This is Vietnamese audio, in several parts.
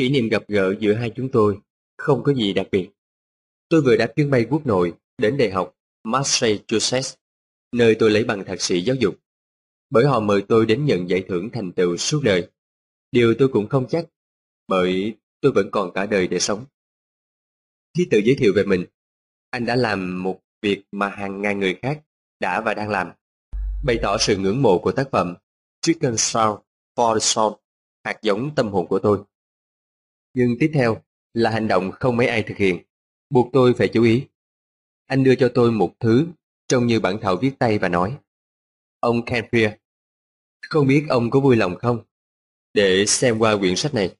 Kỷ niệm gặp gỡ giữa hai chúng tôi không có gì đặc biệt. Tôi vừa đáp chuyến bay quốc nội đến Đại học Massachusetts, nơi tôi lấy bằng thạc sĩ giáo dục. Bởi họ mời tôi đến nhận giải thưởng thành tựu suốt đời. Điều tôi cũng không chắc, bởi tôi vẫn còn cả đời để sống. Khi tự giới thiệu về mình, anh đã làm một việc mà hàng ngàn người khác đã và đang làm. Bày tỏ sự ngưỡng mộ của tác phẩm Chicken Soul for the Soul, hạt giống tâm hồn của tôi. Nhưng tiếp theo là hành động không mấy ai thực hiện, buộc tôi phải chú ý. Anh đưa cho tôi một thứ trông như bản thảo viết tay và nói Ông Canfield, không biết ông có vui lòng không? Để xem qua quyển sách này.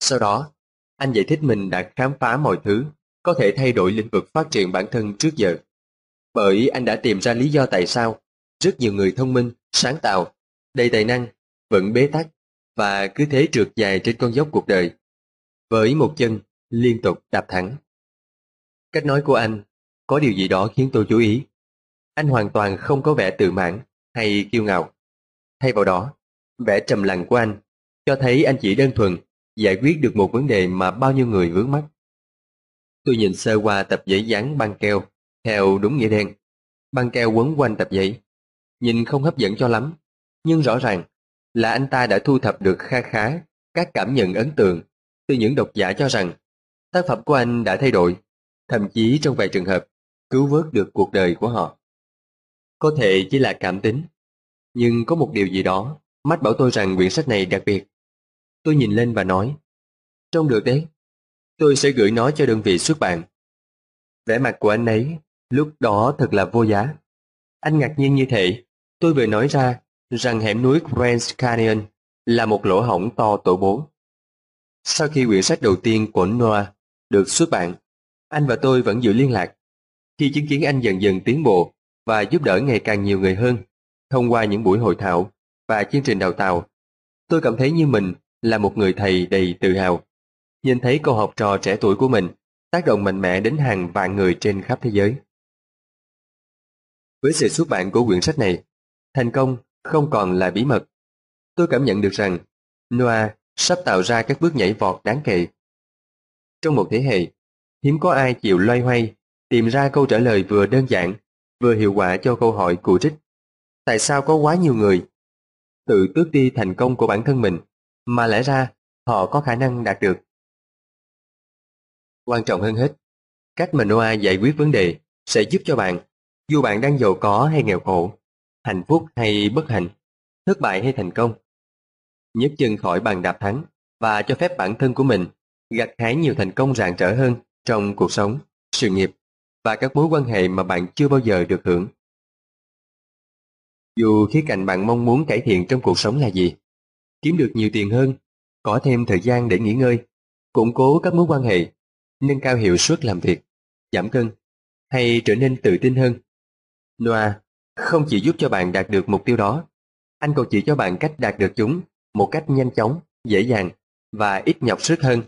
Sau đó, anh giải thích mình đã khám phá mọi thứ có thể thay đổi lĩnh vực phát triển bản thân trước giờ. Bởi anh đã tìm ra lý do tại sao rất nhiều người thông minh, sáng tạo, đầy tài năng vẫn bế tắc và cứ thế trượt dài trên con dốc cuộc đời với một chân liên tục đạp thẳng. Cách nói của anh có điều gì đó khiến tôi chú ý. Anh hoàn toàn không có vẻ tự mãn hay kiêu ngạo. Thay vào đó, vẻ trầm lặng của anh cho thấy anh chỉ đơn thuần giải quyết được một vấn đề mà bao nhiêu người vướng mắt. Tôi nhìn sơ qua tập giấy dán băng keo theo đúng nghĩa đen. Băng keo quấn quanh tập giấy. Nhìn không hấp dẫn cho lắm, nhưng rõ ràng là anh ta đã thu thập được kha khá các cảm nhận ấn tượng từ những độc giả cho rằng tác phẩm của anh đã thay đổi, thậm chí trong vài trường hợp cứu vớt được cuộc đời của họ. Có thể chỉ là cảm tính, nhưng có một điều gì đó mắt bảo tôi rằng quyển sách này đặc biệt. Tôi nhìn lên và nói, trông được đấy, tôi sẽ gửi nó cho đơn vị xuất bản. Vẻ mặt của anh ấy lúc đó thật là vô giá. Anh ngạc nhiên như thế, tôi vừa nói ra rằng hẻm núi Grand Canyon là một lỗ hổng to tổ bố. Sau khi quyển sách đầu tiên của Noah được xuất bản, anh và tôi vẫn giữ liên lạc. Khi chứng kiến anh dần dần tiến bộ và giúp đỡ ngày càng nhiều người hơn thông qua những buổi hội thảo và chương trình đào tạo, tôi cảm thấy như mình là một người thầy đầy tự hào. Nhìn thấy cô học trò trẻ tuổi của mình tác động mạnh mẽ đến hàng vạn người trên khắp thế giới. Với sự xuất bản của quyển sách này, thành công không còn là bí mật. Tôi cảm nhận được rằng Noah sắp tạo ra các bước nhảy vọt đáng kể. Trong một thế hệ, hiếm có ai chịu loay hoay tìm ra câu trả lời vừa đơn giản, vừa hiệu quả cho câu hỏi cụ trích. Tại sao có quá nhiều người tự tước đi thành công của bản thân mình, mà lẽ ra họ có khả năng đạt được? Quan trọng hơn hết, cách mà Noah giải quyết vấn đề sẽ giúp cho bạn, dù bạn đang giàu có hay nghèo khổ, hạnh phúc hay bất hạnh, thất bại hay thành công, nhấc chân khỏi bàn đạp thắng và cho phép bản thân của mình gặt hái nhiều thành công rạng rỡ hơn trong cuộc sống, sự nghiệp và các mối quan hệ mà bạn chưa bao giờ được hưởng. Dù khía cạnh bạn mong muốn cải thiện trong cuộc sống là gì, kiếm được nhiều tiền hơn, có thêm thời gian để nghỉ ngơi, củng cố các mối quan hệ, nâng cao hiệu suất làm việc, giảm cân, hay trở nên tự tin hơn. Noah không chỉ giúp cho bạn đạt được mục tiêu đó, anh còn chỉ cho bạn cách đạt được chúng một cách nhanh chóng, dễ dàng và ít nhọc sức hơn.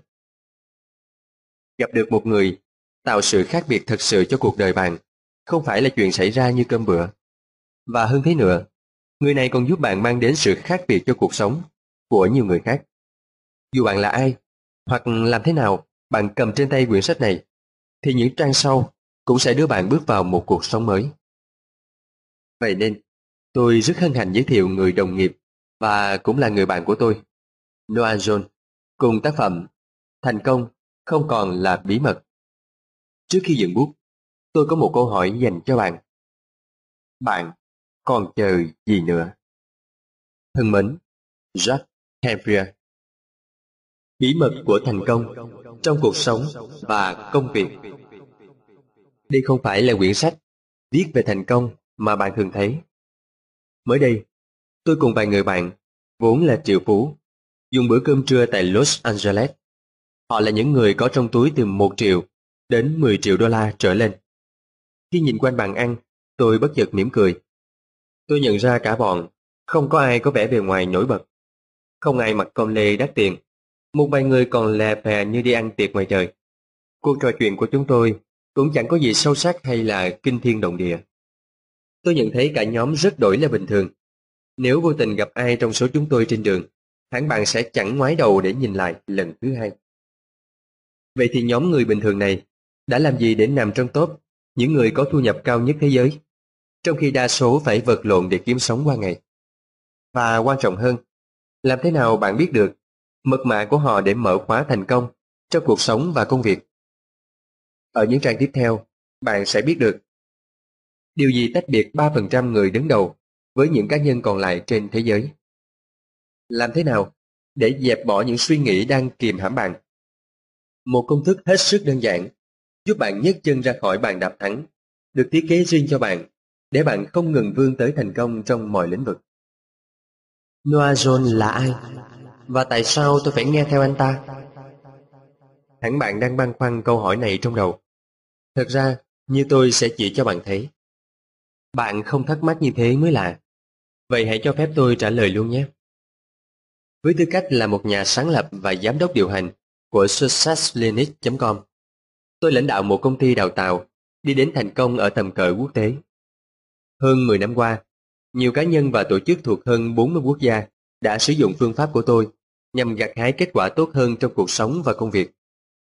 Gặp được một người tạo sự khác biệt thật sự cho cuộc đời bạn không phải là chuyện xảy ra như cơm bữa. Và hơn thế nữa, người này còn giúp bạn mang đến sự khác biệt cho cuộc sống của nhiều người khác. Dù bạn là ai, hoặc làm thế nào bạn cầm trên tay quyển sách này, thì những trang sau cũng sẽ đưa bạn bước vào một cuộc sống mới. Vậy nên, tôi rất hân hạnh giới thiệu người đồng nghiệp và cũng là người bạn của tôi, Noah John, cùng tác phẩm Thành công không còn là bí mật. Trước khi dừng bút, tôi có một câu hỏi dành cho bạn. Bạn còn chờ gì nữa? Thân mến, Jack Henry Bí mật của thành công trong cuộc sống và công việc Đây không phải là quyển sách viết về thành công mà bạn thường thấy. Mới đây, tôi cùng vài người bạn, vốn là triệu phú, dùng bữa cơm trưa tại Los Angeles. Họ là những người có trong túi từ 1 triệu đến 10 triệu đô la trở lên. Khi nhìn quanh bàn ăn, tôi bất chợt mỉm cười. Tôi nhận ra cả bọn, không có ai có vẻ bề ngoài nổi bật. Không ai mặc con lê đắt tiền. Một vài người còn lè phè như đi ăn tiệc ngoài trời. Cuộc trò chuyện của chúng tôi cũng chẳng có gì sâu sắc hay là kinh thiên động địa. Tôi nhận thấy cả nhóm rất đổi là bình thường. Nếu vô tình gặp ai trong số chúng tôi trên đường, hẳn bạn sẽ chẳng ngoái đầu để nhìn lại lần thứ hai. Vậy thì nhóm người bình thường này đã làm gì để nằm trong top những người có thu nhập cao nhất thế giới, trong khi đa số phải vật lộn để kiếm sống qua ngày? Và quan trọng hơn, làm thế nào bạn biết được mật mã của họ để mở khóa thành công trong cuộc sống và công việc? Ở những trang tiếp theo, bạn sẽ biết được điều gì tách biệt 3% người đứng đầu với những cá nhân còn lại trên thế giới. Làm thế nào để dẹp bỏ những suy nghĩ đang kìm hãm bạn? Một công thức hết sức đơn giản, giúp bạn nhấc chân ra khỏi bàn đạp thắng, được thiết kế riêng cho bạn, để bạn không ngừng vươn tới thành công trong mọi lĩnh vực. Noah John là ai? Và tại sao tôi phải nghe theo anh ta? Hẳn bạn đang băn khoăn câu hỏi này trong đầu. Thật ra, như tôi sẽ chỉ cho bạn thấy. Bạn không thắc mắc như thế mới lạ. Vậy hãy cho phép tôi trả lời luôn nhé. Với tư cách là một nhà sáng lập và giám đốc điều hành của SuccessLinux.com, tôi lãnh đạo một công ty đào tạo đi đến thành công ở tầm cỡ quốc tế. Hơn 10 năm qua, nhiều cá nhân và tổ chức thuộc hơn 40 quốc gia đã sử dụng phương pháp của tôi nhằm gặt hái kết quả tốt hơn trong cuộc sống và công việc,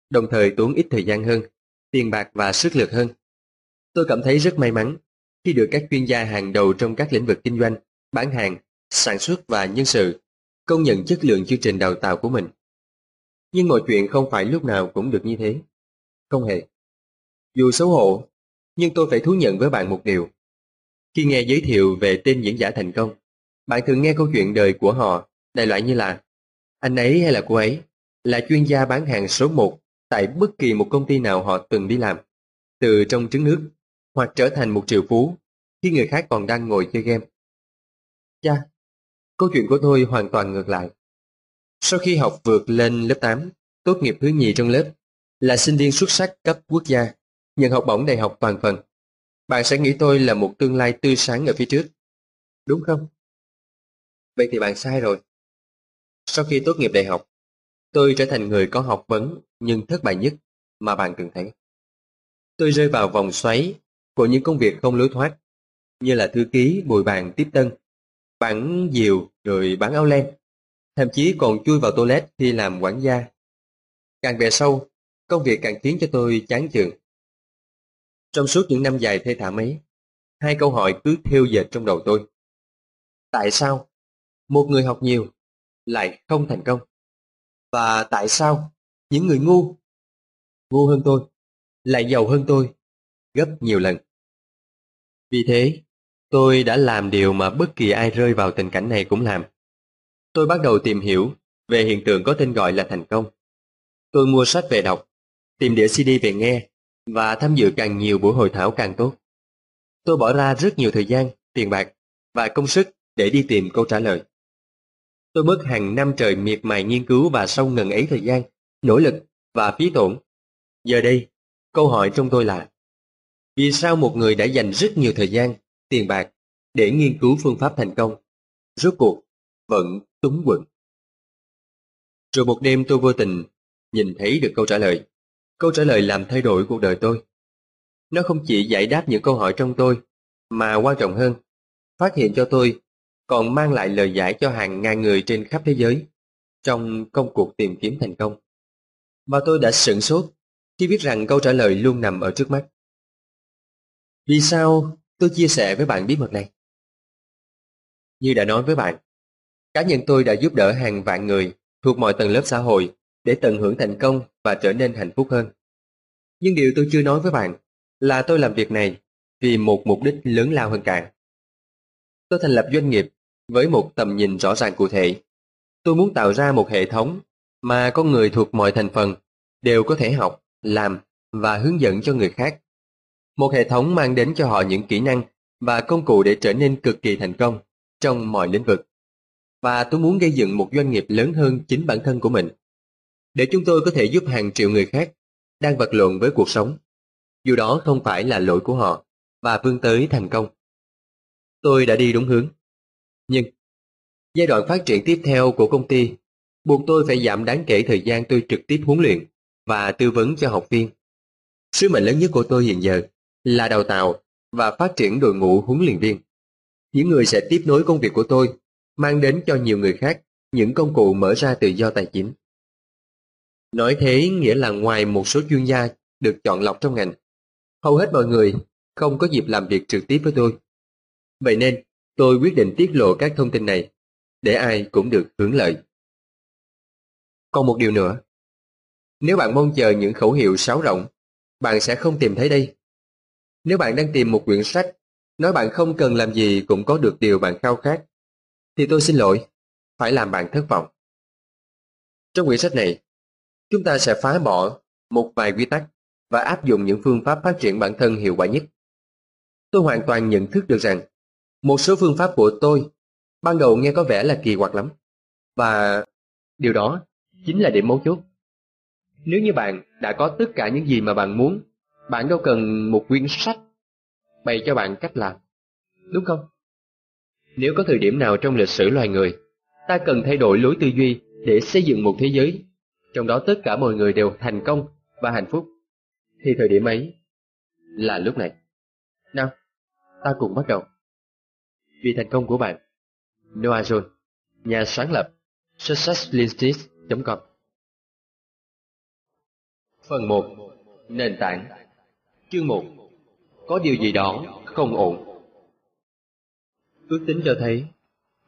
đồng thời tốn ít thời gian hơn, tiền bạc và sức lực hơn. Tôi cảm thấy rất may mắn khi được các chuyên gia hàng đầu trong các lĩnh vực kinh doanh, bán hàng, sản xuất và nhân sự công nhận chất lượng chương trình đào tạo của mình. Nhưng mọi chuyện không phải lúc nào cũng được như thế. Không hề. Dù xấu hổ, nhưng tôi phải thú nhận với bạn một điều. Khi nghe giới thiệu về tên diễn giả thành công, bạn thường nghe câu chuyện đời của họ đại loại như là anh ấy hay là cô ấy là chuyên gia bán hàng số 1 tại bất kỳ một công ty nào họ từng đi làm, từ trong trứng nước hoặc trở thành một triệu phú khi người khác còn đang ngồi chơi game. Chà, câu chuyện của tôi hoàn toàn ngược lại. Sau khi học vượt lên lớp 8, tốt nghiệp thứ nhì trong lớp, là sinh viên xuất sắc cấp quốc gia, nhận học bổng đại học toàn phần. Bạn sẽ nghĩ tôi là một tương lai tươi sáng ở phía trước. Đúng không? Vậy thì bạn sai rồi. Sau khi tốt nghiệp đại học, tôi trở thành người có học vấn nhưng thất bại nhất mà bạn từng thấy. Tôi rơi vào vòng xoáy của những công việc không lối thoát, như là thư ký, bồi bàn, tiếp tân, bán diều rồi bán áo len, thậm chí còn chui vào toilet khi làm quản gia. Càng về sâu, công việc càng khiến cho tôi chán chường. Trong suốt những năm dài thê thảm ấy, hai câu hỏi cứ thiêu dệt trong đầu tôi. Tại sao một người học nhiều lại không thành công? Và tại sao những người ngu, ngu hơn tôi, lại giàu hơn tôi gấp nhiều lần? Vì thế, tôi đã làm điều mà bất kỳ ai rơi vào tình cảnh này cũng làm. Tôi bắt đầu tìm hiểu về hiện tượng có tên gọi là thành công. Tôi mua sách về đọc, tìm đĩa CD về nghe và tham dự càng nhiều buổi hội thảo càng tốt. Tôi bỏ ra rất nhiều thời gian, tiền bạc và công sức để đi tìm câu trả lời. Tôi mất hàng năm trời miệt mài nghiên cứu và sau ngần ấy thời gian, nỗ lực và phí tổn. Giờ đây, câu hỏi trong tôi là vì sao một người đã dành rất nhiều thời gian, tiền bạc để nghiên cứu phương pháp thành công, rốt cuộc vẫn túng quẩn. Rồi một đêm tôi vô tình nhìn thấy được câu trả lời. Câu trả lời làm thay đổi cuộc đời tôi. Nó không chỉ giải đáp những câu hỏi trong tôi, mà quan trọng hơn, phát hiện cho tôi còn mang lại lời giải cho hàng ngàn người trên khắp thế giới trong công cuộc tìm kiếm thành công. Và tôi đã sửng sốt khi biết rằng câu trả lời luôn nằm ở trước mắt. Vì sao tôi chia sẻ với bạn bí mật này? Như đã nói với bạn, cá nhân tôi đã giúp đỡ hàng vạn người thuộc mọi tầng lớp xã hội để tận hưởng thành công và trở nên hạnh phúc hơn. Nhưng điều tôi chưa nói với bạn là tôi làm việc này vì một mục đích lớn lao hơn cả. Tôi thành lập doanh nghiệp với một tầm nhìn rõ ràng cụ thể. Tôi muốn tạo ra một hệ thống mà con người thuộc mọi thành phần đều có thể học, làm và hướng dẫn cho người khác một hệ thống mang đến cho họ những kỹ năng và công cụ để trở nên cực kỳ thành công trong mọi lĩnh vực. Và tôi muốn gây dựng một doanh nghiệp lớn hơn chính bản thân của mình. Để chúng tôi có thể giúp hàng triệu người khác đang vật lộn với cuộc sống. Dù đó không phải là lỗi của họ và vươn tới thành công. Tôi đã đi đúng hướng. Nhưng, giai đoạn phát triển tiếp theo của công ty buộc tôi phải giảm đáng kể thời gian tôi trực tiếp huấn luyện và tư vấn cho học viên. Sứ mệnh lớn nhất của tôi hiện giờ là đào tạo và phát triển đội ngũ huấn luyện viên. Những người sẽ tiếp nối công việc của tôi, mang đến cho nhiều người khác những công cụ mở ra tự do tài chính. Nói thế nghĩa là ngoài một số chuyên gia được chọn lọc trong ngành, hầu hết mọi người không có dịp làm việc trực tiếp với tôi. Vậy nên, tôi quyết định tiết lộ các thông tin này, để ai cũng được hưởng lợi. Còn một điều nữa, nếu bạn mong chờ những khẩu hiệu sáo rộng, bạn sẽ không tìm thấy đây. Nếu bạn đang tìm một quyển sách, nói bạn không cần làm gì cũng có được điều bạn khao khát, thì tôi xin lỗi, phải làm bạn thất vọng. Trong quyển sách này, chúng ta sẽ phá bỏ một vài quy tắc và áp dụng những phương pháp phát triển bản thân hiệu quả nhất. Tôi hoàn toàn nhận thức được rằng một số phương pháp của tôi ban đầu nghe có vẻ là kỳ quặc lắm. Và điều đó chính là điểm mấu chốt. Nếu như bạn đã có tất cả những gì mà bạn muốn, bạn đâu cần một quyển sách bày cho bạn cách làm. Đúng không? Nếu có thời điểm nào trong lịch sử loài người, ta cần thay đổi lối tư duy để xây dựng một thế giới, trong đó tất cả mọi người đều thành công và hạnh phúc, thì thời điểm ấy là lúc này. Nào, ta cùng bắt đầu. Vì thành công của bạn, Noah John, nhà sáng lập successlinksys.com Phần 1. Nền tảng Chương 1. Có điều gì đó không ổn? Ước tính cho thấy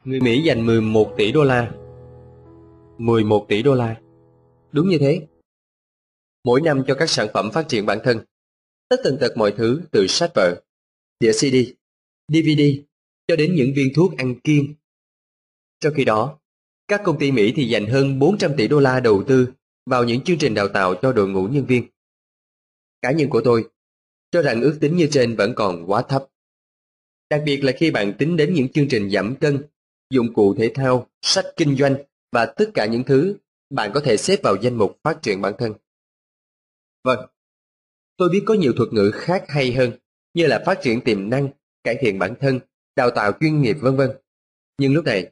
Người Mỹ dành 11 tỷ đô la. 11 tỷ đô la. Đúng như thế. Mỗi năm cho các sản phẩm phát triển bản thân Tất tần tật mọi thứ từ sách vở Đĩa CD DVD cho đến những viên thuốc ăn kiêng. Trong khi đó, các công ty Mỹ thì dành hơn 400 tỷ đô la đầu tư vào những chương trình đào tạo cho đội ngũ nhân viên. Cá nhân của tôi cho rằng ước tính như trên vẫn còn quá thấp. Đặc biệt là khi bạn tính đến những chương trình giảm cân, dụng cụ thể thao, sách kinh doanh và tất cả những thứ bạn có thể xếp vào danh mục phát triển bản thân. Vâng, tôi biết có nhiều thuật ngữ khác hay hơn như là phát triển tiềm năng, cải thiện bản thân, đào tạo chuyên nghiệp vân vân. Nhưng lúc này,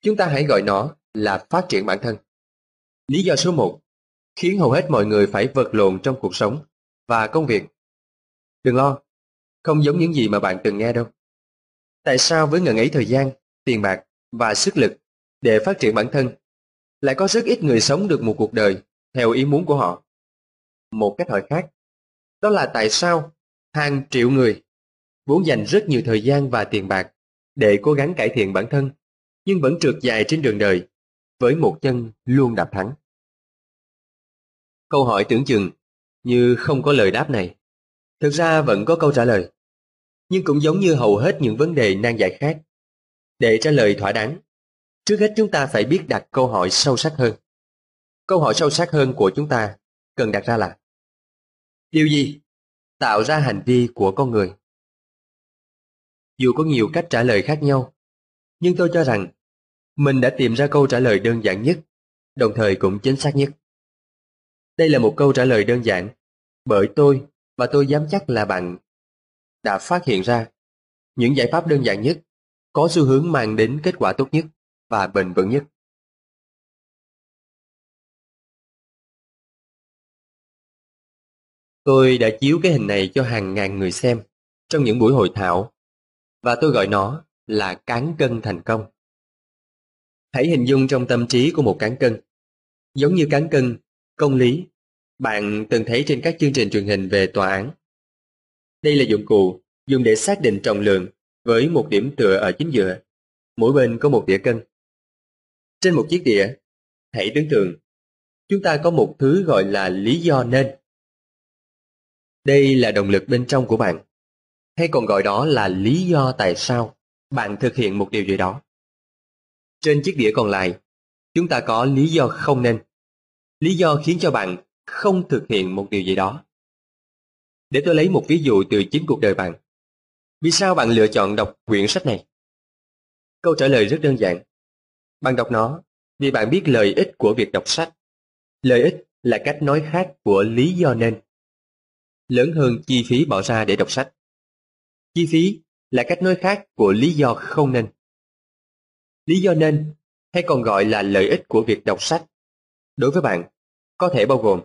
Chúng ta hãy gọi nó là phát triển bản thân. Lý do số 1 khiến hầu hết mọi người phải vật lộn trong cuộc sống và công việc. Đừng lo, không giống những gì mà bạn từng nghe đâu. Tại sao với ngần ấy thời gian, tiền bạc và sức lực để phát triển bản thân, lại có rất ít người sống được một cuộc đời theo ý muốn của họ? Một cách hỏi khác, đó là tại sao hàng triệu người vốn dành rất nhiều thời gian và tiền bạc để cố gắng cải thiện bản thân nhưng vẫn trượt dài trên đường đời, với một chân luôn đạp thắng. Câu hỏi tưởng chừng như không có lời đáp này. Thực ra vẫn có câu trả lời, nhưng cũng giống như hầu hết những vấn đề nan giải khác. Để trả lời thỏa đáng, trước hết chúng ta phải biết đặt câu hỏi sâu sắc hơn. Câu hỏi sâu sắc hơn của chúng ta cần đặt ra là Điều gì tạo ra hành vi của con người? Dù có nhiều cách trả lời khác nhau, nhưng tôi cho rằng mình đã tìm ra câu trả lời đơn giản nhất, đồng thời cũng chính xác nhất. Đây là một câu trả lời đơn giản, bởi tôi và tôi dám chắc là bạn đã phát hiện ra những giải pháp đơn giản nhất có xu hướng mang đến kết quả tốt nhất và bền vững nhất. Tôi đã chiếu cái hình này cho hàng ngàn người xem trong những buổi hội thảo và tôi gọi nó là cán cân thành công. Hãy hình dung trong tâm trí của một cán cân. Giống như cán cân, công lý, bạn từng thấy trên các chương trình truyền hình về tòa án. Đây là dụng cụ dùng để xác định trọng lượng với một điểm tựa ở chính giữa. Mỗi bên có một đĩa cân. Trên một chiếc đĩa, hãy tưởng tượng, chúng ta có một thứ gọi là lý do nên. Đây là động lực bên trong của bạn, hay còn gọi đó là lý do tại sao bạn thực hiện một điều gì đó. Trên chiếc đĩa còn lại, chúng ta có lý do không nên. Lý do khiến cho bạn không thực hiện một điều gì đó. Để tôi lấy một ví dụ từ chính cuộc đời bạn. Vì sao bạn lựa chọn đọc quyển sách này? Câu trả lời rất đơn giản. Bạn đọc nó vì bạn biết lợi ích của việc đọc sách. Lợi ích là cách nói khác của lý do nên. Lớn hơn chi phí bỏ ra để đọc sách. Chi phí là cách nói khác của lý do không nên. Lý do nên, hay còn gọi là lợi ích của việc đọc sách, đối với bạn, có thể bao gồm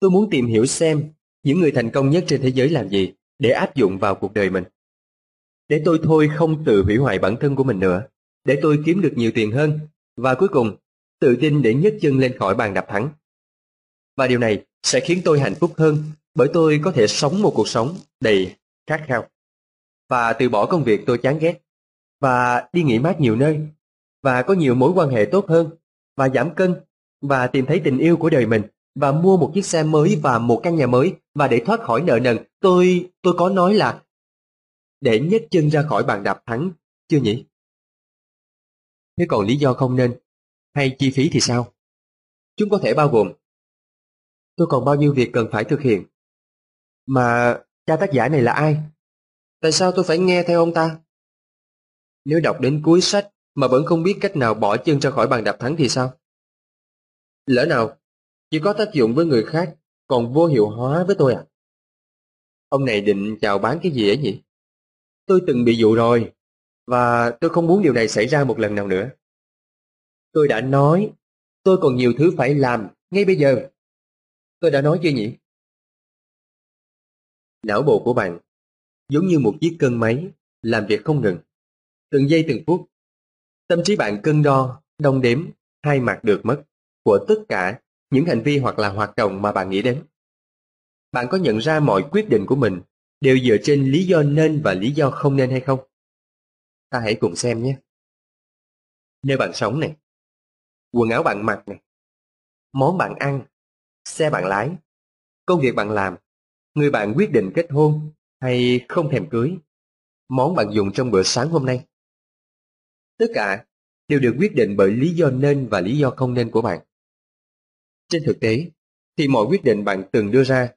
Tôi muốn tìm hiểu xem những người thành công nhất trên thế giới làm gì để áp dụng vào cuộc đời mình. Để tôi thôi không tự hủy hoại bản thân của mình nữa, để tôi kiếm được nhiều tiền hơn, Và cuối cùng, tự tin để nhấc chân lên khỏi bàn đạp thắng. Và điều này sẽ khiến tôi hạnh phúc hơn bởi tôi có thể sống một cuộc sống đầy khát khao. Và từ bỏ công việc tôi chán ghét. Và đi nghỉ mát nhiều nơi. Và có nhiều mối quan hệ tốt hơn. Và giảm cân. Và tìm thấy tình yêu của đời mình. Và mua một chiếc xe mới và một căn nhà mới. Và để thoát khỏi nợ nần, tôi tôi có nói là để nhấc chân ra khỏi bàn đạp thắng, chưa nhỉ? Thế còn lý do không nên, hay chi phí thì sao? Chúng có thể bao gồm Tôi còn bao nhiêu việc cần phải thực hiện. Mà cha tác giả này là ai? Tại sao tôi phải nghe theo ông ta? Nếu đọc đến cuối sách mà vẫn không biết cách nào bỏ chân ra khỏi bàn đạp thắng thì sao? Lỡ nào, chỉ có tác dụng với người khác, còn vô hiệu hóa với tôi à? Ông này định chào bán cái gì ấy nhỉ? Tôi từng bị dụ rồi, và tôi không muốn điều này xảy ra một lần nào nữa. Tôi đã nói, tôi còn nhiều thứ phải làm ngay bây giờ. Tôi đã nói chưa nhỉ? Não bộ của bạn giống như một chiếc cân máy làm việc không ngừng. Từng giây từng phút, tâm trí bạn cân đo, đong đếm hai mặt được mất của tất cả những hành vi hoặc là hoạt động mà bạn nghĩ đến. Bạn có nhận ra mọi quyết định của mình đều dựa trên lý do nên và lý do không nên hay không? Ta hãy cùng xem nhé. Nơi bạn sống này, quần áo bạn mặc này, món bạn ăn, xe bạn lái, công việc bạn làm, người bạn quyết định kết hôn hay không thèm cưới, món bạn dùng trong bữa sáng hôm nay. Tất cả đều được quyết định bởi lý do nên và lý do không nên của bạn. Trên thực tế, thì mọi quyết định bạn từng đưa ra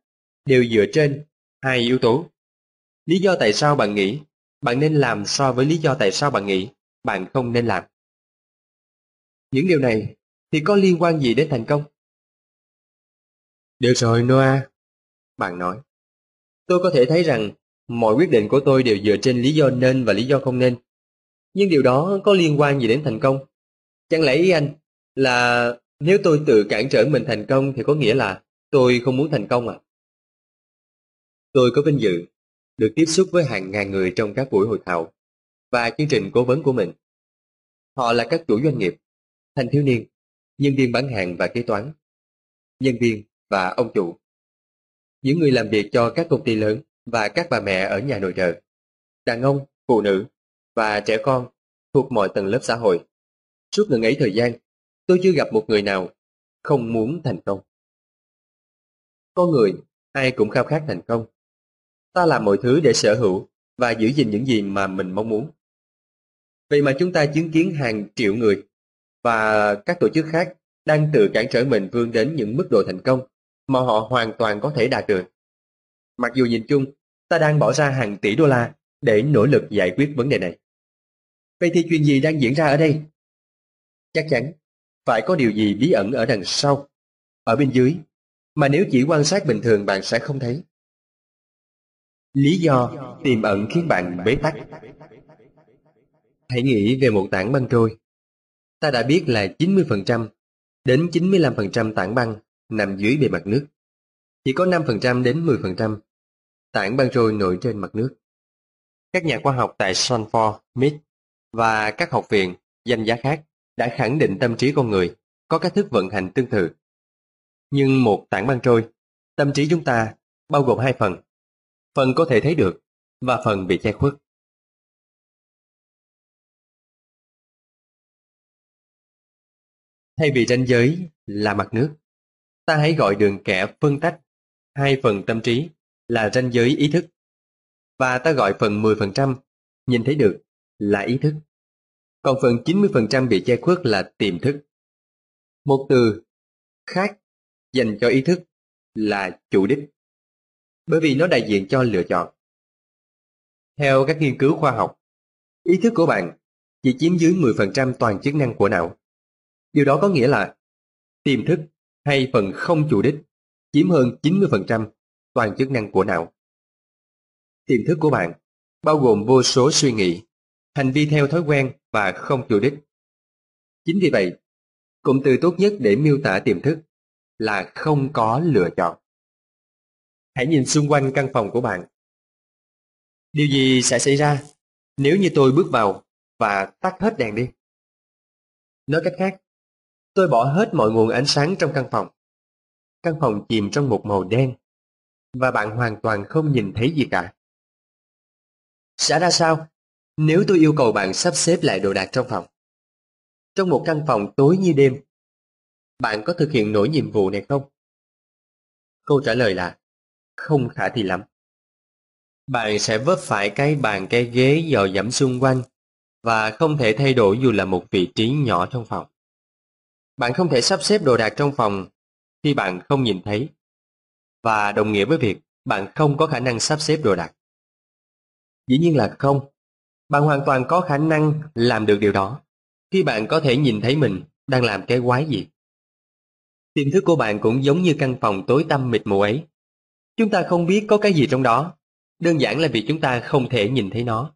đều dựa trên hai yếu tố. Lý do tại sao bạn nghĩ bạn nên làm so với lý do tại sao bạn nghĩ bạn không nên làm. Những điều này thì có liên quan gì đến thành công? Được rồi Noah, bạn nói. Tôi có thể thấy rằng mọi quyết định của tôi đều dựa trên lý do nên và lý do không nên. Nhưng điều đó có liên quan gì đến thành công? Chẳng lẽ ý anh là nếu tôi tự cản trở mình thành công thì có nghĩa là tôi không muốn thành công à? Tôi có vinh dự được tiếp xúc với hàng ngàn người trong các buổi hội thảo và chương trình cố vấn của mình. Họ là các chủ doanh nghiệp, thanh thiếu niên, nhân viên bán hàng và kế toán, nhân viên và ông chủ. Những người làm việc cho các công ty lớn và các bà mẹ ở nhà nội trợ, đàn ông, phụ nữ và trẻ con thuộc mọi tầng lớp xã hội. Suốt ngần ấy thời gian, tôi chưa gặp một người nào không muốn thành công. Con người, ai cũng khao khát thành công. Ta làm mọi thứ để sở hữu và giữ gìn những gì mà mình mong muốn. Vậy mà chúng ta chứng kiến hàng triệu người và các tổ chức khác đang tự cản trở mình vươn đến những mức độ thành công mà họ hoàn toàn có thể đạt được. Mặc dù nhìn chung, ta đang bỏ ra hàng tỷ đô la để nỗ lực giải quyết vấn đề này. Vậy thì chuyện gì đang diễn ra ở đây? Chắc chắn, phải có điều gì bí ẩn ở đằng sau, ở bên dưới, mà nếu chỉ quan sát bình thường bạn sẽ không thấy. Lý do tiềm ẩn khiến bạn bế tắc. Hãy nghĩ về một tảng băng trôi. Ta đã biết là 90% đến 95% tảng băng nằm dưới bề mặt nước. Chỉ có 5% đến 10% tảng băng trôi nổi trên mặt nước. Các nhà khoa học tại Stanford, MIT và các học viện danh giá khác đã khẳng định tâm trí con người có cách thức vận hành tương tự. Nhưng một tảng băng trôi, tâm trí chúng ta bao gồm hai phần. Phần có thể thấy được và phần bị che khuất. Thay vì ranh giới là mặt nước, ta hãy gọi đường kẻ phân tách hai phần tâm trí là ranh giới ý thức và ta gọi phần 10% nhìn thấy được là ý thức. Còn phần 90% bị che khuất là tiềm thức. Một từ khác dành cho ý thức là chủ đích. Bởi vì nó đại diện cho lựa chọn. Theo các nghiên cứu khoa học, ý thức của bạn chỉ chiếm dưới 10% toàn chức năng của não. Điều đó có nghĩa là tiềm thức hay phần không chủ đích chiếm hơn 90% toàn chức năng của não. Tiềm thức của bạn bao gồm vô số suy nghĩ, hành vi theo thói quen và không chủ đích. Chính vì vậy, cụm từ tốt nhất để miêu tả tiềm thức là không có lựa chọn. Hãy nhìn xung quanh căn phòng của bạn. Điều gì sẽ xảy ra nếu như tôi bước vào và tắt hết đèn đi? Nói cách khác, tôi bỏ hết mọi nguồn ánh sáng trong căn phòng. Căn phòng chìm trong một màu đen, và bạn hoàn toàn không nhìn thấy gì cả. Sẽ ra sao nếu tôi yêu cầu bạn sắp xếp lại đồ đạc trong phòng? Trong một căn phòng tối như đêm, bạn có thực hiện nổi nhiệm vụ này không? Câu trả lời là không khả thi lắm. Bạn sẽ vấp phải cái bàn cái ghế dò dẫm xung quanh và không thể thay đổi dù là một vị trí nhỏ trong phòng. Bạn không thể sắp xếp đồ đạc trong phòng khi bạn không nhìn thấy và đồng nghĩa với việc bạn không có khả năng sắp xếp đồ đạc. Dĩ nhiên là không. Bạn hoàn toàn có khả năng làm được điều đó khi bạn có thể nhìn thấy mình đang làm cái quái gì. Tiềm thức của bạn cũng giống như căn phòng tối tăm mịt mù ấy. Chúng ta không biết có cái gì trong đó, đơn giản là vì chúng ta không thể nhìn thấy nó.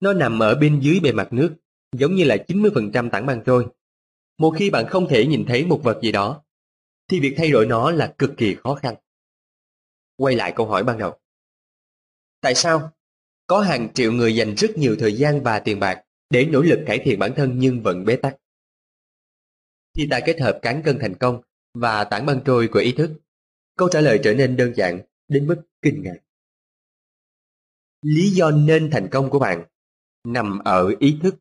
Nó nằm ở bên dưới bề mặt nước, giống như là 90% tảng băng trôi. Một khi bạn không thể nhìn thấy một vật gì đó, thì việc thay đổi nó là cực kỳ khó khăn. Quay lại câu hỏi ban đầu. Tại sao? Có hàng triệu người dành rất nhiều thời gian và tiền bạc để nỗ lực cải thiện bản thân nhưng vẫn bế tắc. Khi ta kết hợp cán cân thành công và tảng băng trôi của ý thức, câu trả lời trở nên đơn giản đến mức kinh ngạc. Lý do nên thành công của bạn nằm ở ý thức.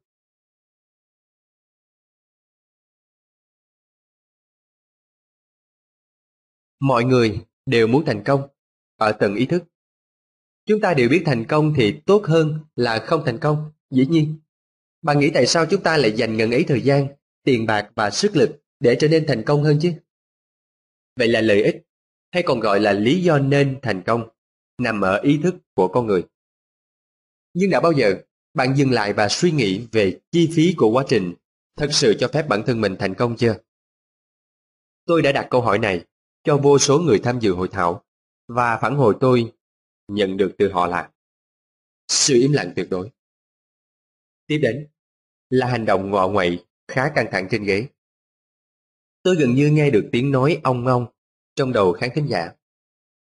Mọi người đều muốn thành công ở tầng ý thức. Chúng ta đều biết thành công thì tốt hơn là không thành công, dĩ nhiên. Bạn nghĩ tại sao chúng ta lại dành ngần ấy thời gian, tiền bạc và sức lực để trở nên thành công hơn chứ? Vậy là lợi ích, hay còn gọi là lý do nên thành công, nằm ở ý thức của con người. Nhưng đã bao giờ bạn dừng lại và suy nghĩ về chi phí của quá trình thật sự cho phép bản thân mình thành công chưa? Tôi đã đặt câu hỏi này cho vô số người tham dự hội thảo và phản hồi tôi nhận được từ họ là sự im lặng tuyệt đối. Tiếp đến là hành động ngọ nguậy khá căng thẳng trên ghế. Tôi gần như nghe được tiếng nói ong ong trong đầu khán thính giả.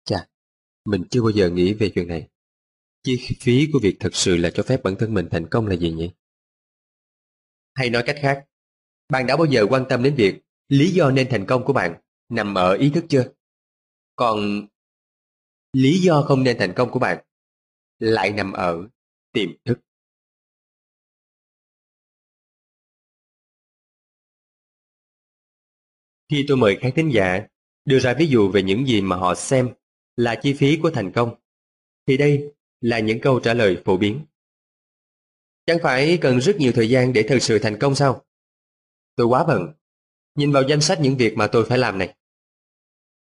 Chà, mình chưa bao giờ nghĩ về chuyện này. Chi phí của việc thật sự là cho phép bản thân mình thành công là gì nhỉ? Hay nói cách khác, bạn đã bao giờ quan tâm đến việc lý do nên thành công của bạn nằm ở ý thức chưa? Còn lý do không nên thành công của bạn lại nằm ở tiềm thức. Khi tôi mời khán thính giả đưa ra ví dụ về những gì mà họ xem là chi phí của thành công, thì đây là những câu trả lời phổ biến. Chẳng phải cần rất nhiều thời gian để thực sự thành công sao? Tôi quá bận. Nhìn vào danh sách những việc mà tôi phải làm này.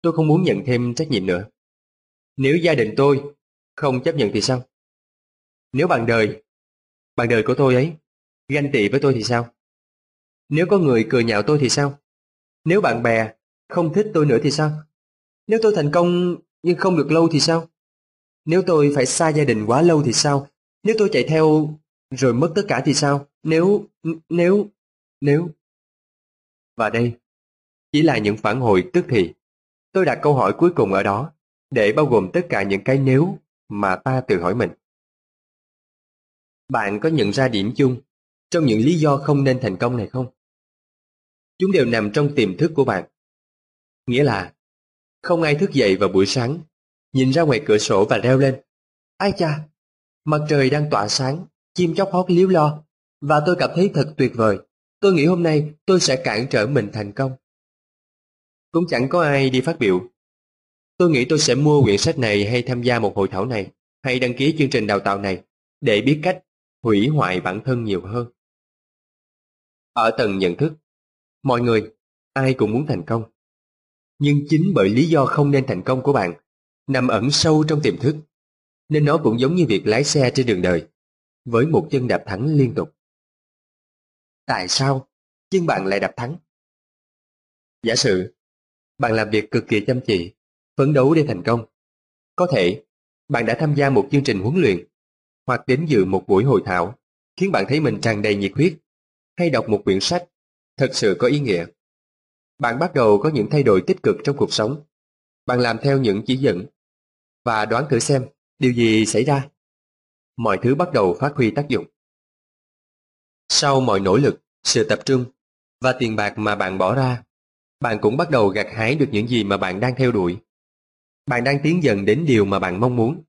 Tôi không muốn nhận thêm trách nhiệm nữa. Nếu gia đình tôi không chấp nhận thì sao? Nếu bạn đời, bạn đời của tôi ấy, ganh tị với tôi thì sao? Nếu có người cười nhạo tôi thì sao? Nếu bạn bè không thích tôi nữa thì sao? Nếu tôi thành công nhưng không được lâu thì sao? Nếu tôi phải xa gia đình quá lâu thì sao? Nếu tôi chạy theo rồi mất tất cả thì sao? Nếu, nếu, nếu... Và đây, chỉ là những phản hồi tức thì. Tôi đặt câu hỏi cuối cùng ở đó, để bao gồm tất cả những cái nếu mà ta tự hỏi mình. Bạn có nhận ra điểm chung trong những lý do không nên thành công này không? Chúng đều nằm trong tiềm thức của bạn. Nghĩa là, không ai thức dậy vào buổi sáng nhìn ra ngoài cửa sổ và reo lên. Ai cha, mặt trời đang tỏa sáng, chim chóc hót líu lo, và tôi cảm thấy thật tuyệt vời. Tôi nghĩ hôm nay tôi sẽ cản trở mình thành công. Cũng chẳng có ai đi phát biểu. Tôi nghĩ tôi sẽ mua quyển sách này hay tham gia một hội thảo này, hay đăng ký chương trình đào tạo này, để biết cách hủy hoại bản thân nhiều hơn. Ở tầng nhận thức, mọi người, ai cũng muốn thành công. Nhưng chính bởi lý do không nên thành công của bạn nằm ẩn sâu trong tiềm thức, nên nó cũng giống như việc lái xe trên đường đời, với một chân đạp thắng liên tục. Tại sao chân bạn lại đạp thắng? Giả sử, bạn làm việc cực kỳ chăm chỉ, phấn đấu để thành công. Có thể, bạn đã tham gia một chương trình huấn luyện, hoặc đến dự một buổi hội thảo, khiến bạn thấy mình tràn đầy nhiệt huyết, hay đọc một quyển sách thật sự có ý nghĩa. Bạn bắt đầu có những thay đổi tích cực trong cuộc sống. Bạn làm theo những chỉ dẫn và đoán thử xem điều gì xảy ra. Mọi thứ bắt đầu phát huy tác dụng. Sau mọi nỗ lực, sự tập trung và tiền bạc mà bạn bỏ ra, bạn cũng bắt đầu gặt hái được những gì mà bạn đang theo đuổi. Bạn đang tiến dần đến điều mà bạn mong muốn.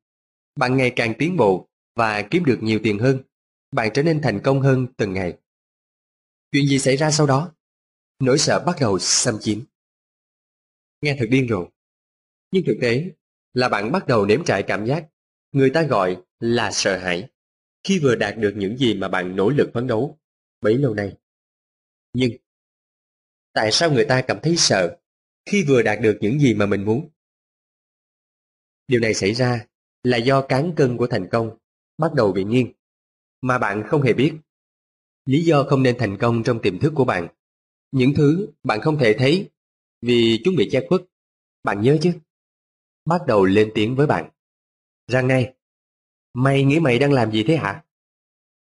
Bạn ngày càng tiến bộ và kiếm được nhiều tiền hơn. Bạn trở nên thành công hơn từng ngày. Chuyện gì xảy ra sau đó? Nỗi sợ bắt đầu xâm chiếm. Nghe thật điên rồ. Nhưng thực tế là bạn bắt đầu nếm trải cảm giác người ta gọi là sợ hãi khi vừa đạt được những gì mà bạn nỗ lực phấn đấu bấy lâu nay. Nhưng tại sao người ta cảm thấy sợ khi vừa đạt được những gì mà mình muốn? Điều này xảy ra là do cán cân của thành công bắt đầu bị nghiêng, mà bạn không hề biết. Lý do không nên thành công trong tiềm thức của bạn, những thứ bạn không thể thấy vì chúng bị che khuất. Bạn nhớ chứ? Bắt đầu lên tiếng với bạn. Rằng này, mày nghĩ mày đang làm gì thế hả?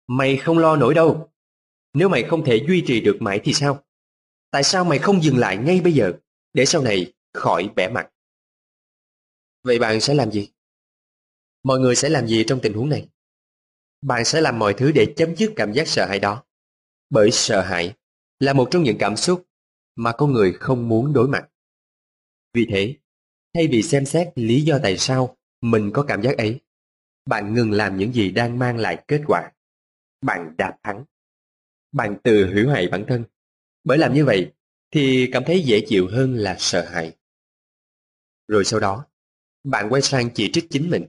Mày không lo nổi đâu. Nếu mày không thể duy trì được mãi thì sao? Tại sao mày không dừng lại ngay bây giờ để sau này khỏi bẻ mặt? Vậy bạn sẽ làm gì? Mọi người sẽ làm gì trong tình huống này? Bạn sẽ làm mọi thứ để chấm dứt cảm giác sợ hãi đó. Bởi sợ hãi là một trong những cảm xúc mà con người không muốn đối mặt. Vì thế, thay vì xem xét lý do tại sao mình có cảm giác ấy, bạn ngừng làm những gì đang mang lại kết quả. Bạn đạp thắng. Bạn tự hủy hoại bản thân. Bởi làm như vậy thì cảm thấy dễ chịu hơn là sợ hãi. Rồi sau đó, bạn quay sang chỉ trích chính mình.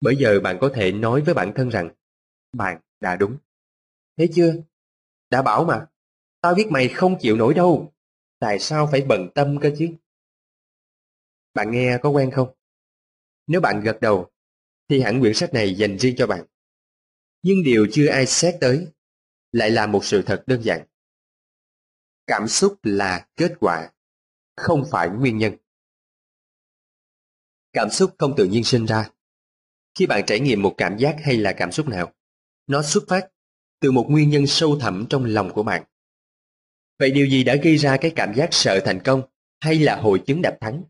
Bây giờ bạn có thể nói với bản thân rằng bạn đã đúng. Thấy chưa? Đã bảo mà, tao biết mày không chịu nổi đâu. Tại sao phải bận tâm cơ chứ? Bạn nghe có quen không? Nếu bạn gật đầu, thì hẳn quyển sách này dành riêng cho bạn. Nhưng điều chưa ai xét tới lại là một sự thật đơn giản. Cảm xúc là kết quả, không phải nguyên nhân. Cảm xúc không tự nhiên sinh ra. Khi bạn trải nghiệm một cảm giác hay là cảm xúc nào, nó xuất phát từ một nguyên nhân sâu thẳm trong lòng của bạn. Vậy điều gì đã gây ra cái cảm giác sợ thành công hay là hội chứng đạp thắng?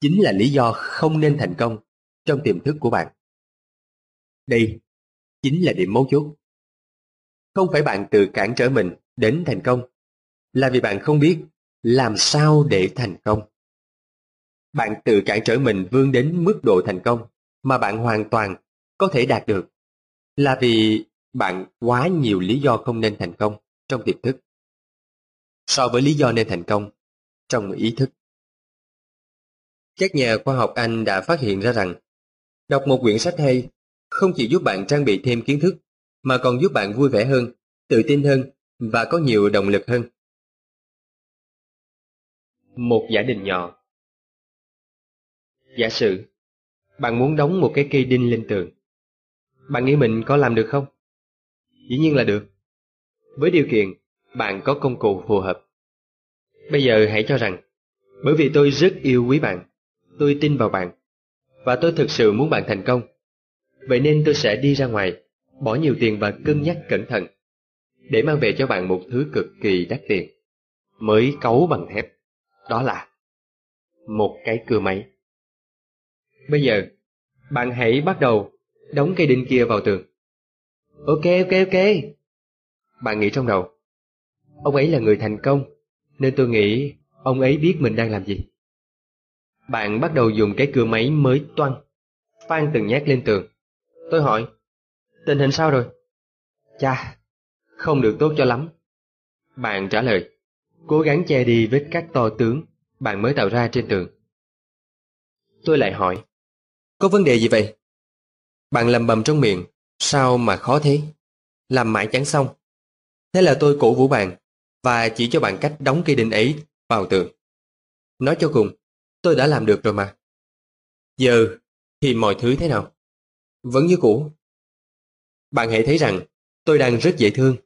Chính là lý do không nên thành công trong tiềm thức của bạn. Đây chính là điểm mấu chốt. Không phải bạn tự cản trở mình đến thành công, là vì bạn không biết làm sao để thành công. Bạn tự cản trở mình vươn đến mức độ thành công mà bạn hoàn toàn có thể đạt được, là vì bạn quá nhiều lý do không nên thành công trong tiềm thức so với lý do nên thành công trong ý thức. Các nhà khoa học Anh đã phát hiện ra rằng đọc một quyển sách hay không chỉ giúp bạn trang bị thêm kiến thức mà còn giúp bạn vui vẻ hơn, tự tin hơn và có nhiều động lực hơn. Một giả định nhỏ Giả sử bạn muốn đóng một cái cây đinh lên tường. Bạn nghĩ mình có làm được không? Dĩ nhiên là được. Với điều kiện bạn có công cụ phù hợp. Bây giờ hãy cho rằng, bởi vì tôi rất yêu quý bạn, tôi tin vào bạn, và tôi thực sự muốn bạn thành công. Vậy nên tôi sẽ đi ra ngoài, bỏ nhiều tiền và cân nhắc cẩn thận, để mang về cho bạn một thứ cực kỳ đắt tiền, mới cấu bằng thép. Đó là một cái cưa máy. Bây giờ, bạn hãy bắt đầu đóng cây đinh kia vào tường. Ok, ok, ok. Bạn nghĩ trong đầu, ông ấy là người thành công, nên tôi nghĩ ông ấy biết mình đang làm gì. Bạn bắt đầu dùng cái cưa máy mới toan, phan từng nhát lên tường. Tôi hỏi, tình hình sao rồi? Chà, không được tốt cho lắm. Bạn trả lời, cố gắng che đi vết cắt to tướng bạn mới tạo ra trên tường. Tôi lại hỏi, có vấn đề gì vậy? Bạn lầm bầm trong miệng, sao mà khó thế? Làm mãi chẳng xong. Thế là tôi cổ vũ bạn và chỉ cho bạn cách đóng cây đinh ấy vào tường. Nói cho cùng, tôi đã làm được rồi mà. Giờ thì mọi thứ thế nào? Vẫn như cũ. Bạn hãy thấy rằng tôi đang rất dễ thương.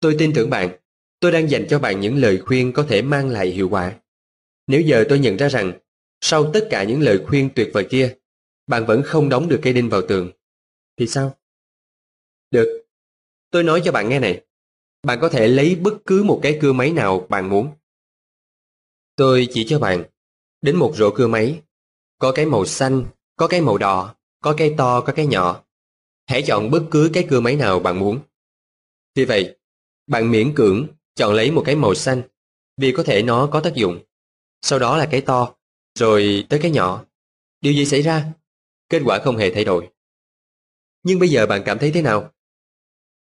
Tôi tin tưởng bạn. Tôi đang dành cho bạn những lời khuyên có thể mang lại hiệu quả. Nếu giờ tôi nhận ra rằng sau tất cả những lời khuyên tuyệt vời kia, bạn vẫn không đóng được cây đinh vào tường, thì sao? Được, tôi nói cho bạn nghe này. Bạn có thể lấy bất cứ một cái cưa máy nào bạn muốn. Tôi chỉ cho bạn đến một rổ cưa máy. Có cái màu xanh, có cái màu đỏ, có cái to, có cái nhỏ. Hãy chọn bất cứ cái cưa máy nào bạn muốn. Vì vậy, bạn miễn cưỡng Chọn lấy một cái màu xanh, vì có thể nó có tác dụng. Sau đó là cái to, rồi tới cái nhỏ. Điều gì xảy ra? Kết quả không hề thay đổi. Nhưng bây giờ bạn cảm thấy thế nào?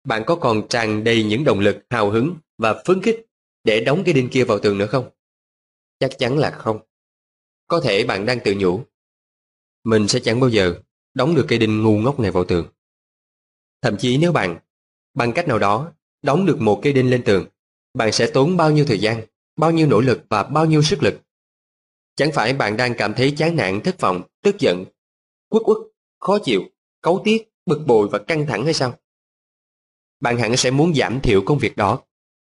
Bạn có còn tràn đầy những động lực hào hứng và phấn khích để đóng cái đinh kia vào tường nữa không? Chắc chắn là không. Có thể bạn đang tự nhủ. Mình sẽ chẳng bao giờ đóng được cây đinh ngu ngốc này vào tường. Thậm chí nếu bạn, bằng cách nào đó, đóng được một cây đinh lên tường, bạn sẽ tốn bao nhiêu thời gian, bao nhiêu nỗ lực và bao nhiêu sức lực. Chẳng phải bạn đang cảm thấy chán nản, thất vọng, tức giận, quất ức, khó chịu, cấu tiết, bực bội và căng thẳng hay sao? Bạn hẳn sẽ muốn giảm thiểu công việc đó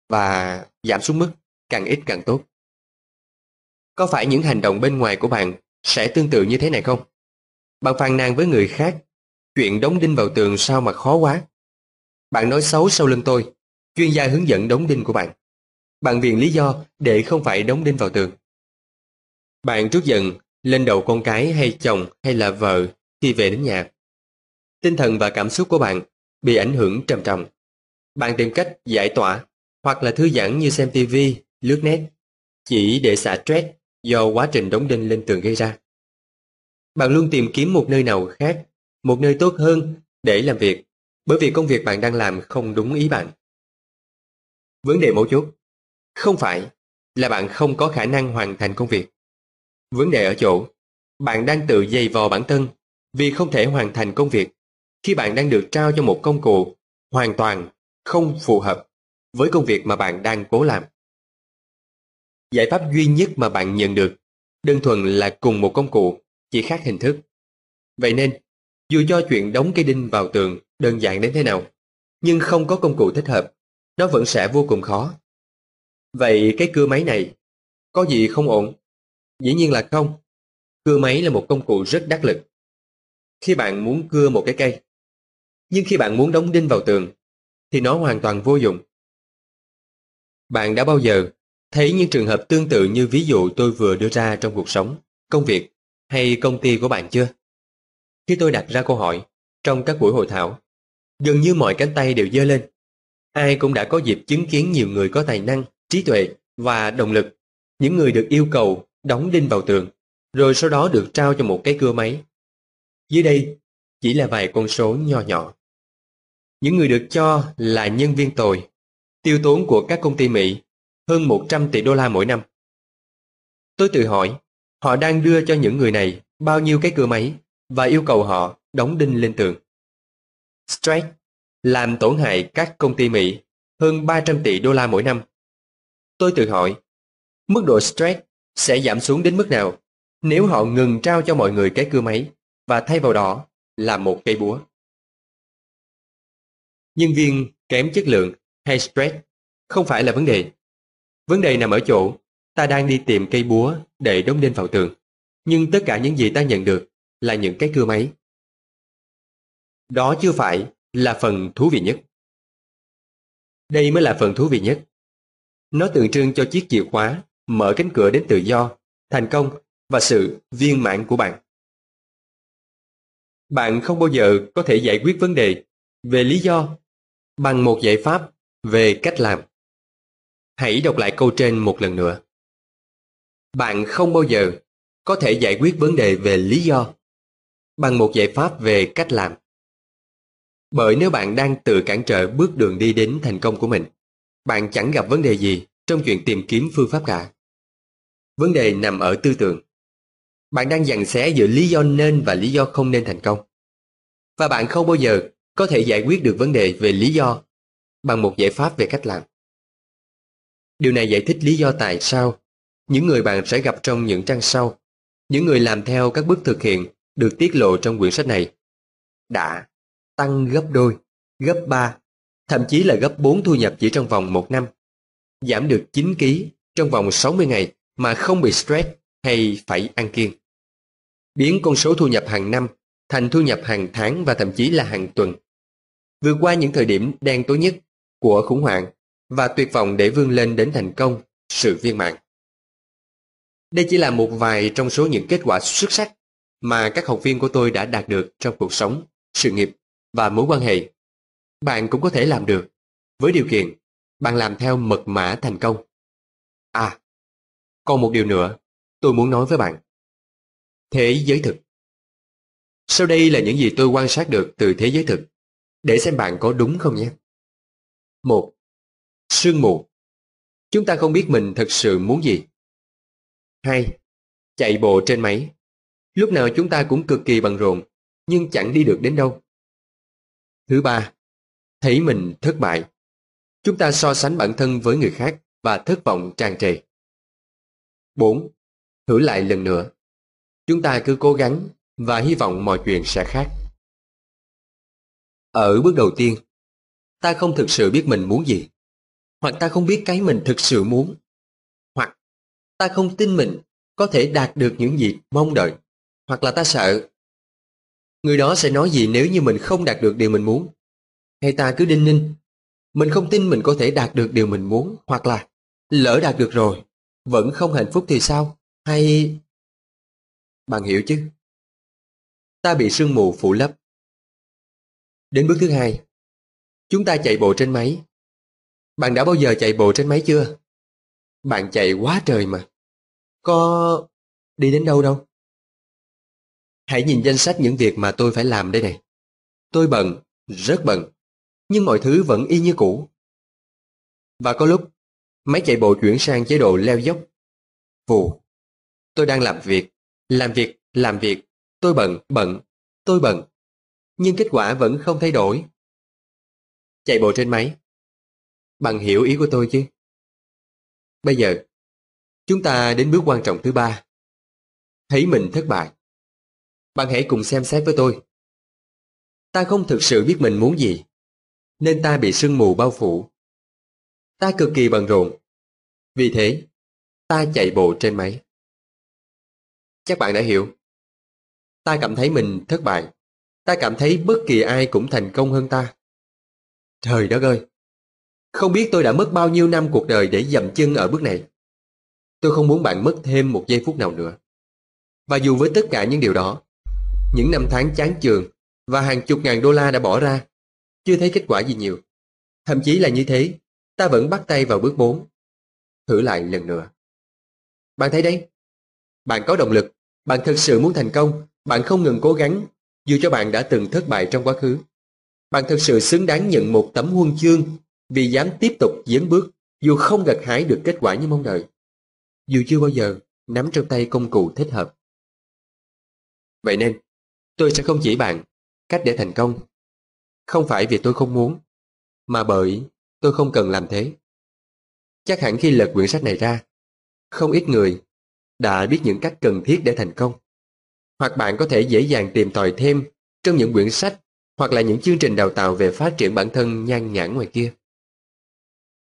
và giảm xuống mức càng ít càng tốt. Có phải những hành động bên ngoài của bạn sẽ tương tự như thế này không? Bạn phàn nàn với người khác, chuyện đóng đinh vào tường sao mà khó quá. Bạn nói xấu sau lưng tôi, chuyên gia hướng dẫn đóng đinh của bạn. Bạn viện lý do để không phải đóng đinh vào tường. Bạn trút giận lên đầu con cái hay chồng hay là vợ khi về đến nhà. Tinh thần và cảm xúc của bạn bị ảnh hưởng trầm trọng. Bạn tìm cách giải tỏa hoặc là thư giãn như xem TV, lướt net, chỉ để xả stress do quá trình đóng đinh lên tường gây ra. Bạn luôn tìm kiếm một nơi nào khác, một nơi tốt hơn để làm việc, bởi vì công việc bạn đang làm không đúng ý bạn. Vấn đề mấu chốt không phải là bạn không có khả năng hoàn thành công việc. Vấn đề ở chỗ, bạn đang tự dày vò bản thân vì không thể hoàn thành công việc khi bạn đang được trao cho một công cụ hoàn toàn không phù hợp với công việc mà bạn đang cố làm. Giải pháp duy nhất mà bạn nhận được đơn thuần là cùng một công cụ, chỉ khác hình thức. Vậy nên, dù cho chuyện đóng cây đinh vào tường đơn giản đến thế nào, nhưng không có công cụ thích hợp, nó vẫn sẽ vô cùng khó. Vậy cái cưa máy này, có gì không ổn? Dĩ nhiên là không. Cưa máy là một công cụ rất đắc lực. Khi bạn muốn cưa một cái cây, nhưng khi bạn muốn đóng đinh vào tường, thì nó hoàn toàn vô dụng. Bạn đã bao giờ thấy những trường hợp tương tự như ví dụ tôi vừa đưa ra trong cuộc sống, công việc hay công ty của bạn chưa? Khi tôi đặt ra câu hỏi trong các buổi hội thảo, gần như mọi cánh tay đều dơ lên. Ai cũng đã có dịp chứng kiến nhiều người có tài năng, trí tuệ và động lực, những người được yêu cầu đóng đinh vào tường, rồi sau đó được trao cho một cái cưa máy. Dưới đây chỉ là vài con số nho nhỏ. Những người được cho là nhân viên tồi, tiêu tốn của các công ty Mỹ hơn 100 tỷ đô la mỗi năm. Tôi tự hỏi, họ đang đưa cho những người này bao nhiêu cái cưa máy và yêu cầu họ đóng đinh lên tường. Strike làm tổn hại các công ty Mỹ hơn 300 tỷ đô la mỗi năm. Tôi tự hỏi, mức độ stress sẽ giảm xuống đến mức nào nếu họ ngừng trao cho mọi người cái cưa máy và thay vào đó là một cây búa. Nhân viên kém chất lượng hay stress không phải là vấn đề. Vấn đề nằm ở chỗ ta đang đi tìm cây búa để đóng đinh vào tường. Nhưng tất cả những gì ta nhận được là những cái cưa máy. Đó chưa phải là phần thú vị nhất. Đây mới là phần thú vị nhất. Nó tượng trưng cho chiếc chìa khóa mở cánh cửa đến tự do, thành công và sự viên mãn của bạn. Bạn không bao giờ có thể giải quyết vấn đề về lý do bằng một giải pháp về cách làm. Hãy đọc lại câu trên một lần nữa. Bạn không bao giờ có thể giải quyết vấn đề về lý do bằng một giải pháp về cách làm. Bởi nếu bạn đang tự cản trở bước đường đi đến thành công của mình, bạn chẳng gặp vấn đề gì trong chuyện tìm kiếm phương pháp cả. Vấn đề nằm ở tư tưởng. Bạn đang dằn xé giữa lý do nên và lý do không nên thành công. Và bạn không bao giờ có thể giải quyết được vấn đề về lý do bằng một giải pháp về cách làm. Điều này giải thích lý do tại sao những người bạn sẽ gặp trong những trang sau, những người làm theo các bước thực hiện được tiết lộ trong quyển sách này, đã tăng gấp đôi, gấp ba, thậm chí là gấp bốn thu nhập chỉ trong vòng một năm, giảm được 9 kg trong vòng 60 ngày mà không bị stress hay phải ăn kiêng. Biến con số thu nhập hàng năm thành thu nhập hàng tháng và thậm chí là hàng tuần. Vượt qua những thời điểm đen tối nhất của khủng hoảng và tuyệt vọng để vươn lên đến thành công, sự viên mãn. Đây chỉ là một vài trong số những kết quả xuất sắc mà các học viên của tôi đã đạt được trong cuộc sống, sự nghiệp và mối quan hệ. Bạn cũng có thể làm được với điều kiện bạn làm theo mật mã thành công. À, còn một điều nữa, tôi muốn nói với bạn. Thế giới thực Sau đây là những gì tôi quan sát được từ thế giới thực, để xem bạn có đúng không nhé. Một, Sương mù Chúng ta không biết mình thật sự muốn gì. Hai, Chạy bộ trên máy Lúc nào chúng ta cũng cực kỳ bận rộn, nhưng chẳng đi được đến đâu. Thứ ba, thấy mình thất bại. Chúng ta so sánh bản thân với người khác và thất vọng tràn trề. 4. Thử lại lần nữa. Chúng ta cứ cố gắng và hy vọng mọi chuyện sẽ khác. Ở bước đầu tiên, ta không thực sự biết mình muốn gì, hoặc ta không biết cái mình thực sự muốn, hoặc ta không tin mình có thể đạt được những gì mong đợi, hoặc là ta sợ. Người đó sẽ nói gì nếu như mình không đạt được điều mình muốn? Hay ta cứ đinh ninh, mình không tin mình có thể đạt được điều mình muốn, hoặc là lỡ đạt được rồi, vẫn không hạnh phúc thì sao? Hay... Bạn hiểu chứ? Ta bị sương mù phủ lấp. Đến bước thứ hai. Chúng ta chạy bộ trên máy. Bạn đã bao giờ chạy bộ trên máy chưa? Bạn chạy quá trời mà. Có... đi đến đâu đâu? Hãy nhìn danh sách những việc mà tôi phải làm đây này. Tôi bận, rất bận, nhưng mọi thứ vẫn y như cũ. Và có lúc, máy chạy bộ chuyển sang chế độ leo dốc. Vù. Tôi đang làm việc, làm việc, làm việc, tôi bận, bận, tôi bận. Nhưng kết quả vẫn không thay đổi. Chạy bộ trên máy. Bạn hiểu ý của tôi chứ? Bây giờ, chúng ta đến bước quan trọng thứ ba. Thấy mình thất bại. Bạn hãy cùng xem xét với tôi. Ta không thực sự biết mình muốn gì, nên ta bị sương mù bao phủ. Ta cực kỳ bận rộn. Vì thế, ta chạy bộ trên máy. Chắc bạn đã hiểu. Ta cảm thấy mình thất bại. Ta cảm thấy bất kỳ ai cũng thành công hơn ta. Trời đất ơi! Không biết tôi đã mất bao nhiêu năm cuộc đời để dậm chân ở bước này. Tôi không muốn bạn mất thêm một giây phút nào nữa. Và dù với tất cả những điều đó, những năm tháng chán chường và hàng chục ngàn đô la đã bỏ ra, chưa thấy kết quả gì nhiều. Thậm chí là như thế, ta vẫn bắt tay vào bước 4. Thử lại lần nữa. Bạn thấy đấy, bạn có động lực, bạn thực sự muốn thành công, bạn không ngừng cố gắng, dù cho bạn đã từng thất bại trong quá khứ. Bạn thực sự xứng đáng nhận một tấm huân chương vì dám tiếp tục dấn bước dù không gặt hái được kết quả như mong đợi. Dù chưa bao giờ nắm trong tay công cụ thích hợp. Vậy nên, tôi sẽ không chỉ bạn cách để thành công. Không phải vì tôi không muốn, mà bởi tôi không cần làm thế. Chắc hẳn khi lật quyển sách này ra, không ít người đã biết những cách cần thiết để thành công. Hoặc bạn có thể dễ dàng tìm tòi thêm trong những quyển sách hoặc là những chương trình đào tạo về phát triển bản thân nhan nhản ngoài kia.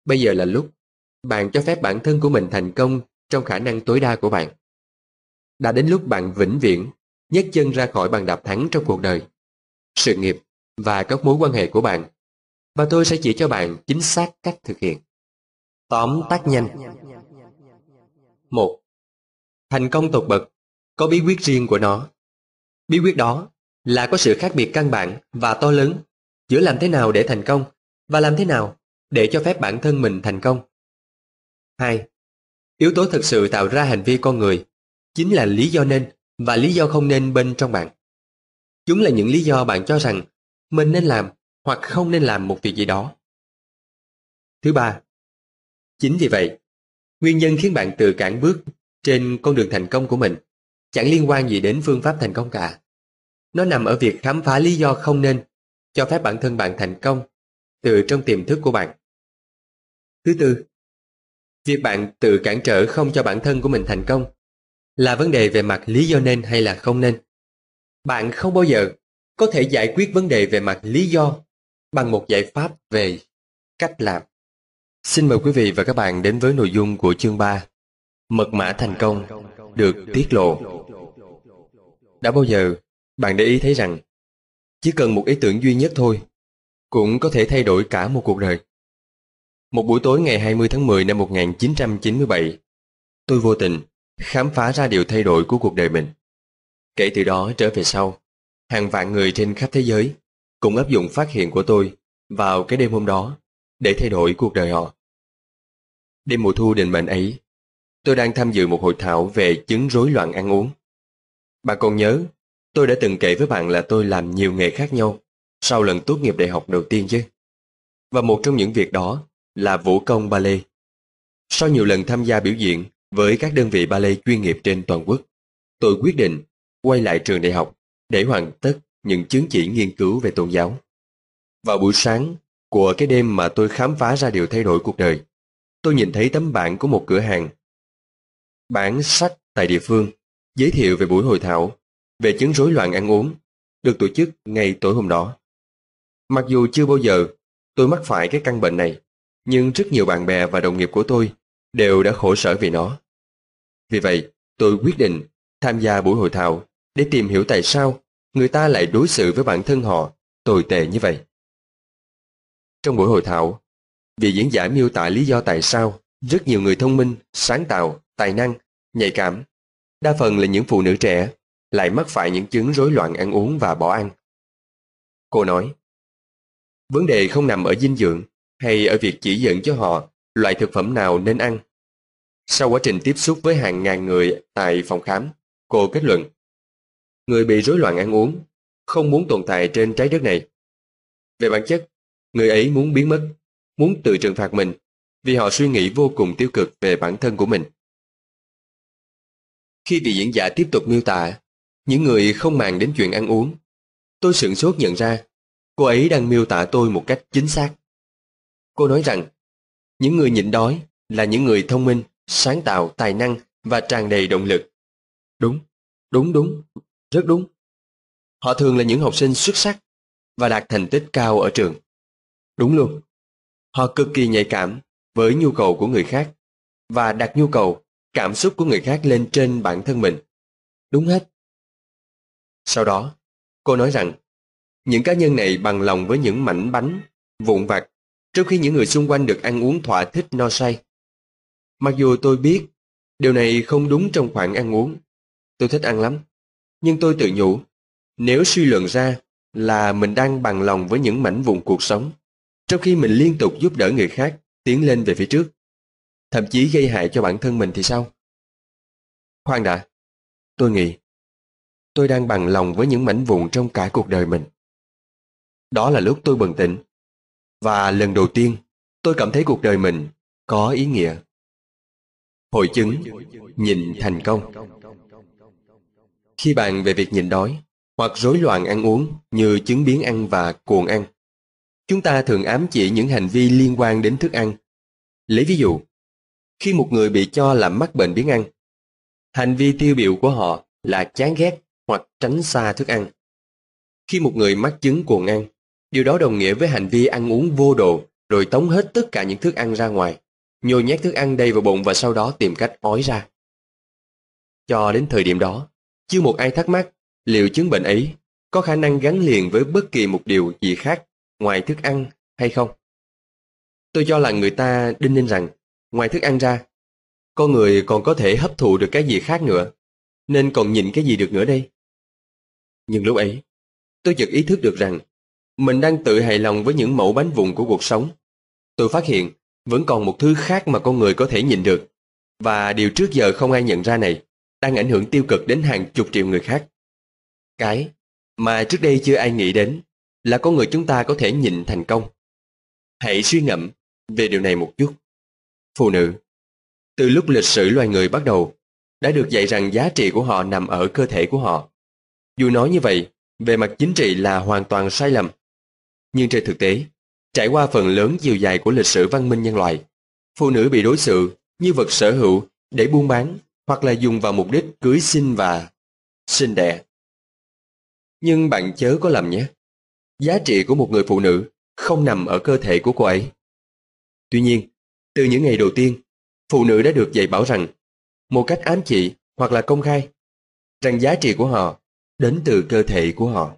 Bây giờ là lúc bạn cho phép bản thân của mình thành công trong khả năng tối đa của bạn. Đã đến lúc bạn vĩnh viễn nhấc chân ra khỏi bàn đạp thắng trong cuộc đời, sự nghiệp và các mối quan hệ của bạn. Và tôi sẽ chỉ cho bạn chính xác cách thực hiện. Tóm tắt nhanh. một, Thành công tột bậc, có bí quyết riêng của nó. Bí quyết đó là có sự khác biệt căn bản và to lớn giữa làm thế nào để thành công và làm thế nào để cho phép bản thân mình thành công. 2. Yếu tố thực sự tạo ra hành vi con người chính là lý do nên và lý do không nên bên trong bạn. Chúng là những lý do bạn cho rằng mình nên làm hoặc không nên làm một việc gì đó. Thứ ba, chính vì vậy, nguyên nhân khiến bạn tự cản bước trên con đường thành công của mình chẳng liên quan gì đến phương pháp thành công cả. Nó nằm ở việc khám phá lý do không nên cho phép bản thân bạn thành công từ trong tiềm thức của bạn. Thứ tư, việc bạn tự cản trở không cho bản thân của mình thành công là vấn đề về mặt lý do nên hay là không nên. Bạn không bao giờ có thể giải quyết vấn đề về mặt lý do bằng một giải pháp về cách làm. Xin mời quý vị và các bạn đến với nội dung của chương 3 Mật mã thành công được tiết lộ. Đã bao giờ bạn để ý thấy rằng chỉ cần một ý tưởng duy nhất thôi cũng có thể thay đổi cả một cuộc đời. Một buổi tối ngày 20 tháng 10 năm 1997, tôi vô tình khám phá ra điều thay đổi của cuộc đời mình. Kể từ đó trở về sau, hàng vạn người trên khắp thế giới cũng áp dụng phát hiện của tôi vào cái đêm hôm đó để thay đổi cuộc đời họ. Đêm mùa thu định mệnh ấy, tôi đang tham dự một hội thảo về chứng rối loạn ăn uống. Bạn còn nhớ, tôi đã từng kể với bạn là tôi làm nhiều nghề khác nhau sau lần tốt nghiệp đại học đầu tiên chứ. Và một trong những việc đó là vũ công ballet. Sau nhiều lần tham gia biểu diễn với các đơn vị ballet chuyên nghiệp trên toàn quốc, tôi quyết định quay lại trường đại học để hoàn tất những chứng chỉ nghiên cứu về tôn giáo. Vào buổi sáng của cái đêm mà tôi khám phá ra điều thay đổi cuộc đời, tôi nhìn thấy tấm bảng của một cửa hàng Bản sách tại địa phương giới thiệu về buổi hội thảo về chứng rối loạn ăn uống được tổ chức ngay tối hôm đó. Mặc dù chưa bao giờ tôi mắc phải cái căn bệnh này, nhưng rất nhiều bạn bè và đồng nghiệp của tôi đều đã khổ sở vì nó. Vì vậy, tôi quyết định tham gia buổi hội thảo để tìm hiểu tại sao người ta lại đối xử với bản thân họ tồi tệ như vậy. Trong buổi hội thảo, vị diễn giả miêu tả lý do tại sao rất nhiều người thông minh, sáng tạo, tài năng, nhạy cảm, đa phần là những phụ nữ trẻ, lại mắc phải những chứng rối loạn ăn uống và bỏ ăn. Cô nói, vấn đề không nằm ở dinh dưỡng hay ở việc chỉ dẫn cho họ loại thực phẩm nào nên ăn. Sau quá trình tiếp xúc với hàng ngàn người tại phòng khám, cô kết luận, người bị rối loạn ăn uống không muốn tồn tại trên trái đất này. Về bản chất, người ấy muốn biến mất, muốn tự trừng phạt mình vì họ suy nghĩ vô cùng tiêu cực về bản thân của mình. Khi vị diễn giả tiếp tục miêu tả những người không màng đến chuyện ăn uống, tôi sửng sốt nhận ra cô ấy đang miêu tả tôi một cách chính xác. Cô nói rằng những người nhịn đói là những người thông minh, sáng tạo, tài năng và tràn đầy động lực. Đúng, đúng đúng, rất đúng. Họ thường là những học sinh xuất sắc và đạt thành tích cao ở trường. Đúng luôn. Họ cực kỳ nhạy cảm với nhu cầu của người khác và đặt nhu cầu, cảm xúc của người khác lên trên bản thân mình. Đúng hết. Sau đó, cô nói rằng những cá nhân này bằng lòng với những mảnh bánh, vụn vặt, trong khi những người xung quanh được ăn uống thỏa thích no say. Mặc dù tôi biết điều này không đúng trong khoảng ăn uống, tôi thích ăn lắm, nhưng tôi tự nhủ, nếu suy luận ra là mình đang bằng lòng với những mảnh vụn cuộc sống, trong khi mình liên tục giúp đỡ người khác tiến lên về phía trước, thậm chí gây hại cho bản thân mình thì sao? Khoan đã, tôi nghĩ, tôi đang bằng lòng với những mảnh vụn trong cả cuộc đời mình. Đó là lúc tôi bừng tỉnh, và lần đầu tiên tôi cảm thấy cuộc đời mình có ý nghĩa. Hội chứng nhìn thành công khi bàn về việc nhịn đói hoặc rối loạn ăn uống như chứng biến ăn và cuồng ăn, chúng ta thường ám chỉ những hành vi liên quan đến thức ăn. Lấy ví dụ, khi một người bị cho là mắc bệnh biến ăn, hành vi tiêu biểu của họ là chán ghét hoặc tránh xa thức ăn. Khi một người mắc chứng cuồng ăn, điều đó đồng nghĩa với hành vi ăn uống vô độ rồi tống hết tất cả những thức ăn ra ngoài, nhồi nhét thức ăn đầy vào bụng và sau đó tìm cách ói ra. Cho đến thời điểm đó, chưa một ai thắc mắc liệu chứng bệnh ấy có khả năng gắn liền với bất kỳ một điều gì khác ngoài thức ăn hay không. Tôi cho là người ta đinh ninh rằng, ngoài thức ăn ra, con người còn có thể hấp thụ được cái gì khác nữa, nên còn nhìn cái gì được nữa đây? Nhưng lúc ấy, tôi chợt ý thức được rằng mình đang tự hài lòng với những mẫu bánh vùng của cuộc sống. Tôi phát hiện vẫn còn một thứ khác mà con người có thể nhìn được, và điều trước giờ không ai nhận ra này đang ảnh hưởng tiêu cực đến hàng chục triệu người khác. Cái mà trước đây chưa ai nghĩ đến là con người chúng ta có thể nhịn thành công. Hãy suy ngẫm về điều này một chút. Phụ nữ, từ lúc lịch sử loài người bắt đầu, đã được dạy rằng giá trị của họ nằm ở cơ thể của họ. Dù nói như vậy, về mặt chính trị là hoàn toàn sai lầm. Nhưng trên thực tế, trải qua phần lớn chiều dài của lịch sử văn minh nhân loại, phụ nữ bị đối xử như vật sở hữu để buôn bán hoặc là dùng vào mục đích cưới sinh và sinh đẻ. Nhưng bạn chớ có lầm nhé. Giá trị của một người phụ nữ không nằm ở cơ thể của cô ấy. Tuy nhiên, từ những ngày đầu tiên, phụ nữ đã được dạy bảo rằng, một cách ám chỉ hoặc là công khai, rằng giá trị của họ đến từ cơ thể của họ.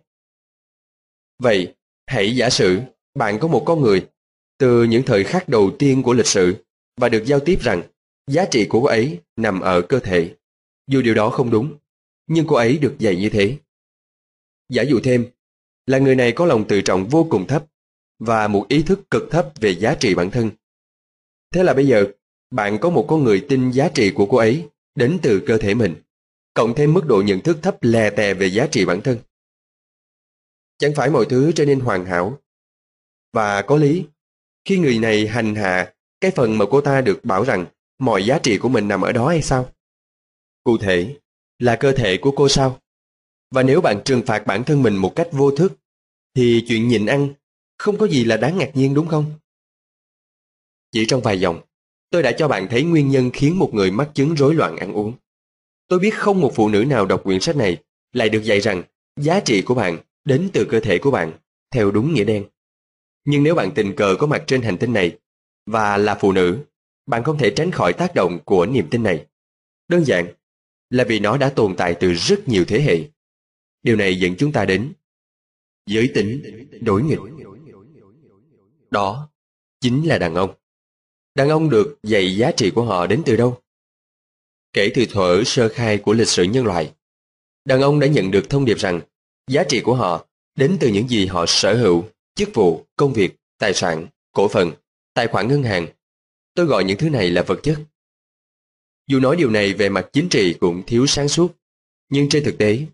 Vậy, hãy giả sử bạn có một con người từ những thời khắc đầu tiên của lịch sử và được giao tiếp rằng giá trị của cô ấy nằm ở cơ thể. Dù điều đó không đúng, nhưng cô ấy được dạy như thế. Giả dụ thêm, là người này có lòng tự trọng vô cùng thấp và một ý thức cực thấp về giá trị bản thân. Thế là bây giờ, bạn có một con người tin giá trị của cô ấy đến từ cơ thể mình, cộng thêm mức độ nhận thức thấp lè tè về giá trị bản thân. Chẳng phải mọi thứ trở nên hoàn hảo. Và có lý, khi người này hành hạ cái phần mà cô ta được bảo rằng mọi giá trị của mình nằm ở đó hay sao? Cụ thể, là cơ thể của cô sao? Và nếu bạn trừng phạt bản thân mình một cách vô thức, thì chuyện nhịn ăn không có gì là đáng ngạc nhiên đúng không? Chỉ trong vài dòng, tôi đã cho bạn thấy nguyên nhân khiến một người mắc chứng rối loạn ăn uống. Tôi biết không một phụ nữ nào đọc quyển sách này lại được dạy rằng giá trị của bạn đến từ cơ thể của bạn, theo đúng nghĩa đen. Nhưng nếu bạn tình cờ có mặt trên hành tinh này và là phụ nữ, bạn không thể tránh khỏi tác động của niềm tin này. Đơn giản là vì nó đã tồn tại từ rất nhiều thế hệ. Điều này dẫn chúng ta đến giới tính đối nghịch. Đó chính là đàn ông. Đàn ông được dạy giá trị của họ đến từ đâu? Kể từ thuở sơ khai của lịch sử nhân loại, đàn ông đã nhận được thông điệp rằng giá trị của họ đến từ những gì họ sở hữu, chức vụ, công việc, tài sản, cổ phần, tài khoản ngân hàng. Tôi gọi những thứ này là vật chất. Dù nói điều này về mặt chính trị cũng thiếu sáng suốt, nhưng trên thực tế,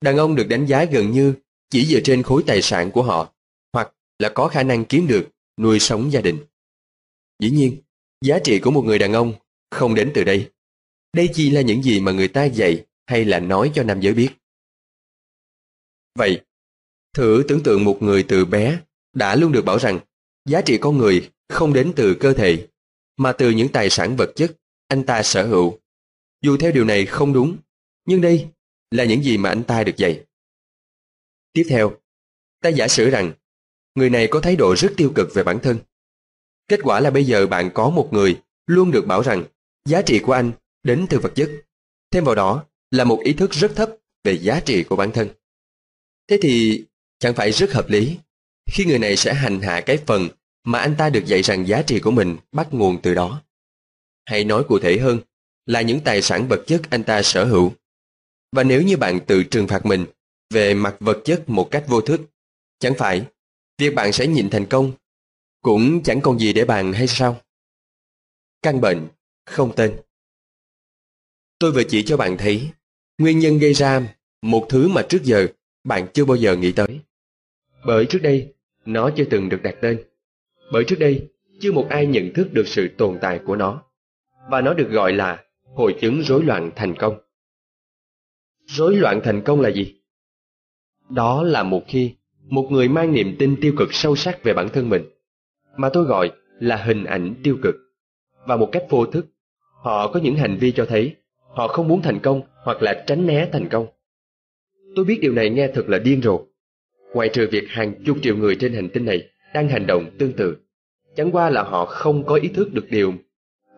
đàn ông được đánh giá gần như chỉ dựa trên khối tài sản của họ, hoặc là có khả năng kiếm được nuôi sống gia đình. Dĩ nhiên, giá trị của một người đàn ông không đến từ đây. Đây chỉ là những gì mà người ta dạy hay là nói cho nam giới biết. Vậy, thử tưởng tượng một người từ bé đã luôn được bảo rằng giá trị con người không đến từ cơ thể, mà từ những tài sản vật chất anh ta sở hữu. Dù theo điều này không đúng, nhưng đây là những gì mà anh ta được dạy. Tiếp theo, ta giả sử rằng người này có thái độ rất tiêu cực về bản thân. Kết quả là bây giờ bạn có một người luôn được bảo rằng giá trị của anh đến từ vật chất. Thêm vào đó là một ý thức rất thấp về giá trị của bản thân. Thế thì chẳng phải rất hợp lý khi người này sẽ hành hạ cái phần mà anh ta được dạy rằng giá trị của mình bắt nguồn từ đó. Hay nói cụ thể hơn là những tài sản vật chất anh ta sở hữu. Và nếu như bạn tự trừng phạt mình về mặt vật chất một cách vô thức, chẳng phải việc bạn sẽ nhịn thành công cũng chẳng còn gì để bàn hay sao? Căn bệnh không tên Tôi vừa chỉ cho bạn thấy nguyên nhân gây ra một thứ mà trước giờ bạn chưa bao giờ nghĩ tới. Bởi trước đây, nó chưa từng được đặt tên. Bởi trước đây, chưa một ai nhận thức được sự tồn tại của nó. Và nó được gọi là hội chứng rối loạn thành công. Rối loạn thành công là gì? Đó là một khi một người mang niềm tin tiêu cực sâu sắc về bản thân mình, mà tôi gọi là hình ảnh tiêu cực. Và một cách vô thức, họ có những hành vi cho thấy họ không muốn thành công hoặc là tránh né thành công. Tôi biết điều này nghe thật là điên rồ. Ngoài trừ việc hàng chục triệu người trên hành tinh này đang hành động tương tự, chẳng qua là họ không có ý thức được điều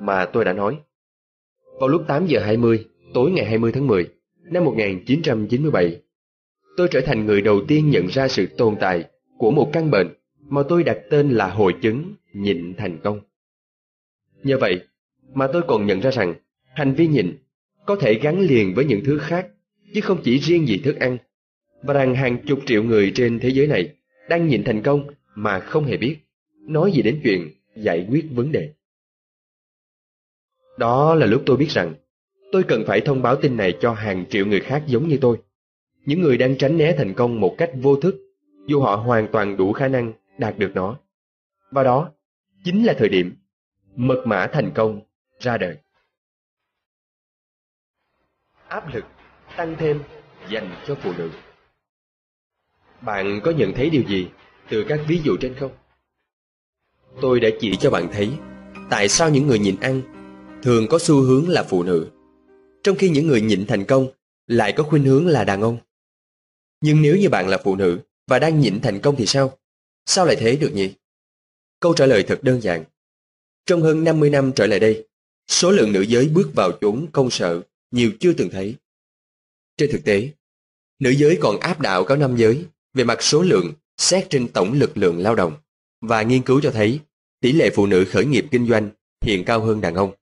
mà tôi đã nói. Vào lúc 8 giờ 20, tối ngày 20 tháng 10, năm 1997, tôi trở thành người đầu tiên nhận ra sự tồn tại của một căn bệnh mà tôi đặt tên là hội chứng nhịn thành công. Nhờ vậy mà tôi còn nhận ra rằng hành vi nhịn có thể gắn liền với những thứ khác chứ không chỉ riêng gì thức ăn và rằng hàng chục triệu người trên thế giới này đang nhịn thành công mà không hề biết nói gì đến chuyện giải quyết vấn đề. Đó là lúc tôi biết rằng, tôi cần phải thông báo tin này cho hàng triệu người khác giống như tôi. Những người đang tránh né thành công một cách vô thức, dù họ hoàn toàn đủ khả năng đạt được nó. Và đó chính là thời điểm mật mã thành công ra đời. Áp lực tăng thêm dành cho phụ nữ. Bạn có nhận thấy điều gì từ các ví dụ trên không? Tôi đã chỉ cho bạn thấy tại sao những người nhịn ăn thường có xu hướng là phụ nữ, trong khi những người nhịn thành công lại có khuynh hướng là đàn ông. Nhưng nếu như bạn là phụ nữ và đang nhịn thành công thì sao? Sao lại thế được nhỉ? Câu trả lời thật đơn giản. Trong hơn 50 năm trở lại đây, số lượng nữ giới bước vào chốn công sở nhiều chưa từng thấy. Trên thực tế, nữ giới còn áp đảo các nam giới về mặt số lượng xét trên tổng lực lượng lao động và nghiên cứu cho thấy tỷ lệ phụ nữ khởi nghiệp kinh doanh hiện cao hơn đàn ông.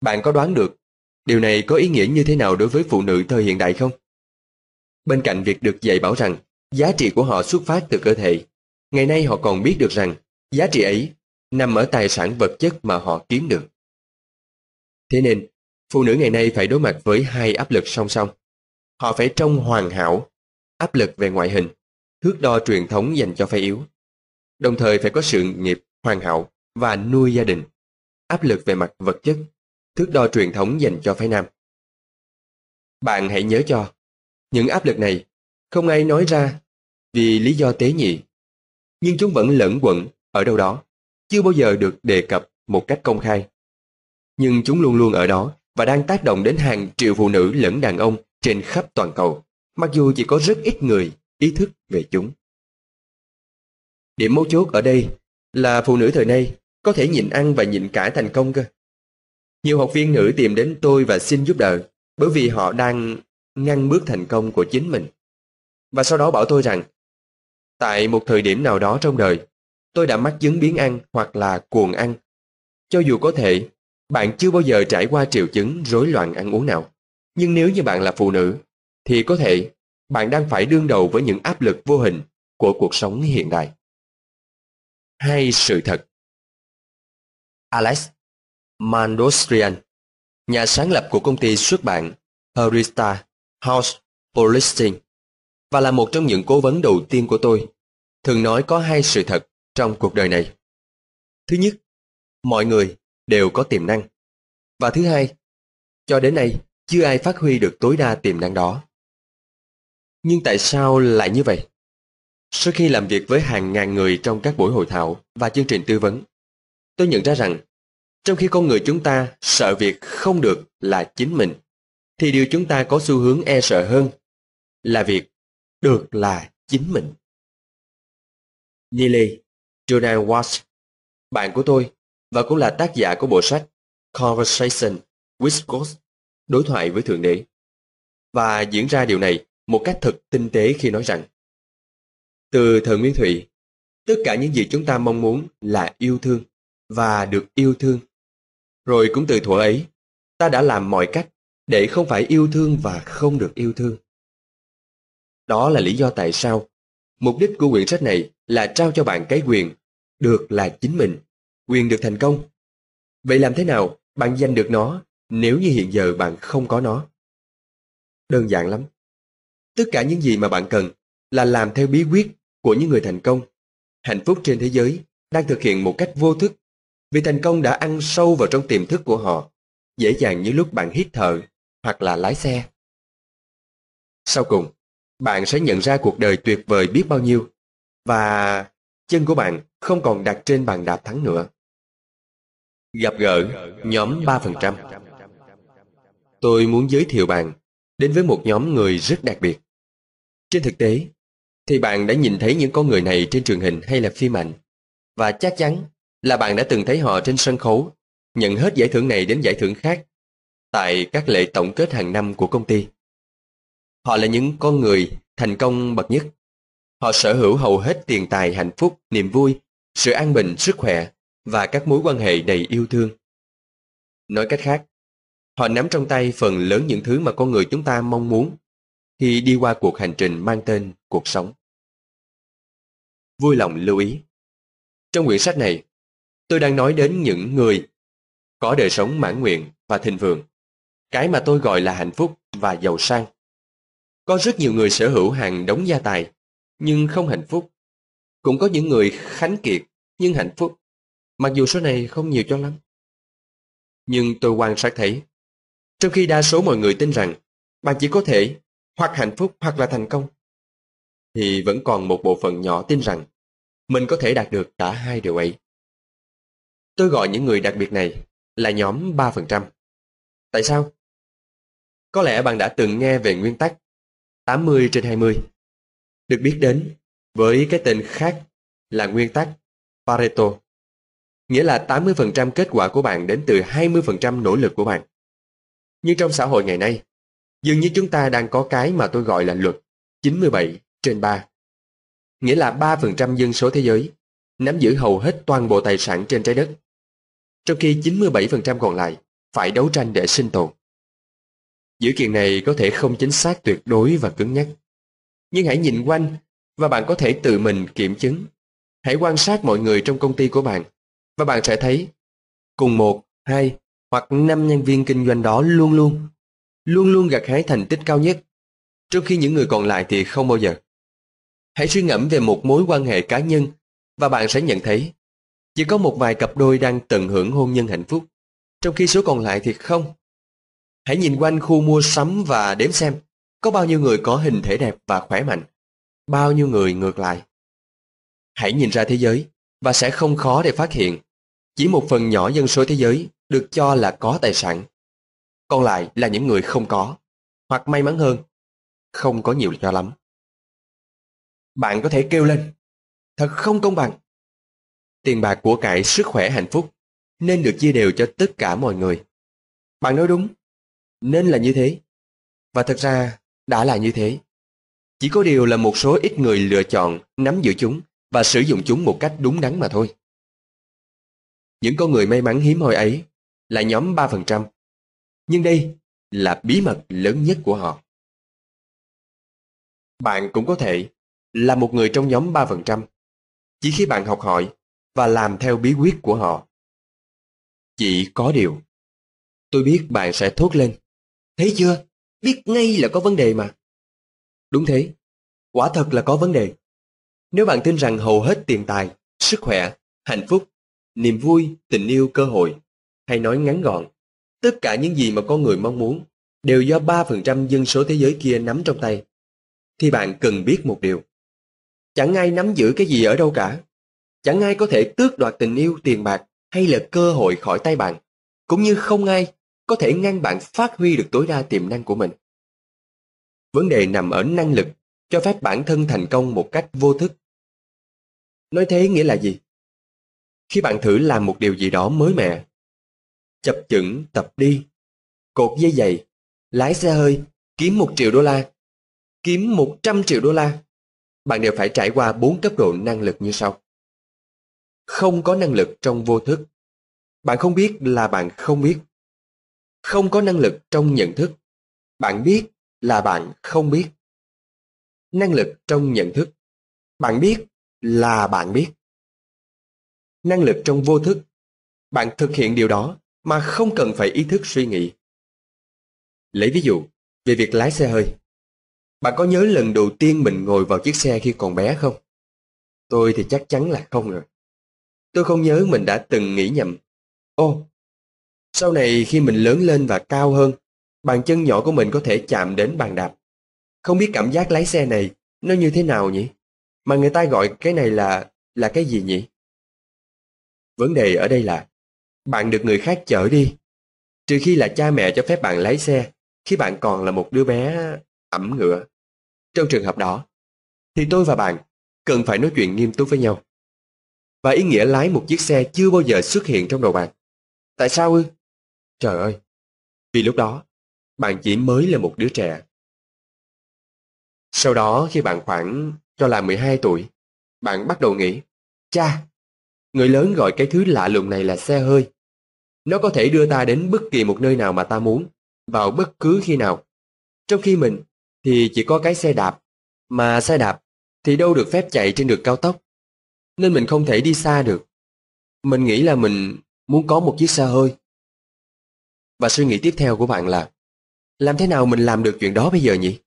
Bạn có đoán được điều này có ý nghĩa như thế nào đối với phụ nữ thời hiện đại không? Bên cạnh việc được dạy bảo rằng giá trị của họ xuất phát từ cơ thể, ngày nay họ còn biết được rằng giá trị ấy nằm ở tài sản vật chất mà họ kiếm được. Thế nên, phụ nữ ngày nay phải đối mặt với hai áp lực song song. Họ phải trông hoàn hảo, áp lực về ngoại hình, thước đo truyền thống dành cho phái yếu. Đồng thời phải có sự nghiệp hoàn hảo và nuôi gia đình, áp lực về mặt vật chất, thước đo truyền thống dành cho phái nam. Bạn hãy nhớ cho, những áp lực này không ai nói ra vì lý do tế nhị, nhưng chúng vẫn lẫn quẩn ở đâu đó, chưa bao giờ được đề cập một cách công khai. Nhưng chúng luôn luôn ở đó và đang tác động đến hàng triệu phụ nữ lẫn đàn ông trên khắp toàn cầu, mặc dù chỉ có rất ít người ý thức về chúng. Điểm mấu chốt ở đây là phụ nữ thời nay có thể nhịn ăn và nhịn cả thành công cơ. Nhiều học viên nữ tìm đến tôi và xin giúp đỡ bởi vì họ đang ngăn bước thành công của chính mình. Và sau đó bảo tôi rằng, tại một thời điểm nào đó trong đời, tôi đã mắc chứng biến ăn hoặc là cuồng ăn. Cho dù có thể, bạn chưa bao giờ trải qua triệu chứng rối loạn ăn uống nào. Nhưng nếu như bạn là phụ nữ, thì có thể bạn đang phải đương đầu với những áp lực vô hình của cuộc sống hiện đại. Hai sự thật Alex Mandostrian, nhà sáng lập của công ty xuất bản Arista House Publishing và là một trong những cố vấn đầu tiên của tôi, thường nói có hai sự thật trong cuộc đời này. Thứ nhất, mọi người đều có tiềm năng. Và thứ hai, cho đến nay chưa ai phát huy được tối đa tiềm năng đó. Nhưng tại sao lại như vậy? Sau khi làm việc với hàng ngàn người trong các buổi hội thảo và chương trình tư vấn, tôi nhận ra rằng trong khi con người chúng ta sợ việc không được là chính mình, thì điều chúng ta có xu hướng e sợ hơn là việc được là chính mình. Neely Jordan Watts, bạn của tôi và cũng là tác giả của bộ sách Conversation with God, đối thoại với Thượng Đế. Và diễn ra điều này một cách thật tinh tế khi nói rằng từ thời Nguyên Thủy, tất cả những gì chúng ta mong muốn là yêu thương và được yêu thương. Rồi cũng từ thuở ấy, ta đã làm mọi cách để không phải yêu thương và không được yêu thương. Đó là lý do tại sao mục đích của quyển sách này là trao cho bạn cái quyền được là chính mình, quyền được thành công. Vậy làm thế nào bạn giành được nó nếu như hiện giờ bạn không có nó? Đơn giản lắm. Tất cả những gì mà bạn cần là làm theo bí quyết của những người thành công. Hạnh phúc trên thế giới đang thực hiện một cách vô thức vì thành công đã ăn sâu vào trong tiềm thức của họ, dễ dàng như lúc bạn hít thở hoặc là lái xe. Sau cùng, bạn sẽ nhận ra cuộc đời tuyệt vời biết bao nhiêu và chân của bạn không còn đặt trên bàn đạp thắng nữa. Gặp gỡ nhóm 3% Tôi muốn giới thiệu bạn đến với một nhóm người rất đặc biệt. Trên thực tế, thì bạn đã nhìn thấy những con người này trên truyền hình hay là phim ảnh. Và chắc chắn là bạn đã từng thấy họ trên sân khấu, nhận hết giải thưởng này đến giải thưởng khác, tại các lễ tổng kết hàng năm của công ty. Họ là những con người thành công bậc nhất. Họ sở hữu hầu hết tiền tài hạnh phúc, niềm vui, sự an bình, sức khỏe và các mối quan hệ đầy yêu thương. Nói cách khác, họ nắm trong tay phần lớn những thứ mà con người chúng ta mong muốn khi đi qua cuộc hành trình mang tên cuộc sống. Vui lòng lưu ý. Trong quyển sách này, tôi đang nói đến những người có đời sống mãn nguyện và thịnh vượng. Cái mà tôi gọi là hạnh phúc và giàu sang. Có rất nhiều người sở hữu hàng đống gia tài, nhưng không hạnh phúc. Cũng có những người khánh kiệt, nhưng hạnh phúc. Mặc dù số này không nhiều cho lắm. Nhưng tôi quan sát thấy, trong khi đa số mọi người tin rằng bạn chỉ có thể hoặc hạnh phúc hoặc là thành công, thì vẫn còn một bộ phận nhỏ tin rằng mình có thể đạt được cả hai điều ấy. Tôi gọi những người đặc biệt này là nhóm 3%. Tại sao? Có lẽ bạn đã từng nghe về nguyên tắc 80 trên 20, được biết đến với cái tên khác là nguyên tắc Pareto, nghĩa là 80% kết quả của bạn đến từ 20% nỗ lực của bạn. Nhưng trong xã hội ngày nay, dường như chúng ta đang có cái mà tôi gọi là luật 97 trên 3. Nghĩa là 3% dân số thế giới nắm giữ hầu hết toàn bộ tài sản trên trái đất, trong khi 97% còn lại phải đấu tranh để sinh tồn. Dữ kiện này có thể không chính xác tuyệt đối và cứng nhắc. Nhưng hãy nhìn quanh và bạn có thể tự mình kiểm chứng. Hãy quan sát mọi người trong công ty của bạn và bạn sẽ thấy cùng một, hai hoặc năm nhân viên kinh doanh đó luôn luôn, luôn luôn gặt hái thành tích cao nhất, trong khi những người còn lại thì không bao giờ. Hãy suy ngẫm về một mối quan hệ cá nhân và bạn sẽ nhận thấy chỉ có một vài cặp đôi đang tận hưởng hôn nhân hạnh phúc, trong khi số còn lại thì không. Hãy nhìn quanh khu mua sắm và đếm xem có bao nhiêu người có hình thể đẹp và khỏe mạnh, bao nhiêu người ngược lại. Hãy nhìn ra thế giới và sẽ không khó để phát hiện chỉ một phần nhỏ dân số thế giới được cho là có tài sản. Còn lại là những người không có, hoặc may mắn hơn, không có nhiều cho lắm. Bạn có thể kêu lên, thật không công bằng. Tiền bạc của cải sức khỏe hạnh phúc nên được chia đều cho tất cả mọi người. Bạn nói đúng, nên là như thế. Và thật ra đã là như thế. Chỉ có điều là một số ít người lựa chọn nắm giữ chúng và sử dụng chúng một cách đúng đắn mà thôi. Những con người may mắn hiếm hoi ấy là nhóm 3%. Nhưng đây là bí mật lớn nhất của họ. Bạn cũng có thể là một người trong nhóm 3%, chỉ khi bạn học hỏi và làm theo bí quyết của họ. Chỉ có điều, tôi biết bạn sẽ thốt lên. Thấy chưa? Biết ngay là có vấn đề mà. Đúng thế, quả thật là có vấn đề. Nếu bạn tin rằng hầu hết tiền tài, sức khỏe, hạnh phúc, niềm vui, tình yêu, cơ hội, hay nói ngắn gọn, tất cả những gì mà con người mong muốn đều do 3% dân số thế giới kia nắm trong tay, thì bạn cần biết một điều. Chẳng ai nắm giữ cái gì ở đâu cả. Chẳng ai có thể tước đoạt tình yêu, tiền bạc hay là cơ hội khỏi tay bạn, cũng như không ai có thể ngăn bạn phát huy được tối đa tiềm năng của mình. Vấn đề nằm ở năng lực cho phép bản thân thành công một cách vô thức. Nói thế nghĩa là gì? Khi bạn thử làm một điều gì đó mới mẻ, chập chững tập đi, cột dây giày, lái xe hơi, kiếm một triệu đô la, kiếm một trăm triệu đô la, bạn đều phải trải qua bốn cấp độ năng lực như sau. Không có năng lực trong vô thức. Bạn không biết là bạn không biết. Không có năng lực trong nhận thức. Bạn biết là bạn không biết. Năng lực trong nhận thức. Bạn biết là bạn biết. Năng lực trong vô thức. Bạn thực hiện điều đó mà không cần phải ý thức suy nghĩ. Lấy ví dụ về việc lái xe hơi. Bạn có nhớ lần đầu tiên mình ngồi vào chiếc xe khi còn bé không? Tôi thì chắc chắn là không rồi. Tôi không nhớ mình đã từng nghĩ nhầm. Ô, sau này khi mình lớn lên và cao hơn, bàn chân nhỏ của mình có thể chạm đến bàn đạp. Không biết cảm giác lái xe này nó như thế nào nhỉ? Mà người ta gọi cái này là là cái gì nhỉ? Vấn đề ở đây là bạn được người khác chở đi. Trừ khi là cha mẹ cho phép bạn lái xe khi bạn còn là một đứa bé ẩm ngựa. Trong trường hợp đó, thì tôi và bạn cần phải nói chuyện nghiêm túc với nhau. Và ý nghĩa lái một chiếc xe chưa bao giờ xuất hiện trong đầu bạn. Tại sao ư? Trời ơi! Vì lúc đó, bạn chỉ mới là một đứa trẻ. Sau đó khi bạn khoảng cho là 12 tuổi, bạn bắt đầu nghĩ, cha, người lớn gọi cái thứ lạ lùng này là xe hơi. Nó có thể đưa ta đến bất kỳ một nơi nào mà ta muốn, vào bất cứ khi nào. Trong khi mình thì chỉ có cái xe đạp, mà xe đạp thì đâu được phép chạy trên đường cao tốc, nên mình không thể đi xa được. Mình nghĩ là mình muốn có một chiếc xe hơi. Và suy nghĩ tiếp theo của bạn là, làm thế nào mình làm được chuyện đó bây giờ nhỉ?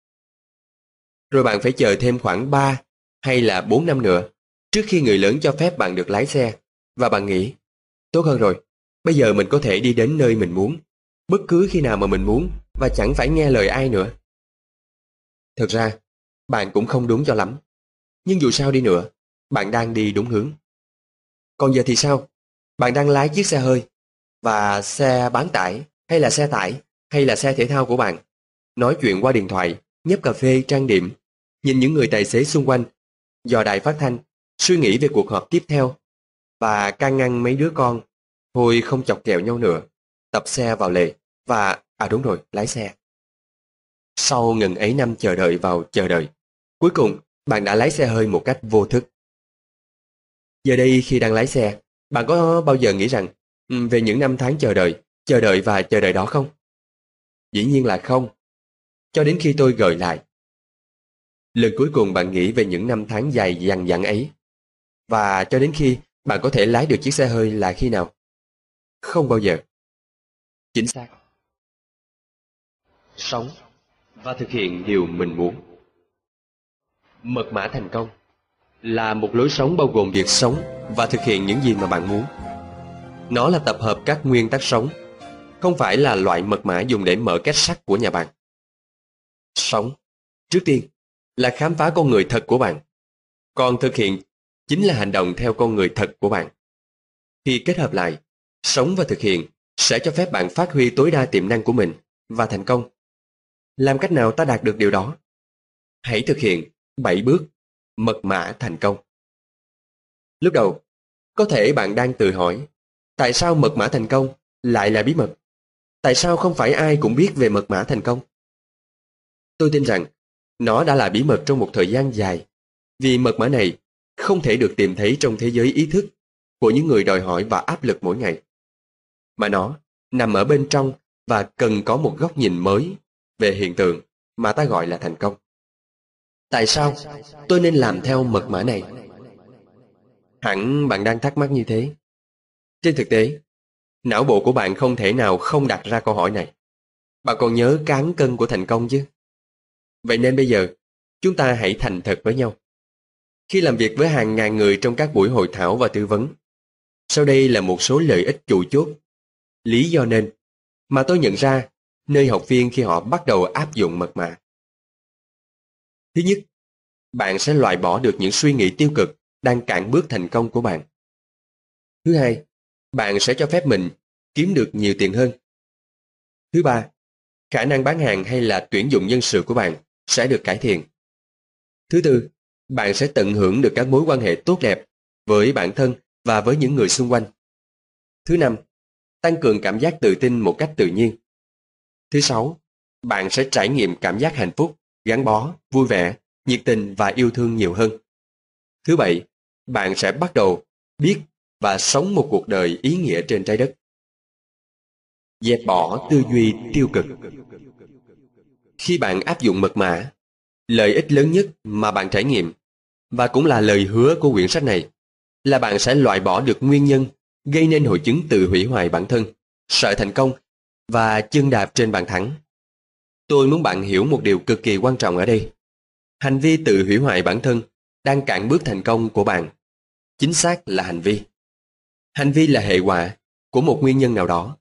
Rồi bạn phải chờ thêm khoảng 3 hay là 4 năm nữa trước khi người lớn cho phép bạn được lái xe. Và bạn nghĩ, tốt hơn rồi, bây giờ mình có thể đi đến nơi mình muốn, bất cứ khi nào mà mình muốn và chẳng phải nghe lời ai nữa. Thực ra, bạn cũng không đúng cho lắm. Nhưng dù sao đi nữa, bạn đang đi đúng hướng. Còn giờ thì sao? Bạn đang lái chiếc xe hơi và xe bán tải hay là xe tải hay là xe thể thao của bạn. Nói chuyện qua điện thoại, nhấp cà phê trang điểm, nhìn những người tài xế xung quanh, dò đài phát thanh, suy nghĩ về cuộc họp tiếp theo và can ngăn mấy đứa con thôi không chọc kẹo nhau nữa, tập xe vào lề và, à đúng rồi, lái xe. Sau ngần ấy năm chờ đợi vào chờ đợi, cuối cùng bạn đã lái xe hơi một cách vô thức. Giờ đây khi đang lái xe, bạn có bao giờ nghĩ rằng về những năm tháng chờ đợi, chờ đợi và chờ đợi đó không? Dĩ nhiên là không. Cho đến khi tôi gợi lại. Lần cuối cùng bạn nghĩ về những năm tháng dài dằng dặn ấy. Và cho đến khi bạn có thể lái được chiếc xe hơi là khi nào? Không bao giờ. Chính xác. Sống và thực hiện điều mình muốn. Mật mã thành công là một lối sống bao gồm việc sống và thực hiện những gì mà bạn muốn. Nó là tập hợp các nguyên tắc sống, không phải là loại mật mã dùng để mở kết sắt của nhà bạn. Sống, trước tiên, là khám phá con người thật của bạn. Còn thực hiện chính là hành động theo con người thật của bạn. Khi kết hợp lại, sống và thực hiện sẽ cho phép bạn phát huy tối đa tiềm năng của mình và thành công. Làm cách nào ta đạt được điều đó? Hãy thực hiện 7 bước mật mã thành công. Lúc đầu, có thể bạn đang tự hỏi tại sao mật mã thành công lại là bí mật? Tại sao không phải ai cũng biết về mật mã thành công? Tôi tin rằng nó đã là bí mật trong một thời gian dài vì mật mã này không thể được tìm thấy trong thế giới ý thức của những người đòi hỏi và áp lực mỗi ngày. Mà nó nằm ở bên trong và cần có một góc nhìn mới về hiện tượng mà ta gọi là thành công. Tại sao tôi nên làm theo mật mã này? Hẳn bạn đang thắc mắc như thế. Trên thực tế, não bộ của bạn không thể nào không đặt ra câu hỏi này. Bạn còn nhớ cán cân của thành công chứ? Vậy nên bây giờ, chúng ta hãy thành thật với nhau. Khi làm việc với hàng ngàn người trong các buổi hội thảo và tư vấn, sau đây là một số lợi ích chủ chốt. Lý do nên mà tôi nhận ra nơi học viên khi họ bắt đầu áp dụng mật mã. Thứ nhất, bạn sẽ loại bỏ được những suy nghĩ tiêu cực đang cản bước thành công của bạn. Thứ hai, bạn sẽ cho phép mình kiếm được nhiều tiền hơn. Thứ ba, khả năng bán hàng hay là tuyển dụng nhân sự của bạn sẽ được cải thiện. Thứ tư, bạn sẽ tận hưởng được các mối quan hệ tốt đẹp với bản thân và với những người xung quanh. Thứ năm, tăng cường cảm giác tự tin một cách tự nhiên. Thứ sáu, bạn sẽ trải nghiệm cảm giác hạnh phúc, gắn bó, vui vẻ, nhiệt tình và yêu thương nhiều hơn. Thứ bảy, bạn sẽ bắt đầu biết và sống một cuộc đời ý nghĩa trên trái đất. Dẹp bỏ tư duy tiêu cực. Khi bạn áp dụng mật mã, lợi ích lớn nhất mà bạn trải nghiệm và cũng là lời hứa của quyển sách này là bạn sẽ loại bỏ được nguyên nhân gây nên hội chứng tự hủy hoại bản thân, sợ thành công và chân đạp trên bàn thắng. Tôi muốn bạn hiểu một điều cực kỳ quan trọng ở đây. Hành vi tự hủy hoại bản thân đang cản bước thành công của bạn. Chính xác là hành vi. Hành vi là hệ quả của một nguyên nhân nào đó.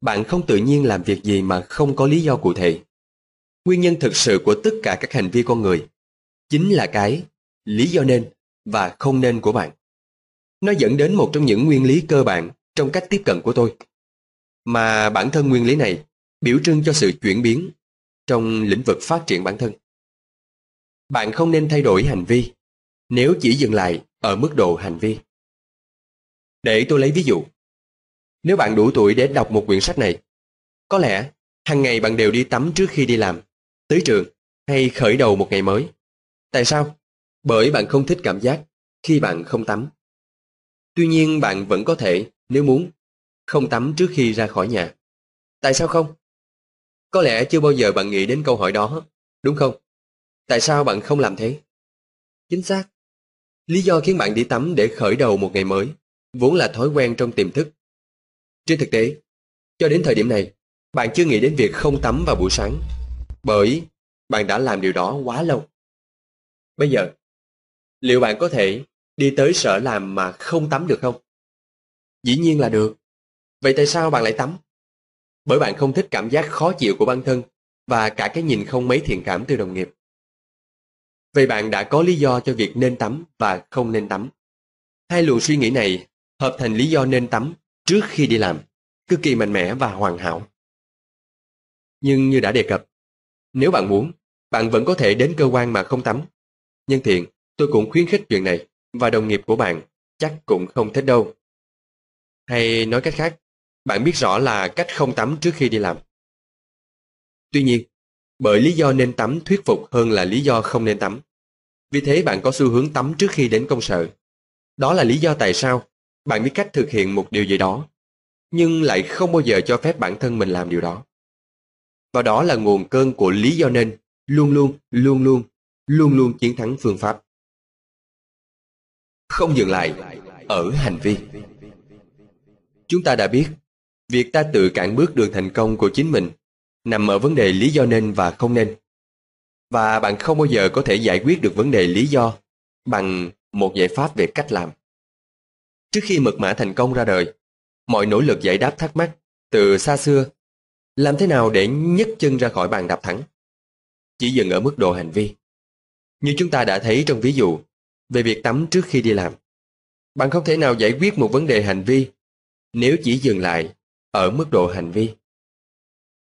Bạn không tự nhiên làm việc gì mà không có lý do cụ thể. Nguyên nhân thực sự của tất cả các hành vi con người chính là cái lý do nên và không nên của bạn. Nó dẫn đến một trong những nguyên lý cơ bản trong cách tiếp cận của tôi. Mà bản thân nguyên lý này biểu trưng cho sự chuyển biến trong lĩnh vực phát triển bản thân. Bạn không nên thay đổi hành vi nếu chỉ dừng lại ở mức độ hành vi. Để tôi lấy ví dụ. Nếu bạn đủ tuổi để đọc một quyển sách này, có lẽ hàng ngày bạn đều đi tắm trước khi đi làm, tới trường hay khởi đầu một ngày mới. Tại sao? Bởi bạn không thích cảm giác khi bạn không tắm. Tuy nhiên bạn vẫn có thể, nếu muốn, không tắm trước khi ra khỏi nhà. Tại sao không? Có lẽ chưa bao giờ bạn nghĩ đến câu hỏi đó, đúng không? Tại sao bạn không làm thế? Chính xác. Lý do khiến bạn đi tắm để khởi đầu một ngày mới, vốn là thói quen trong tiềm thức. Trên thực tế, cho đến thời điểm này, bạn chưa nghĩ đến việc không tắm vào buổi sáng, bởi bạn đã làm điều đó quá lâu. Bây giờ, liệu bạn có thể đi tới sở làm mà không tắm được không? Dĩ nhiên là được. Vậy tại sao bạn lại tắm? Bởi bạn không thích cảm giác khó chịu của bản thân và cả cái nhìn không mấy thiện cảm từ đồng nghiệp. Vậy bạn đã có lý do cho việc nên tắm và không nên tắm. Hai luồng suy nghĩ này hợp thành lý do nên tắm trước khi đi làm, cực kỳ mạnh mẽ và hoàn hảo. Nhưng như đã đề cập, nếu bạn muốn, bạn vẫn có thể đến cơ quan mà không tắm. Nhân tiện, tôi cũng khuyến khích chuyện này và đồng nghiệp của bạn chắc cũng không thích đâu. Hay nói cách khác, bạn biết rõ là cách không tắm trước khi đi làm. Tuy nhiên, bởi lý do nên tắm thuyết phục hơn là lý do không nên tắm. Vì thế bạn có xu hướng tắm trước khi đến công sở. Đó là lý do tại sao bạn biết cách thực hiện một điều gì đó, nhưng lại không bao giờ cho phép bản thân mình làm điều đó. Và đó là nguồn cơn của lý do nên luôn luôn, luôn luôn, luôn luôn chiến thắng phương pháp. Không dừng lại ở hành vi. Chúng ta đã biết Việc ta tự cản bước đường thành công của chính mình nằm ở vấn đề lý do nên và không nên. Và bạn không bao giờ có thể giải quyết được vấn đề lý do bằng một giải pháp về cách làm. Trước khi mật mã thành công ra đời, mọi nỗ lực giải đáp thắc mắc từ xa xưa làm thế nào để nhấc chân ra khỏi bàn đạp thẳng chỉ dừng ở mức độ hành vi. Như chúng ta đã thấy trong ví dụ về việc tắm trước khi đi làm. Bạn không thể nào giải quyết một vấn đề hành vi nếu chỉ dừng lại ở mức độ hành vi.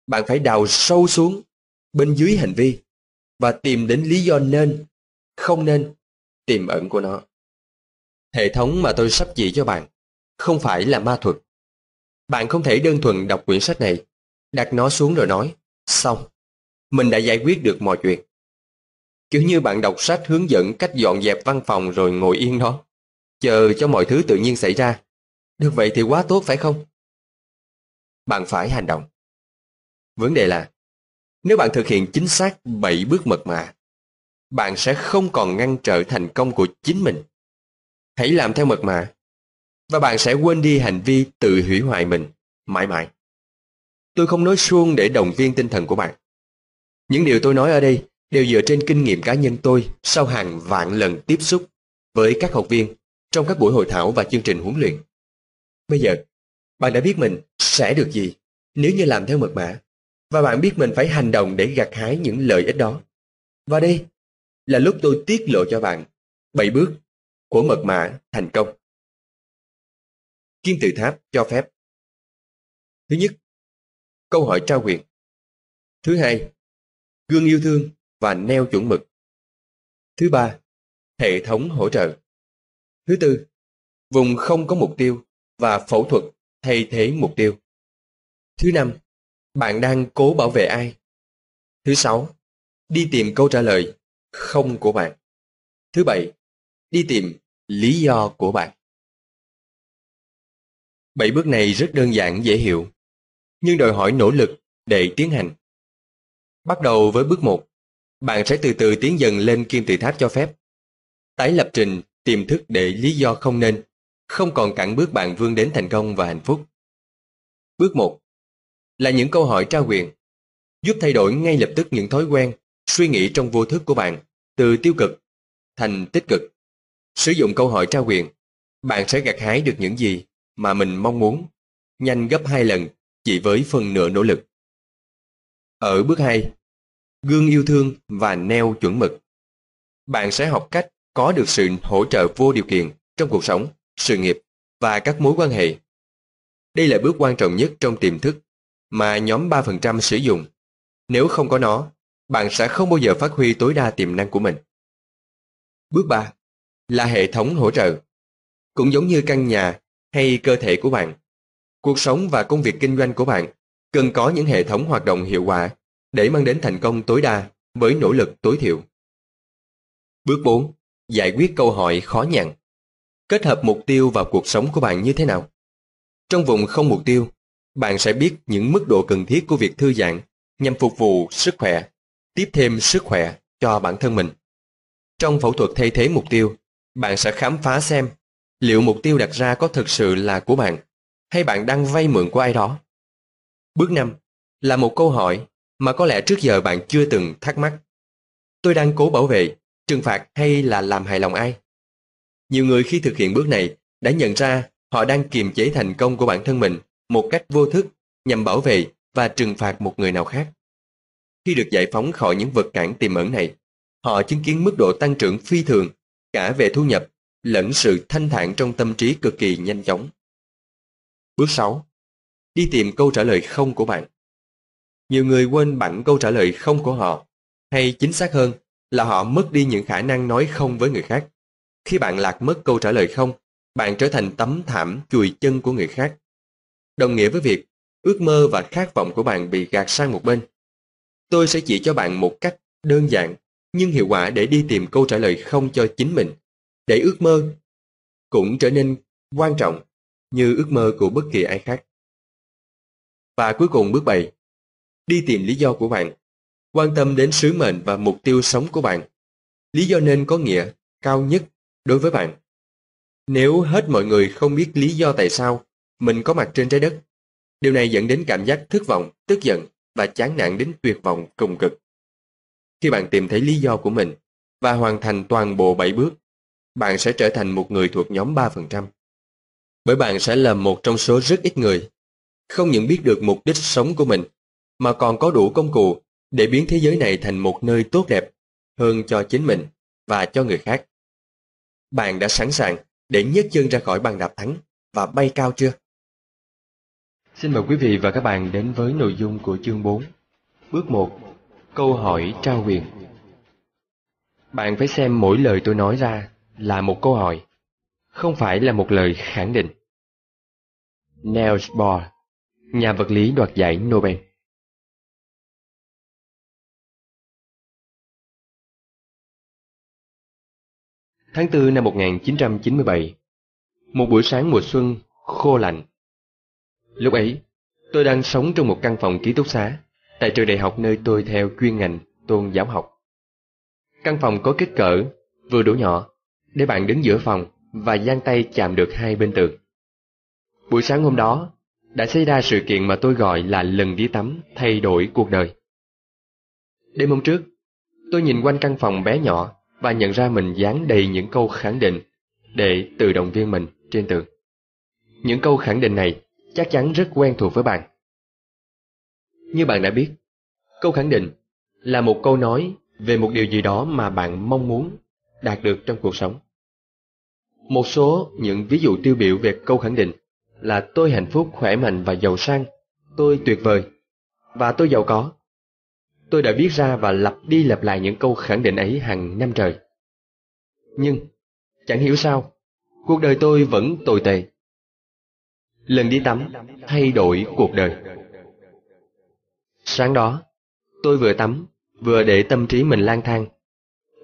Bạn phải đào sâu xuống bên dưới hành vi và tìm đến lý do nên, không nên, tiềm ẩn của nó. Hệ thống mà tôi sắp chỉ cho bạn không phải là ma thuật. Bạn không thể đơn thuần đọc quyển sách này, đặt nó xuống rồi nói, xong, mình đã giải quyết được mọi chuyện. Kiểu như bạn đọc sách hướng dẫn cách dọn dẹp văn phòng rồi ngồi yên đó, chờ cho mọi thứ tự nhiên xảy ra. Được vậy thì quá tốt phải không? Bạn phải hành động. Vấn đề là, nếu bạn thực hiện chính xác 7 bước mật mã, bạn sẽ không còn ngăn trở thành công của chính mình. Hãy làm theo mật mã, và bạn sẽ quên đi hành vi tự hủy hoại mình mãi mãi. Tôi không nói suông để động viên tinh thần của bạn. Những điều tôi nói ở đây đều dựa trên kinh nghiệm cá nhân tôi sau hàng vạn lần tiếp xúc với các học viên trong các buổi hội thảo và chương trình huấn luyện. Bây giờ, bạn đã biết mình sẽ được gì nếu như làm theo mật mã và bạn biết mình phải hành động để gặt hái những lợi ích đó. Và đây là lúc tôi tiết lộ cho bạn 7 bước của mật mã thành công. Kim tự tháp cho phép. Thứ nhất, câu hỏi trao quyền. Thứ hai, gương yêu thương và neo chuẩn mực. Thứ ba, hệ thống hỗ trợ. Thứ tư, vùng không có mục tiêu và phẫu thuật thay thế mục tiêu. Thứ năm, bạn đang cố bảo vệ ai? Thứ sáu, đi tìm câu trả lời không của bạn. Thứ bảy, đi tìm lý do của bạn. Bảy bước này rất đơn giản dễ hiểu, nhưng đòi hỏi nỗ lực để tiến hành. Bắt đầu với bước 1, bạn sẽ từ từ tiến dần lên kim tự tháp cho phép. Tái lập trình, tiềm thức để lý do không nên, không còn cản bước bạn vươn đến thành công và hạnh phúc. Bước 1 là những câu hỏi trao quyền, giúp thay đổi ngay lập tức những thói quen, suy nghĩ trong vô thức của bạn từ tiêu cực thành tích cực. Sử dụng câu hỏi trao quyền, bạn sẽ gặt hái được những gì mà mình mong muốn, nhanh gấp hai lần chỉ với phần nửa nỗ lực. Ở bước 2, gương yêu thương và neo chuẩn mực. Bạn sẽ học cách có được sự hỗ trợ vô điều kiện trong cuộc sống, sự nghiệp và các mối quan hệ. Đây là bước quan trọng nhất trong tiềm thức mà nhóm 3% sử dụng. Nếu không có nó, bạn sẽ không bao giờ phát huy tối đa tiềm năng của mình. Bước 3 là hệ thống hỗ trợ. Cũng giống như căn nhà hay cơ thể của bạn, cuộc sống và công việc kinh doanh của bạn cần có những hệ thống hoạt động hiệu quả để mang đến thành công tối đa với nỗ lực tối thiểu. Bước 4. Giải quyết câu hỏi khó nhằn. Kết hợp mục tiêu vào cuộc sống của bạn như thế nào? Trong vùng không mục tiêu, bạn sẽ biết những mức độ cần thiết của việc thư giãn nhằm phục vụ sức khỏe, tiếp thêm sức khỏe cho bản thân mình. Trong phẫu thuật thay thế mục tiêu, bạn sẽ khám phá xem liệu mục tiêu đặt ra có thực sự là của bạn hay bạn đang vay mượn của ai đó. Bước 5 là một câu hỏi mà có lẽ trước giờ bạn chưa từng thắc mắc. Tôi đang cố bảo vệ, trừng phạt hay là làm hài lòng ai? Nhiều người khi thực hiện bước này đã nhận ra họ đang kiềm chế thành công của bản thân mình một cách vô thức nhằm bảo vệ và trừng phạt một người nào khác. Khi được giải phóng khỏi những vật cản tiềm ẩn này, họ chứng kiến mức độ tăng trưởng phi thường cả về thu nhập lẫn sự thanh thản trong tâm trí cực kỳ nhanh chóng. Bước 6. Đi tìm câu trả lời không của bạn. Nhiều người quên bẵng câu trả lời không của họ, hay chính xác hơn là họ mất đi những khả năng nói không với người khác. Khi bạn lạc mất câu trả lời không, bạn trở thành tấm thảm chùi chân của người khác. Đồng nghĩa với việc ước mơ và khát vọng của bạn bị gạt sang một bên. Tôi sẽ chỉ cho bạn một cách đơn giản nhưng hiệu quả để đi tìm câu trả lời không cho chính mình, để ước mơ cũng trở nên quan trọng như ước mơ của bất kỳ ai khác. Và cuối cùng bước 7. Đi tìm lý do của bạn. Quan tâm đến sứ mệnh và mục tiêu sống của bạn. Lý do nên có nghĩa cao nhất đối với bạn. Nếu hết mọi người không biết lý do tại sao mình có mặt trên trái đất, Điều này dẫn đến cảm giác thất vọng, tức giận và chán nản đến tuyệt vọng cùng cực. Khi bạn tìm thấy lý do của mình và hoàn thành toàn bộ 7 bước, bạn sẽ trở thành một người thuộc nhóm 3%. Bởi bạn sẽ là một trong số rất ít người, không những biết được mục đích sống của mình, mà còn có đủ công cụ để biến thế giới này thành một nơi tốt đẹp hơn cho chính mình và cho người khác. Bạn đã sẵn sàng để nhấc chân ra khỏi bàn đạp thắng và bay cao chưa? Xin mời quý vị và các bạn đến với nội dung của chương 4. Bước 1. Câu hỏi trao quyền. Bạn phải xem mỗi lời tôi nói ra là một câu hỏi, không phải là một lời khẳng định. Niels Bohr, nhà vật lý đoạt giải Nobel Tháng 4 năm 1997 Một buổi sáng mùa xuân khô lạnh Lúc ấy, tôi đang sống trong một căn phòng ký túc xá tại trường đại học nơi tôi theo chuyên ngành tôn giáo học. Căn phòng có kích cỡ vừa đủ nhỏ để bạn đứng giữa phòng và giang tay chạm được hai bên tường. Buổi sáng hôm đó đã xảy ra sự kiện mà tôi gọi là lần đi tắm thay đổi cuộc đời. Đêm hôm trước, tôi nhìn quanh căn phòng bé nhỏ và nhận ra mình dán đầy những câu khẳng định để tự động viên mình trên tường. Những câu khẳng định này chắc chắn rất quen thuộc với bạn. Như bạn đã biết, câu khẳng định là một câu nói về một điều gì đó mà bạn mong muốn đạt được trong cuộc sống. Một số những ví dụ tiêu biểu về câu khẳng định là tôi hạnh phúc, khỏe mạnh và giàu sang, tôi tuyệt vời, và tôi giàu có. Tôi đã viết ra và lặp đi lặp lại những câu khẳng định ấy hàng năm trời. Nhưng, chẳng hiểu sao, cuộc đời tôi vẫn tồi tệ. Lần đi tắm thay đổi cuộc đời. Sáng đó, tôi vừa tắm, vừa để tâm trí mình lang thang.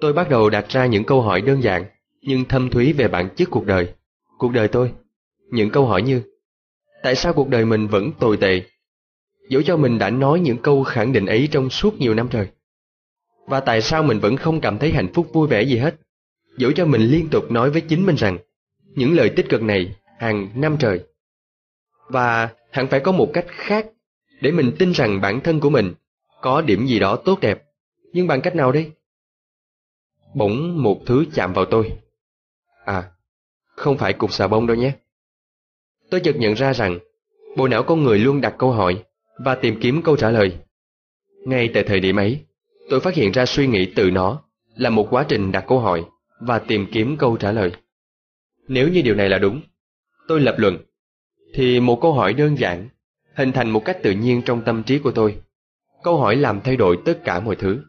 Tôi bắt đầu đặt ra những câu hỏi đơn giản, nhưng thâm thúy về bản chất cuộc đời. Cuộc đời tôi. Những câu hỏi như Tại sao cuộc đời mình vẫn tồi tệ? Dẫu cho mình đã nói những câu khẳng định ấy trong suốt nhiều năm trời. Và tại sao mình vẫn không cảm thấy hạnh phúc vui vẻ gì hết? Dẫu cho mình liên tục nói với chính mình rằng những lời tích cực này hàng năm trời. Và hẳn phải có một cách khác để mình tin rằng bản thân của mình có điểm gì đó tốt đẹp. Nhưng bằng cách nào đây? Bỗng một thứ chạm vào tôi. À, không phải cục xà bông đâu nhé. Tôi chợt nhận ra rằng bộ não con người luôn đặt câu hỏi và tìm kiếm câu trả lời. Ngay tại thời điểm ấy, tôi phát hiện ra suy nghĩ từ nó là một quá trình đặt câu hỏi và tìm kiếm câu trả lời. Nếu như điều này là đúng, tôi lập luận, thì một câu hỏi đơn giản hình thành một cách tự nhiên trong tâm trí của tôi. Câu hỏi làm thay đổi tất cả mọi thứ.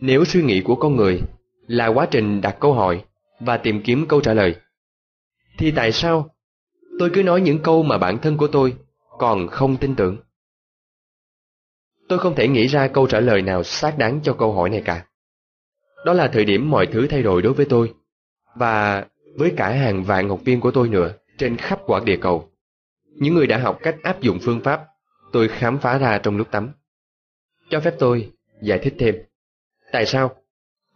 Nếu suy nghĩ của con người là quá trình đặt câu hỏi và tìm kiếm câu trả lời, thì tại sao tôi cứ nói những câu mà bản thân của tôi còn không tin tưởng? Tôi không thể nghĩ ra câu trả lời nào xác đáng cho câu hỏi này cả. Đó là thời điểm mọi thứ thay đổi đối với tôi, và với cả hàng vạn học viên của tôi nữa trên khắp quả địa cầu. Những người đã học cách áp dụng phương pháp tôi khám phá ra trong lúc tắm. Cho phép tôi giải thích thêm. Tại sao?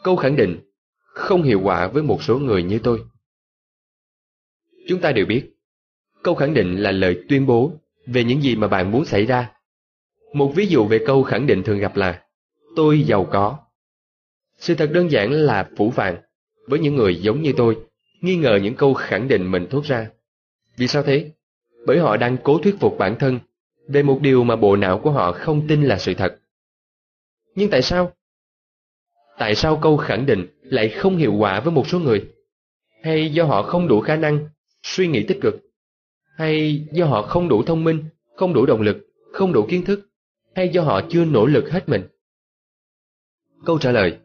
Câu khẳng định không hiệu quả với một số người như tôi. Chúng ta đều biết, câu khẳng định là lời tuyên bố về những gì mà bạn muốn xảy ra. Một ví dụ về câu khẳng định thường gặp là tôi giàu có. Sự thật đơn giản là phủ phàng với những người giống như tôi, nghi ngờ những câu khẳng định mình thốt ra. Vì sao thế? Bởi họ đang cố thuyết phục bản thân về một điều mà bộ não của họ không tin là sự thật. Nhưng tại sao? Tại sao câu khẳng định lại không hiệu quả với một số người? Hay do họ không đủ khả năng, suy nghĩ tích cực? Hay do họ không đủ thông minh, không đủ động lực, không đủ kiến thức? Hay do họ chưa nỗ lực hết mình? Câu trả lời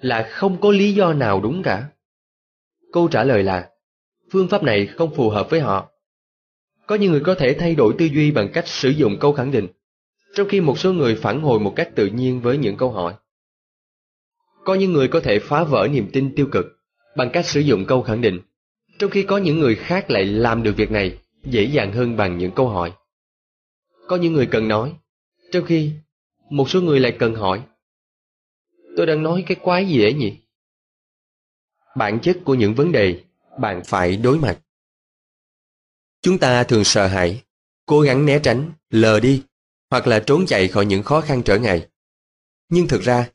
là không có lý do nào đúng cả. Câu trả lời là phương pháp này không phù hợp với họ. Có những người có thể thay đổi tư duy bằng cách sử dụng câu khẳng định, trong khi một số người phản hồi một cách tự nhiên với những câu hỏi. Có những người có thể phá vỡ niềm tin tiêu cực bằng cách sử dụng câu khẳng định, trong khi có những người khác lại làm được việc này dễ dàng hơn bằng những câu hỏi. Có những người cần nói, trong khi một số người lại cần hỏi. Tôi đang nói cái quái gì ấy nhỉ? Bản chất của những vấn đề bạn phải đối mặt. Chúng ta thường sợ hãi cố gắng né tránh, lờ đi, hoặc là trốn chạy khỏi những khó khăn trở ngại. Nhưng thực ra,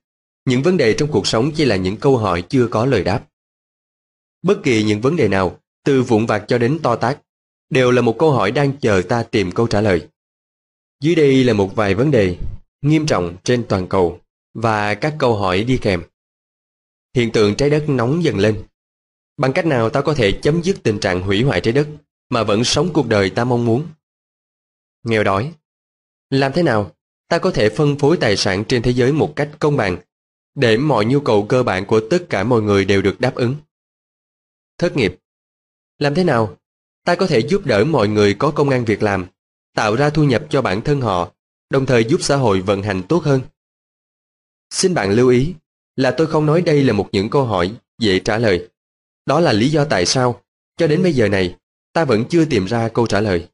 những vấn đề trong cuộc sống chỉ là những câu hỏi chưa có lời đáp. Bất kỳ những vấn đề nào, từ vụn vặt cho đến to tác, đều là một câu hỏi đang chờ ta tìm câu trả lời. Dưới đây là một vài vấn đề nghiêm trọng trên toàn cầu và các câu hỏi đi kèm. Hiện tượng trái đất nóng dần lên. Bằng cách nào ta có thể chấm dứt tình trạng hủy hoại trái đất mà vẫn sống cuộc đời ta mong muốn? Nghèo đói. Làm thế nào ta có thể phân phối tài sản trên thế giới một cách công bằng để mọi nhu cầu cơ bản của tất cả mọi người đều được đáp ứng? Thất nghiệp. Làm thế nào ta có thể giúp đỡ mọi người có công an việc làm, tạo ra thu nhập cho bản thân họ, đồng thời giúp xã hội vận hành tốt hơn? Xin bạn lưu ý là tôi không nói đây là một những câu hỏi dễ trả lời. Đó là lý do tại sao, cho đến bây giờ này, ta vẫn chưa tìm ra câu trả lời.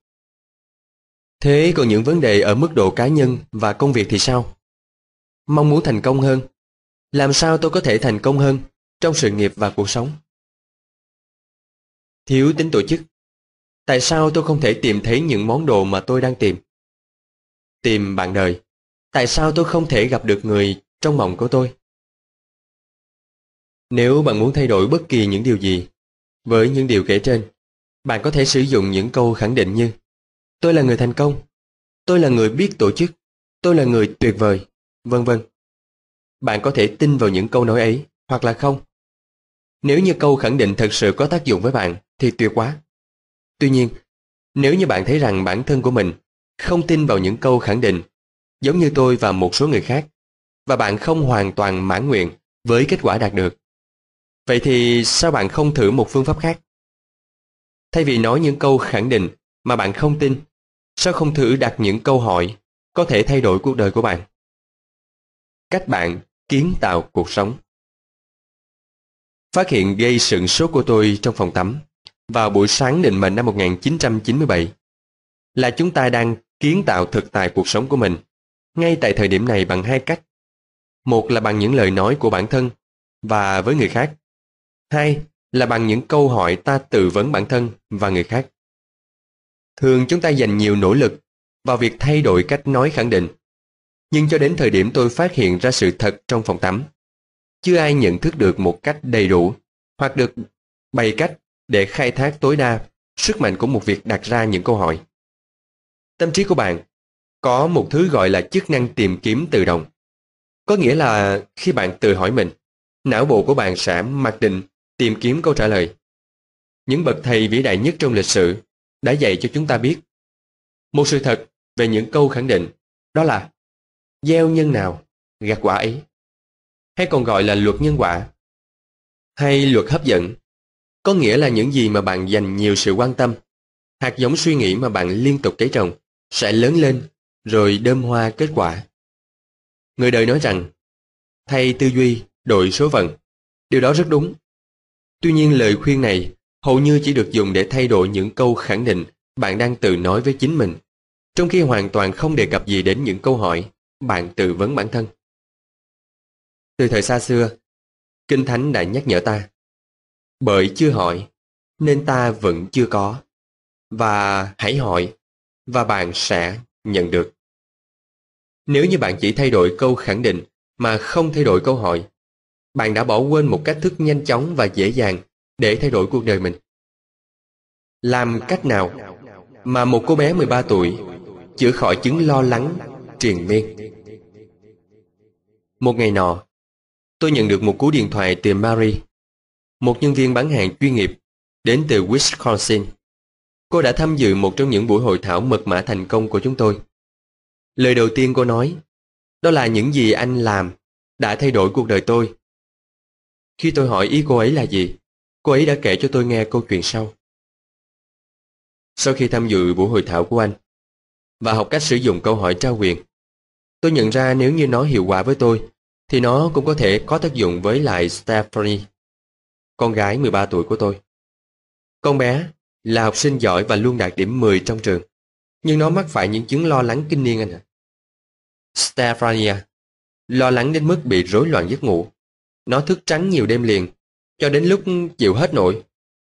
Thế còn những vấn đề ở mức độ cá nhân và công việc thì sao? Mong muốn thành công hơn. Làm sao tôi có thể thành công hơn trong sự nghiệp và cuộc sống? Thiếu tính tổ chức. Tại sao tôi không thể tìm thấy những món đồ mà tôi đang tìm? Tìm bạn đời. Tại sao tôi không thể gặp được người trong mộng của tôi? Nếu bạn muốn thay đổi bất kỳ những điều gì, với những điều kể trên, bạn có thể sử dụng những câu khẳng định như Tôi là người thành công, tôi là người biết tổ chức, tôi là người tuyệt vời, vân vân. Bạn có thể tin vào những câu nói ấy, hoặc là không. Nếu như câu khẳng định thật sự có tác dụng với bạn, thì tuyệt quá. Tuy nhiên, nếu như bạn thấy rằng bản thân của mình không tin vào những câu khẳng định, giống như tôi và một số người khác, và bạn không hoàn toàn mãn nguyện với kết quả đạt được, vậy thì sao bạn không thử một phương pháp khác? Thay vì nói những câu khẳng định mà bạn không tin, sao không thử đặt những câu hỏi có thể thay đổi cuộc đời của bạn? Cách bạn kiến tạo cuộc sống Phát hiện gây sửng sốt của tôi trong phòng tắm vào buổi sáng định mệnh năm 1997 là chúng ta đang kiến tạo thực tại cuộc sống của mình ngay tại thời điểm này bằng hai cách. Một là bằng những lời nói của bản thân và với người khác. Hai là bằng những câu hỏi ta tự vấn bản thân và người khác. Thường chúng ta dành nhiều nỗ lực vào việc thay đổi cách nói khẳng định. Nhưng cho đến thời điểm tôi phát hiện ra sự thật trong phòng tắm, chưa ai nhận thức được một cách đầy đủ hoặc được bày cách để khai thác tối đa sức mạnh của một việc đặt ra những câu hỏi. Tâm trí của bạn có một thứ gọi là chức năng tìm kiếm tự động. Có nghĩa là khi bạn tự hỏi mình, não bộ của bạn sẽ mặc định tìm kiếm câu trả lời. Những bậc thầy vĩ đại nhất trong lịch sử đã dạy cho chúng ta biết một sự thật về những câu khẳng định, đó là gieo nhân nào, gặt quả ấy. Hay còn gọi là luật nhân quả. Hay luật hấp dẫn. Có nghĩa là những gì mà bạn dành nhiều sự quan tâm, hạt giống suy nghĩ mà bạn liên tục cấy trồng, sẽ lớn lên, rồi đơm hoa kết quả. Người đời nói rằng, thay tư duy, đổi số phận. Điều đó rất đúng. Tuy nhiên lời khuyên này hầu như chỉ được dùng để thay đổi những câu khẳng định bạn đang tự nói với chính mình, trong khi hoàn toàn không đề cập gì đến những câu hỏi bạn tự vấn bản thân. Từ thời xa xưa, Kinh Thánh đã nhắc nhở ta, bởi chưa hỏi, nên ta vẫn chưa có, và hãy hỏi, và bạn sẽ nhận được. Nếu như bạn chỉ thay đổi câu khẳng định mà không thay đổi câu hỏi, bạn đã bỏ quên một cách thức nhanh chóng và dễ dàng để thay đổi cuộc đời mình. Làm cách nào mà một cô bé 13 tuổi chữa khỏi chứng lo lắng triền miên? Một ngày nọ, tôi nhận được một cú điện thoại từ Mary, một nhân viên bán hàng chuyên nghiệp đến từ Wisconsin. Cô đã tham dự một trong những buổi hội thảo mật mã thành công của chúng tôi. Lời đầu tiên cô nói, đó là những gì anh làm đã thay đổi cuộc đời tôi. Khi tôi hỏi ý cô ấy là gì, cô ấy đã kể cho tôi nghe câu chuyện sau. Sau khi tham dự buổi hội thảo của anh và học cách sử dụng câu hỏi trao quyền, tôi nhận ra nếu như nó hiệu quả với tôi, thì nó cũng có thể có tác dụng với lại Stephanie, con gái 13 tuổi của tôi. Con bé là học sinh giỏi và luôn đạt điểm 10 trong trường, nhưng nó mắc phải những chứng lo lắng kinh niên anh ạ. Stefania lo lắng đến mức bị rối loạn giấc ngủ. Nó thức trắng nhiều đêm liền cho đến lúc chịu hết nổi,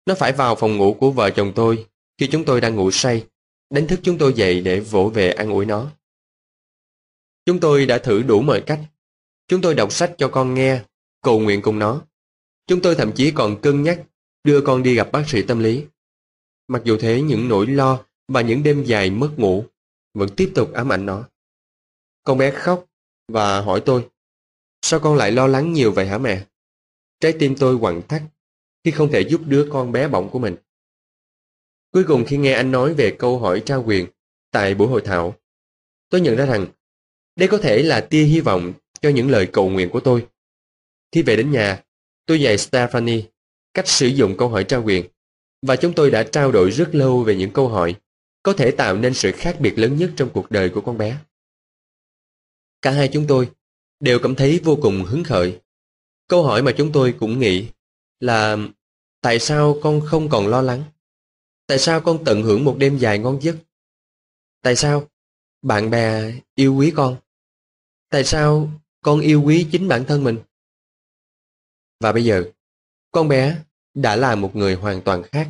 nó phải vào phòng ngủ của vợ chồng tôi khi chúng tôi đang ngủ say đánh thức chúng tôi dậy để vỗ về an ủi nó. Chúng tôi đã thử đủ mọi cách. Chúng tôi đọc sách cho con nghe, cầu nguyện cùng nó. Chúng tôi thậm chí còn cân nhắc đưa con đi gặp bác sĩ tâm lý. Mặc dù thế những nỗi lo và những đêm dài mất ngủ vẫn tiếp tục ám ảnh nó. Con bé khóc và hỏi tôi, sao con lại lo lắng nhiều vậy hả mẹ? Trái tim tôi quặn thắt khi không thể giúp đứa con bé bỏng của mình. Cuối cùng khi nghe anh nói về câu hỏi trao quyền tại buổi hội thảo, tôi nhận ra rằng đây có thể là tia hy vọng cho những lời cầu nguyện của tôi. Khi về đến nhà, tôi dạy Stephanie cách sử dụng câu hỏi trao quyền, và chúng tôi đã trao đổi rất lâu về những câu hỏi có thể tạo nên sự khác biệt lớn nhất trong cuộc đời của con bé. Cả hai chúng tôi đều cảm thấy vô cùng hứng khởi. Câu hỏi mà chúng tôi cũng nghĩ là, tại sao con không còn lo lắng? Tại sao con tận hưởng một đêm dài ngon giấc? Tại sao bạn bè yêu quý con? Tại sao con yêu quý chính bản thân mình? Và bây giờ, con bé đã là một người hoàn toàn khác.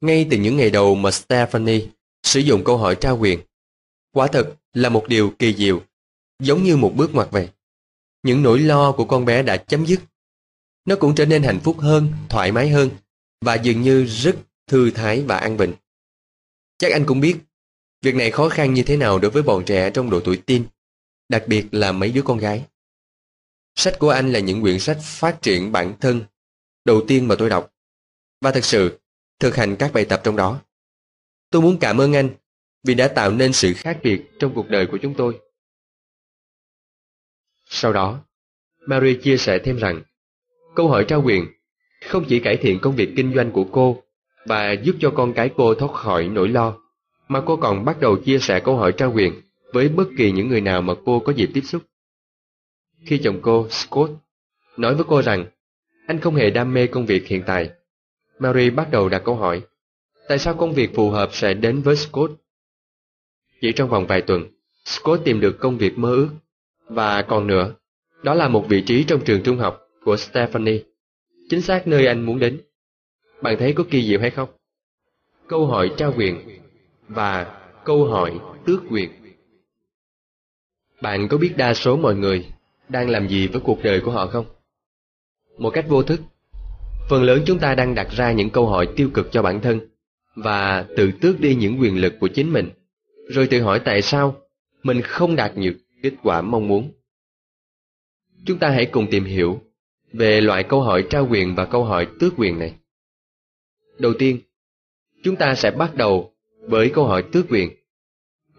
Ngay từ những ngày đầu mà Stephanie sử dụng câu hỏi trao quyền, quả thật là một điều kỳ diệu, giống như một bước ngoặt vậy. Những nỗi lo của con bé đã chấm dứt. Nó cũng trở nên hạnh phúc hơn, thoải mái hơn và dường như rất thư thái và an bình. Chắc anh cũng biết, việc này khó khăn như thế nào đối với bọn trẻ trong độ tuổi teen, đặc biệt là mấy đứa con gái. Sách của anh là những quyển sách phát triển bản thân đầu tiên mà tôi đọc. Và thật sự, thực hành các bài tập trong đó. Tôi muốn cảm ơn anh vì đã tạo nên sự khác biệt trong cuộc đời của chúng tôi. Sau đó, Mary chia sẻ thêm rằng, câu hỏi trao quyền không chỉ cải thiện công việc kinh doanh của cô và giúp cho con cái cô thoát khỏi nỗi lo, mà cô còn bắt đầu chia sẻ câu hỏi trao quyền với bất kỳ những người nào mà cô có dịp tiếp xúc. Khi chồng cô, Scott, nói với cô rằng anh không hề đam mê công việc hiện tại, Mary bắt đầu đặt câu hỏi, tại sao công việc phù hợp sẽ đến với Scott? Chỉ trong vòng vài tuần, Scott tìm được công việc mơ ước. Và còn nữa, đó là một vị trí trong trường trung học của Stephanie, chính xác nơi anh muốn đến. Bạn thấy có kỳ diệu hay không? Câu hỏi trao quyền và câu hỏi tước quyền. Bạn có biết đa số mọi người đang làm gì với cuộc đời của họ không? Một cách vô thức, phần lớn chúng ta đang đặt ra những câu hỏi tiêu cực cho bản thân và tự tước đi những quyền lực của chính mình, rồi tự hỏi tại sao mình không đạt được kết quả mong muốn. Chúng ta hãy cùng tìm hiểu về loại câu hỏi trao quyền và câu hỏi tước quyền này. Đầu tiên, chúng ta sẽ bắt đầu với câu hỏi tước quyền.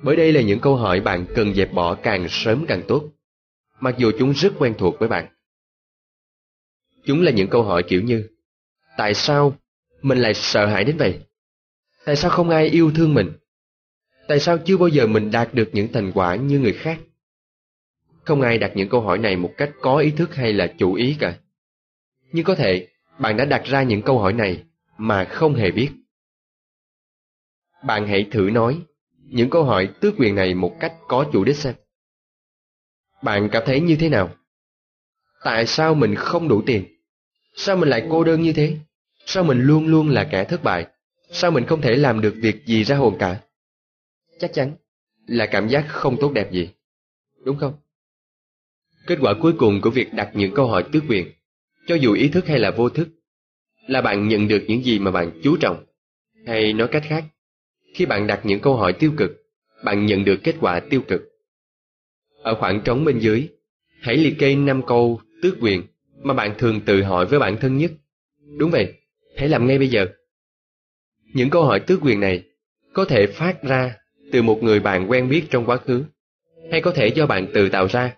Bởi đây là những câu hỏi bạn cần dẹp bỏ càng sớm càng tốt, mặc dù chúng rất quen thuộc với bạn. Chúng là những câu hỏi kiểu như, Tại sao mình lại sợ hãi đến vậy? Tại sao không ai yêu thương mình? Tại sao chưa bao giờ mình đạt được những thành quả như người khác? Không ai đặt những câu hỏi này một cách có ý thức hay là chủ ý cả. Nhưng có thể, bạn đã đặt ra những câu hỏi này mà không hề biết. Bạn hãy thử nói những câu hỏi tước quyền này một cách có chủ đích xem. Bạn cảm thấy như thế nào? Tại sao mình không đủ tiền? Sao mình lại cô đơn như thế? Sao mình luôn luôn là kẻ thất bại? Sao mình không thể làm được việc gì ra hồn cả? Chắc chắn là cảm giác không tốt đẹp gì. Đúng không? Kết quả cuối cùng của việc đặt những câu hỏi tước quyền, cho dù ý thức hay là vô thức, là bạn nhận được những gì mà bạn chú trọng. Hay nói cách khác, khi bạn đặt những câu hỏi tiêu cực, bạn nhận được kết quả tiêu cực. Ở khoảng trống bên dưới, hãy liệt kê 5 câu tước quyền mà bạn thường tự hỏi với bản thân nhất. Đúng vậy, hãy làm ngay bây giờ. Những câu hỏi tước quyền này có thể phát ra từ một người bạn quen biết trong quá khứ, hay có thể do bạn tự tạo ra.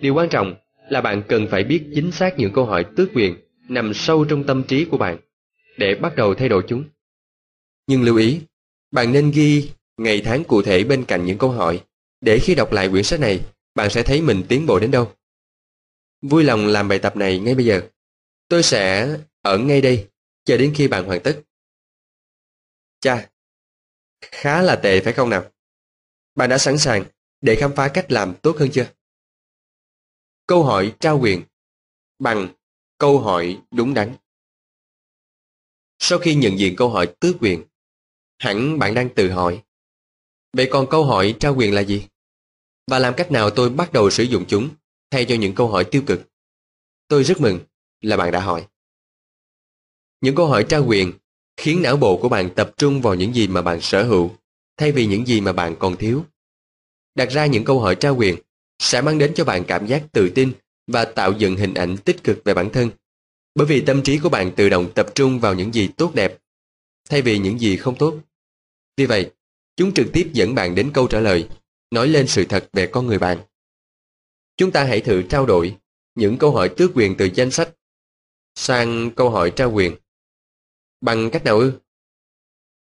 Điều quan trọng là bạn cần phải biết chính xác những câu hỏi tước quyền nằm sâu trong tâm trí của bạn để bắt đầu thay đổi chúng. Nhưng lưu ý, bạn nên ghi ngày tháng cụ thể bên cạnh những câu hỏi để khi đọc lại quyển sách này, bạn sẽ thấy mình tiến bộ đến đâu. Vui lòng làm bài tập này ngay bây giờ. Tôi sẽ ở ngay đây, chờ đến khi bạn hoàn tất. Cha, khá là tệ phải không nào? Bạn đã sẵn sàng để khám phá cách làm tốt hơn chưa? Câu hỏi trao quyền bằng câu hỏi đúng đắn. Sau khi nhận diện câu hỏi tước quyền, Hẳn bạn đang tự hỏi. Vậy còn câu hỏi trao quyền là gì? Và làm cách nào tôi bắt đầu sử dụng chúng thay cho những câu hỏi tiêu cực? Tôi rất mừng là bạn đã hỏi. Những câu hỏi trao quyền khiến não bộ của bạn tập trung vào những gì mà bạn sở hữu thay vì những gì mà bạn còn thiếu. Đặt ra những câu hỏi trao quyền sẽ mang đến cho bạn cảm giác tự tin và tạo dựng hình ảnh tích cực về bản thân. Bởi vì tâm trí của bạn tự động tập trung vào những gì tốt đẹp thay vì những gì không tốt. Vì vậy, chúng trực tiếp dẫn bạn đến câu trả lời, nói lên sự thật về con người bạn. Chúng ta hãy thử trao đổi những câu hỏi tước quyền từ danh sách sang câu hỏi trao quyền. Bằng cách nào ư?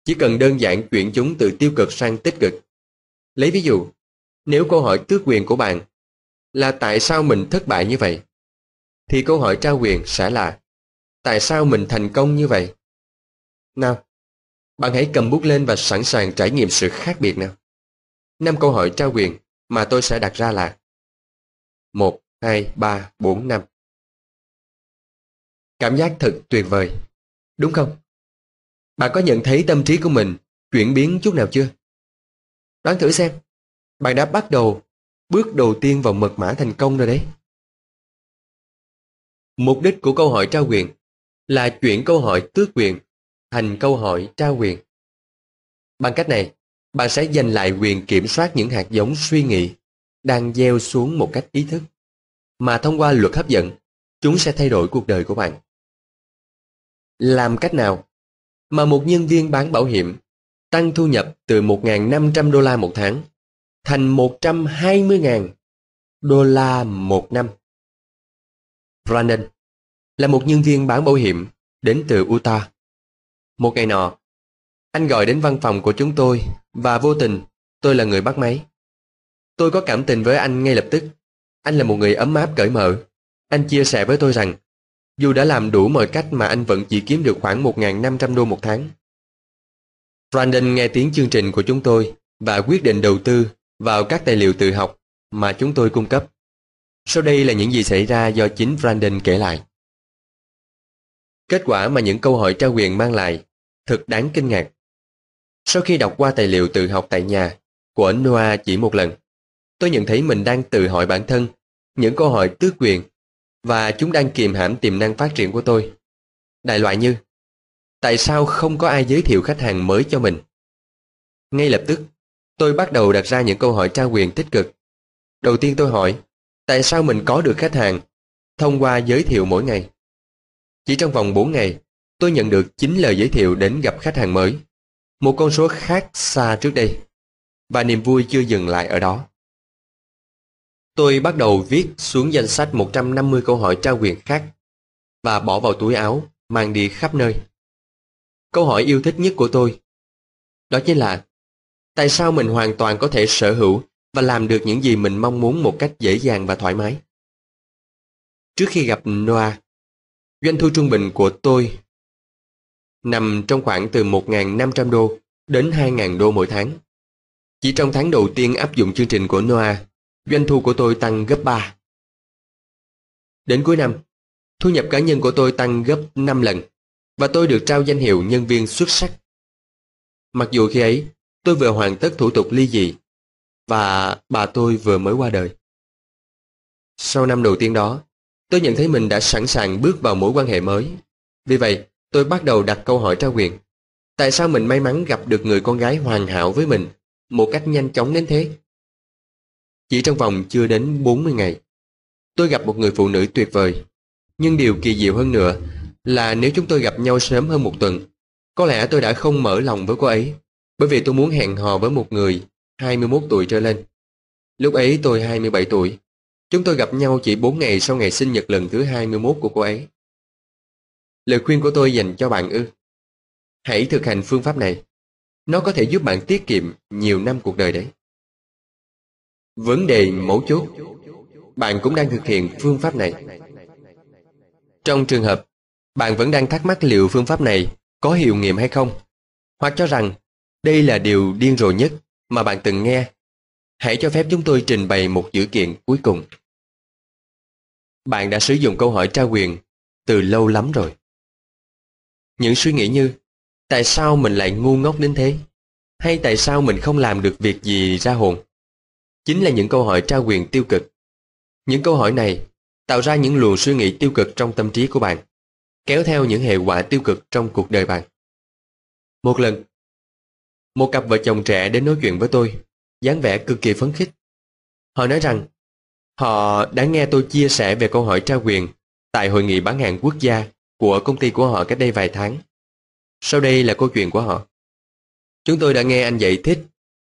Chỉ cần đơn giản chuyển chúng từ tiêu cực sang tích cực. Lấy ví dụ, nếu câu hỏi tước quyền của bạn là tại sao mình thất bại như vậy, thì câu hỏi trao quyền sẽ là tại sao mình thành công như vậy? Nào, bạn hãy cầm bút lên và sẵn sàng trải nghiệm sự khác biệt nào. Năm câu hỏi trao quyền mà tôi sẽ đặt ra là 1, 2, 3, 4, 5. Cảm giác thật tuyệt vời, đúng không? Bạn có nhận thấy tâm trí của mình chuyển biến chút nào chưa? Đoán thử xem, bạn đã bắt đầu bước đầu tiên vào mật mã thành công rồi đấy. Mục đích của câu hỏi trao quyền là chuyển câu hỏi tước quyền thành câu hỏi trao quyền. Bằng cách này, bạn sẽ giành lại quyền kiểm soát những hạt giống suy nghĩ đang gieo xuống một cách ý thức, mà thông qua luật hấp dẫn, chúng sẽ thay đổi cuộc đời của bạn. Làm cách nào mà một nhân viên bán bảo hiểm tăng thu nhập từ 1.500 đô la một tháng thành 120.000 đô la một năm? Brandon là một nhân viên bán bảo hiểm đến từ Utah. Một ngày nọ, anh gọi đến văn phòng của chúng tôi và vô tình, tôi là người bắt máy. Tôi có cảm tình với anh ngay lập tức. Anh là một người ấm áp cởi mở. Anh chia sẻ với tôi rằng, dù đã làm đủ mọi cách mà anh vẫn chỉ kiếm được khoảng 1.500 đô một tháng. Brandon nghe tiếng chương trình của chúng tôi và quyết định đầu tư vào các tài liệu tự học mà chúng tôi cung cấp. Sau đây là những gì xảy ra do chính Brandon kể lại. Kết quả mà những câu hỏi trao quyền mang lại thật đáng kinh ngạc. Sau khi đọc qua tài liệu tự học tại nhà của Noah chỉ một lần, tôi nhận thấy mình đang tự hỏi bản thân những câu hỏi tước quyền và chúng đang kiềm hãm tiềm năng phát triển của tôi. Đại loại như Tại sao không có ai giới thiệu khách hàng mới cho mình? Ngay lập tức, tôi bắt đầu đặt ra những câu hỏi trao quyền tích cực. Đầu tiên tôi hỏi, tại sao mình có được khách hàng thông qua giới thiệu mỗi ngày? Chỉ trong vòng 4 ngày, tôi nhận được 9 lời giới thiệu đến gặp khách hàng mới. Một con số khác xa trước đây. Và niềm vui chưa dừng lại ở đó. Tôi bắt đầu viết xuống danh sách 150 câu hỏi trao quyền khác và bỏ vào túi áo, mang đi khắp nơi. Câu hỏi yêu thích nhất của tôi đó chính là tại sao mình hoàn toàn có thể sở hữu và làm được những gì mình mong muốn một cách dễ dàng và thoải mái. Trước khi gặp Noah, doanh thu trung bình của tôi nằm trong khoảng từ 1.500 đô đến 2.000 đô mỗi tháng. Chỉ trong tháng đầu tiên áp dụng chương trình của Noah, doanh thu của tôi tăng gấp 3. Đến cuối năm, thu nhập cá nhân của tôi tăng gấp 5 lần và tôi được trao danh hiệu nhân viên xuất sắc. Mặc dù khi ấy, tôi vừa hoàn tất thủ tục ly dị và bà tôi vừa mới qua đời. Sau năm đầu tiên đó, tôi nhận thấy mình đã sẵn sàng bước vào mối quan hệ mới. Vì vậy, tôi bắt đầu đặt câu hỏi ra quyền. Tại sao mình may mắn gặp được người con gái hoàn hảo với mình một cách nhanh chóng đến thế? Chỉ trong vòng chưa đến 40 ngày, tôi gặp một người phụ nữ tuyệt vời. Nhưng điều kỳ diệu hơn nữa là nếu chúng tôi gặp nhau sớm hơn một tuần, có lẽ tôi đã không mở lòng với cô ấy, bởi vì tôi muốn hẹn hò với một người 21 tuổi trở lên. Lúc ấy tôi 27 tuổi. Chúng tôi gặp nhau chỉ 4 ngày sau ngày sinh nhật lần thứ 21 của cô ấy. Lời khuyên của tôi dành cho bạn ư. Hãy thực hành phương pháp này. Nó có thể giúp bạn tiết kiệm nhiều năm cuộc đời đấy. Vấn đề mấu chốt Bạn cũng đang thực hiện phương pháp này. Trong trường hợp bạn vẫn đang thắc mắc liệu phương pháp này có hiệu nghiệm hay không, hoặc cho rằng đây là điều điên rồ nhất mà bạn từng nghe, hãy cho phép chúng tôi trình bày một dữ kiện cuối cùng. Bạn đã sử dụng câu hỏi trao quyền từ lâu lắm rồi. Những suy nghĩ như Tại sao mình lại ngu ngốc đến thế? Hay tại sao mình không làm được việc gì ra hồn? Chính là những câu hỏi trao quyền tiêu cực. Những câu hỏi này tạo ra những luồng suy nghĩ tiêu cực trong tâm trí của bạn, kéo theo những hệ quả tiêu cực trong cuộc đời bạn. Một lần, một cặp vợ chồng trẻ đến nói chuyện với tôi, dáng vẻ cực kỳ phấn khích. Họ nói rằng họ đã nghe tôi chia sẻ về câu hỏi trao quyền tại hội nghị bán hàng quốc gia của công ty của họ cách đây vài tháng. Sau đây là câu chuyện của họ. Chúng tôi đã nghe anh giải thích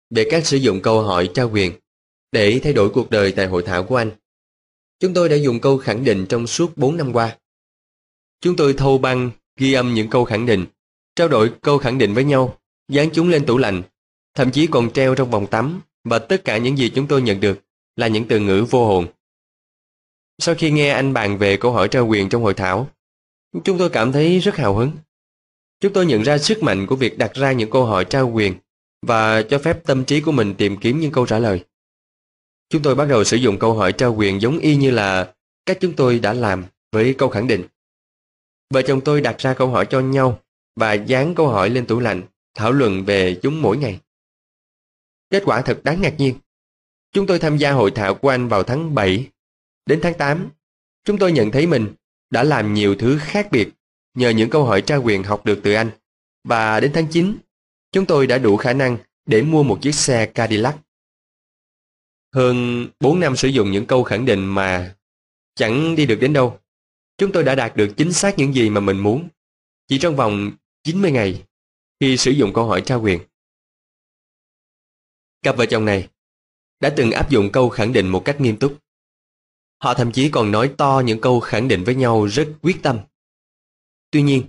về cách sử dụng câu hỏi trao quyền để thay đổi cuộc đời tại hội thảo của anh. Chúng tôi đã dùng câu khẳng định trong suốt 4 năm qua. Chúng tôi thâu băng, ghi âm những câu khẳng định, trao đổi câu khẳng định với nhau, dán chúng lên tủ lạnh, thậm chí còn treo trong vòng tắm và tất cả những gì chúng tôi nhận được là những từ ngữ vô hồn. Sau khi nghe anh bàn về câu hỏi trao quyền trong hội thảo, chúng tôi cảm thấy rất hào hứng. Chúng tôi nhận ra sức mạnh của việc đặt ra những câu hỏi trao quyền và cho phép tâm trí của mình tìm kiếm những câu trả lời. Chúng tôi bắt đầu sử dụng câu hỏi trao quyền giống y như là cách chúng tôi đã làm với câu khẳng định. Vợ chồng tôi đặt ra câu hỏi cho nhau và dán câu hỏi lên tủ lạnh, thảo luận về chúng mỗi ngày. Kết quả thật đáng ngạc nhiên. Chúng tôi tham gia hội thảo của anh vào tháng 7. Đến tháng 8, chúng tôi nhận thấy mình đã làm nhiều thứ khác biệt nhờ những câu hỏi tra quyền học được từ anh. Và đến tháng 9, chúng tôi đã đủ khả năng để mua một chiếc xe Cadillac. Hơn 4 năm sử dụng những câu khẳng định mà chẳng đi được đến đâu. Chúng tôi đã đạt được chính xác những gì mà mình muốn. Chỉ trong vòng 90 ngày khi sử dụng câu hỏi tra quyền. Cặp vợ chồng này đã từng áp dụng câu khẳng định một cách nghiêm túc. Họ thậm chí còn nói to những câu khẳng định với nhau rất quyết tâm. Tuy nhiên,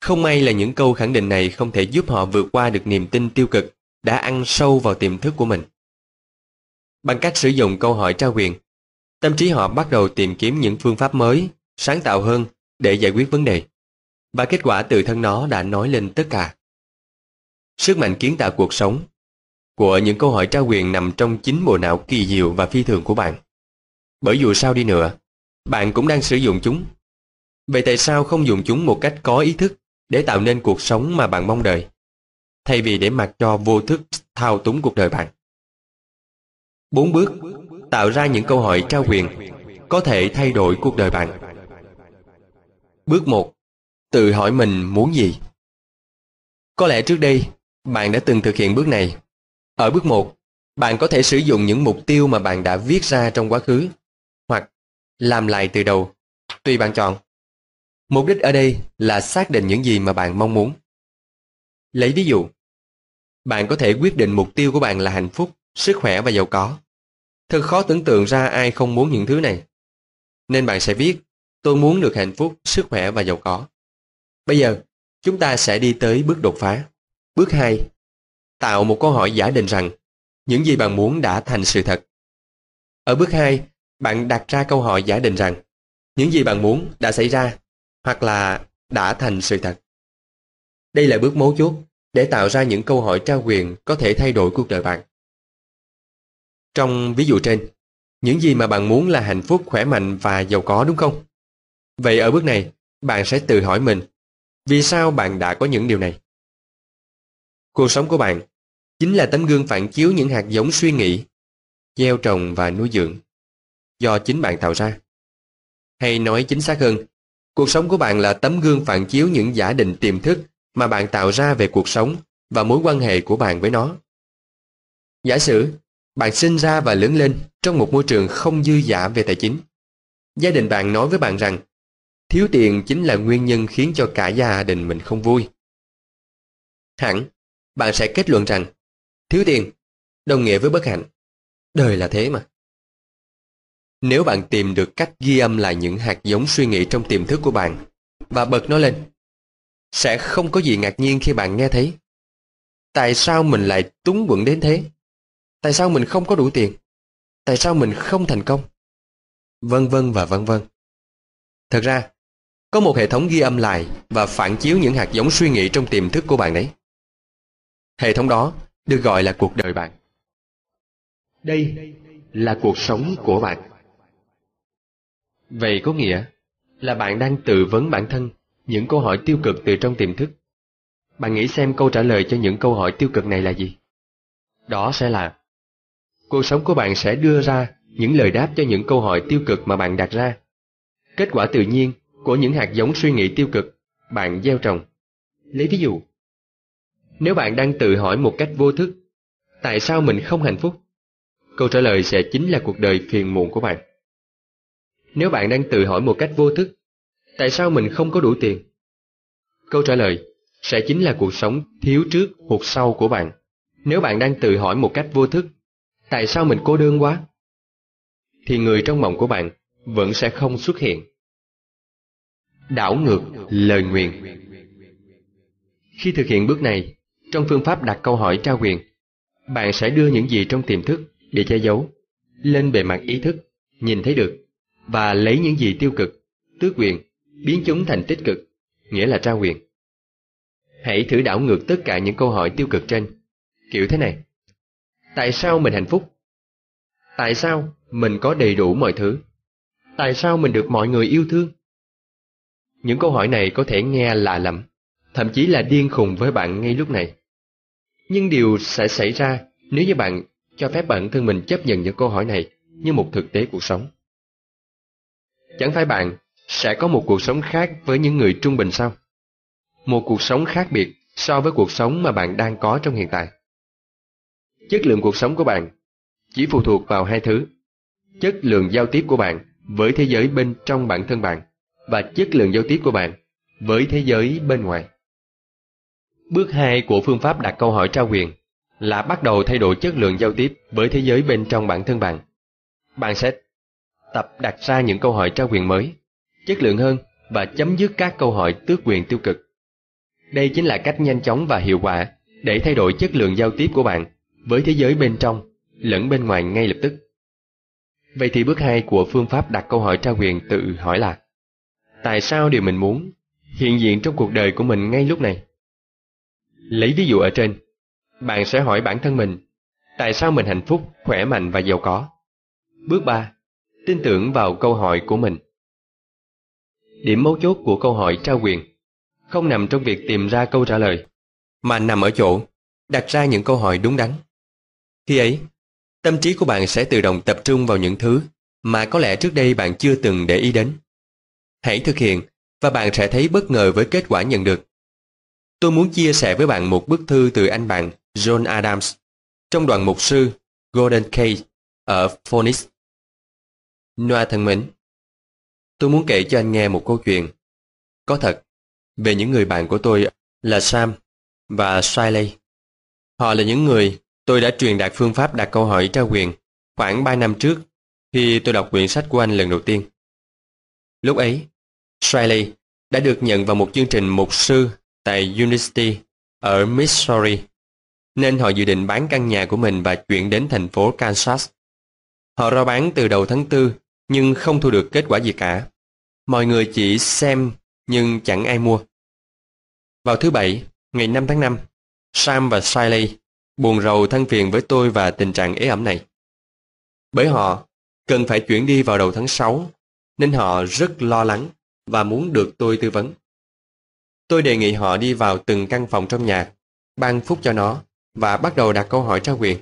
không may là những câu khẳng định này không thể giúp họ vượt qua được niềm tin tiêu cực đã ăn sâu vào tiềm thức của mình. Bằng cách sử dụng câu hỏi trao quyền, tâm trí họ bắt đầu tìm kiếm những phương pháp mới, sáng tạo hơn để giải quyết vấn đề. Và kết quả từ thân nó đã nói lên tất cả. Sức mạnh kiến tạo cuộc sống của những câu hỏi trao quyền nằm trong chính bộ não kỳ diệu và phi thường của bạn. Bởi dù sao đi nữa, bạn cũng đang sử dụng chúng. Vậy tại sao không dùng chúng một cách có ý thức để tạo nên cuộc sống mà bạn mong đợi, thay vì để mặc cho vô thức thao túng cuộc đời bạn? Bốn bước tạo ra những câu hỏi trao quyền có thể thay đổi cuộc đời bạn. Bước 1. Tự hỏi mình muốn gì? Có lẽ trước đây, bạn đã từng thực hiện bước này. Ở bước 1, bạn có thể sử dụng những mục tiêu mà bạn đã viết ra trong quá khứ, làm lại từ đầu, tùy bạn chọn. Mục đích ở đây là xác định những gì mà bạn mong muốn. Lấy ví dụ, bạn có thể quyết định mục tiêu của bạn là hạnh phúc, sức khỏe và giàu có. Thật khó tưởng tượng ra ai không muốn những thứ này. Nên bạn sẽ viết, tôi muốn được hạnh phúc, sức khỏe và giàu có. Bây giờ, chúng ta sẽ đi tới bước đột phá. Bước 2. Tạo một câu hỏi giả định rằng những gì bạn muốn đã thành sự thật. Ở bước 2, bạn đặt ra câu hỏi giả định rằng những gì bạn muốn đã xảy ra hoặc là đã thành sự thật. Đây là bước mấu chốt để tạo ra những câu hỏi trao quyền có thể thay đổi cuộc đời bạn. Trong ví dụ trên, những gì mà bạn muốn là hạnh phúc, khỏe mạnh và giàu có đúng không? Vậy ở bước này, bạn sẽ tự hỏi mình, vì sao bạn đã có những điều này? Cuộc sống của bạn chính là tấm gương phản chiếu những hạt giống suy nghĩ, gieo trồng và nuôi dưỡng do chính bạn tạo ra. Hay nói chính xác hơn, cuộc sống của bạn là tấm gương phản chiếu những giả định tiềm thức mà bạn tạo ra về cuộc sống và mối quan hệ của bạn với nó. Giả sử bạn sinh ra và lớn lên trong một môi trường không dư giả về tài chính. Gia đình bạn nói với bạn rằng thiếu tiền chính là nguyên nhân khiến cho cả gia đình mình không vui. Hẳn, bạn sẽ kết luận rằng thiếu tiền đồng nghĩa với bất hạnh. Đời là thế mà. Nếu bạn tìm được cách ghi âm lại những hạt giống suy nghĩ trong tiềm thức của bạn và bật nó lên, sẽ không có gì ngạc nhiên khi bạn nghe thấy. Tại sao mình lại túng quẫn đến thế? Tại sao mình không có đủ tiền? Tại sao mình không thành công? Vân vân và vân vân. Thật ra, có một hệ thống ghi âm lại và phản chiếu những hạt giống suy nghĩ trong tiềm thức của bạn đấy. Hệ thống đó được gọi là cuộc đời bạn. Đây là cuộc sống của bạn. Vậy có nghĩa là bạn đang tự vấn bản thân những câu hỏi tiêu cực từ trong tiềm thức. Bạn nghĩ xem câu trả lời cho những câu hỏi tiêu cực này là gì? Đó sẽ là Cuộc sống của bạn sẽ đưa ra những lời đáp cho những câu hỏi tiêu cực mà bạn đặt ra. Kết quả tự nhiên của những hạt giống suy nghĩ tiêu cực bạn gieo trồng. Lấy ví dụ, nếu bạn đang tự hỏi một cách vô thức, tại sao mình không hạnh phúc? Câu trả lời sẽ chính là cuộc đời phiền muộn của bạn. Nếu bạn đang tự hỏi một cách vô thức, tại sao mình không có đủ tiền? Câu trả lời sẽ chính là cuộc sống thiếu trước hụt sau của bạn. Nếu bạn đang tự hỏi một cách vô thức, tại sao mình cô đơn quá? Thì người trong mộng của bạn vẫn sẽ không xuất hiện. Đảo ngược lời nguyện Khi thực hiện bước này, trong phương pháp đặt câu hỏi trao quyền, bạn sẽ đưa những gì trong tiềm thức bị che giấu lên bề mặt ý thức, nhìn thấy được, và lấy những gì tiêu cực, tước quyền, biến chúng thành tích cực, nghĩa là trao quyền. Hãy thử đảo ngược tất cả những câu hỏi tiêu cực trên, kiểu thế này. Tại sao mình hạnh phúc? Tại sao mình có đầy đủ mọi thứ? Tại sao mình được mọi người yêu thương? Những câu hỏi này có thể nghe lạ lẫm thậm chí là điên khùng với bạn ngay lúc này. Nhưng điều sẽ xảy ra nếu như bạn cho phép bản thân mình chấp nhận những câu hỏi này như một thực tế cuộc sống. Chẳng phải bạn sẽ có một cuộc sống khác với những người trung bình sao? Một cuộc sống khác biệt so với cuộc sống mà bạn đang có trong hiện tại. Chất lượng cuộc sống của bạn chỉ phụ thuộc vào hai thứ. Chất lượng giao tiếp của bạn với thế giới bên trong bản thân bạn và chất lượng giao tiếp của bạn với thế giới bên ngoài. Bước 2 của phương pháp đặt câu hỏi trao quyền là bắt đầu thay đổi chất lượng giao tiếp với thế giới bên trong bản thân bạn. Bạn sẽ tập đặt ra những câu hỏi trao quyền mới, chất lượng hơn và chấm dứt các câu hỏi tước quyền tiêu cực. Đây chính là cách nhanh chóng và hiệu quả để thay đổi chất lượng giao tiếp của bạn với thế giới bên trong lẫn bên ngoài ngay lập tức. Vậy thì bước 2 của phương pháp đặt câu hỏi trao quyền tự hỏi là Tại sao điều mình muốn hiện diện trong cuộc đời của mình ngay lúc này? Lấy ví dụ ở trên, bạn sẽ hỏi bản thân mình Tại sao mình hạnh phúc, khỏe mạnh và giàu có? Bước 3. Tin tưởng vào câu hỏi của mình Điểm mấu chốt của câu hỏi trao quyền không nằm trong việc tìm ra câu trả lời, mà nằm ở chỗ đặt ra những câu hỏi đúng đắn. Khi ấy, tâm trí của bạn sẽ tự động tập trung vào những thứ mà có lẽ trước đây bạn chưa từng để ý đến. Hãy thực hiện và bạn sẽ thấy bất ngờ với kết quả nhận được. Tôi muốn chia sẻ với bạn một bức thư từ anh bạn John Adams trong đoàn mục sư Golden Cage ở Phoenix. Noa thân mến, tôi muốn kể cho anh nghe một câu chuyện. Có thật, về những người bạn của tôi là Sam và Shiley. Họ là những người tôi đã truyền đạt phương pháp đặt câu hỏi trao quyền khoảng 3 năm trước khi tôi đọc quyển sách của anh lần đầu tiên. Lúc ấy, Shiley đã được nhận vào một chương trình mục sư tại University ở Missouri, nên họ dự định bán căn nhà của mình và chuyển đến thành phố Kansas. Họ rao bán từ đầu tháng 4 nhưng không thu được kết quả gì cả. Mọi người chỉ xem nhưng chẳng ai mua. Vào thứ Bảy, ngày 5 tháng 5, Sam và Siley buồn rầu than phiền với tôi và tình trạng ế ẩm này. Bởi họ cần phải chuyển đi vào đầu tháng 6, nên họ rất lo lắng và muốn được tôi tư vấn. Tôi đề nghị họ đi vào từng căn phòng trong nhà, ban phúc cho nó và bắt đầu đặt câu hỏi trao quyền.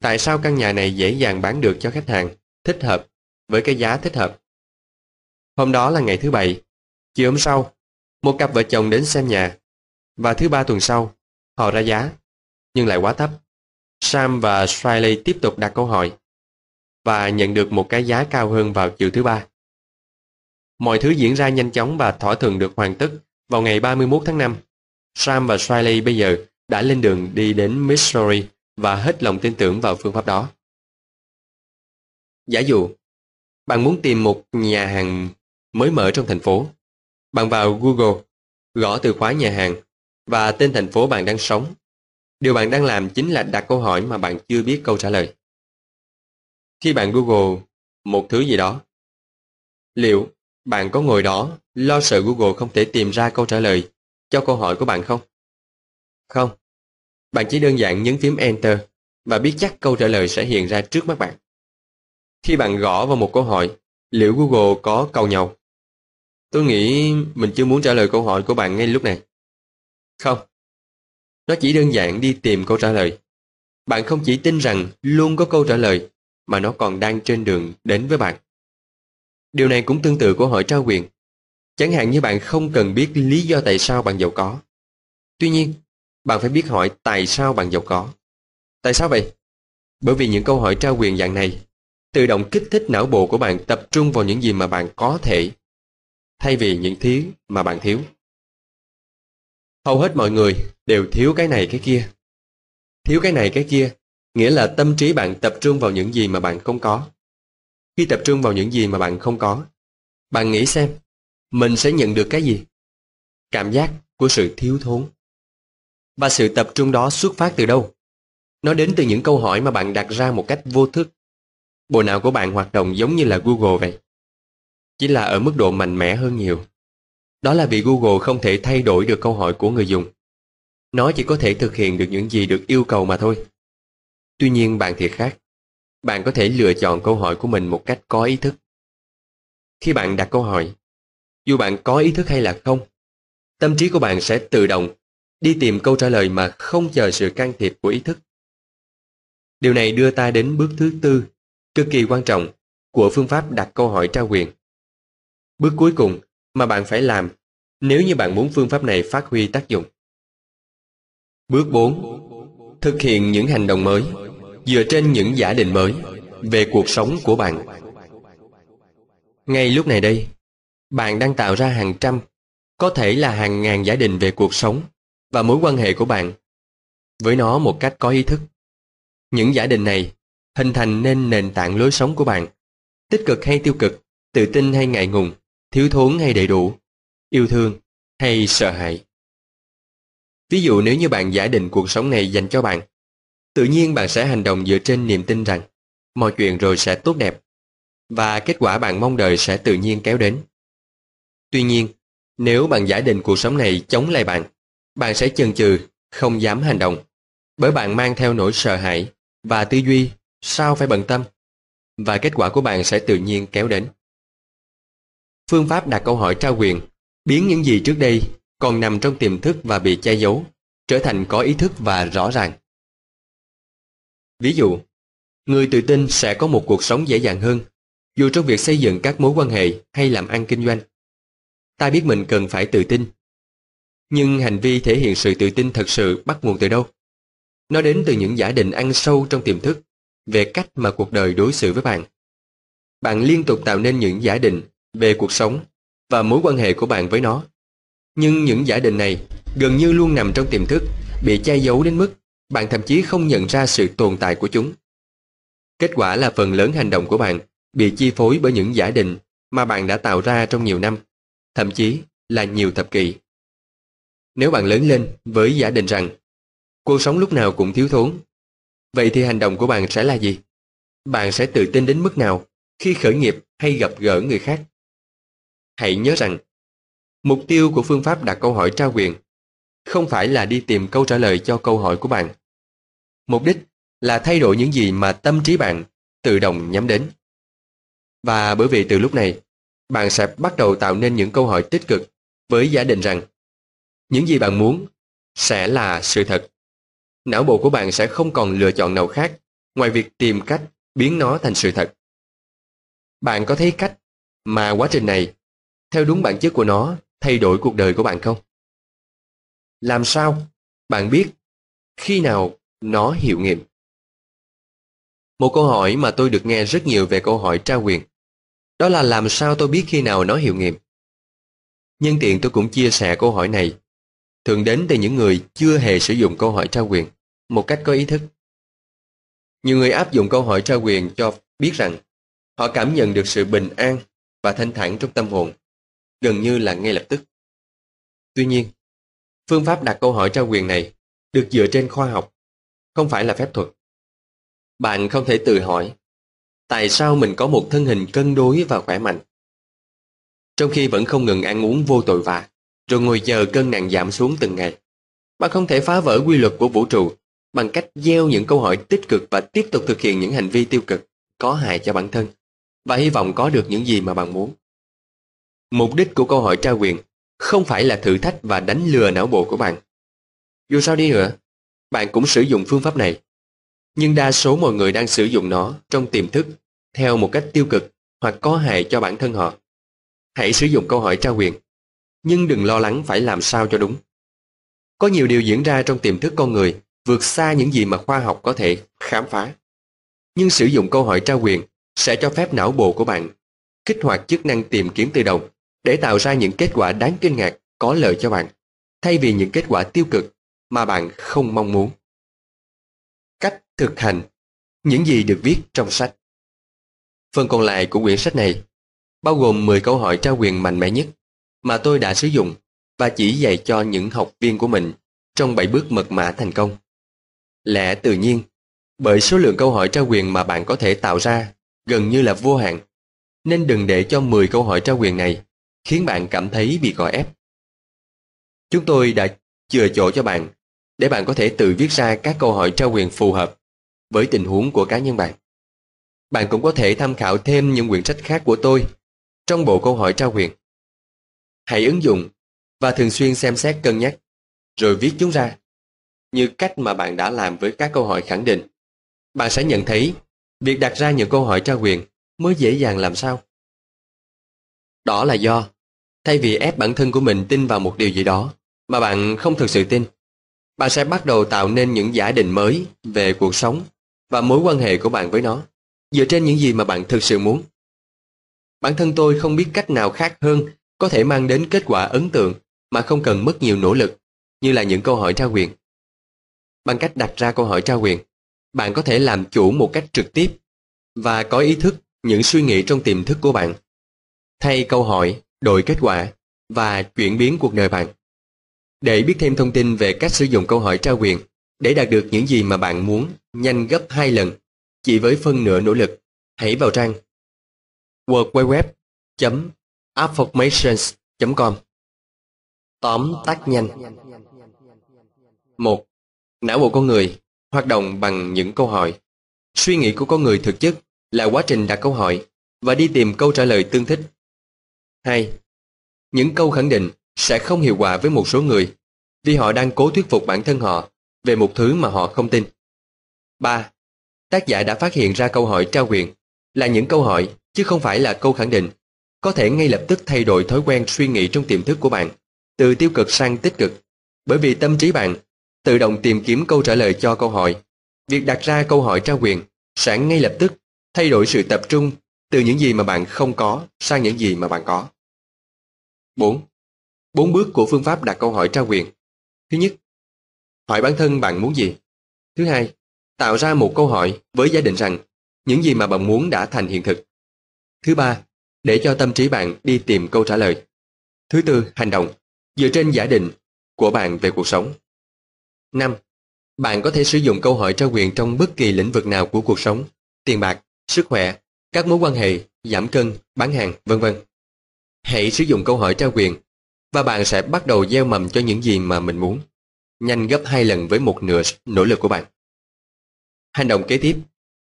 Tại sao căn nhà này dễ dàng bán được cho khách hàng, thích hợp, với cái giá thích hợp? Hôm đó là ngày thứ bảy. Chiều hôm sau, một cặp vợ chồng đến xem nhà. Và thứ ba tuần sau, họ ra giá, nhưng lại quá thấp. Sam và Riley tiếp tục đặt câu hỏi và nhận được một cái giá cao hơn vào chiều thứ ba. Mọi thứ diễn ra nhanh chóng và thỏa thuận được hoàn tất vào ngày 31 tháng 5. Sam và Riley bây giờ đã lên đường đi đến Missouri và hết lòng tin tưởng vào phương pháp đó. Giả dụ, bạn muốn tìm một nhà hàng mới mở trong thành phố. Bạn vào Google, gõ từ khóa nhà hàng và tên thành phố bạn đang sống. Điều bạn đang làm chính là đặt câu hỏi mà bạn chưa biết câu trả lời. Khi bạn Google một thứ gì đó, liệu bạn có ngồi đó lo sợ Google không thể tìm ra câu trả lời cho câu hỏi của bạn không? Không. Bạn chỉ đơn giản nhấn phím Enter và biết chắc câu trả lời sẽ hiện ra trước mắt bạn. Khi bạn gõ vào một câu hỏi, liệu Google có cầu nhau? Tôi nghĩ mình chưa muốn trả lời câu hỏi của bạn ngay lúc này. Không, Nó chỉ đơn giản đi tìm câu trả lời. Bạn không chỉ tin rằng luôn có câu trả lời, mà nó còn đang trên đường đến với bạn. Điều này cũng tương tự của hỏi trao quyền. Chẳng hạn như bạn không cần biết lý do tại sao bạn giàu có. Tuy nhiên, bạn phải biết hỏi tại sao bạn giàu có. Tại sao vậy? Bởi vì những câu hỏi trao quyền dạng này tự động kích thích não bộ của bạn tập trung vào những gì mà bạn có thể, thay vì những thứ mà bạn thiếu. Hầu hết mọi người đều thiếu cái này cái kia. Thiếu cái này cái kia, nghĩa là tâm trí bạn tập trung vào những gì mà bạn không có. Khi tập trung vào những gì mà bạn không có, bạn nghĩ xem, mình sẽ nhận được cái gì? Cảm giác của sự thiếu thốn. Và sự tập trung đó xuất phát từ đâu? Nó đến từ những câu hỏi mà bạn đặt ra một cách vô thức. Bộ não của bạn hoạt động giống như là Google vậy. Chỉ là ở mức độ mạnh mẽ hơn nhiều. Đó là vì Google không thể thay đổi được câu hỏi của người dùng. Nó chỉ có thể thực hiện được những gì được yêu cầu mà thôi. Tuy nhiên bạn thì khác. Bạn có thể lựa chọn câu hỏi của mình một cách có ý thức. Khi bạn đặt câu hỏi, dù bạn có ý thức hay là không, tâm trí của bạn sẽ tự động đi tìm câu trả lời mà không chờ sự can thiệp của ý thức. Điều này đưa ta đến bước thứ tư, cực kỳ quan trọng, của phương pháp đặt câu hỏi trao quyền. Bước cuối cùng mà bạn phải làm nếu như bạn muốn phương pháp này phát huy tác dụng. Bước 4. Thực hiện những hành động mới dựa trên những giả định mới về cuộc sống của bạn. Ngay lúc này đây, bạn đang tạo ra hàng trăm, có thể là hàng ngàn giả định về cuộc sống và mối quan hệ của bạn với nó một cách có ý thức. Những giả định này hình thành nên nền tảng lối sống của bạn, tích cực hay tiêu cực, tự tin hay ngại ngùng, thiếu thốn hay đầy đủ, yêu thương hay sợ hãi. Ví dụ nếu như bạn giả định cuộc sống này dành cho bạn, tự nhiên bạn sẽ hành động dựa trên niềm tin rằng mọi chuyện rồi sẽ tốt đẹp và kết quả bạn mong đợi sẽ tự nhiên kéo đến. Tuy nhiên, nếu bạn giả định cuộc sống này chống lại bạn, bạn sẽ chần chừ, không dám hành động, bởi bạn mang theo nỗi sợ hãi và tư duy sao phải bận tâm, và kết quả của bạn sẽ tự nhiên kéo đến. Phương pháp đặt câu hỏi trao quyền, biến những gì trước đây còn nằm trong tiềm thức và bị che giấu, trở thành có ý thức và rõ ràng. Ví dụ, người tự tin sẽ có một cuộc sống dễ dàng hơn, dù trong việc xây dựng các mối quan hệ hay làm ăn kinh doanh. Ta biết mình cần phải tự tin. Nhưng hành vi thể hiện sự tự tin thật sự bắt nguồn từ đâu? Nó đến từ những giả định ăn sâu trong tiềm thức về cách mà cuộc đời đối xử với bạn. Bạn liên tục tạo nên những giả định về cuộc sống và mối quan hệ của bạn với nó. Nhưng những giả định này gần như luôn nằm trong tiềm thức, bị che giấu đến mức bạn thậm chí không nhận ra sự tồn tại của chúng. Kết quả là phần lớn hành động của bạn bị chi phối bởi những giả định mà bạn đã tạo ra trong nhiều năm, thậm chí là nhiều thập kỷ. Nếu bạn lớn lên với giả định rằng cuộc sống lúc nào cũng thiếu thốn, vậy thì hành động của bạn sẽ là gì? Bạn sẽ tự tin đến mức nào khi khởi nghiệp hay gặp gỡ người khác? Hãy nhớ rằng, mục tiêu của phương pháp đặt câu hỏi trao quyền không phải là đi tìm câu trả lời cho câu hỏi của bạn. Mục đích là thay đổi những gì mà tâm trí bạn tự động nhắm đến. Và bởi vì từ lúc này, bạn sẽ bắt đầu tạo nên những câu hỏi tích cực với giả định rằng những gì bạn muốn sẽ là sự thật. Não bộ của bạn sẽ không còn lựa chọn nào khác ngoài việc tìm cách biến nó thành sự thật. Bạn có thấy cách mà quá trình này, theo đúng bản chất của nó, thay đổi cuộc đời của bạn không? Làm sao bạn biết khi nào nó hiệu nghiệm? Một câu hỏi mà tôi được nghe rất nhiều về câu hỏi trao quyền. Đó là làm sao tôi biết khi nào nó hiệu nghiệm? Nhân tiện tôi cũng chia sẻ câu hỏi này thường đến từ những người chưa hề sử dụng câu hỏi trao quyền một cách có ý thức. Nhiều người áp dụng câu hỏi trao quyền cho biết rằng họ cảm nhận được sự bình an và thanh thản trong tâm hồn, gần như là ngay lập tức. Tuy nhiên, phương pháp đặt câu hỏi trao quyền này được dựa trên khoa học, không phải là phép thuật. Bạn không thể tự hỏi tại sao mình có một thân hình cân đối và khỏe mạnh, trong khi vẫn không ngừng ăn uống vô tội vạ, rồi ngồi chờ cân nặng giảm xuống từng ngày. Bạn không thể phá vỡ quy luật của vũ trụ bằng cách gieo những câu hỏi tích cực và tiếp tục thực hiện những hành vi tiêu cực có hại cho bản thân và hy vọng có được những gì mà bạn muốn. Mục đích của câu hỏi trao quyền không phải là thử thách và đánh lừa não bộ của bạn. Dù sao đi nữa, bạn cũng sử dụng phương pháp này. Nhưng đa số mọi người đang sử dụng nó trong tiềm thức theo một cách tiêu cực hoặc có hại cho bản thân họ. Hãy sử dụng câu hỏi trao quyền, nhưng đừng lo lắng phải làm sao cho đúng. Có nhiều điều diễn ra trong tiềm thức con người vượt xa những gì mà khoa học có thể khám phá. Nhưng sử dụng câu hỏi trao quyền sẽ cho phép não bộ của bạn kích hoạt chức năng tìm kiếm tự động để tạo ra những kết quả đáng kinh ngạc có lợi cho bạn, thay vì những kết quả tiêu cực mà bạn không mong muốn. Cách thực hành những gì được viết trong sách Phần còn lại của quyển sách này bao gồm 10 câu hỏi trao quyền mạnh mẽ nhất mà tôi đã sử dụng và chỉ dạy cho những học viên của mình trong 7 bước mật mã thành công. Lẽ tự nhiên, bởi số lượng câu hỏi trao quyền mà bạn có thể tạo ra gần như là vô hạn, nên đừng để cho 10 câu hỏi trao quyền này khiến bạn cảm thấy bị gò ép. Chúng tôi đã chừa chỗ cho bạn để bạn có thể tự viết ra các câu hỏi trao quyền phù hợp với tình huống của cá nhân bạn. Bạn cũng có thể tham khảo thêm những quyển sách khác của tôi trong bộ câu hỏi trao quyền. Hãy ứng dụng và thường xuyên xem xét cân nhắc, rồi viết chúng ra, như cách mà bạn đã làm với các câu hỏi khẳng định. Bạn sẽ nhận thấy việc đặt ra những câu hỏi trao quyền mới dễ dàng làm sao. Đó là do, thay vì ép bản thân của mình tin vào một điều gì đó mà bạn không thực sự tin, bạn sẽ bắt đầu tạo nên những giả định mới về cuộc sống và mối quan hệ của bạn với nó, dựa trên những gì mà bạn thực sự muốn. Bản thân tôi không biết cách nào khác hơn có thể mang đến kết quả ấn tượng mà không cần mất nhiều nỗ lực, như là những câu hỏi trao quyền. Bằng cách đặt ra câu hỏi trao quyền, bạn có thể làm chủ một cách trực tiếp và có ý thức những suy nghĩ trong tiềm thức của bạn. Thay câu hỏi, đổi kết quả và chuyển biến cuộc đời bạn. Để biết thêm thông tin về cách sử dụng câu hỏi trao quyền để đạt được những gì mà bạn muốn nhanh gấp 2 lần chỉ với phân nửa nỗ lực, hãy vào trang www affirmations.com Tóm tắt nhanh 1. Não bộ con người hoạt động bằng những câu hỏi. Suy nghĩ của con người thực chất là quá trình đặt câu hỏi và đi tìm câu trả lời tương thích. 2. Những câu khẳng định sẽ không hiệu quả với một số người vì họ đang cố thuyết phục bản thân họ về một thứ mà họ không tin. 3. Tác giả đã phát hiện ra câu hỏi trao quyền là những câu hỏi chứ không phải là câu khẳng định có thể ngay lập tức thay đổi thói quen suy nghĩ trong tiềm thức của bạn từ tiêu cực sang tích cực bởi vì tâm trí bạn tự động tìm kiếm câu trả lời cho câu hỏi. Việc đặt ra câu hỏi trao quyền sẽ ngay lập tức thay đổi sự tập trung từ những gì mà bạn không có sang những gì mà bạn có. 4. Bốn bước của phương pháp đặt câu hỏi trao quyền. Thứ nhất, hỏi bản thân bạn muốn gì. Thứ hai, tạo ra một câu hỏi với giả định rằng những gì mà bạn muốn đã thành hiện thực. Thứ ba, để cho tâm trí bạn đi tìm câu trả lời. Thứ tư, hành động, dựa trên giả định của bạn về cuộc sống. 5. Bạn có thể sử dụng câu hỏi trao quyền trong bất kỳ lĩnh vực nào của cuộc sống, tiền bạc, sức khỏe, các mối quan hệ, giảm cân, bán hàng, vân vân. Hãy sử dụng câu hỏi trao quyền và bạn sẽ bắt đầu gieo mầm cho những gì mà mình muốn, nhanh gấp hai lần với một nửa nỗ lực của bạn. Hành động kế tiếp,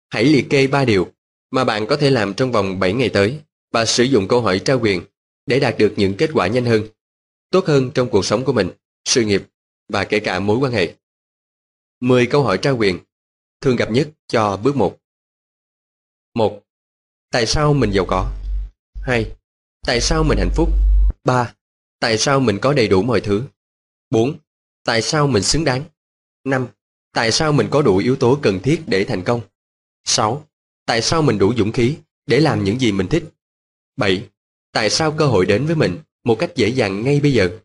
hãy liệt kê 3 điều mà bạn có thể làm trong vòng 7 ngày tới và sử dụng câu hỏi trao quyền để đạt được những kết quả nhanh hơn, tốt hơn trong cuộc sống của mình, sự nghiệp và kể cả mối quan hệ. 10 câu hỏi trao quyền thường gặp nhất cho bước 1. 1. Tại sao mình giàu có? 2. Tại sao mình hạnh phúc? 3. Tại sao mình có đầy đủ mọi thứ? 4. Tại sao mình xứng đáng? 5. Tại sao mình có đủ yếu tố cần thiết để thành công? 6. Tại sao mình đủ dũng khí để làm những gì mình thích? 7. Tại sao cơ hội đến với mình một cách dễ dàng ngay bây giờ?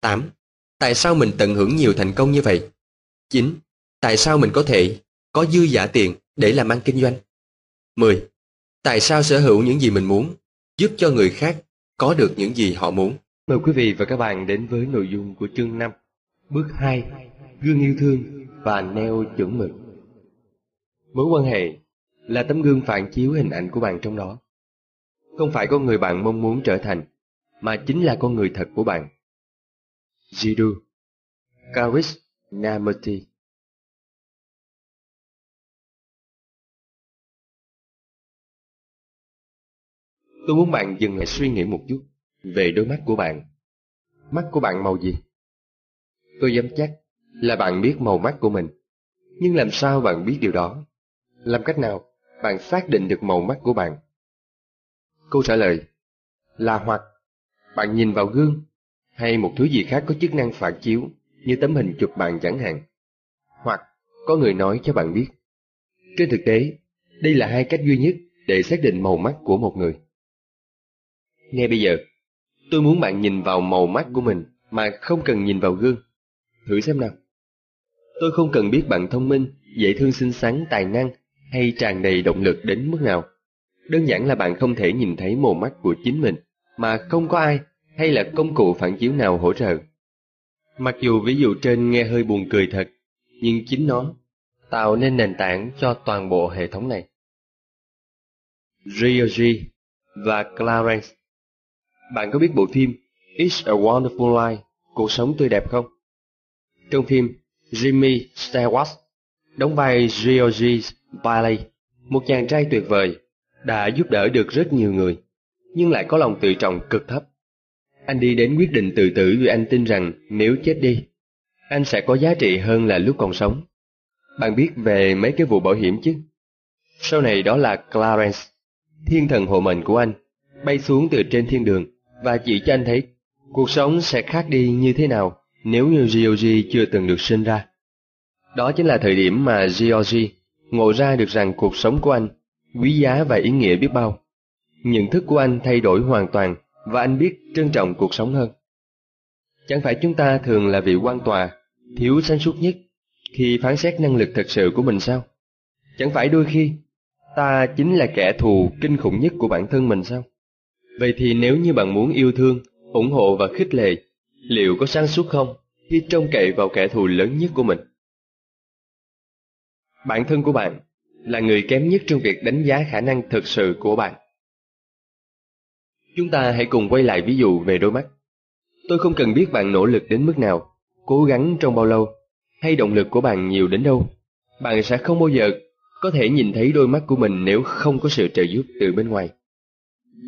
8. Tại sao mình tận hưởng nhiều thành công như vậy? 9. Tại sao mình có thể có dư giả tiền để làm ăn kinh doanh? 10. Tại sao sở hữu những gì mình muốn giúp cho người khác có được những gì họ muốn? Mời quý vị và các bạn đến với nội dung của chương 5, bước 2, gương yêu thương và neo chuẩn mực. Mối quan hệ là tấm gương phản chiếu hình ảnh của bạn trong đó. Không phải con người bạn mong muốn trở thành, mà chính là con người thật của bạn. Jiddu Karis Namati Tôi muốn bạn dừng lại suy nghĩ một chút về đôi mắt của bạn. Mắt của bạn màu gì? Tôi dám chắc là bạn biết màu mắt của mình. Nhưng làm sao bạn biết điều đó? Làm cách nào bạn xác định được màu mắt của bạn? Câu trả lời là hoặc bạn nhìn vào gương hay một thứ gì khác có chức năng phản chiếu như tấm hình chụp bạn chẳng hạn. Hoặc có người nói cho bạn biết. Trên thực tế, đây là hai cách duy nhất để xác định màu mắt của một người. Ngay bây giờ, tôi muốn bạn nhìn vào màu mắt của mình mà không cần nhìn vào gương. Thử xem nào. Tôi không cần biết bạn thông minh, dễ thương xinh xắn, tài năng hay tràn đầy động lực đến mức nào. Đơn giản là bạn không thể nhìn thấy màu mắt của chính mình mà không có ai hay là công cụ phản chiếu nào hỗ trợ. Mặc dù ví dụ trên nghe hơi buồn cười thật, nhưng chính nó tạo nên nền tảng cho toàn bộ hệ thống này. Ryoji và Clarence Bạn có biết bộ phim It's a Wonderful Life, Cuộc sống tươi đẹp không? Trong phim, Jimmy Stewart đóng vai Ryoji Bailey, một chàng trai tuyệt vời, đã giúp đỡ được rất nhiều người, nhưng lại có lòng tự trọng cực thấp. Anh đi đến quyết định tự tử vì anh tin rằng nếu chết đi, anh sẽ có giá trị hơn là lúc còn sống. Bạn biết về mấy cái vụ bảo hiểm chứ? Sau này đó là Clarence, thiên thần hộ mệnh của anh, bay xuống từ trên thiên đường và chỉ cho anh thấy cuộc sống sẽ khác đi như thế nào nếu như Georgie chưa từng được sinh ra. Đó chính là thời điểm mà Georgie ngộ ra được rằng cuộc sống của anh quý giá và ý nghĩa biết bao. Nhận thức của anh thay đổi hoàn toàn và anh biết trân trọng cuộc sống hơn. Chẳng phải chúng ta thường là vị quan tòa, thiếu sáng suốt nhất khi phán xét năng lực thật sự của mình sao? Chẳng phải đôi khi ta chính là kẻ thù kinh khủng nhất của bản thân mình sao? Vậy thì nếu như bạn muốn yêu thương, ủng hộ và khích lệ, liệu có sáng suốt không khi trông cậy vào kẻ thù lớn nhất của mình? Bản thân của bạn là người kém nhất trong việc đánh giá khả năng thực sự của bạn. Chúng ta hãy cùng quay lại ví dụ về đôi mắt. Tôi không cần biết bạn nỗ lực đến mức nào, cố gắng trong bao lâu, hay động lực của bạn nhiều đến đâu. Bạn sẽ không bao giờ có thể nhìn thấy đôi mắt của mình nếu không có sự trợ giúp từ bên ngoài.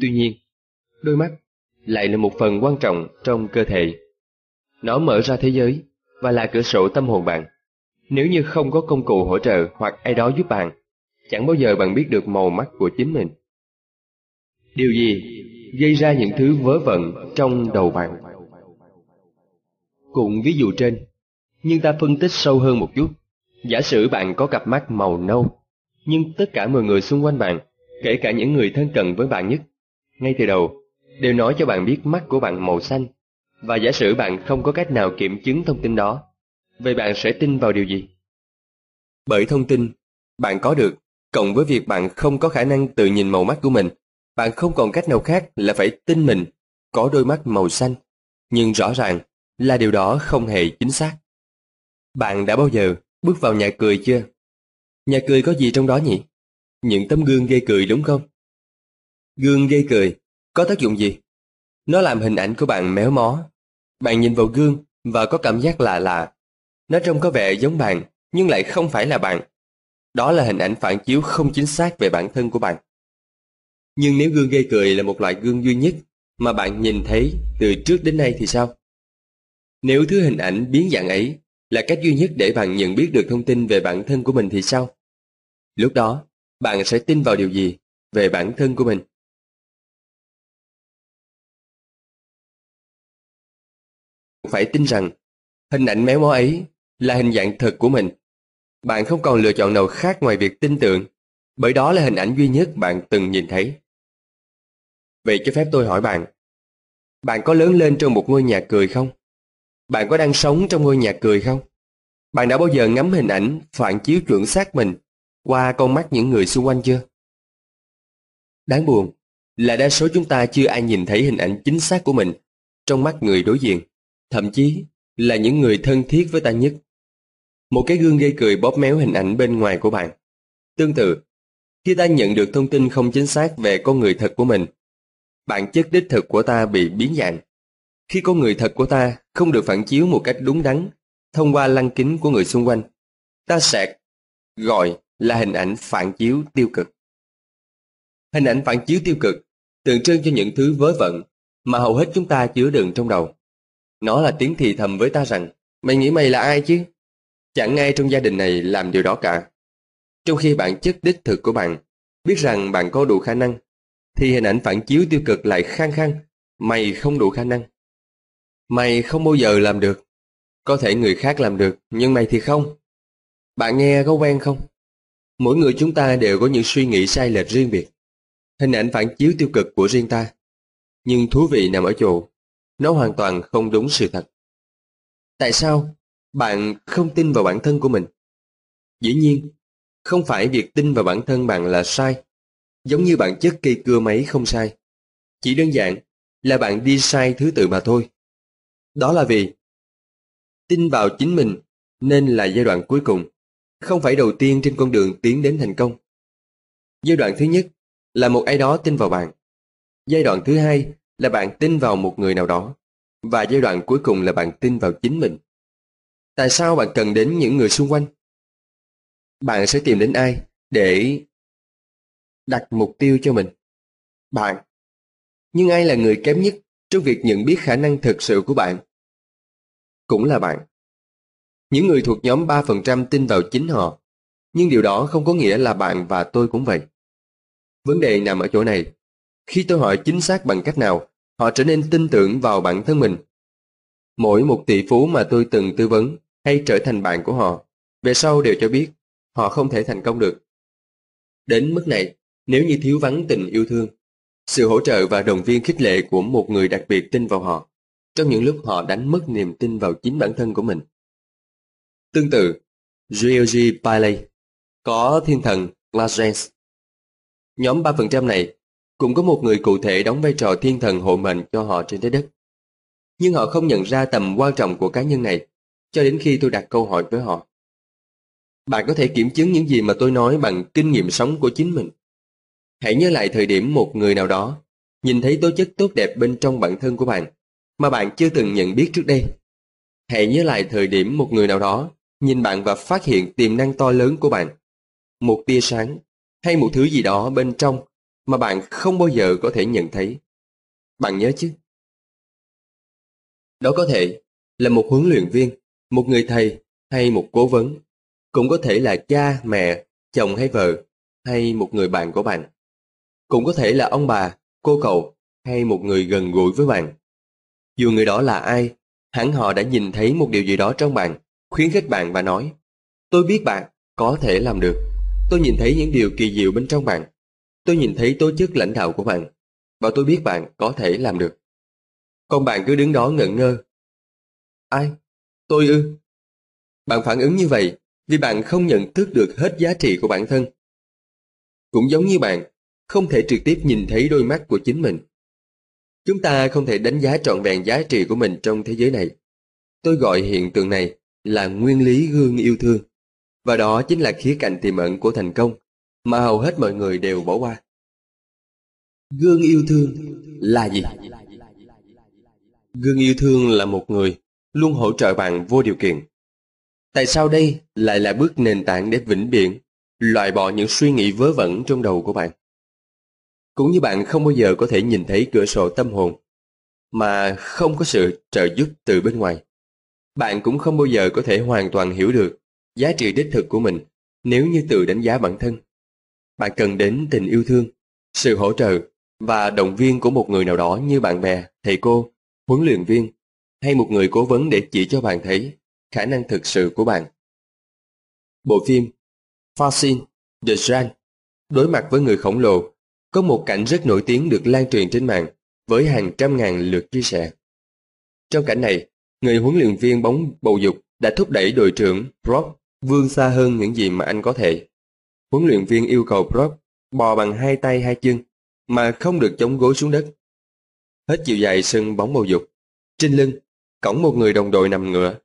Tuy nhiên, đôi mắt lại là một phần quan trọng trong cơ thể. Nó mở ra thế giới và là cửa sổ tâm hồn bạn. Nếu như không có công cụ hỗ trợ hoặc ai đó giúp bạn, chẳng bao giờ bạn biết được màu mắt của chính mình. Điều gì gây ra những thứ vớ vẩn trong đầu bạn? Cũng ví dụ trên, nhưng ta phân tích sâu hơn một chút. Giả sử bạn có cặp mắt màu nâu, nhưng tất cả mọi người xung quanh bạn, kể cả những người thân cận với bạn nhất, ngay từ đầu, đều nói cho bạn biết mắt của bạn màu xanh. Và giả sử bạn không có cách nào kiểm chứng thông tin đó, vậy bạn sẽ tin vào điều gì? Bởi thông tin, bạn có được, cộng với việc bạn không có khả năng tự nhìn màu mắt của mình, bạn không còn cách nào khác là phải tin mình có đôi mắt màu xanh. Nhưng rõ ràng là điều đó không hề chính xác. Bạn đã bao giờ bước vào nhà cười chưa? Nhà cười có gì trong đó nhỉ? Những tấm gương gây cười đúng không? Gương gây cười có tác dụng gì? Nó làm hình ảnh của bạn méo mó. Bạn nhìn vào gương và có cảm giác lạ lạ. Nó trông có vẻ giống bạn nhưng lại không phải là bạn. Đó là hình ảnh phản chiếu không chính xác về bản thân của bạn. Nhưng nếu gương gây cười là một loại gương duy nhất mà bạn nhìn thấy từ trước đến nay thì sao? Nếu thứ hình ảnh biến dạng ấy là cách duy nhất để bạn nhận biết được thông tin về bản thân của mình thì sao? Lúc đó, bạn sẽ tin vào điều gì về bản thân của mình? Phải tin rằng hình ảnh méo mó ấy là hình dạng thật của mình. Bạn không còn lựa chọn nào khác ngoài việc tin tưởng, bởi đó là hình ảnh duy nhất bạn từng nhìn thấy. Vậy cho phép tôi hỏi bạn, bạn có lớn lên trong một ngôi nhà cười không? Bạn có đang sống trong ngôi nhà cười không? Bạn đã bao giờ ngắm hình ảnh phản chiếu chuẩn xác mình qua con mắt những người xung quanh chưa? Đáng buồn là đa số chúng ta chưa ai nhìn thấy hình ảnh chính xác của mình trong mắt người đối diện, thậm chí là những người thân thiết với ta nhất. Một cái gương gây cười bóp méo hình ảnh bên ngoài của bạn. Tương tự, khi ta nhận được thông tin không chính xác về con người thật của mình, bản chất đích thực của ta bị biến dạng. Khi con người thật của ta không được phản chiếu một cách đúng đắn thông qua lăng kính của người xung quanh, ta sẽ gọi là hình ảnh phản chiếu tiêu cực. Hình ảnh phản chiếu tiêu cực tượng trưng cho những thứ vớ vẩn mà hầu hết chúng ta chứa đựng trong đầu. Nó là tiếng thì thầm với ta rằng, mày nghĩ mày là ai chứ? Chẳng ai trong gia đình này làm điều đó cả. Trong khi bản chất đích thực của bạn biết rằng bạn có đủ khả năng, thì hình ảnh phản chiếu tiêu cực lại khăng khăng, mày không đủ khả năng. Mày không bao giờ làm được. Có thể người khác làm được, nhưng mày thì không. Bạn nghe có quen không? Mỗi người chúng ta đều có những suy nghĩ sai lệch riêng biệt. Hình ảnh phản chiếu tiêu cực của riêng ta. Nhưng thú vị nằm ở chỗ, nó hoàn toàn không đúng sự thật. Tại sao bạn không tin vào bản thân của mình? Dĩ nhiên, không phải việc tin vào bản thân bạn là sai, giống như bản chất cây cưa máy không sai. Chỉ đơn giản là bạn đi sai thứ tự mà thôi. Đó là vì tin vào chính mình nên là giai đoạn cuối cùng, không phải đầu tiên trên con đường tiến đến thành công. Giai đoạn thứ nhất là một ai đó tin vào bạn. Giai đoạn thứ hai là bạn tin vào một người nào đó. Và giai đoạn cuối cùng là bạn tin vào chính mình. Tại sao bạn cần đến những người xung quanh? Bạn sẽ tìm đến ai để đặt mục tiêu cho mình? Bạn. Nhưng ai là người kém nhất trong việc nhận biết khả năng thực sự của bạn? Cũng là bạn. Những người thuộc nhóm 3% tin vào chính họ, nhưng điều đó không có nghĩa là bạn và tôi cũng vậy. Vấn đề nằm ở chỗ này. Khi tôi hỏi chính xác bằng cách nào, họ trở nên tin tưởng vào bản thân mình. Mỗi một tỷ phú mà tôi từng tư vấn hay trở thành bạn của họ, về sau đều cho biết họ không thể thành công được. Đến mức này, nếu như thiếu vắng tình yêu thương, sự hỗ trợ và đồng viên khích lệ của một người đặc biệt tin vào họ, trong những lúc họ đánh mất niềm tin vào chính bản thân của mình. Tương tự, Georgie Bailey có thiên thần Clarence. Nhóm 3% này cũng có một người cụ thể đóng vai trò thiên thần hộ mệnh cho họ trên trái đất. Nhưng họ không nhận ra tầm quan trọng của cá nhân này cho đến khi tôi đặt câu hỏi với họ. Bạn có thể kiểm chứng những gì mà tôi nói bằng kinh nghiệm sống của chính mình. Hãy nhớ lại thời điểm một người nào đó nhìn thấy tố chất tốt đẹp bên trong bản thân của bạn mà bạn chưa từng nhận biết trước đây. Hãy nhớ lại thời điểm một người nào đó nhìn bạn và phát hiện tiềm năng to lớn của bạn. Một tia sáng hay một thứ gì đó bên trong mà bạn không bao giờ có thể nhận thấy. Bạn nhớ chứ? Đó có thể là một huấn luyện viên, một người thầy hay một cố vấn. Cũng có thể là cha, mẹ, chồng hay vợ, hay một người bạn của bạn. Cũng có thể là ông bà, cô cậu hay một người gần gũi với bạn. Dù người đó là ai, hẳn họ đã nhìn thấy một điều gì đó trong bạn, khuyến khích bạn và nói Tôi biết bạn có thể làm được. Tôi nhìn thấy những điều kỳ diệu bên trong bạn. Tôi nhìn thấy tố chất lãnh đạo của bạn và tôi biết bạn có thể làm được. Còn bạn cứ đứng đó ngẩn ngơ. Ai? Tôi ư? Bạn phản ứng như vậy vì bạn không nhận thức được hết giá trị của bản thân. Cũng giống như bạn, không thể trực tiếp nhìn thấy đôi mắt của chính mình. Chúng ta không thể đánh giá trọn vẹn giá trị của mình trong thế giới này. Tôi gọi hiện tượng này là nguyên lý gương yêu thương. Và đó chính là khía cạnh tiềm ẩn của thành công mà hầu hết mọi người đều bỏ qua. Gương yêu thương là gì? Gương yêu thương là một người luôn hỗ trợ bạn vô điều kiện. Tại sao đây lại là bước nền tảng để vĩnh viễn loại bỏ những suy nghĩ vớ vẩn trong đầu của bạn? Cũng như bạn không bao giờ có thể nhìn thấy cửa sổ tâm hồn mà không có sự trợ giúp từ bên ngoài. Bạn cũng không bao giờ có thể hoàn toàn hiểu được giá trị đích thực của mình nếu như tự đánh giá bản thân. Bạn cần đến tình yêu thương, sự hỗ trợ và động viên của một người nào đó như bạn bè, thầy cô, huấn luyện viên hay một người cố vấn để chỉ cho bạn thấy khả năng thực sự của bạn. Bộ phim Fascin The Giant đối mặt với người khổng lồ có một cảnh rất nổi tiếng được lan truyền trên mạng với hàng trăm ngàn lượt chia sẻ. Trong cảnh này, người huấn luyện viên bóng bầu dục đã thúc đẩy đội trưởng Brock vươn xa hơn những gì mà anh có thể. Huấn luyện viên yêu cầu Brock bò bằng hai tay hai chân mà không được chống gối xuống đất. Hết chiều dài sân bóng bầu dục, trên lưng, cổng một người đồng đội nằm ngựa.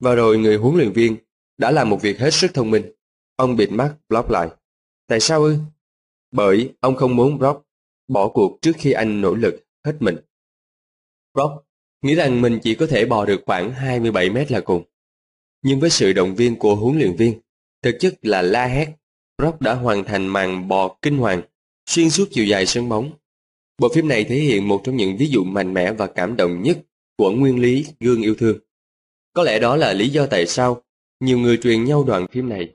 Và rồi người huấn luyện viên đã làm một việc hết sức thông minh. Ông bịt mắt Brock lại. Tại sao ư? Bởi ông không muốn Brock bỏ cuộc trước khi anh nỗ lực hết mình. Brock nghĩ rằng mình chỉ có thể bò được khoảng 27 mét là cùng. Nhưng với sự động viên của huấn luyện viên, thực chất là la hét, Brock đã hoàn thành màn bò kinh hoàng xuyên suốt chiều dài sân bóng. Bộ phim này thể hiện một trong những ví dụ mạnh mẽ và cảm động nhất của nguyên lý gương yêu thương. Có lẽ đó là lý do tại sao Nhiều người truyền nhau đoạn phim này.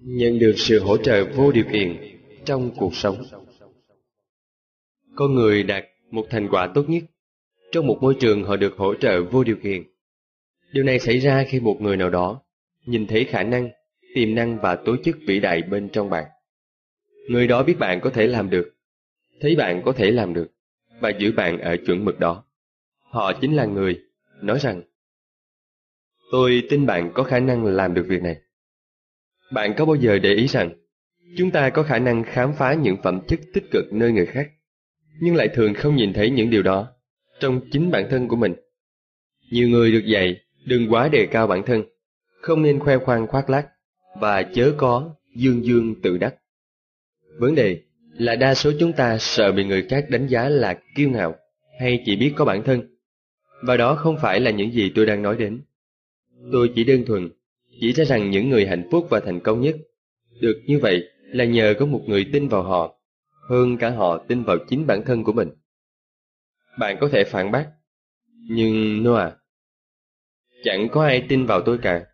Nhận được sự hỗ trợ vô điều kiện trong cuộc sống. Con người đạt một thành quả tốt nhất trong một môi trường họ được hỗ trợ vô điều kiện. Điều này xảy ra khi một người nào đó nhìn thấy khả năng, tiềm năng và tố chất vĩ đại bên trong bạn. Người đó biết bạn có thể làm được, thấy bạn có thể làm được và giữ bạn ở chuẩn mực đó. Họ chính là người nói rằng Tôi tin bạn có khả năng làm được việc này. Bạn có bao giờ để ý rằng chúng ta có khả năng khám phá những phẩm chất tích cực nơi người khác, nhưng lại thường không nhìn thấy những điều đó trong chính bản thân của mình. Nhiều người được dạy đừng quá đề cao bản thân, không nên khoe khoang khoác lác và chớ có dương dương tự đắc. Vấn đề là đa số chúng ta sợ bị người khác đánh giá là kiêu ngạo hay chỉ biết có bản thân. Và đó không phải là những gì tôi đang nói đến. Tôi chỉ đơn thuần chỉ ra rằng những người hạnh phúc và thành công nhất được như vậy là nhờ có một người tin vào họ hơn cả họ tin vào chính bản thân của mình. Bạn có thể phản bác, nhưng Noah, chẳng có ai tin vào tôi cả.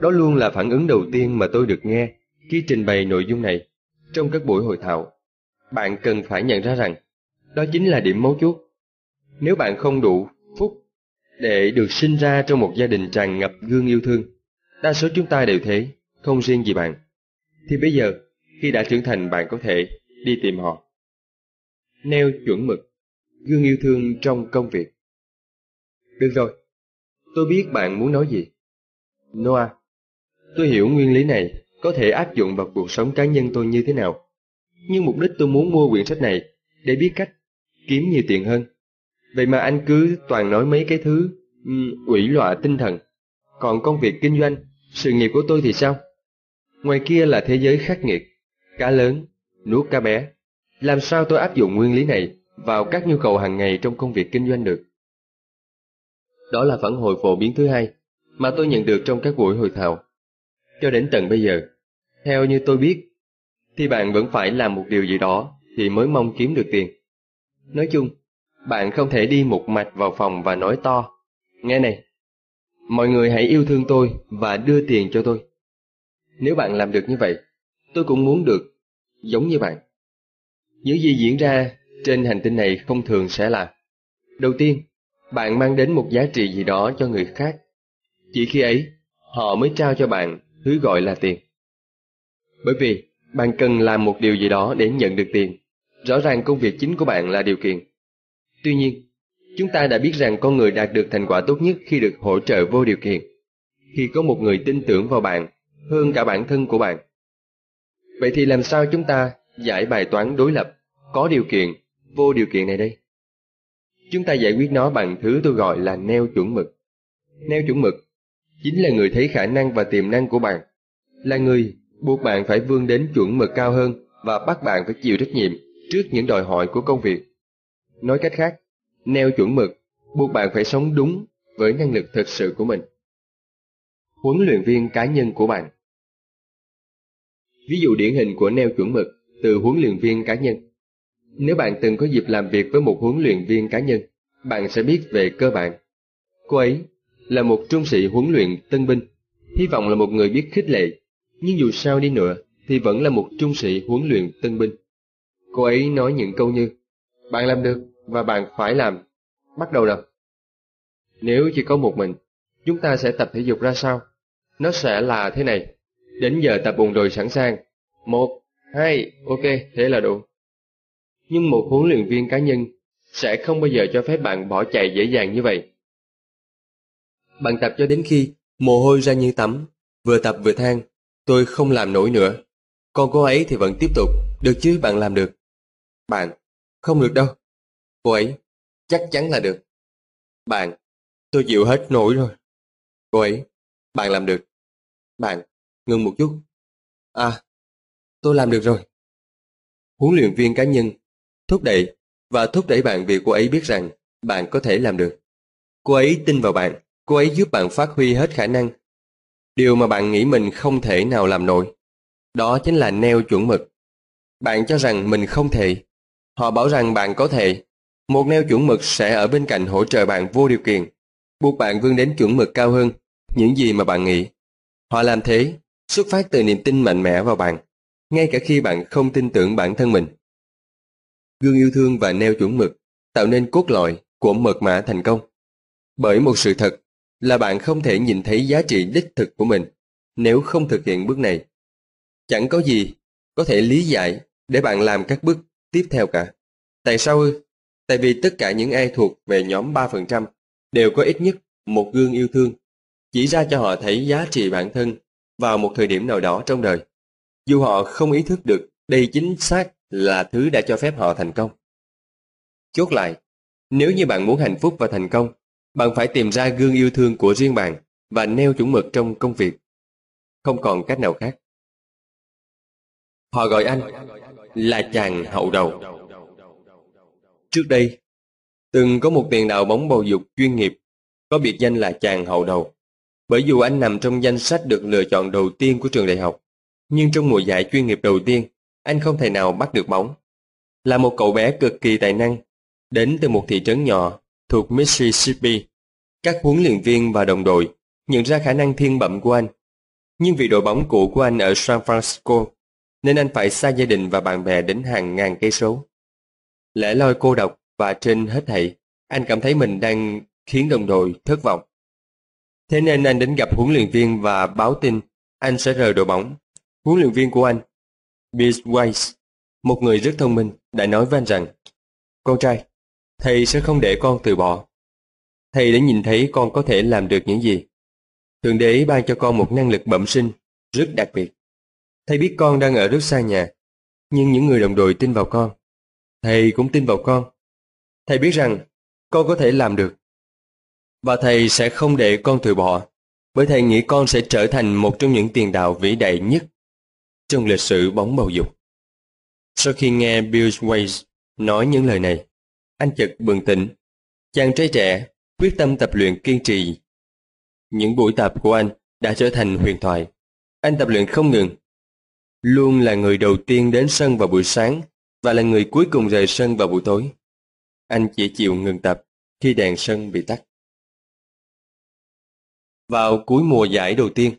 Đó luôn là phản ứng đầu tiên mà tôi được nghe khi trình bày nội dung này trong các buổi hội thảo. Bạn cần phải nhận ra rằng đó chính là điểm mấu chốt. Nếu bạn không đủ phúc để được sinh ra trong một gia đình tràn ngập gương yêu thương, đa số chúng ta đều thế, không riêng gì bạn. Thì bây giờ, khi đã trưởng thành bạn có thể đi tìm họ. nêu chuẩn mực, gương yêu thương trong công việc. Được rồi, tôi biết bạn muốn nói gì. Noah, tôi hiểu nguyên lý này có thể áp dụng vào cuộc sống cá nhân tôi như thế nào. Nhưng mục đích tôi muốn mua quyển sách này để biết cách kiếm nhiều tiền hơn. Vậy mà anh cứ toàn nói mấy cái thứ um, ủy lọa tinh thần. Còn công việc kinh doanh, sự nghiệp của tôi thì sao? Ngoài kia là thế giới khắc nghiệt, cá lớn, nuốt cá bé. Làm sao tôi áp dụng nguyên lý này vào các nhu cầu hàng ngày trong công việc kinh doanh được? Đó là phản hồi phổ biến thứ hai mà tôi nhận được trong các buổi hội thảo. Cho đến tận bây giờ, theo như tôi biết, thì bạn vẫn phải làm một điều gì đó thì mới mong kiếm được tiền. Nói chung, bạn không thể đi một mạch vào phòng và nói to. Nghe này, mọi người hãy yêu thương tôi và đưa tiền cho tôi. Nếu bạn làm được như vậy, tôi cũng muốn được giống như bạn. Những gì diễn ra trên hành tinh này không thường sẽ là Đầu tiên, bạn mang đến một giá trị gì đó cho người khác. Chỉ khi ấy, họ mới trao cho bạn thứ gọi là tiền. Bởi vì bạn cần làm một điều gì đó để nhận được tiền. Rõ ràng công việc chính của bạn là điều kiện. Tuy nhiên, chúng ta đã biết rằng con người đạt được thành quả tốt nhất khi được hỗ trợ vô điều kiện. Khi có một người tin tưởng vào bạn hơn cả bản thân của bạn. Vậy thì làm sao chúng ta giải bài toán đối lập có điều kiện, vô điều kiện này đây? Chúng ta giải quyết nó bằng thứ tôi gọi là neo chuẩn mực. Neo chuẩn mực chính là người thấy khả năng và tiềm năng của bạn, là người buộc bạn phải vươn đến chuẩn mực cao hơn và bắt bạn phải chịu trách nhiệm trước những đòi hỏi của công việc. Nói cách khác, neo chuẩn mực buộc bạn phải sống đúng với năng lực thực sự của mình. Huấn luyện viên cá nhân của bạn Ví dụ điển hình của neo chuẩn mực từ huấn luyện viên cá nhân. Nếu bạn từng có dịp làm việc với một huấn luyện viên cá nhân, bạn sẽ biết về cơ bản. Cô ấy là một trung sĩ huấn luyện tân binh, hy vọng là một người biết khích lệ, nhưng dù sao đi nữa thì vẫn là một trung sĩ huấn luyện tân binh. Cô ấy nói những câu như, bạn làm được và bạn phải làm. Bắt đầu nào. Nếu chỉ có một mình, chúng ta sẽ tập thể dục ra sao? Nó sẽ là thế này. Đến giờ tập bùng rồi sẵn sàng. Một, hai, ok, thế là đủ. Nhưng một huấn luyện viên cá nhân sẽ không bao giờ cho phép bạn bỏ chạy dễ dàng như vậy. Bạn tập cho đến khi mồ hôi ra như tắm, vừa tập vừa than, tôi không làm nổi nữa. Còn cô ấy thì vẫn tiếp tục, được chứ bạn làm được. Bạn, không được đâu. Cô ấy, chắc chắn là được. Bạn, tôi chịu hết nổi rồi. Cô ấy, bạn làm được. Bạn, ngừng một chút. À, tôi làm được rồi. Huấn luyện viên cá nhân thúc đẩy và thúc đẩy bạn vì cô ấy biết rằng bạn có thể làm được. Cô ấy tin vào bạn, cô ấy giúp bạn phát huy hết khả năng. Điều mà bạn nghĩ mình không thể nào làm nổi. Đó chính là neo chuẩn mực. Bạn cho rằng mình không thể. Họ bảo rằng bạn có thể. Một neo chuẩn mực sẽ ở bên cạnh hỗ trợ bạn vô điều kiện, buộc bạn vươn đến chuẩn mực cao hơn những gì mà bạn nghĩ Họ làm thế, xuất phát từ niềm tin mạnh mẽ vào bạn, ngay cả khi bạn không tin tưởng bản thân mình. Gương yêu thương và neo chuẩn mực tạo nên cốt lõi của mật mã thành công. Bởi một sự thật là bạn không thể nhìn thấy giá trị đích thực của mình nếu không thực hiện bước này. Chẳng có gì có thể lý giải để bạn làm các bước tiếp theo cả. Tại sao ư? Tại vì tất cả những ai thuộc về nhóm 3% đều có ít nhất một gương yêu thương, chỉ ra cho họ thấy giá trị bản thân vào một thời điểm nào đó trong đời. Dù họ không ý thức được đây chính xác là thứ đã cho phép họ thành công. Chốt lại, nếu như bạn muốn hạnh phúc và thành công, bạn phải tìm ra gương yêu thương của riêng bạn và neo chuẩn mực trong công việc. Không còn cách nào khác. Họ gọi anh là chàng hậu đầu. Trước đây, từng có một tiền đạo bóng bầu dục chuyên nghiệp có biệt danh là chàng hậu đầu. Bởi dù anh nằm trong danh sách được lựa chọn đầu tiên của trường đại học, nhưng trong mùa giải chuyên nghiệp đầu tiên, anh không thể nào bắt được bóng. Là một cậu bé cực kỳ tài năng, đến từ một thị trấn nhỏ thuộc Mississippi. Các huấn luyện viên và đồng đội nhận ra khả năng thiên bẩm của anh. Nhưng vì đội bóng cũ của anh ở San Francisco, nên anh phải xa gia đình và bạn bè đến hàng ngàn cây số. Lẽ loi cô độc và trên hết thảy, anh cảm thấy mình đang khiến đồng đội thất vọng. Thế nên anh đến gặp huấn luyện viên và báo tin anh sẽ rời đội bóng. Huấn luyện viên của anh, Bill Weiss, một người rất thông minh, đã nói với anh rằng Con trai, thầy sẽ không để con từ bỏ. Thầy đã nhìn thấy con có thể làm được những gì. Thượng đế ban cho con một năng lực bẩm sinh, rất đặc biệt. Thầy biết con đang ở rất xa nhà, nhưng những người đồng đội tin vào con. Thầy cũng tin vào con. Thầy biết rằng con có thể làm được. Và thầy sẽ không để con từ bỏ, bởi thầy nghĩ con sẽ trở thành một trong những tiền đạo vĩ đại nhất trong lịch sử bóng bầu dục. Sau khi nghe Bill Weiss nói những lời này, anh chợt bừng tỉnh. Chàng trai trẻ quyết tâm tập luyện kiên trì. Những buổi tập của anh đã trở thành huyền thoại. Anh tập luyện không ngừng. Luôn là người đầu tiên đến sân vào buổi sáng và là người cuối cùng rời sân vào buổi tối. Anh chỉ chịu ngừng tập khi đèn sân bị tắt. Vào cuối mùa giải đầu tiên,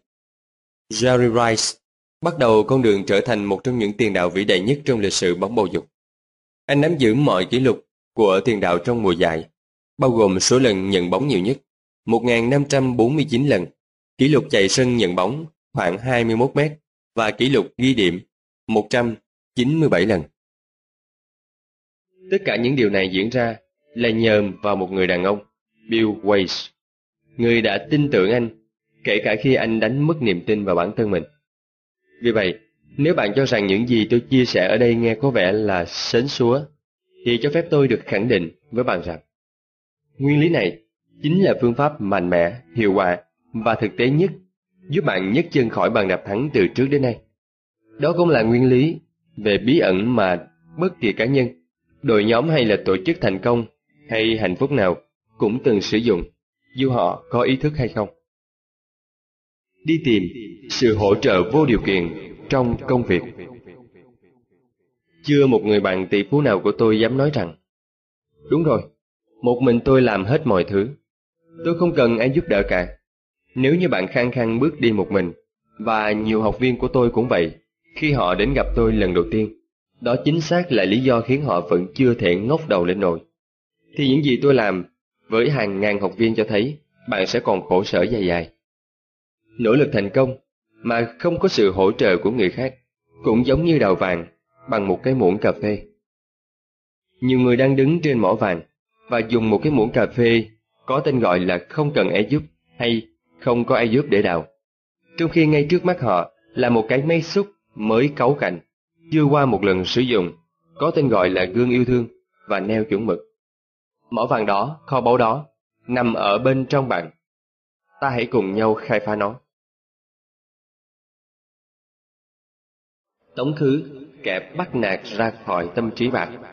Jerry Rice bắt đầu con đường trở thành một trong những tiền đạo vĩ đại nhất trong lịch sử bóng bầu dục. Anh nắm giữ mọi kỷ lục của tiền đạo trong mùa giải, bao gồm số lần nhận bóng nhiều nhất, 1.549 lần, kỷ lục chạy sân nhận bóng khoảng 21 mét và kỷ lục ghi điểm 197 lần. Tất cả những điều này diễn ra là nhờ vào một người đàn ông, Bill Weiss, người đã tin tưởng anh, kể cả khi anh đánh mất niềm tin vào bản thân mình. Vì vậy, nếu bạn cho rằng những gì tôi chia sẻ ở đây nghe có vẻ là sến súa, thì cho phép tôi được khẳng định với bạn rằng nguyên lý này chính là phương pháp mạnh mẽ, hiệu quả và thực tế nhất giúp bạn nhấc chân khỏi bàn đạp thắng từ trước đến nay. Đó cũng là nguyên lý về bí ẩn mà bất kỳ cá nhân, đội nhóm hay là tổ chức thành công hay hạnh phúc nào cũng từng sử dụng, dù họ có ý thức hay không. Đi tìm sự hỗ trợ vô điều kiện trong công việc. Chưa một người bạn tỷ phú nào của tôi dám nói rằng Đúng rồi, một mình tôi làm hết mọi thứ. Tôi không cần ai giúp đỡ cả. Nếu như bạn khăng khăng bước đi một mình, và nhiều học viên của tôi cũng vậy, khi họ đến gặp tôi lần đầu tiên, đó chính xác là lý do khiến họ vẫn chưa thể ngóc đầu lên nổi. Thì những gì tôi làm với hàng ngàn học viên cho thấy bạn sẽ còn khổ sở dài dài. Nỗ lực thành công mà không có sự hỗ trợ của người khác cũng giống như đào vàng bằng một cái muỗng cà phê. Nhiều người đang đứng trên mỏ vàng và dùng một cái muỗng cà phê có tên gọi là không cần ai giúp hay không có ai giúp để đào. Trong khi ngay trước mắt họ là một cái máy xúc mới cấu cạnh, chưa qua một lần sử dụng, có tên gọi là gương yêu thương và neo chuẩn mực. Mỏ vàng đó, kho báu đó, nằm ở bên trong bạn. Ta hãy cùng nhau khai phá nó. Tống khứ, kẻ bắt nạt ra khỏi tâm trí bạn.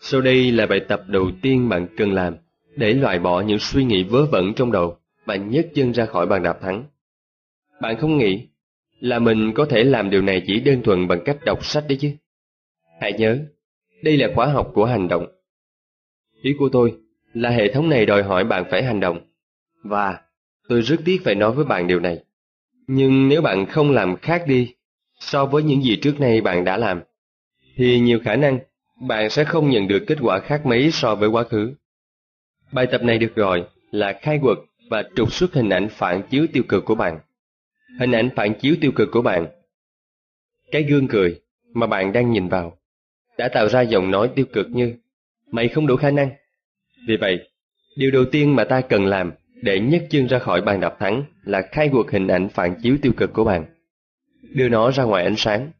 Sau đây là bài tập đầu tiên bạn cần làm để loại bỏ những suy nghĩ vớ vẩn trong đầu bạn nhấc chân ra khỏi bàn đạp thắng. Bạn không nghĩ là mình có thể làm điều này chỉ đơn thuần bằng cách đọc sách đấy chứ. Hãy nhớ, đây là khóa học của hành động. Ý của tôi là hệ thống này đòi hỏi bạn phải hành động. Và tôi rất tiếc phải nói với bạn điều này. Nhưng nếu bạn không làm khác đi so với những gì trước nay bạn đã làm, thì nhiều khả năng bạn sẽ không nhận được kết quả khác mấy so với quá khứ. Bài tập này được gọi là khai quật và trục xuất hình ảnh phản chiếu tiêu cực của bạn. Hình ảnh phản chiếu tiêu cực của bạn. Cái gương cười mà bạn đang nhìn vào đã tạo ra giọng nói tiêu cực như Mày không đủ khả năng. Vì vậy, điều đầu tiên mà ta cần làm để nhấc chân ra khỏi bàn đạp thắng là khai quật hình ảnh phản chiếu tiêu cực của bạn. Đưa nó ra ngoài ánh sáng,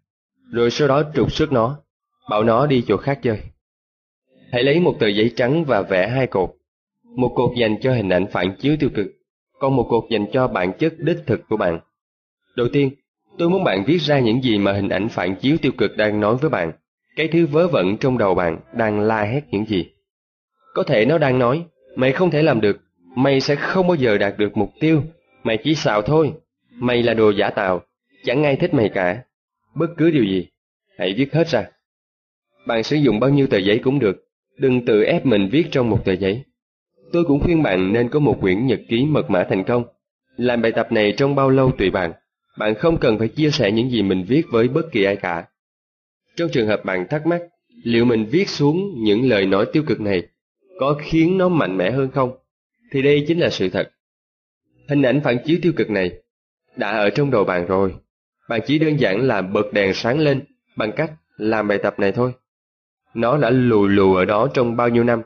rồi sau đó trục xuất nó, bảo nó đi chỗ khác chơi. Hãy lấy một tờ giấy trắng và vẽ hai cột. Một cột dành cho hình ảnh phản chiếu tiêu cực, còn một cột dành cho bản chất đích thực của bạn. Đầu tiên, tôi muốn bạn viết ra những gì mà hình ảnh phản chiếu tiêu cực đang nói với bạn. Cái thứ vớ vẩn trong đầu bạn đang la hét những gì? Có thể nó đang nói, mày không thể làm được, mày sẽ không bao giờ đạt được mục tiêu, mày chỉ xạo thôi, mày là đồ giả tạo, chẳng ai thích mày cả. Bất cứ điều gì, hãy viết hết ra. Bạn sử dụng bao nhiêu tờ giấy cũng được, đừng tự ép mình viết trong một tờ giấy. Tôi cũng khuyên bạn nên có một quyển nhật ký mật mã thành công. Làm bài tập này trong bao lâu tùy bạn. Bạn không cần phải chia sẻ những gì mình viết với bất kỳ ai cả. Trong trường hợp bạn thắc mắc, liệu mình viết xuống những lời nói tiêu cực này có khiến nó mạnh mẽ hơn không? Thì đây chính là sự thật. Hình ảnh phản chiếu tiêu cực này đã ở trong đầu bạn rồi. Bạn chỉ đơn giản là bật đèn sáng lên bằng cách làm bài tập này thôi. Nó đã lù lù ở đó trong bao nhiêu năm.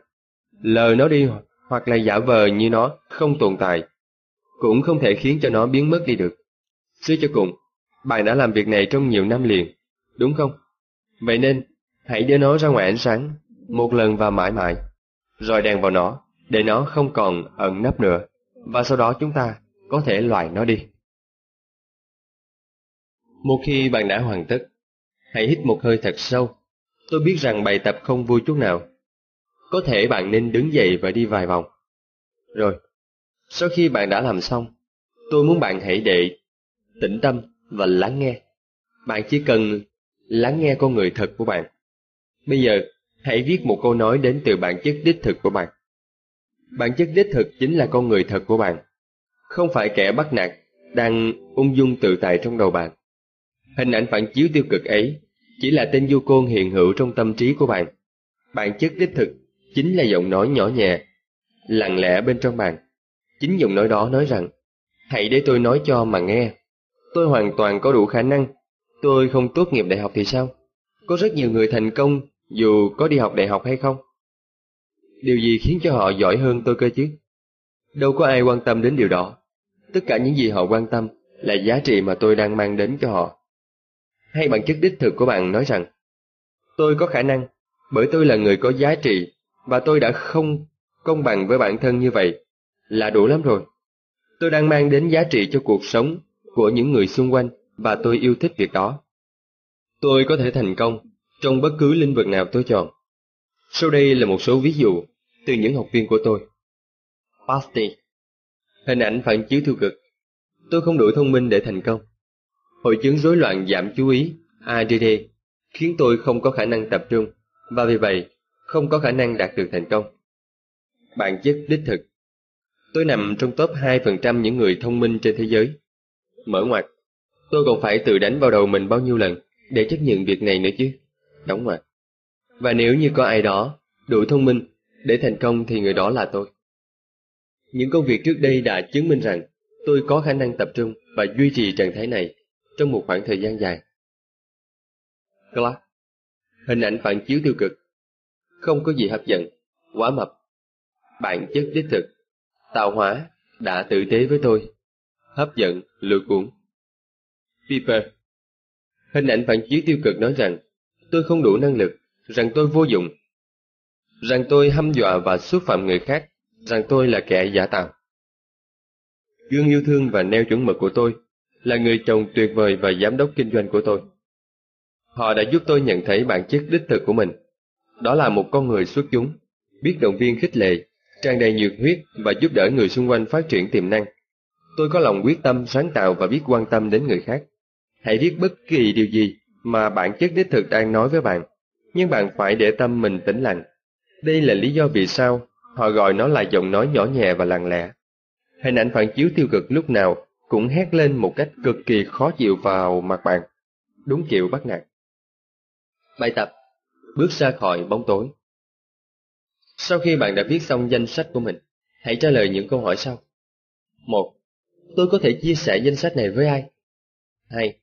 Lờ nó đi hoặc là giả vờ như nó không tồn tại, cũng không thể khiến cho nó biến mất đi được. Suy cho cùng, bạn đã làm việc này trong nhiều năm liền, đúng không? Vậy nên, hãy đưa nó ra ngoài ánh sáng, một lần và mãi mãi, rồi đèn vào nó, để nó không còn ẩn nấp nữa, và sau đó chúng ta có thể loại nó đi. Một khi bạn đã hoàn tất, hãy hít một hơi thật sâu. Tôi biết rằng bài tập không vui chút nào. Có thể bạn nên đứng dậy và đi vài vòng. Rồi, sau khi bạn đã làm xong, tôi muốn bạn hãy để tĩnh tâm và lắng nghe. Bạn chỉ cần lắng nghe con người thật của bạn. Bây giờ, hãy viết một câu nói đến từ bản chất đích thực của bạn. Bản chất đích thực chính là con người thật của bạn, không phải kẻ bắt nạt đang ung dung tự tại trong đầu bạn. Hình ảnh phản chiếu tiêu cực ấy chỉ là tên du côn hiện hữu trong tâm trí của bạn. Bản chất đích thực chính là giọng nói nhỏ nhẹ, lặng lẽ bên trong bàn. Chính giọng nói đó nói rằng, hãy để tôi nói cho mà nghe. Tôi hoàn toàn có đủ khả năng Tôi không tốt nghiệp đại học thì sao? Có rất nhiều người thành công dù có đi học đại học hay không. Điều gì khiến cho họ giỏi hơn tôi cơ chứ? Đâu có ai quan tâm đến điều đó. Tất cả những gì họ quan tâm là giá trị mà tôi đang mang đến cho họ. Hay bản chất đích thực của bạn nói rằng, tôi có khả năng, bởi tôi là người có giá trị, và tôi đã không công bằng với bản thân như vậy, là đủ lắm rồi. Tôi đang mang đến giá trị cho cuộc sống của những người xung quanh và tôi yêu thích việc đó. Tôi có thể thành công trong bất cứ lĩnh vực nào tôi chọn. Sau đây là một số ví dụ từ những học viên của tôi. Pasty Hình ảnh phản chiếu tiêu cực Tôi không đủ thông minh để thành công. Hội chứng rối loạn giảm chú ý ADD khiến tôi không có khả năng tập trung và vì vậy không có khả năng đạt được thành công. Bản chất đích thực, Tôi nằm trong top 2% những người thông minh trên thế giới. Mở ngoặt Tôi còn phải tự đánh vào đầu mình bao nhiêu lần để chấp nhận việc này nữa chứ. Đóng ngoặt. Và nếu như có ai đó đủ thông minh để thành công thì người đó là tôi. Những công việc trước đây đã chứng minh rằng tôi có khả năng tập trung và duy trì trạng thái này trong một khoảng thời gian dài. Clark Hình ảnh phản chiếu tiêu cực không có gì hấp dẫn, quá mập. Bản chất đích thực. Tạo hóa đã tử tế với tôi. Hấp dẫn, lừa cuốn. Piper. Hình ảnh phản chiếu tiêu cực nói rằng tôi không đủ năng lực, rằng tôi vô dụng, rằng tôi hăm dọa và xúc phạm người khác, rằng tôi là kẻ giả tạo. Gương yêu thương và neo chuẩn mực của tôi là người chồng tuyệt vời và giám đốc kinh doanh của tôi. Họ đã giúp tôi nhận thấy bản chất đích thực của mình. Đó là một con người xuất chúng, biết động viên khích lệ, tràn đầy nhiệt huyết và giúp đỡ người xung quanh phát triển tiềm năng. Tôi có lòng quyết tâm sáng tạo và biết quan tâm đến người khác. Hãy viết bất kỳ điều gì mà bản chất đích thực đang nói với bạn, nhưng bạn phải để tâm mình tĩnh lặng. Đây là lý do vì sao họ gọi nó là giọng nói nhỏ nhẹ và lặng lẽ. Hình ảnh phản chiếu tiêu cực lúc nào cũng hét lên một cách cực kỳ khó chịu vào mặt bạn, đúng kiểu bắt nạt. Bài tập Bước ra khỏi bóng tối Sau khi bạn đã viết xong danh sách của mình, hãy trả lời những câu hỏi sau. một Tôi có thể chia sẻ danh sách này với ai? 2.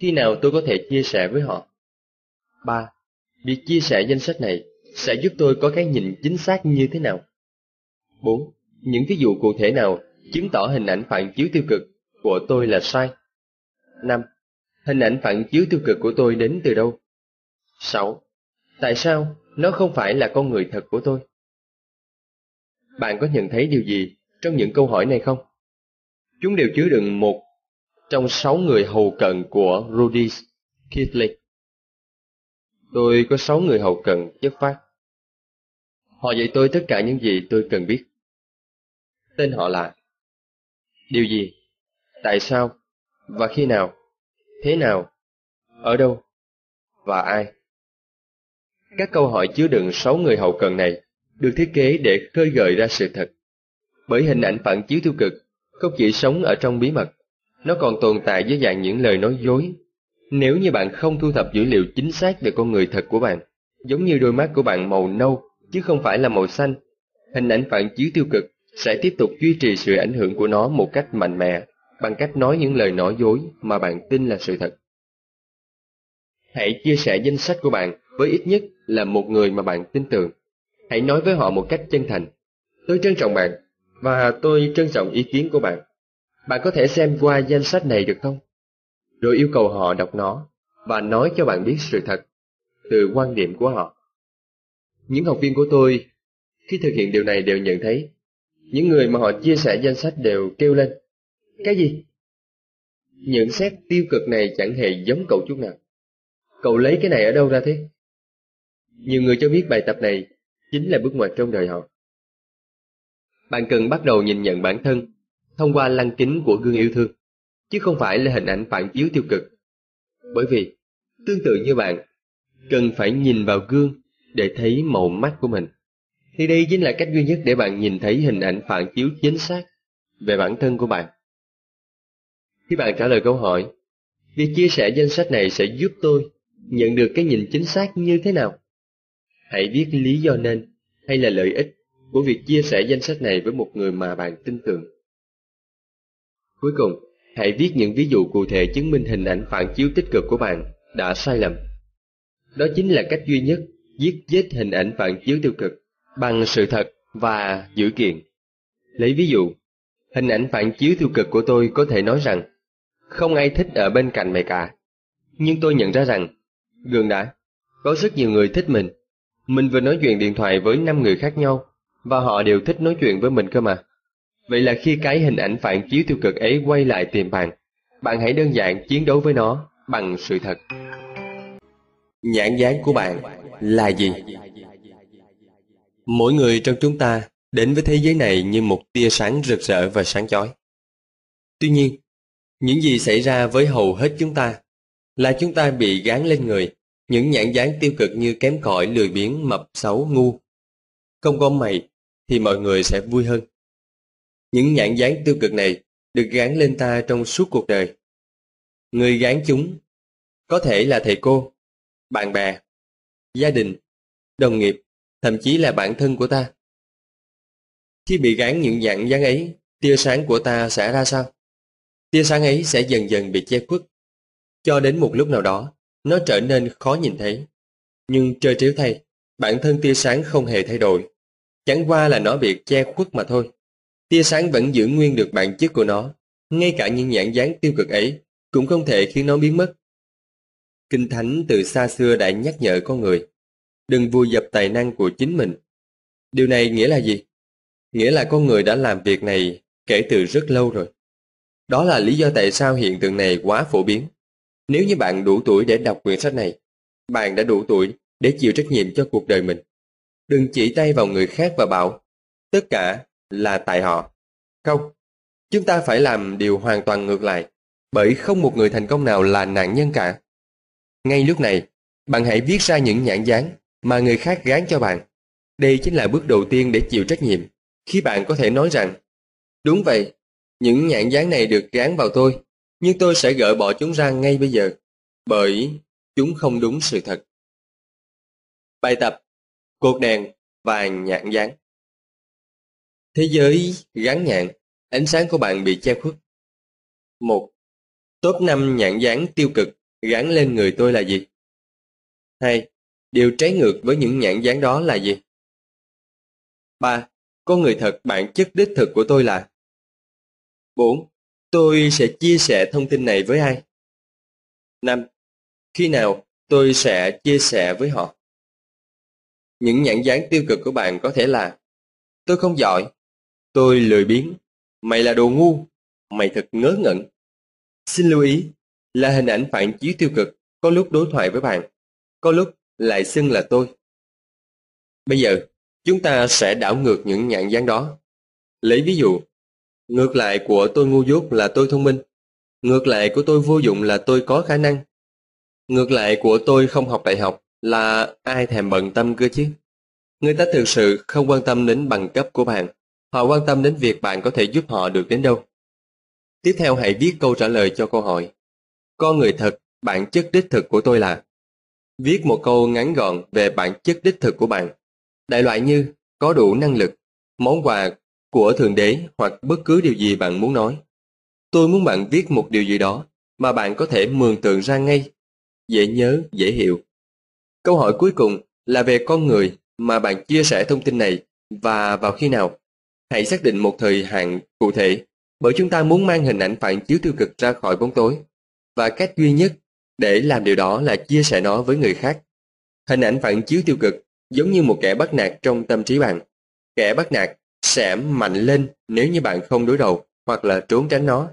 Khi nào tôi có thể chia sẻ với họ? 3. Việc chia sẻ danh sách này sẽ giúp tôi có cái nhìn chính xác như thế nào? 4. Những ví dụ cụ thể nào chứng tỏ hình ảnh phản chiếu tiêu cực của tôi là sai? 5. Hình ảnh phản chiếu tiêu cực của tôi đến từ đâu? 6. Tại sao nó không phải là con người thật của tôi? Bạn có nhận thấy điều gì trong những câu hỏi này không? Chúng đều chứa đựng một trong sáu người hầu cận của Rudy Kitley. Tôi có sáu người hầu cận chất phát. Họ dạy tôi tất cả những gì tôi cần biết. Tên họ là Điều gì? Tại sao? Và khi nào? Thế nào? Ở đâu? Và ai? Các câu hỏi chứa đựng sáu người hậu cần này được thiết kế để khơi gợi ra sự thật. Bởi hình ảnh phản chiếu tiêu cực không chỉ sống ở trong bí mật, nó còn tồn tại dưới dạng những lời nói dối. Nếu như bạn không thu thập dữ liệu chính xác về con người thật của bạn, giống như đôi mắt của bạn màu nâu chứ không phải là màu xanh, hình ảnh phản chiếu tiêu cực sẽ tiếp tục duy trì sự ảnh hưởng của nó một cách mạnh mẽ bằng cách nói những lời nói dối mà bạn tin là sự thật. Hãy chia sẻ danh sách của bạn với ít nhất là một người mà bạn tin tưởng. Hãy nói với họ một cách chân thành. Tôi trân trọng bạn, và tôi trân trọng ý kiến của bạn. Bạn có thể xem qua danh sách này được không? Rồi yêu cầu họ đọc nó, và nói cho bạn biết sự thật, từ quan điểm của họ. Những học viên của tôi, khi thực hiện điều này đều nhận thấy, những người mà họ chia sẻ danh sách đều kêu lên. Cái gì? Nhận xét tiêu cực này chẳng hề giống cậu chút nào. Cậu lấy cái này ở đâu ra thế? Nhiều người cho biết bài tập này chính là bước ngoặt trong đời họ. Bạn cần bắt đầu nhìn nhận bản thân thông qua lăng kính của gương yêu thương, chứ không phải là hình ảnh phản chiếu tiêu cực. Bởi vì, tương tự như bạn, cần phải nhìn vào gương để thấy màu mắt của mình. Thì đây chính là cách duy nhất để bạn nhìn thấy hình ảnh phản chiếu chính xác về bản thân của bạn. Khi bạn trả lời câu hỏi, việc chia sẻ danh sách này sẽ giúp tôi nhận được cái nhìn chính xác như thế nào? Hãy viết lý do nên hay là lợi ích của việc chia sẻ danh sách này với một người mà bạn tin tưởng. Cuối cùng, hãy viết những ví dụ cụ thể chứng minh hình ảnh phản chiếu tích cực của bạn đã sai lầm. Đó chính là cách duy nhất giết chết hình ảnh phản chiếu tiêu cực bằng sự thật và dữ kiện. Lấy ví dụ, hình ảnh phản chiếu tiêu cực của tôi có thể nói rằng không ai thích ở bên cạnh mày cả. Nhưng tôi nhận ra rằng, gương đã, có rất nhiều người thích mình. Mình vừa nói chuyện điện thoại với năm người khác nhau, và họ đều thích nói chuyện với mình cơ mà. Vậy là khi cái hình ảnh phản chiếu tiêu cực ấy quay lại tìm bạn, bạn hãy đơn giản chiến đấu với nó bằng sự thật. Nhãn dáng của bạn là gì? Mỗi người trong chúng ta đến với thế giới này như một tia sáng rực rỡ và sáng chói. Tuy nhiên, những gì xảy ra với hầu hết chúng ta là chúng ta bị gán lên người những nhãn dáng tiêu cực như kém cỏi, lười biếng, mập, xấu, ngu. Không có mày thì mọi người sẽ vui hơn. Những nhãn dáng tiêu cực này được gán lên ta trong suốt cuộc đời. Người gán chúng có thể là thầy cô, bạn bè, gia đình, đồng nghiệp, thậm chí là bản thân của ta. Khi bị gán những dạng dáng ấy, tia sáng của ta sẽ ra sao? Tia sáng ấy sẽ dần dần bị che khuất, cho đến một lúc nào đó, nó trở nên khó nhìn thấy. Nhưng trời chiếu thay, bản thân tia sáng không hề thay đổi. Chẳng qua là nó bị che khuất mà thôi. Tia sáng vẫn giữ nguyên được bản chất của nó, ngay cả những nhãn dáng tiêu cực ấy cũng không thể khiến nó biến mất. Kinh Thánh từ xa xưa đã nhắc nhở con người, đừng vùi dập tài năng của chính mình. Điều này nghĩa là gì? Nghĩa là con người đã làm việc này kể từ rất lâu rồi. Đó là lý do tại sao hiện tượng này quá phổ biến. Nếu như bạn đủ tuổi để đọc quyển sách này, bạn đã đủ tuổi để chịu trách nhiệm cho cuộc đời mình. Đừng chỉ tay vào người khác và bảo, tất cả là tại họ. Không, chúng ta phải làm điều hoàn toàn ngược lại, bởi không một người thành công nào là nạn nhân cả. Ngay lúc này, bạn hãy viết ra những nhãn dán mà người khác gán cho bạn. Đây chính là bước đầu tiên để chịu trách nhiệm, khi bạn có thể nói rằng, đúng vậy, Những nhãn dán này được gán vào tôi, nhưng tôi sẽ gỡ bỏ chúng ra ngay bây giờ, bởi chúng không đúng sự thật. Bài tập Cột đèn và nhãn dán Thế giới gắn nhãn, ánh sáng của bạn bị che khuất. 1. Top 5 nhãn dán tiêu cực gắn lên người tôi là gì? 2. Điều trái ngược với những nhãn dán đó là gì? 3. Con người thật bản chất đích thực của tôi là 4. Tôi sẽ chia sẻ thông tin này với ai? 5. Khi nào tôi sẽ chia sẻ với họ? Những nhãn dán tiêu cực của bạn có thể là Tôi không giỏi, tôi lười biếng, mày là đồ ngu, mày thật ngớ ngẩn. Xin lưu ý, là hình ảnh phản chiếu tiêu cực, có lúc đối thoại với bạn, có lúc lại xưng là tôi. Bây giờ, chúng ta sẽ đảo ngược những nhãn dán đó. Lấy ví dụ, ngược lại của tôi ngu dốt là tôi thông minh, ngược lại của tôi vô dụng là tôi có khả năng, ngược lại của tôi không học đại học là ai thèm bận tâm cơ chứ. Người ta thực sự không quan tâm đến bằng cấp của bạn, họ quan tâm đến việc bạn có thể giúp họ được đến đâu. Tiếp theo hãy viết câu trả lời cho câu hỏi. Con người thật, bản chất đích thực của tôi là Viết một câu ngắn gọn về bản chất đích thực của bạn. Đại loại như có đủ năng lực, món quà của Thượng Đế hoặc bất cứ điều gì bạn muốn nói. Tôi muốn bạn viết một điều gì đó mà bạn có thể mường tượng ra ngay, dễ nhớ, dễ hiểu. Câu hỏi cuối cùng là về con người mà bạn chia sẻ thông tin này và vào khi nào. Hãy xác định một thời hạn cụ thể bởi chúng ta muốn mang hình ảnh phản chiếu tiêu cực ra khỏi bóng tối. Và cách duy nhất để làm điều đó là chia sẻ nó với người khác. Hình ảnh phản chiếu tiêu cực giống như một kẻ bắt nạt trong tâm trí bạn. Kẻ bắt nạt sẽ mạnh lên nếu như bạn không đối đầu hoặc là trốn tránh nó.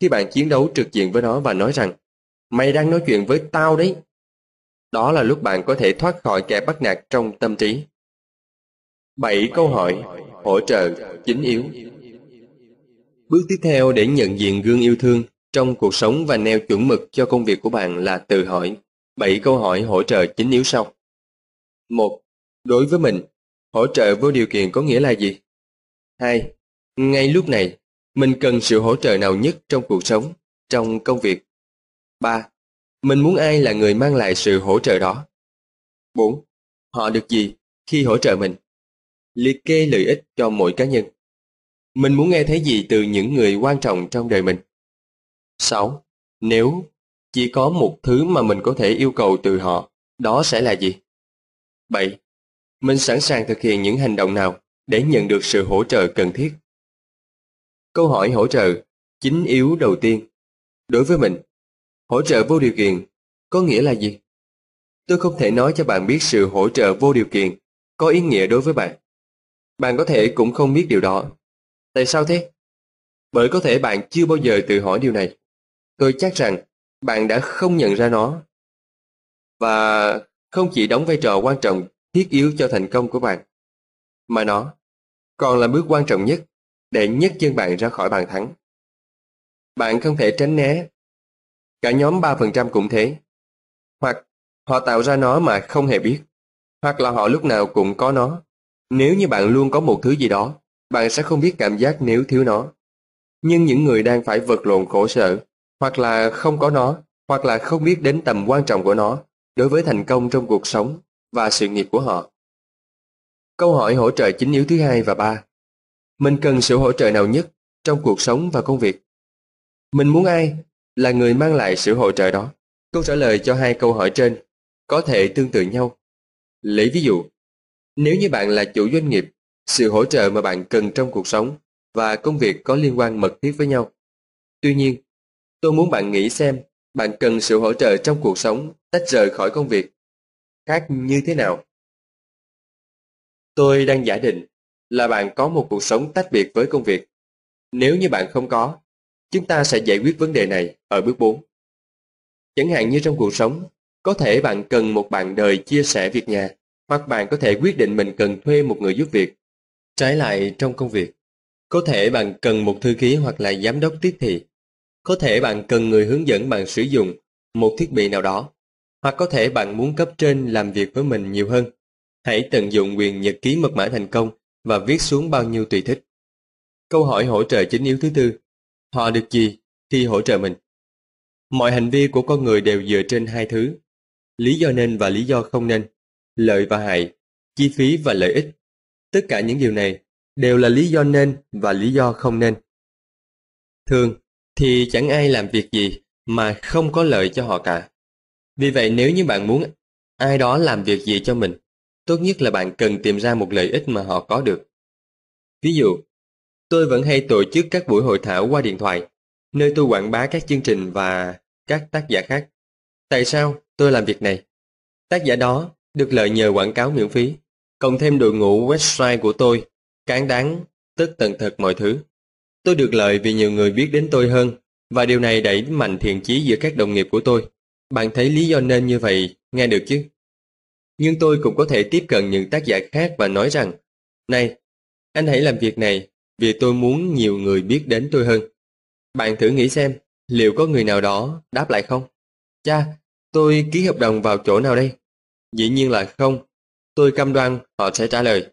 Khi bạn chiến đấu trực diện với nó và nói rằng Mày đang nói chuyện với tao đấy. Đó là lúc bạn có thể thoát khỏi kẻ bắt nạt trong tâm trí. 7 câu hỏi hỗ trợ chính yếu Bước tiếp theo để nhận diện gương yêu thương trong cuộc sống và neo chuẩn mực cho công việc của bạn là tự hỏi 7 câu hỏi hỗ trợ chính yếu sau. 1. Đối với mình, hỗ trợ vô điều kiện có nghĩa là gì? 2. Ngay lúc này, mình cần sự hỗ trợ nào nhất trong cuộc sống, trong công việc? 3. Mình muốn ai là người mang lại sự hỗ trợ đó? 4. Họ được gì khi hỗ trợ mình? Liệt kê lợi ích cho mỗi cá nhân. Mình muốn nghe thấy gì từ những người quan trọng trong đời mình? 6. Nếu chỉ có một thứ mà mình có thể yêu cầu từ họ, đó sẽ là gì? 7. Mình sẵn sàng thực hiện những hành động nào để nhận được sự hỗ trợ cần thiết? Câu hỏi hỗ trợ chính yếu đầu tiên. Đối với mình, hỗ trợ vô điều kiện có nghĩa là gì? Tôi không thể nói cho bạn biết sự hỗ trợ vô điều kiện có ý nghĩa đối với bạn. Bạn có thể cũng không biết điều đó. Tại sao thế? Bởi có thể bạn chưa bao giờ tự hỏi điều này. Tôi chắc rằng bạn đã không nhận ra nó và không chỉ đóng vai trò quan trọng thiết yếu cho thành công của bạn, mà nó còn là bước quan trọng nhất để nhấc chân bạn ra khỏi bàn thắng. Bạn không thể tránh né. Cả nhóm 3% cũng thế. Hoặc họ tạo ra nó mà không hề biết. Hoặc là họ lúc nào cũng có nó. Nếu như bạn luôn có một thứ gì đó, bạn sẽ không biết cảm giác nếu thiếu nó. Nhưng những người đang phải vật lộn khổ sở hoặc là không có nó, hoặc là không biết đến tầm quan trọng của nó đối với thành công trong cuộc sống và sự nghiệp của họ. Câu hỏi hỗ trợ chính yếu thứ hai và ba. Mình cần sự hỗ trợ nào nhất trong cuộc sống và công việc? Mình muốn ai là người mang lại sự hỗ trợ đó? Câu trả lời cho hai câu hỏi trên có thể tương tự nhau. Lấy ví dụ, nếu như bạn là chủ doanh nghiệp, sự hỗ trợ mà bạn cần trong cuộc sống và công việc có liên quan mật thiết với nhau. Tuy nhiên, Tôi muốn bạn nghĩ xem bạn cần sự hỗ trợ trong cuộc sống tách rời khỏi công việc. Khác như thế nào? Tôi đang giả định là bạn có một cuộc sống tách biệt với công việc. Nếu như bạn không có, chúng ta sẽ giải quyết vấn đề này ở bước 4. Chẳng hạn như trong cuộc sống, có thể bạn cần một bạn đời chia sẻ việc nhà, hoặc bạn có thể quyết định mình cần thuê một người giúp việc. Trái lại trong công việc, có thể bạn cần một thư ký hoặc là giám đốc tiếp thị có thể bạn cần người hướng dẫn bạn sử dụng một thiết bị nào đó, hoặc có thể bạn muốn cấp trên làm việc với mình nhiều hơn. Hãy tận dụng quyền nhật ký mật mã thành công và viết xuống bao nhiêu tùy thích. Câu hỏi hỗ trợ chính yếu thứ tư Họ được gì khi hỗ trợ mình? Mọi hành vi của con người đều dựa trên hai thứ, lý do nên và lý do không nên, lợi và hại, chi phí và lợi ích. Tất cả những điều này đều là lý do nên và lý do không nên. Thường thì chẳng ai làm việc gì mà không có lợi cho họ cả. Vì vậy nếu như bạn muốn ai đó làm việc gì cho mình, tốt nhất là bạn cần tìm ra một lợi ích mà họ có được. Ví dụ, tôi vẫn hay tổ chức các buổi hội thảo qua điện thoại, nơi tôi quảng bá các chương trình và các tác giả khác. Tại sao tôi làm việc này? Tác giả đó được lợi nhờ quảng cáo miễn phí, cộng thêm đội ngũ website của tôi, cán đáng tất tần thật mọi thứ. Tôi được lợi vì nhiều người biết đến tôi hơn, và điều này đẩy mạnh thiện chí giữa các đồng nghiệp của tôi. Bạn thấy lý do nên như vậy, nghe được chứ? Nhưng tôi cũng có thể tiếp cận những tác giả khác và nói rằng, Này, anh hãy làm việc này vì tôi muốn nhiều người biết đến tôi hơn. Bạn thử nghĩ xem, liệu có người nào đó đáp lại không? Cha, tôi ký hợp đồng vào chỗ nào đây? Dĩ nhiên là không. Tôi cam đoan họ sẽ trả lời.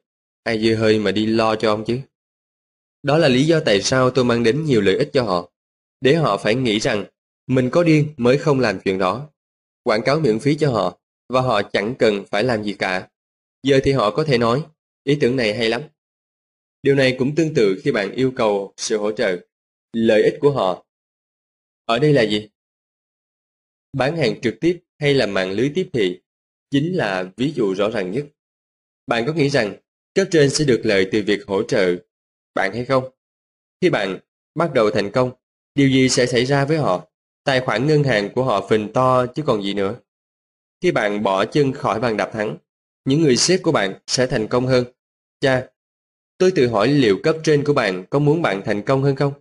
Ai dư hơi mà đi lo cho ông chứ? Đó là lý do tại sao tôi mang đến nhiều lợi ích cho họ. Để họ phải nghĩ rằng mình có điên mới không làm chuyện đó. Quảng cáo miễn phí cho họ và họ chẳng cần phải làm gì cả. Giờ thì họ có thể nói, ý tưởng này hay lắm. Điều này cũng tương tự khi bạn yêu cầu sự hỗ trợ. Lợi ích của họ. Ở đây là gì? Bán hàng trực tiếp hay là mạng lưới tiếp thị chính là ví dụ rõ ràng nhất. Bạn có nghĩ rằng cấp trên sẽ được lợi từ việc hỗ trợ bạn hay không? Khi bạn bắt đầu thành công, điều gì sẽ xảy ra với họ? Tài khoản ngân hàng của họ phình to chứ còn gì nữa. Khi bạn bỏ chân khỏi bàn đạp thắng, những người sếp của bạn sẽ thành công hơn. Cha, tôi tự hỏi liệu cấp trên của bạn có muốn bạn thành công hơn không?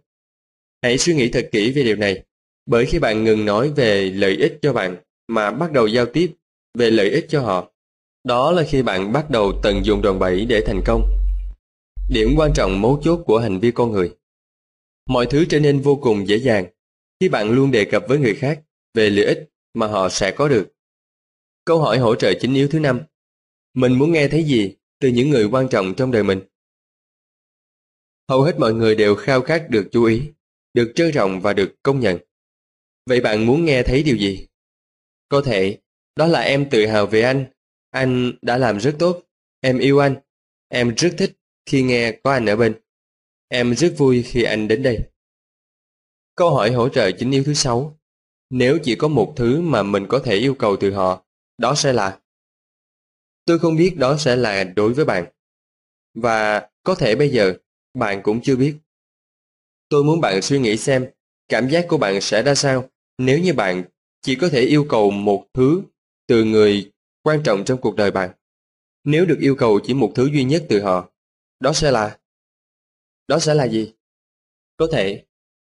Hãy suy nghĩ thật kỹ về điều này, bởi khi bạn ngừng nói về lợi ích cho bạn mà bắt đầu giao tiếp về lợi ích cho họ, đó là khi bạn bắt đầu tận dụng đòn bẩy để thành công. Điểm quan trọng mấu chốt của hành vi con người Mọi thứ trở nên vô cùng dễ dàng khi bạn luôn đề cập với người khác về lợi ích mà họ sẽ có được. Câu hỏi hỗ trợ chính yếu thứ năm Mình muốn nghe thấy gì từ những người quan trọng trong đời mình? Hầu hết mọi người đều khao khát được chú ý, được trân trọng và được công nhận. Vậy bạn muốn nghe thấy điều gì? Có thể, đó là em tự hào về anh, anh đã làm rất tốt, em yêu anh, em rất thích khi nghe có anh ở bên. Em rất vui khi anh đến đây. Câu hỏi hỗ trợ chính yếu thứ sáu. Nếu chỉ có một thứ mà mình có thể yêu cầu từ họ, đó sẽ là Tôi không biết đó sẽ là đối với bạn. Và có thể bây giờ, bạn cũng chưa biết. Tôi muốn bạn suy nghĩ xem cảm giác của bạn sẽ ra sao nếu như bạn chỉ có thể yêu cầu một thứ từ người quan trọng trong cuộc đời bạn. Nếu được yêu cầu chỉ một thứ duy nhất từ họ, đó sẽ là... Đó sẽ là gì? Có thể,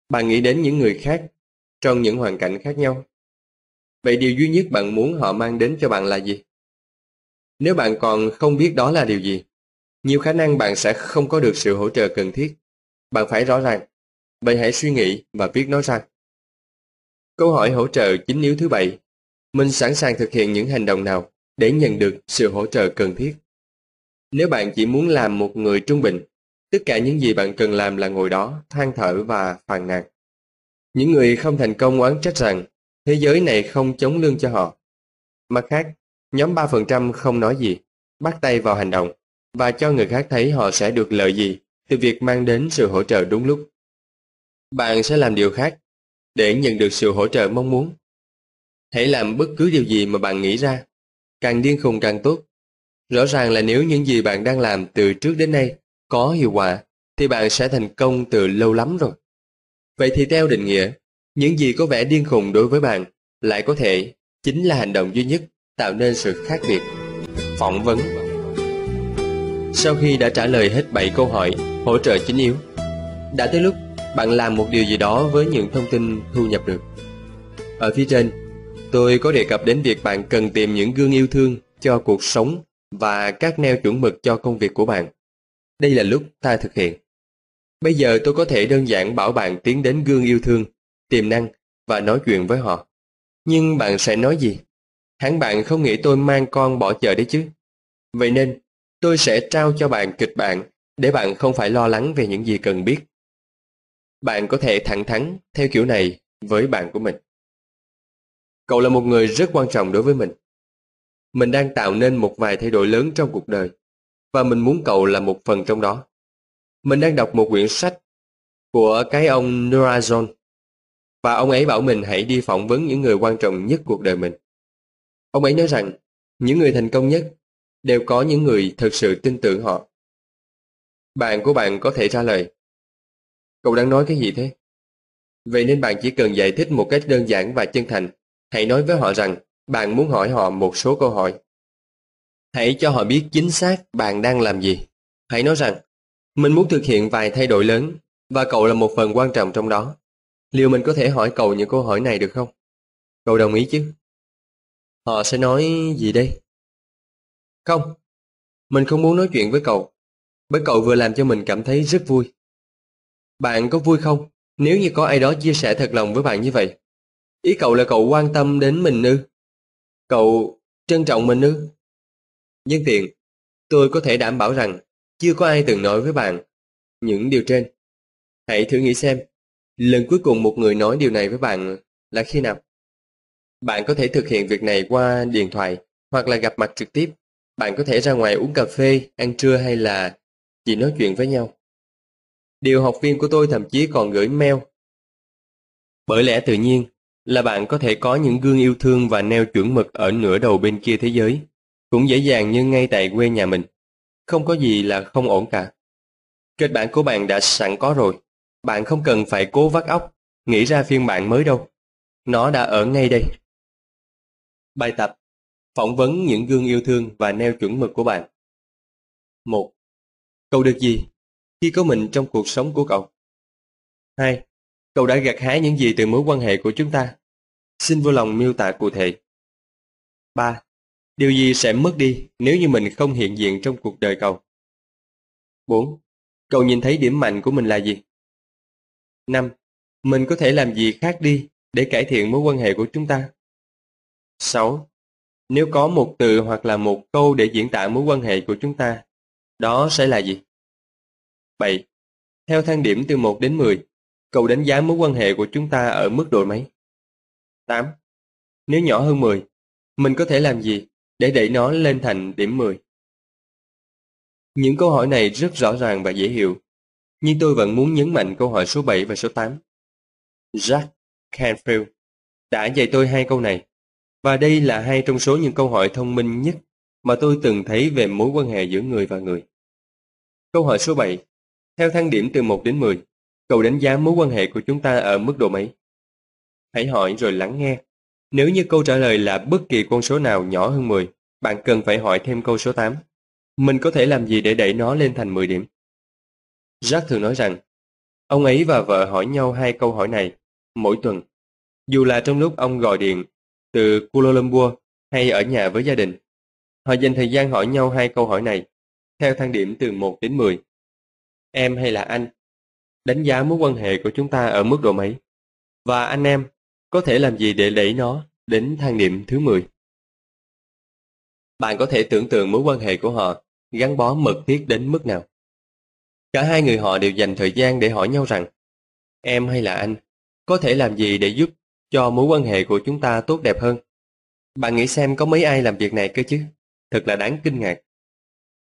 bạn nghĩ đến những người khác trong những hoàn cảnh khác nhau. Vậy điều duy nhất bạn muốn họ mang đến cho bạn là gì? Nếu bạn còn không biết đó là điều gì, nhiều khả năng bạn sẽ không có được sự hỗ trợ cần thiết. Bạn phải rõ ràng. Vậy hãy suy nghĩ và viết nó ra. Câu hỏi hỗ trợ chính yếu thứ bảy. Mình sẵn sàng thực hiện những hành động nào để nhận được sự hỗ trợ cần thiết? Nếu bạn chỉ muốn làm một người trung bình, tất cả những gì bạn cần làm là ngồi đó, than thở và phàn nàn. Những người không thành công oán trách rằng thế giới này không chống lương cho họ. Mặt khác, nhóm 3% không nói gì, bắt tay vào hành động và cho người khác thấy họ sẽ được lợi gì từ việc mang đến sự hỗ trợ đúng lúc. Bạn sẽ làm điều khác để nhận được sự hỗ trợ mong muốn. Hãy làm bất cứ điều gì mà bạn nghĩ ra, càng điên khùng càng tốt. Rõ ràng là nếu những gì bạn đang làm từ trước đến nay có hiệu quả, thì bạn sẽ thành công từ lâu lắm rồi. Vậy thì theo định nghĩa, những gì có vẻ điên khùng đối với bạn lại có thể chính là hành động duy nhất tạo nên sự khác biệt. Phỏng vấn Sau khi đã trả lời hết 7 câu hỏi hỗ trợ chính yếu, đã tới lúc bạn làm một điều gì đó với những thông tin thu nhập được. Ở phía trên, tôi có đề cập đến việc bạn cần tìm những gương yêu thương cho cuộc sống và các neo chuẩn mực cho công việc của bạn. Đây là lúc ta thực hiện. Bây giờ tôi có thể đơn giản bảo bạn tiến đến gương yêu thương, tiềm năng và nói chuyện với họ. Nhưng bạn sẽ nói gì? Hẳn bạn không nghĩ tôi mang con bỏ chợ đấy chứ. Vậy nên, tôi sẽ trao cho bạn kịch bản để bạn không phải lo lắng về những gì cần biết. Bạn có thể thẳng thắn theo kiểu này với bạn của mình. Cậu là một người rất quan trọng đối với mình. Mình đang tạo nên một vài thay đổi lớn trong cuộc đời, và mình muốn cậu là một phần trong đó. Mình đang đọc một quyển sách của cái ông Nurazon, và ông ấy bảo mình hãy đi phỏng vấn những người quan trọng nhất cuộc đời mình. Ông ấy nói rằng, những người thành công nhất đều có những người thực sự tin tưởng họ. Bạn của bạn có thể trả lời, cậu đang nói cái gì thế? Vậy nên bạn chỉ cần giải thích một cách đơn giản và chân thành. Hãy nói với họ rằng bạn muốn hỏi họ một số câu hỏi. Hãy cho họ biết chính xác bạn đang làm gì. Hãy nói rằng, mình muốn thực hiện vài thay đổi lớn và cậu là một phần quan trọng trong đó. Liệu mình có thể hỏi cậu những câu hỏi này được không? Cậu đồng ý chứ? Họ sẽ nói gì đây? Không, mình không muốn nói chuyện với cậu, bởi cậu vừa làm cho mình cảm thấy rất vui. Bạn có vui không nếu như có ai đó chia sẻ thật lòng với bạn như vậy? Ý cậu là cậu quan tâm đến mình ư? Cậu trân trọng mình ư? Nhân tiện, tôi có thể đảm bảo rằng chưa có ai từng nói với bạn những điều trên. Hãy thử nghĩ xem, lần cuối cùng một người nói điều này với bạn là khi nào? Bạn có thể thực hiện việc này qua điện thoại hoặc là gặp mặt trực tiếp. Bạn có thể ra ngoài uống cà phê, ăn trưa hay là chỉ nói chuyện với nhau. Điều học viên của tôi thậm chí còn gửi mail. Bởi lẽ tự nhiên là bạn có thể có những gương yêu thương và neo chuẩn mực ở nửa đầu bên kia thế giới, cũng dễ dàng như ngay tại quê nhà mình. Không có gì là không ổn cả. Kịch bản của bạn đã sẵn có rồi. Bạn không cần phải cố vắt óc, nghĩ ra phiên bản mới đâu. Nó đã ở ngay đây. Bài tập Phỏng vấn những gương yêu thương và neo chuẩn mực của bạn. 1. Cậu được gì khi có mình trong cuộc sống của cậu? 2. Cậu đã gặt hái những gì từ mối quan hệ của chúng ta? Xin vô lòng miêu tả cụ thể. 3. Điều gì sẽ mất đi nếu như mình không hiện diện trong cuộc đời cậu? 4. Cậu nhìn thấy điểm mạnh của mình là gì? 5. Mình có thể làm gì khác đi để cải thiện mối quan hệ của chúng ta? 6. Nếu có một từ hoặc là một câu để diễn tả mối quan hệ của chúng ta, đó sẽ là gì? 7. Theo thang điểm từ 1 đến 10, cậu đánh giá mối quan hệ của chúng ta ở mức độ mấy? 8. Nếu nhỏ hơn 10, mình có thể làm gì để đẩy nó lên thành điểm 10? Những câu hỏi này rất rõ ràng và dễ hiểu, nhưng tôi vẫn muốn nhấn mạnh câu hỏi số 7 và số 8. Jack Canfield đã dạy tôi hai câu này, và đây là hai trong số những câu hỏi thông minh nhất mà tôi từng thấy về mối quan hệ giữa người và người. Câu hỏi số 7. Theo thang điểm từ 1 đến 10, cậu đánh giá mối quan hệ của chúng ta ở mức độ mấy? Hãy hỏi rồi lắng nghe. Nếu như câu trả lời là bất kỳ con số nào nhỏ hơn 10, bạn cần phải hỏi thêm câu số 8. Mình có thể làm gì để đẩy nó lên thành 10 điểm? Jack thường nói rằng, ông ấy và vợ hỏi nhau hai câu hỏi này mỗi tuần. Dù là trong lúc ông gọi điện từ Kuala Lumpur hay ở nhà với gia đình. Họ dành thời gian hỏi nhau hai câu hỏi này, theo thang điểm từ 1 đến 10. Em hay là anh? Đánh giá mối quan hệ của chúng ta ở mức độ mấy? Và anh em có thể làm gì để đẩy nó đến thang điểm thứ 10? Bạn có thể tưởng tượng mối quan hệ của họ gắn bó mật thiết đến mức nào. Cả hai người họ đều dành thời gian để hỏi nhau rằng Em hay là anh có thể làm gì để giúp cho mối quan hệ của chúng ta tốt đẹp hơn? Bạn nghĩ xem có mấy ai làm việc này cơ chứ? Thật là đáng kinh ngạc.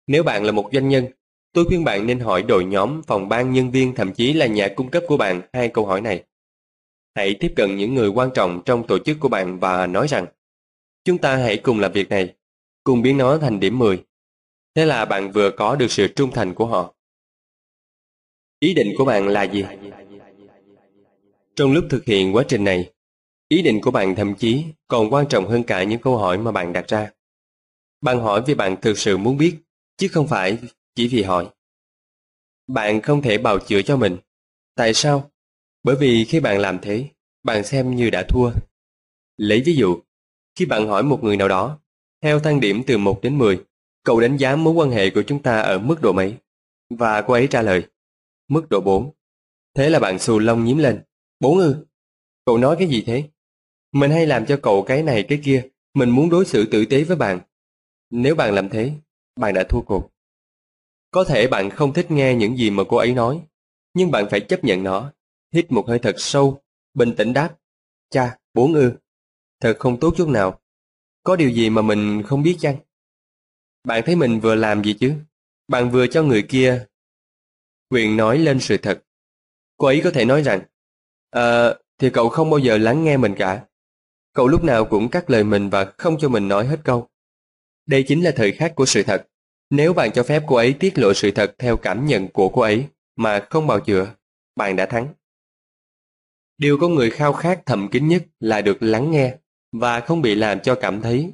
Nếu bạn là một doanh nhân, tôi khuyên bạn nên hỏi đội nhóm, phòng ban nhân viên thậm chí là nhà cung cấp của bạn hai câu hỏi này. Hãy tiếp cận những người quan trọng trong tổ chức của bạn và nói rằng Chúng ta hãy cùng làm việc này, cùng biến nó thành điểm 10. Thế là bạn vừa có được sự trung thành của họ. Ý định của bạn là gì? Trong lúc thực hiện quá trình này, ý định của bạn thậm chí còn quan trọng hơn cả những câu hỏi mà bạn đặt ra. Bạn hỏi vì bạn thực sự muốn biết, chứ không phải chỉ vì hỏi. Bạn không thể bào chữa cho mình. Tại sao? Bởi vì khi bạn làm thế, bạn xem như đã thua. Lấy ví dụ, khi bạn hỏi một người nào đó, theo thang điểm từ 1 đến 10, cậu đánh giá mối quan hệ của chúng ta ở mức độ mấy? Và cô ấy trả lời, mức độ 4. Thế là bạn xù lông nhím lên. Bốn ư? Cậu nói cái gì thế? Mình hay làm cho cậu cái này cái kia, mình muốn đối xử tử tế với bạn. Nếu bạn làm thế, bạn đã thua cuộc. Có thể bạn không thích nghe những gì mà cô ấy nói, nhưng bạn phải chấp nhận nó, hít một hơi thật sâu, bình tĩnh đáp. Cha, bốn ư. Thật không tốt chút nào. Có điều gì mà mình không biết chăng? Bạn thấy mình vừa làm gì chứ? Bạn vừa cho người kia... Quyền nói lên sự thật. Cô ấy có thể nói rằng, Ờ, thì cậu không bao giờ lắng nghe mình cả. Cậu lúc nào cũng cắt lời mình và không cho mình nói hết câu. Đây chính là thời khắc của sự thật. Nếu bạn cho phép cô ấy tiết lộ sự thật theo cảm nhận của cô ấy mà không bào chữa, bạn đã thắng. Điều con người khao khát thầm kín nhất là được lắng nghe và không bị làm cho cảm thấy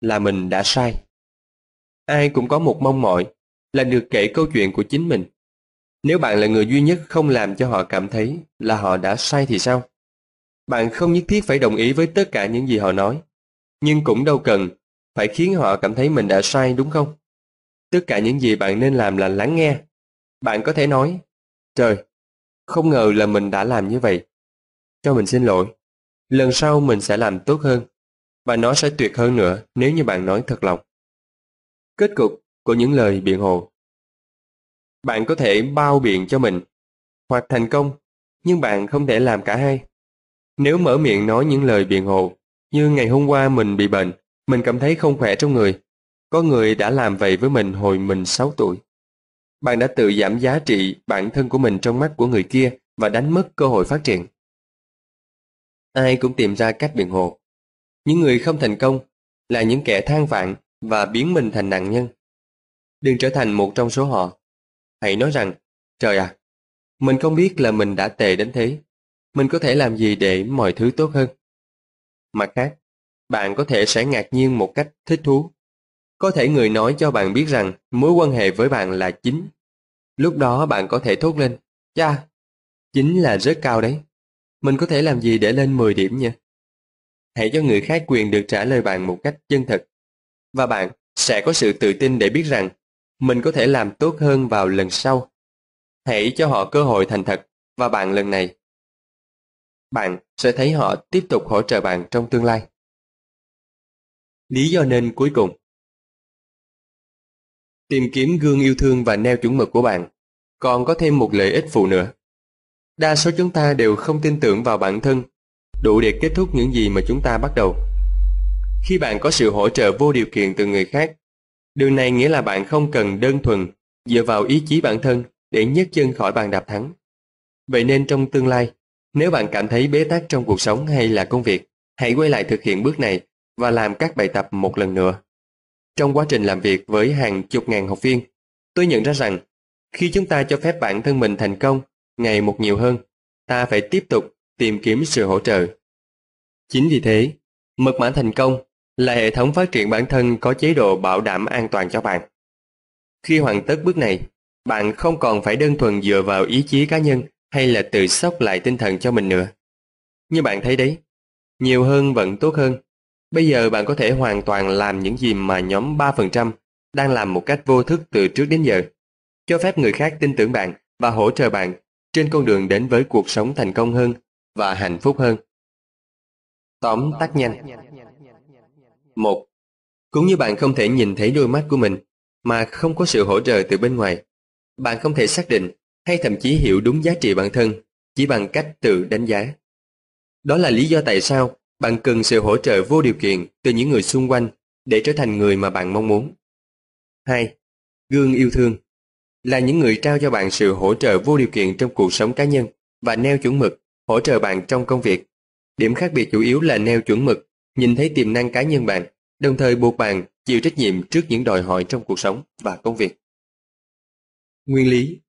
là mình đã sai. Ai cũng có một mong mỏi là được kể câu chuyện của chính mình. Nếu bạn là người duy nhất không làm cho họ cảm thấy là họ đã sai thì sao? Bạn không nhất thiết phải đồng ý với tất cả những gì họ nói, nhưng cũng đâu cần phải khiến họ cảm thấy mình đã sai đúng không? Tất cả những gì bạn nên làm là lắng nghe. Bạn có thể nói, trời, không ngờ là mình đã làm như vậy. Cho mình xin lỗi. Lần sau mình sẽ làm tốt hơn. Và nó sẽ tuyệt hơn nữa nếu như bạn nói thật lòng. Kết cục của những lời biện hộ bạn có thể bao biện cho mình, hoặc thành công, nhưng bạn không thể làm cả hai. Nếu mở miệng nói những lời biện hộ, như ngày hôm qua mình bị bệnh, mình cảm thấy không khỏe trong người, có người đã làm vậy với mình hồi mình 6 tuổi. Bạn đã tự giảm giá trị bản thân của mình trong mắt của người kia và đánh mất cơ hội phát triển. Ai cũng tìm ra cách biện hộ. Những người không thành công là những kẻ than vạn và biến mình thành nạn nhân. Đừng trở thành một trong số họ. Hãy nói rằng, trời à, mình không biết là mình đã tệ đến thế. Mình có thể làm gì để mọi thứ tốt hơn? Mặt khác, bạn có thể sẽ ngạc nhiên một cách thích thú. Có thể người nói cho bạn biết rằng mối quan hệ với bạn là chính. Lúc đó bạn có thể thốt lên, cha, chính là rất cao đấy. Mình có thể làm gì để lên 10 điểm nha? Hãy cho người khác quyền được trả lời bạn một cách chân thật. Và bạn sẽ có sự tự tin để biết rằng mình có thể làm tốt hơn vào lần sau. Hãy cho họ cơ hội thành thật và bạn lần này. Bạn sẽ thấy họ tiếp tục hỗ trợ bạn trong tương lai. Lý do nên cuối cùng Tìm kiếm gương yêu thương và neo chuẩn mực của bạn còn có thêm một lợi ích phụ nữa. Đa số chúng ta đều không tin tưởng vào bản thân đủ để kết thúc những gì mà chúng ta bắt đầu. Khi bạn có sự hỗ trợ vô điều kiện từ người khác, điều này nghĩa là bạn không cần đơn thuần dựa vào ý chí bản thân để nhấc chân khỏi bàn đạp thắng. Vậy nên trong tương lai, nếu bạn cảm thấy bế tắc trong cuộc sống hay là công việc, hãy quay lại thực hiện bước này và làm các bài tập một lần nữa. Trong quá trình làm việc với hàng chục ngàn học viên, tôi nhận ra rằng khi chúng ta cho phép bản thân mình thành công ngày một nhiều hơn, ta phải tiếp tục tìm kiếm sự hỗ trợ. Chính vì thế, mật mã thành công là hệ thống phát triển bản thân có chế độ bảo đảm an toàn cho bạn. Khi hoàn tất bước này, bạn không còn phải đơn thuần dựa vào ý chí cá nhân hay là tự sóc lại tinh thần cho mình nữa. Như bạn thấy đấy, nhiều hơn vẫn tốt hơn. Bây giờ bạn có thể hoàn toàn làm những gì mà nhóm 3% đang làm một cách vô thức từ trước đến giờ. Cho phép người khác tin tưởng bạn và hỗ trợ bạn trên con đường đến với cuộc sống thành công hơn và hạnh phúc hơn. Tóm tắt nhanh một Cũng như bạn không thể nhìn thấy đôi mắt của mình mà không có sự hỗ trợ từ bên ngoài, bạn không thể xác định hay thậm chí hiểu đúng giá trị bản thân chỉ bằng cách tự đánh giá. Đó là lý do tại sao bạn cần sự hỗ trợ vô điều kiện từ những người xung quanh để trở thành người mà bạn mong muốn. 2. Gương yêu thương là những người trao cho bạn sự hỗ trợ vô điều kiện trong cuộc sống cá nhân và neo chuẩn mực, hỗ trợ bạn trong công việc. Điểm khác biệt chủ yếu là neo chuẩn mực, nhìn thấy tiềm năng cá nhân bạn, đồng thời buộc bạn chịu trách nhiệm trước những đòi hỏi trong cuộc sống và công việc. Nguyên lý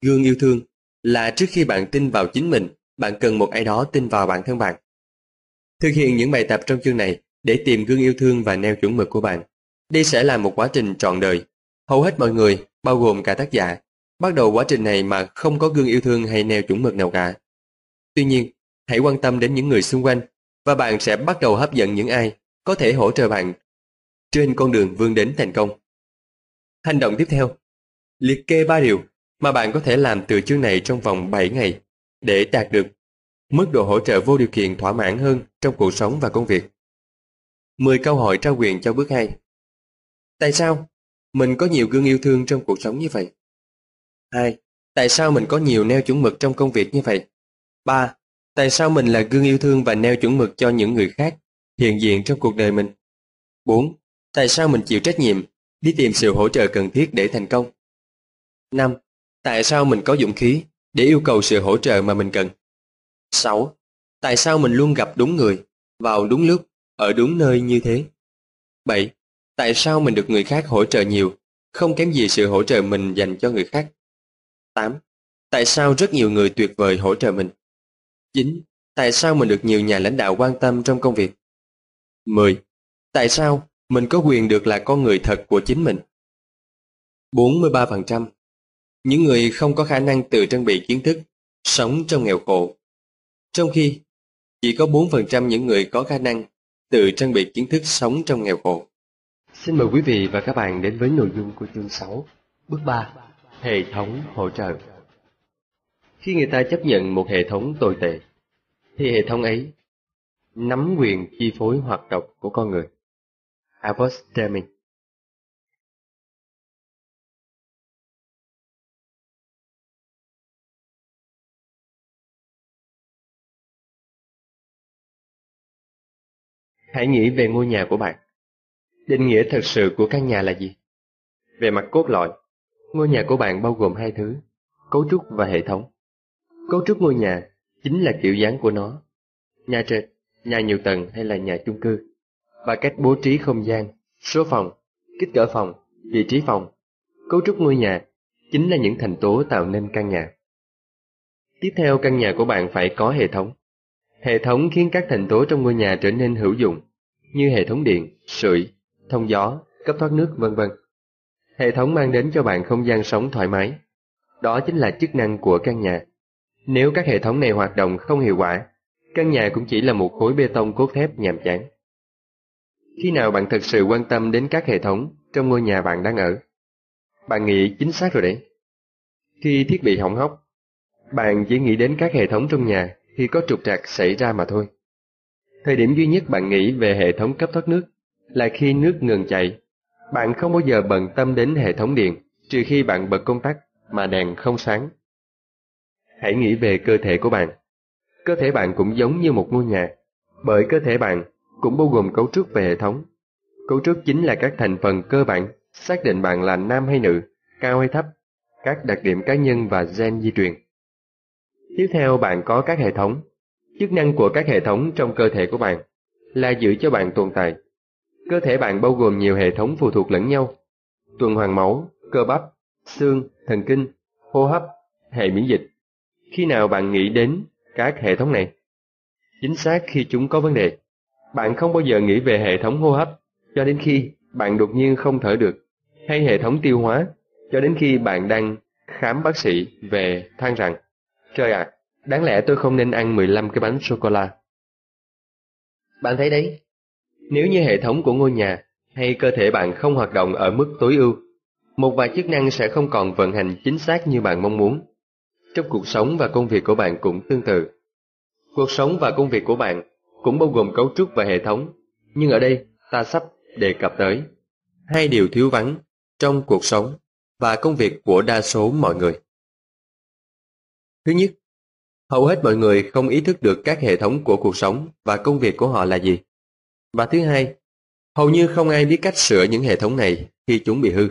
Gương yêu thương là trước khi bạn tin vào chính mình, bạn cần một ai đó tin vào bản thân bạn. Thực hiện những bài tập trong chương này để tìm gương yêu thương và neo chuẩn mực của bạn. Đây sẽ là một quá trình trọn đời. Hầu hết mọi người, bao gồm cả tác giả, bắt đầu quá trình này mà không có gương yêu thương hay neo chuẩn mực nào cả. Tuy nhiên, hãy quan tâm đến những người xung quanh và bạn sẽ bắt đầu hấp dẫn những ai có thể hỗ trợ bạn trên con đường vươn đến thành công. Hành động tiếp theo, Liệt kê 3 điều mà bạn có thể làm từ chương này trong vòng 7 ngày để đạt được mức độ hỗ trợ vô điều kiện thỏa mãn hơn trong cuộc sống và công việc. 10 câu hỏi trao quyền cho bước 2 Tại sao mình có nhiều gương yêu thương trong cuộc sống như vậy? 2. Tại sao mình có nhiều neo chuẩn mực trong công việc như vậy? 3. Tại sao mình là gương yêu thương và neo chuẩn mực cho những người khác hiện diện trong cuộc đời mình? 4. Tại sao mình chịu trách nhiệm đi tìm sự hỗ trợ cần thiết để thành công? 5. Tại sao mình có dũng khí để yêu cầu sự hỗ trợ mà mình cần? 6. Tại sao mình luôn gặp đúng người, vào đúng lúc, ở đúng nơi như thế? 7. Tại sao mình được người khác hỗ trợ nhiều, không kém gì sự hỗ trợ mình dành cho người khác? 8. Tại sao rất nhiều người tuyệt vời hỗ trợ mình? 9. Tại sao mình được nhiều nhà lãnh đạo quan tâm trong công việc? 10. Tại sao mình có quyền được là con người thật của chính mình? 43%. Những người không có khả năng tự trang bị kiến thức, sống trong nghèo khổ. Trong khi, chỉ có 4% những người có khả năng tự trang bị kiến thức sống trong nghèo khổ. Xin mời quý vị và các bạn đến với nội dung của chương 6, bước 3, hệ thống hỗ trợ. Khi người ta chấp nhận một hệ thống tồi tệ, thì hệ thống ấy nắm quyền chi phối hoạt động của con người. Albert Deming Hãy nghĩ về ngôi nhà của bạn. Định nghĩa thật sự của căn nhà là gì? Về mặt cốt lõi, ngôi nhà của bạn bao gồm hai thứ, cấu trúc và hệ thống. Cấu trúc ngôi nhà chính là kiểu dáng của nó. Nhà trệt, nhà nhiều tầng hay là nhà chung cư. Và cách bố trí không gian, số phòng, kích cỡ phòng, vị trí phòng. Cấu trúc ngôi nhà chính là những thành tố tạo nên căn nhà. Tiếp theo căn nhà của bạn phải có hệ thống. Hệ thống khiến các thành tố trong ngôi nhà trở nên hữu dụng, như hệ thống điện, sưởi, thông gió, cấp thoát nước vân vân. Hệ thống mang đến cho bạn không gian sống thoải mái. Đó chính là chức năng của căn nhà. Nếu các hệ thống này hoạt động không hiệu quả, căn nhà cũng chỉ là một khối bê tông cốt thép nhàm chán. Khi nào bạn thực sự quan tâm đến các hệ thống trong ngôi nhà bạn đang ở? Bạn nghĩ chính xác rồi đấy. Khi thiết bị hỏng hóc, bạn chỉ nghĩ đến các hệ thống trong nhà khi có trục trặc xảy ra mà thôi. Thời điểm duy nhất bạn nghĩ về hệ thống cấp thoát nước là khi nước ngừng chảy. Bạn không bao giờ bận tâm đến hệ thống điện trừ khi bạn bật công tắc mà đèn không sáng. Hãy nghĩ về cơ thể của bạn. Cơ thể bạn cũng giống như một ngôi nhà, bởi cơ thể bạn cũng bao gồm cấu trúc về hệ thống. Cấu trúc chính là các thành phần cơ bản xác định bạn là nam hay nữ, cao hay thấp, các đặc điểm cá nhân và gen di truyền. Tiếp theo bạn có các hệ thống. Chức năng của các hệ thống trong cơ thể của bạn là giữ cho bạn tồn tại. Cơ thể bạn bao gồm nhiều hệ thống phụ thuộc lẫn nhau. Tuần hoàn máu, cơ bắp, xương, thần kinh, hô hấp, hệ miễn dịch. Khi nào bạn nghĩ đến các hệ thống này? Chính xác khi chúng có vấn đề. Bạn không bao giờ nghĩ về hệ thống hô hấp cho đến khi bạn đột nhiên không thở được, hay hệ thống tiêu hóa cho đến khi bạn đang khám bác sĩ về than rằng Trời ạ, đáng lẽ tôi không nên ăn 15 cái bánh sô-cô-la. Bạn thấy đấy, nếu như hệ thống của ngôi nhà hay cơ thể bạn không hoạt động ở mức tối ưu, một vài chức năng sẽ không còn vận hành chính xác như bạn mong muốn. Trong cuộc sống và công việc của bạn cũng tương tự. Cuộc sống và công việc của bạn cũng bao gồm cấu trúc và hệ thống, nhưng ở đây ta sắp đề cập tới hai điều thiếu vắng trong cuộc sống và công việc của đa số mọi người. Thứ nhất, hầu hết mọi người không ý thức được các hệ thống của cuộc sống và công việc của họ là gì. Và thứ hai, hầu như không ai biết cách sửa những hệ thống này khi chúng bị hư.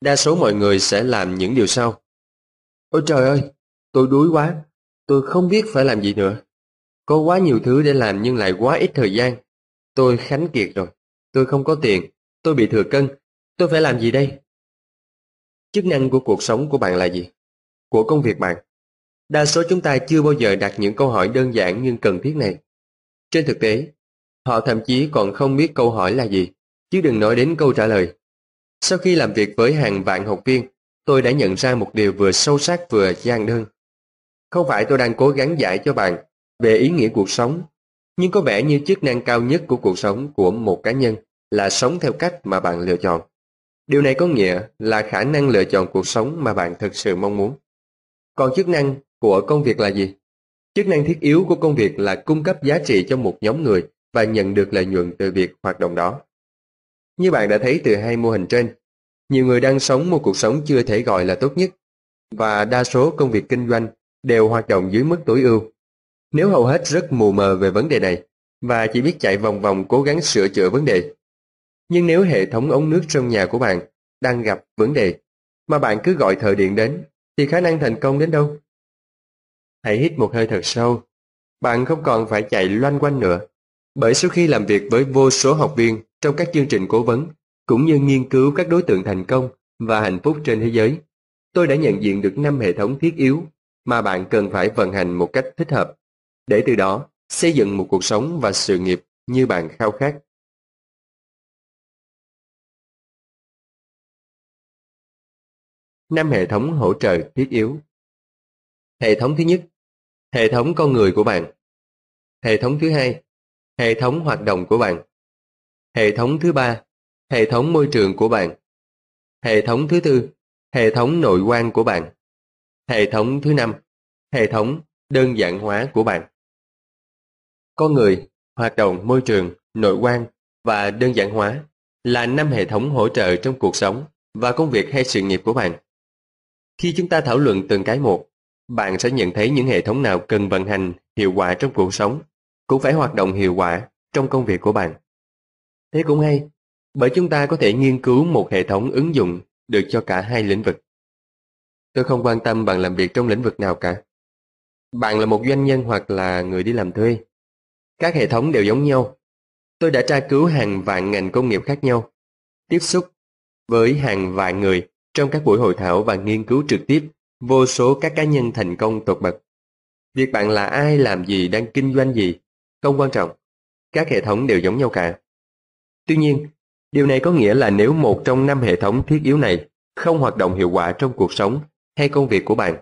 Đa số mọi người sẽ làm những điều sau. Ôi trời ơi, tôi đuối quá, tôi không biết phải làm gì nữa. Có quá nhiều thứ để làm nhưng lại quá ít thời gian. Tôi khánh kiệt rồi, tôi không có tiền, tôi bị thừa cân, tôi phải làm gì đây? Chức năng của cuộc sống của bạn là gì? của công việc bạn. Đa số chúng ta chưa bao giờ đặt những câu hỏi đơn giản nhưng cần thiết này. Trên thực tế, họ thậm chí còn không biết câu hỏi là gì, chứ đừng nói đến câu trả lời. Sau khi làm việc với hàng vạn học viên, tôi đã nhận ra một điều vừa sâu sắc vừa gian đơn. Không phải tôi đang cố gắng giải cho bạn về ý nghĩa cuộc sống, nhưng có vẻ như chức năng cao nhất của cuộc sống của một cá nhân là sống theo cách mà bạn lựa chọn. Điều này có nghĩa là khả năng lựa chọn cuộc sống mà bạn thực sự mong muốn. Còn chức năng của công việc là gì? Chức năng thiết yếu của công việc là cung cấp giá trị cho một nhóm người và nhận được lợi nhuận từ việc hoạt động đó. Như bạn đã thấy từ hai mô hình trên, nhiều người đang sống một cuộc sống chưa thể gọi là tốt nhất và đa số công việc kinh doanh đều hoạt động dưới mức tối ưu. Nếu hầu hết rất mù mờ về vấn đề này và chỉ biết chạy vòng vòng cố gắng sửa chữa vấn đề. Nhưng nếu hệ thống ống nước trong nhà của bạn đang gặp vấn đề mà bạn cứ gọi thợ điện đến thì khả năng thành công đến đâu? Hãy hít một hơi thật sâu. Bạn không còn phải chạy loanh quanh nữa. Bởi sau khi làm việc với vô số học viên trong các chương trình cố vấn, cũng như nghiên cứu các đối tượng thành công và hạnh phúc trên thế giới, tôi đã nhận diện được năm hệ thống thiết yếu mà bạn cần phải vận hành một cách thích hợp, để từ đó xây dựng một cuộc sống và sự nghiệp như bạn khao khát. Năm hệ thống hỗ trợ thiết yếu Hệ thống thứ nhất, hệ thống con người của bạn. Hệ thống thứ hai, hệ thống hoạt động của bạn. Hệ thống thứ ba, hệ thống môi trường của bạn. Hệ thống thứ tư, hệ thống nội quan của bạn. Hệ thống thứ năm, hệ thống đơn giản hóa của bạn. Con người, hoạt động môi trường, nội quan và đơn giản hóa là năm hệ thống hỗ trợ trong cuộc sống và công việc hay sự nghiệp của bạn. Khi chúng ta thảo luận từng cái một, bạn sẽ nhận thấy những hệ thống nào cần vận hành hiệu quả trong cuộc sống, cũng phải hoạt động hiệu quả trong công việc của bạn. Thế cũng hay, bởi chúng ta có thể nghiên cứu một hệ thống ứng dụng được cho cả hai lĩnh vực. Tôi không quan tâm bạn làm việc trong lĩnh vực nào cả. Bạn là một doanh nhân hoặc là người đi làm thuê. Các hệ thống đều giống nhau. Tôi đã tra cứu hàng vạn ngành công nghiệp khác nhau, tiếp xúc với hàng vạn người trong các buổi hội thảo và nghiên cứu trực tiếp vô số các cá nhân thành công tột bậc. Việc bạn là ai, làm gì, đang kinh doanh gì, không quan trọng. Các hệ thống đều giống nhau cả. Tuy nhiên, điều này có nghĩa là nếu một trong năm hệ thống thiết yếu này không hoạt động hiệu quả trong cuộc sống hay công việc của bạn,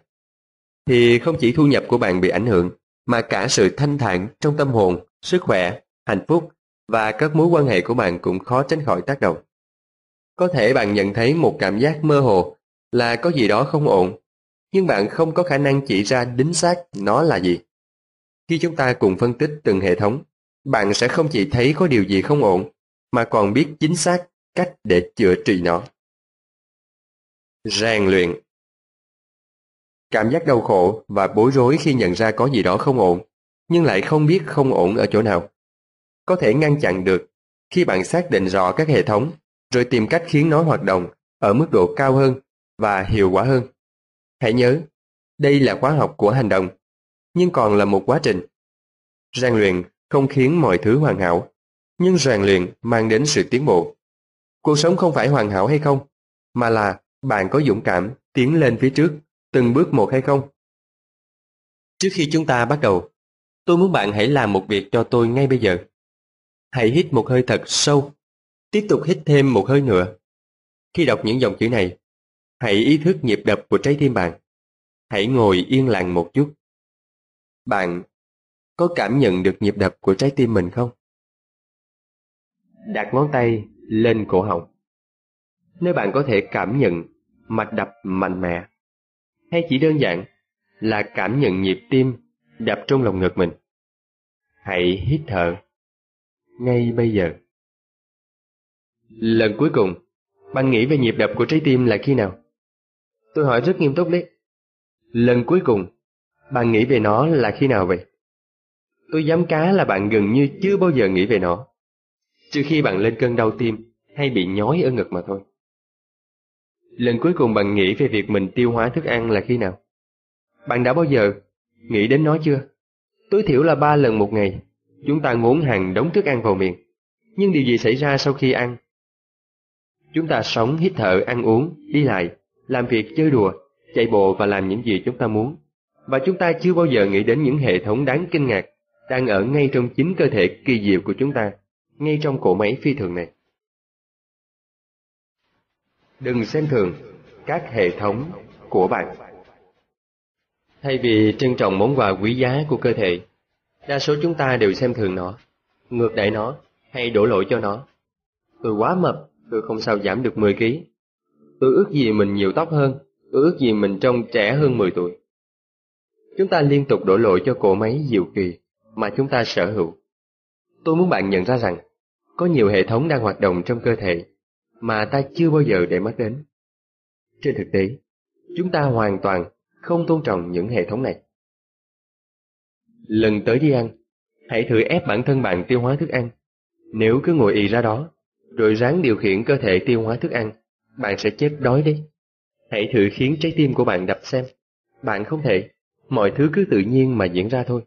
thì không chỉ thu nhập của bạn bị ảnh hưởng, mà cả sự thanh thản trong tâm hồn, sức khỏe, hạnh phúc và các mối quan hệ của bạn cũng khó tránh khỏi tác động. Có thể bạn nhận thấy một cảm giác mơ hồ là có gì đó không ổn, nhưng bạn không có khả năng chỉ ra đính xác nó là gì. Khi chúng ta cùng phân tích từng hệ thống, bạn sẽ không chỉ thấy có điều gì không ổn, mà còn biết chính xác cách để chữa trị nó. Rèn luyện Cảm giác đau khổ và bối rối khi nhận ra có gì đó không ổn, nhưng lại không biết không ổn ở chỗ nào. Có thể ngăn chặn được khi bạn xác định rõ các hệ thống, rồi tìm cách khiến nó hoạt động ở mức độ cao hơn và hiệu quả hơn. Hãy nhớ, đây là khóa học của hành động, nhưng còn là một quá trình. Rèn luyện không khiến mọi thứ hoàn hảo, nhưng rèn luyện mang đến sự tiến bộ. Cuộc sống không phải hoàn hảo hay không, mà là bạn có dũng cảm tiến lên phía trước, từng bước một hay không. Trước khi chúng ta bắt đầu, tôi muốn bạn hãy làm một việc cho tôi ngay bây giờ. Hãy hít một hơi thật sâu, tiếp tục hít thêm một hơi nữa. Khi đọc những dòng chữ này, hãy ý thức nhịp đập của trái tim bạn. Hãy ngồi yên lặng một chút. Bạn có cảm nhận được nhịp đập của trái tim mình không? Đặt ngón tay lên cổ họng. Nếu bạn có thể cảm nhận mạch đập mạnh mẽ, hay chỉ đơn giản là cảm nhận nhịp tim đập trong lòng ngực mình. Hãy hít thở ngay bây giờ. Lần cuối cùng, bạn nghĩ về nhịp đập của trái tim là khi nào? Tôi hỏi rất nghiêm túc đấy. Lần cuối cùng, bạn nghĩ về nó là khi nào vậy? Tôi dám cá là bạn gần như chưa bao giờ nghĩ về nó. Trừ khi bạn lên cơn đau tim hay bị nhói ở ngực mà thôi. Lần cuối cùng bạn nghĩ về việc mình tiêu hóa thức ăn là khi nào? Bạn đã bao giờ nghĩ đến nó chưa? Tối thiểu là ba lần một ngày, chúng ta ngốn hàng đống thức ăn vào miệng. Nhưng điều gì xảy ra sau khi ăn? Chúng ta sống, hít thở, ăn uống, đi lại, làm việc chơi đùa, chạy bộ và làm những gì chúng ta muốn. Và chúng ta chưa bao giờ nghĩ đến những hệ thống đáng kinh ngạc đang ở ngay trong chính cơ thể kỳ diệu của chúng ta, ngay trong cỗ máy phi thường này. Đừng xem thường các hệ thống của bạn. Thay vì trân trọng món quà quý giá của cơ thể, đa số chúng ta đều xem thường nó, ngược đãi nó hay đổ lỗi cho nó. Tôi quá mập, tôi không sao giảm được 10 kg. Tôi ước gì mình nhiều tóc hơn, tôi ước gì mình trông trẻ hơn 10 tuổi. Chúng ta liên tục đổ lỗi cho cỗ máy diệu kỳ mà chúng ta sở hữu. Tôi muốn bạn nhận ra rằng, có nhiều hệ thống đang hoạt động trong cơ thể mà ta chưa bao giờ để mắt đến. Trên thực tế, chúng ta hoàn toàn không tôn trọng những hệ thống này. Lần tới đi ăn, hãy thử ép bản thân bạn tiêu hóa thức ăn. Nếu cứ ngồi ì ra đó, rồi ráng điều khiển cơ thể tiêu hóa thức ăn, bạn sẽ chết đói đấy. Hãy thử khiến trái tim của bạn đập xem. Bạn không thể, mọi thứ cứ tự nhiên mà diễn ra thôi.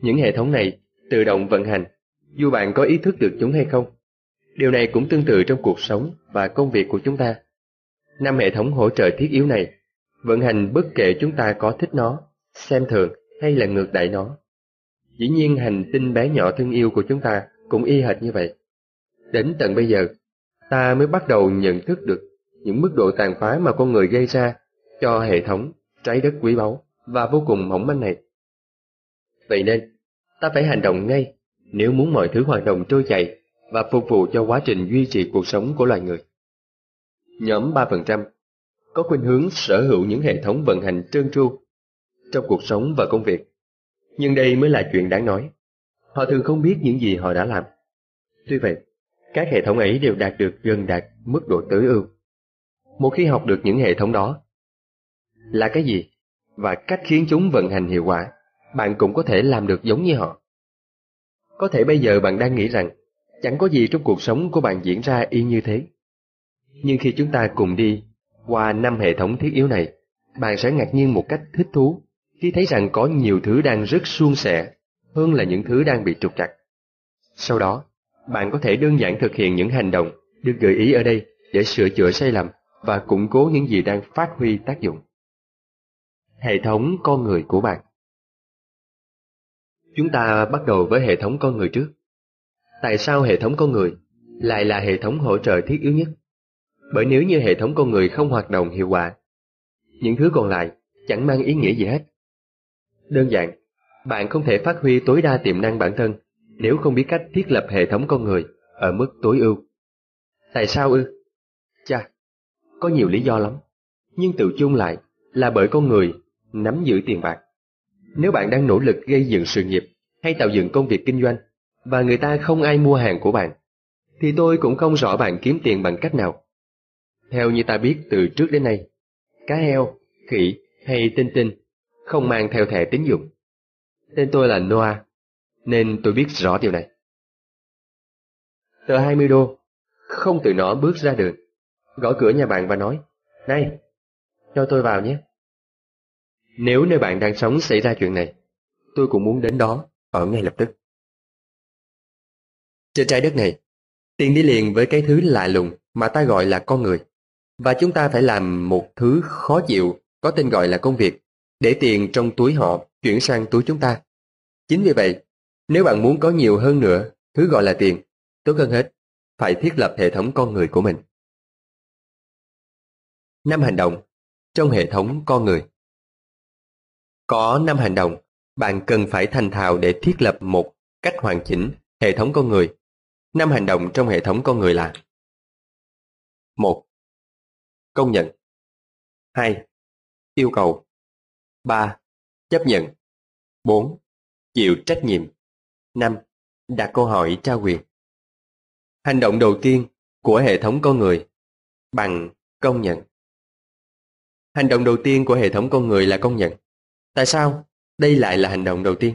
Những hệ thống này tự động vận hành, dù bạn có ý thức được chúng hay không. Điều này cũng tương tự trong cuộc sống và công việc của chúng ta. Năm hệ thống hỗ trợ thiết yếu này vận hành bất kể chúng ta có thích nó, xem thường hay là ngược đãi nó. Dĩ nhiên hành tinh bé nhỏ thân yêu của chúng ta cũng y hệt như vậy. Đến tận bây giờ, ta mới bắt đầu nhận thức được những mức độ tàn phá mà con người gây ra cho hệ thống trái đất quý báu và vô cùng mỏng manh này. Vậy nên, ta phải hành động ngay nếu muốn mọi thứ hoạt động trôi chảy và phục vụ cho quá trình duy trì cuộc sống của loài người. Nhóm 3% có khuynh hướng sở hữu những hệ thống vận hành trơn tru trong cuộc sống và công việc. Nhưng đây mới là chuyện đáng nói. Họ thường không biết những gì họ đã làm. Tuy vậy, các hệ thống ấy đều đạt được gần đạt mức độ tối ưu. Một khi học được những hệ thống đó là cái gì và cách khiến chúng vận hành hiệu quả, bạn cũng có thể làm được giống như họ. Có thể bây giờ bạn đang nghĩ rằng chẳng có gì trong cuộc sống của bạn diễn ra y như thế. Nhưng khi chúng ta cùng đi qua năm hệ thống thiết yếu này, bạn sẽ ngạc nhiên một cách thích thú khi thấy rằng có nhiều thứ đang rất suôn sẻ hơn là những thứ đang bị trục trặc. Sau đó, bạn có thể đơn giản thực hiện những hành động được gợi ý ở đây để sửa chữa sai lầm và củng cố những gì đang phát huy tác dụng. Hệ thống con người của bạn Chúng ta bắt đầu với hệ thống con người trước. Tại sao hệ thống con người lại là hệ thống hỗ trợ thiết yếu nhất? Bởi nếu như hệ thống con người không hoạt động hiệu quả, những thứ còn lại chẳng mang ý nghĩa gì hết. Đơn giản, bạn không thể phát huy tối đa tiềm năng bản thân nếu không biết cách thiết lập hệ thống con người ở mức tối ưu. Tại sao ư? Chà, có nhiều lý do lắm, nhưng tự chung lại là bởi con người nắm giữ tiền bạc. Nếu bạn đang nỗ lực gây dựng sự nghiệp hay tạo dựng công việc kinh doanh và người ta không ai mua hàng của bạn, thì tôi cũng không rõ bạn kiếm tiền bằng cách nào. Theo như ta biết từ trước đến nay, cá heo, khỉ hay tinh tinh không mang theo thẻ tín dụng. Tên tôi là Noah, nên tôi biết rõ điều này. Tờ 20 đô, không từ nó bước ra đường, gõ cửa nhà bạn và nói, Này, cho tôi vào nhé. Nếu nơi bạn đang sống xảy ra chuyện này, tôi cũng muốn đến đó ở ngay lập tức. Trên trái đất này, tiền đi liền với cái thứ lạ lùng mà ta gọi là con người. Và chúng ta phải làm một thứ khó chịu có tên gọi là công việc, để tiền trong túi họ chuyển sang túi chúng ta. Chính vì vậy, nếu bạn muốn có nhiều hơn nữa thứ gọi là tiền, tốt hơn hết, phải thiết lập hệ thống con người của mình. Năm hành động trong hệ thống con người có năm hành động, bạn cần phải thành thạo để thiết lập một cách hoàn chỉnh hệ thống con người. Năm hành động trong hệ thống con người là một, Công nhận 2. Yêu cầu 3. Chấp nhận 4. Chịu trách nhiệm 5. Đặt câu hỏi trao quyền Hành động đầu tiên của hệ thống con người, bằng công nhận Hành động đầu tiên của hệ thống con người là công nhận. Tại sao đây lại là hành động đầu tiên?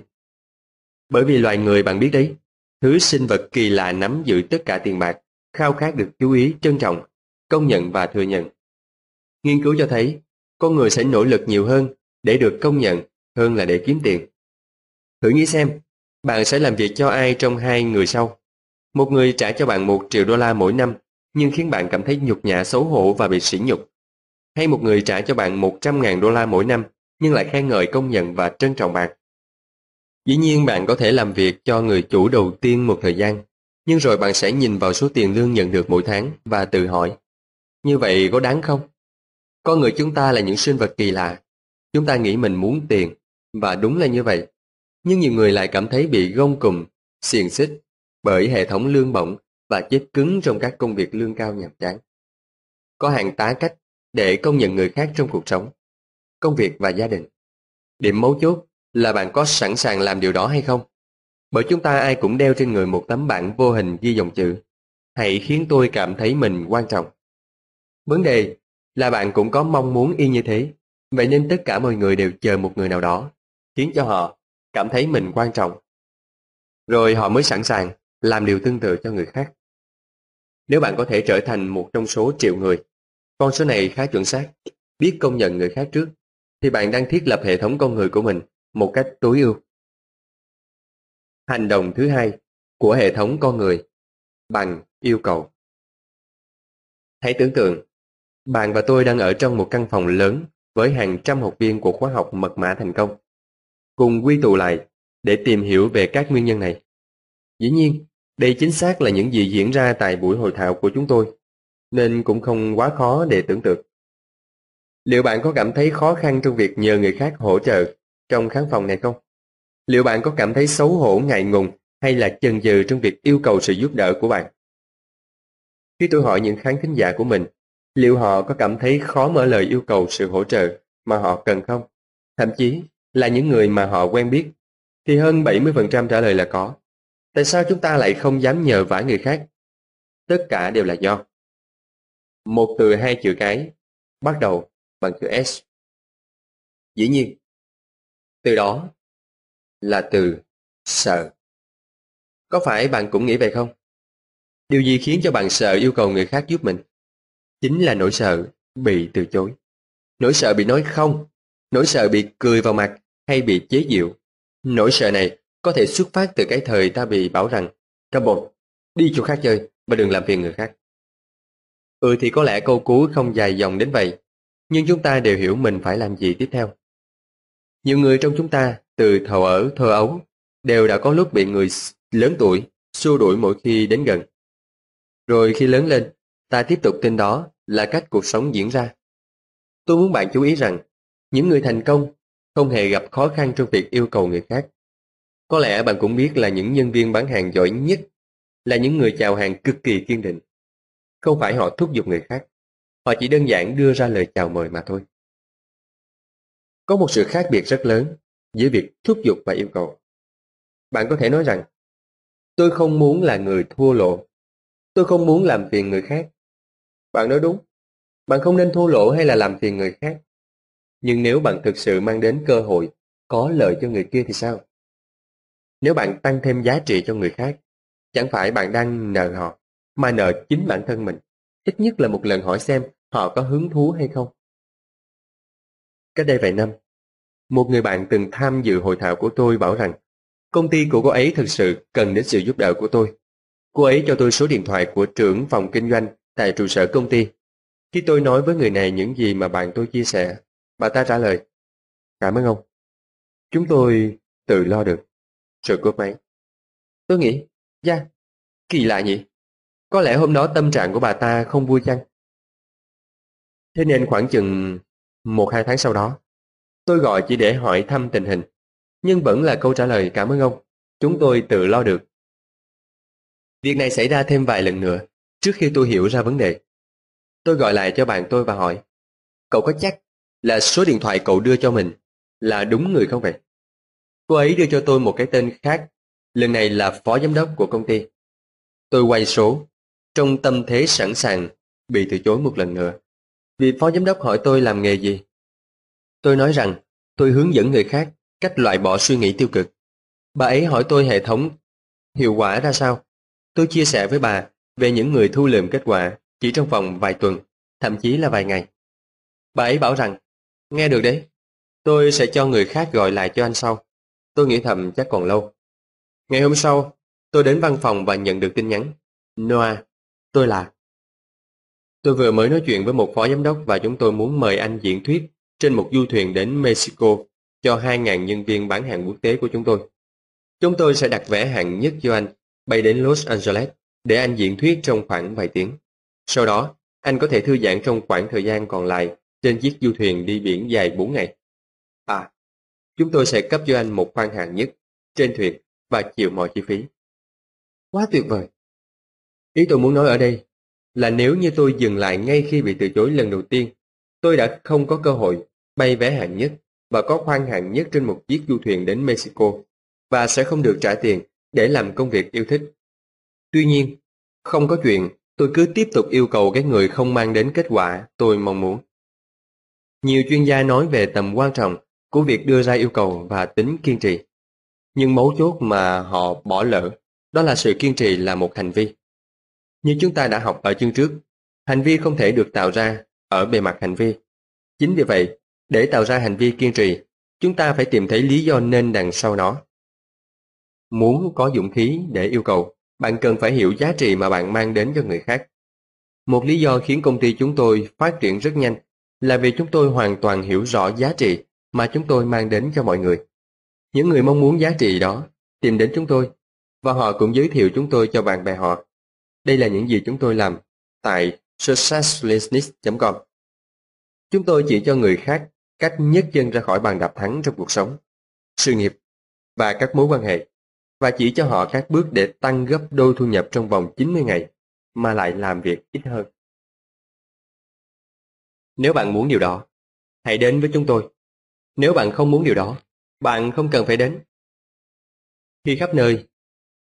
Bởi vì loài người bạn biết đấy, thứ sinh vật kỳ lạ nắm giữ tất cả tiền bạc, khao khát được chú ý, trân trọng, công nhận và thừa nhận. Nghiên cứu cho thấy, con người sẽ nỗ lực nhiều hơn để được công nhận hơn là để kiếm tiền. Thử nghĩ xem, bạn sẽ làm việc cho ai trong hai người sau? Một người trả cho bạn một triệu đô la mỗi năm, nhưng khiến bạn cảm thấy nhục nhã xấu hổ và bị sỉ nhục. Hay một người trả cho bạn một trăm ngàn đô la mỗi năm, nhưng lại khen ngợi công nhận và trân trọng bạn. Dĩ nhiên bạn có thể làm việc cho người chủ đầu tiên một thời gian, nhưng rồi bạn sẽ nhìn vào số tiền lương nhận được mỗi tháng và tự hỏi, như vậy có đáng không? Con người chúng ta là những sinh vật kỳ lạ. Chúng ta nghĩ mình muốn tiền, và đúng là như vậy. Nhưng nhiều người lại cảm thấy bị gông cùm, xiềng xích bởi hệ thống lương bổng và chết cứng trong các công việc lương cao nhàm chán. Có hàng tá cách để công nhận người khác trong cuộc sống, công việc và gia đình. Điểm mấu chốt là bạn có sẵn sàng làm điều đó hay không? Bởi chúng ta ai cũng đeo trên người một tấm bảng vô hình ghi dòng chữ Hãy khiến tôi cảm thấy mình quan trọng. Vấn đề là bạn cũng có mong muốn y như thế. Vậy nên tất cả mọi người đều chờ một người nào đó, khiến cho họ cảm thấy mình quan trọng. Rồi họ mới sẵn sàng làm điều tương tự cho người khác. Nếu bạn có thể trở thành một trong số triệu người, con số này khá chuẩn xác, biết công nhận người khác trước, thì bạn đang thiết lập hệ thống con người của mình một cách tối ưu. Hành động thứ hai của hệ thống con người bằng yêu cầu. Hãy tưởng tượng, bạn và tôi đang ở trong một căn phòng lớn với hàng trăm học viên của khóa học mật mã thành công, cùng quy tụ lại để tìm hiểu về các nguyên nhân này. Dĩ nhiên, đây chính xác là những gì diễn ra tại buổi hội thảo của chúng tôi, nên cũng không quá khó để tưởng tượng. Liệu bạn có cảm thấy khó khăn trong việc nhờ người khác hỗ trợ trong khán phòng này không? Liệu bạn có cảm thấy xấu hổ ngại ngùng hay là chần chừ trong việc yêu cầu sự giúp đỡ của bạn? Khi tôi hỏi những khán thính giả của mình, liệu họ có cảm thấy khó mở lời yêu cầu sự hỗ trợ mà họ cần không? Thậm chí là những người mà họ quen biết, thì hơn 70% trả lời là có. Tại sao chúng ta lại không dám nhờ vả người khác? Tất cả đều là do. Một từ hai chữ cái bắt đầu bằng chữ S. Dĩ nhiên, từ đó là từ sợ. Có phải bạn cũng nghĩ vậy không? Điều gì khiến cho bạn sợ yêu cầu người khác giúp mình? Chính là nỗi sợ bị từ chối. Nỗi sợ bị nói không, nỗi sợ bị cười vào mặt hay bị chế giễu. Nỗi sợ này có thể xuất phát từ cái thời ta bị bảo rằng Come bột đi chỗ khác chơi và đừng làm phiền người khác. Ừ thì có lẽ câu cuối không dài dòng đến vậy, nhưng chúng ta đều hiểu mình phải làm gì tiếp theo. Nhiều người trong chúng ta, từ thầu ở thơ ấu, đều đã có lúc bị người lớn tuổi xua đuổi mỗi khi đến gần. Rồi khi lớn lên, ta tiếp tục tin đó là cách cuộc sống diễn ra. Tôi muốn bạn chú ý rằng, những người thành công không hề gặp khó khăn trong việc yêu cầu người khác. Có lẽ bạn cũng biết là những nhân viên bán hàng giỏi nhất là những người chào hàng cực kỳ kiên định. Không phải họ thúc giục người khác, họ chỉ đơn giản đưa ra lời chào mời mà thôi. Có một sự khác biệt rất lớn giữa việc thúc giục và yêu cầu. Bạn có thể nói rằng, tôi không muốn là người thua lộ, tôi không muốn làm phiền người khác. Bạn nói đúng, bạn không nên thua lỗ hay là làm phiền người khác. Nhưng nếu bạn thực sự mang đến cơ hội có lợi cho người kia thì sao? Nếu bạn tăng thêm giá trị cho người khác, chẳng phải bạn đang nợ họ, mà nợ chính bản thân mình. Ít nhất là một lần hỏi xem họ có hứng thú hay không. Cách đây vài năm, một người bạn từng tham dự hội thảo của tôi bảo rằng công ty của cô ấy thực sự cần đến sự giúp đỡ của tôi. Cô ấy cho tôi số điện thoại của trưởng phòng kinh doanh tại trụ sở công ty. Khi tôi nói với người này những gì mà bạn tôi chia sẻ, bà ta trả lời, Cảm ơn ông. Chúng tôi tự lo được. Rồi cúp máy. Tôi nghĩ, dạ, kỳ lạ nhỉ? Có lẽ hôm đó tâm trạng của bà ta không vui chăng? Thế nên khoảng chừng một hai tháng sau đó, tôi gọi chỉ để hỏi thăm tình hình, nhưng vẫn là câu trả lời cảm ơn ông, chúng tôi tự lo được. Việc này xảy ra thêm vài lần nữa, trước khi tôi hiểu ra vấn đề. Tôi gọi lại cho bạn tôi và hỏi, cậu có chắc là số điện thoại cậu đưa cho mình là đúng người không vậy? Cô ấy đưa cho tôi một cái tên khác, lần này là phó giám đốc của công ty. Tôi quay số, trong tâm thế sẵn sàng bị từ chối một lần nữa. Vì phó giám đốc hỏi tôi làm nghề gì? Tôi nói rằng tôi hướng dẫn người khác cách loại bỏ suy nghĩ tiêu cực. Bà ấy hỏi tôi hệ thống hiệu quả ra sao. Tôi chia sẻ với bà về những người thu lượm kết quả chỉ trong vòng vài tuần, thậm chí là vài ngày. Bà ấy bảo rằng, nghe được đấy, tôi sẽ cho người khác gọi lại cho anh sau. Tôi nghĩ thầm chắc còn lâu. Ngày hôm sau, tôi đến văn phòng và nhận được tin nhắn. Noah, tôi là. Tôi vừa mới nói chuyện với một phó giám đốc và chúng tôi muốn mời anh diễn thuyết trên một du thuyền đến Mexico cho 2.000 nhân viên bán hàng quốc tế của chúng tôi. Chúng tôi sẽ đặt vé hạng nhất cho anh bay đến Los Angeles để anh diễn thuyết trong khoảng vài tiếng. Sau đó, anh có thể thư giãn trong khoảng thời gian còn lại trên chiếc du thuyền đi biển dài 4 ngày. À, chúng tôi sẽ cấp cho anh một khoang hạng nhất trên thuyền và chịu mọi chi phí. Quá tuyệt vời! Ý tôi muốn nói ở đây là nếu như tôi dừng lại ngay khi bị từ chối lần đầu tiên, tôi đã không có cơ hội bay vé hạng nhất và có khoang hạng nhất trên một chiếc du thuyền đến Mexico và sẽ không được trả tiền để làm công việc yêu thích. Tuy nhiên, không có chuyện tôi cứ tiếp tục yêu cầu cái người không mang đến kết quả tôi mong muốn. Nhiều chuyên gia nói về tầm quan trọng của việc đưa ra yêu cầu và tính kiên trì. Nhưng mấu chốt mà họ bỏ lỡ, đó là sự kiên trì là một hành vi. Như chúng ta đã học ở chương trước, hành vi không thể được tạo ra ở bề mặt hành vi. Chính vì vậy, để tạo ra hành vi kiên trì, chúng ta phải tìm thấy lý do nên đằng sau nó. Muốn có dũng khí để yêu cầu, bạn cần phải hiểu giá trị mà bạn mang đến cho người khác. Một lý do khiến công ty chúng tôi phát triển rất nhanh là vì chúng tôi hoàn toàn hiểu rõ giá trị mà chúng tôi mang đến cho mọi người. Những người mong muốn giá trị đó tìm đến chúng tôi và họ cũng giới thiệu chúng tôi cho bạn bè họ. Đây là những gì chúng tôi làm tại successbusiness.com. Chúng tôi chỉ cho người khác cách nhấc chân ra khỏi bàn đạp thắng trong cuộc sống, sự nghiệp và các mối quan hệ và chỉ cho họ các bước để tăng gấp đôi thu nhập trong vòng 90 ngày mà lại làm việc ít hơn. Nếu bạn muốn điều đó, hãy đến với chúng tôi. Nếu bạn không muốn điều đó, bạn không cần phải đến. Khi khắp nơi,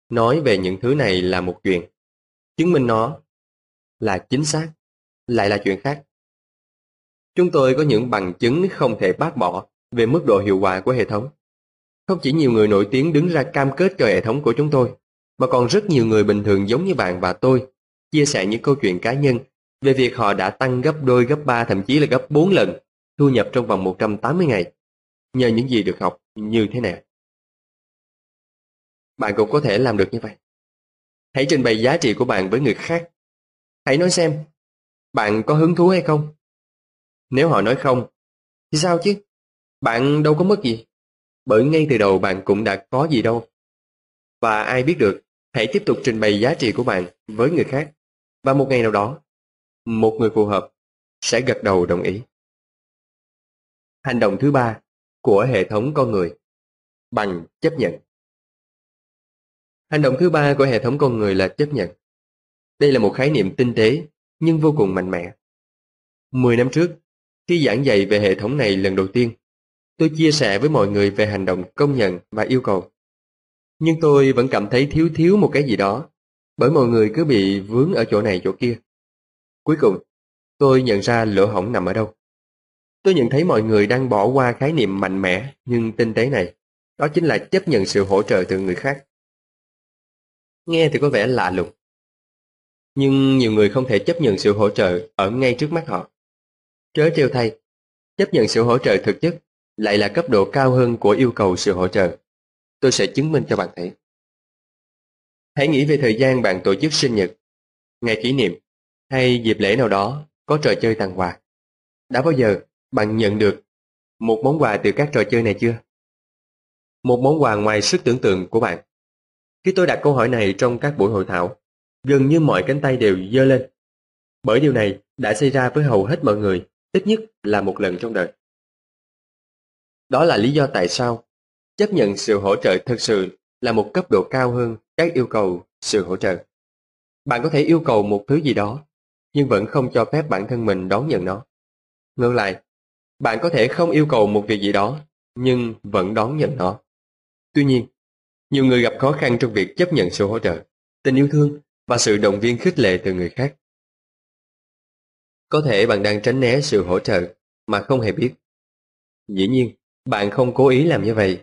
nói về những thứ này là một chuyện, chứng minh nó là chính xác, lại là chuyện khác. Chúng tôi có những bằng chứng không thể bác bỏ về mức độ hiệu quả của hệ thống. Không chỉ nhiều người nổi tiếng đứng ra cam kết cho hệ thống của chúng tôi, mà còn rất nhiều người bình thường giống như bạn và tôi chia sẻ những câu chuyện cá nhân về việc họ đã tăng gấp đôi, gấp ba, thậm chí là gấp bốn lần thu nhập trong vòng 180 ngày nhờ những gì được học như thế nào. Bạn cũng có thể làm được như vậy. Hãy trình bày giá trị của bạn với người khác. Hãy nói xem, bạn có hứng thú hay không? Nếu họ nói không, thì sao chứ? Bạn đâu có mất gì. Bởi ngay từ đầu bạn cũng đã có gì đâu. Và ai biết được, hãy tiếp tục trình bày giá trị của bạn với người khác. Và một ngày nào đó, một người phù hợp sẽ gật đầu đồng ý. Hành động thứ ba của hệ thống con người bằng chấp nhận. Hành động thứ ba của hệ thống con người là chấp nhận. Đây là một khái niệm tinh tế nhưng vô cùng mạnh mẽ. Mười năm trước, khi giảng dạy về hệ thống này lần đầu tiên, tôi chia sẻ với mọi người về hành động công nhận và yêu cầu. Nhưng tôi vẫn cảm thấy thiếu thiếu một cái gì đó, bởi mọi người cứ bị vướng ở chỗ này chỗ kia. Cuối cùng, tôi nhận ra lỗ hổng nằm ở đâu. Tôi nhận thấy mọi người đang bỏ qua khái niệm mạnh mẽ nhưng tinh tế này. Đó chính là chấp nhận sự hỗ trợ từ người khác. Nghe thì có vẻ lạ lùng. Nhưng nhiều người không thể chấp nhận sự hỗ trợ ở ngay trước mắt họ. Chớ trêu thay, chấp nhận sự hỗ trợ thực chất lại là cấp độ cao hơn của yêu cầu sự hỗ trợ. Tôi sẽ chứng minh cho bạn thấy. Hãy nghĩ về thời gian bạn tổ chức sinh nhật, ngày kỷ niệm hay dịp lễ nào đó có trò chơi tặng quà. Đã bao giờ bạn nhận được một món quà từ các trò chơi này chưa? Một món quà ngoài sức tưởng tượng của bạn. Khi tôi đặt câu hỏi này trong các buổi hội thảo, gần như mọi cánh tay đều dơ lên. Bởi điều này đã xảy ra với hầu hết mọi người, ít nhất là một lần trong đời. Đó là lý do tại sao chấp nhận sự hỗ trợ thực sự là một cấp độ cao hơn các yêu cầu sự hỗ trợ. Bạn có thể yêu cầu một thứ gì đó, nhưng vẫn không cho phép bản thân mình đón nhận nó. Ngược lại, bạn có thể không yêu cầu một việc gì đó, nhưng vẫn đón nhận nó. Tuy nhiên, nhiều người gặp khó khăn trong việc chấp nhận sự hỗ trợ, tình yêu thương và sự động viên khích lệ từ người khác. Có thể bạn đang tránh né sự hỗ trợ mà không hề biết. Dĩ nhiên, bạn không cố ý làm như vậy.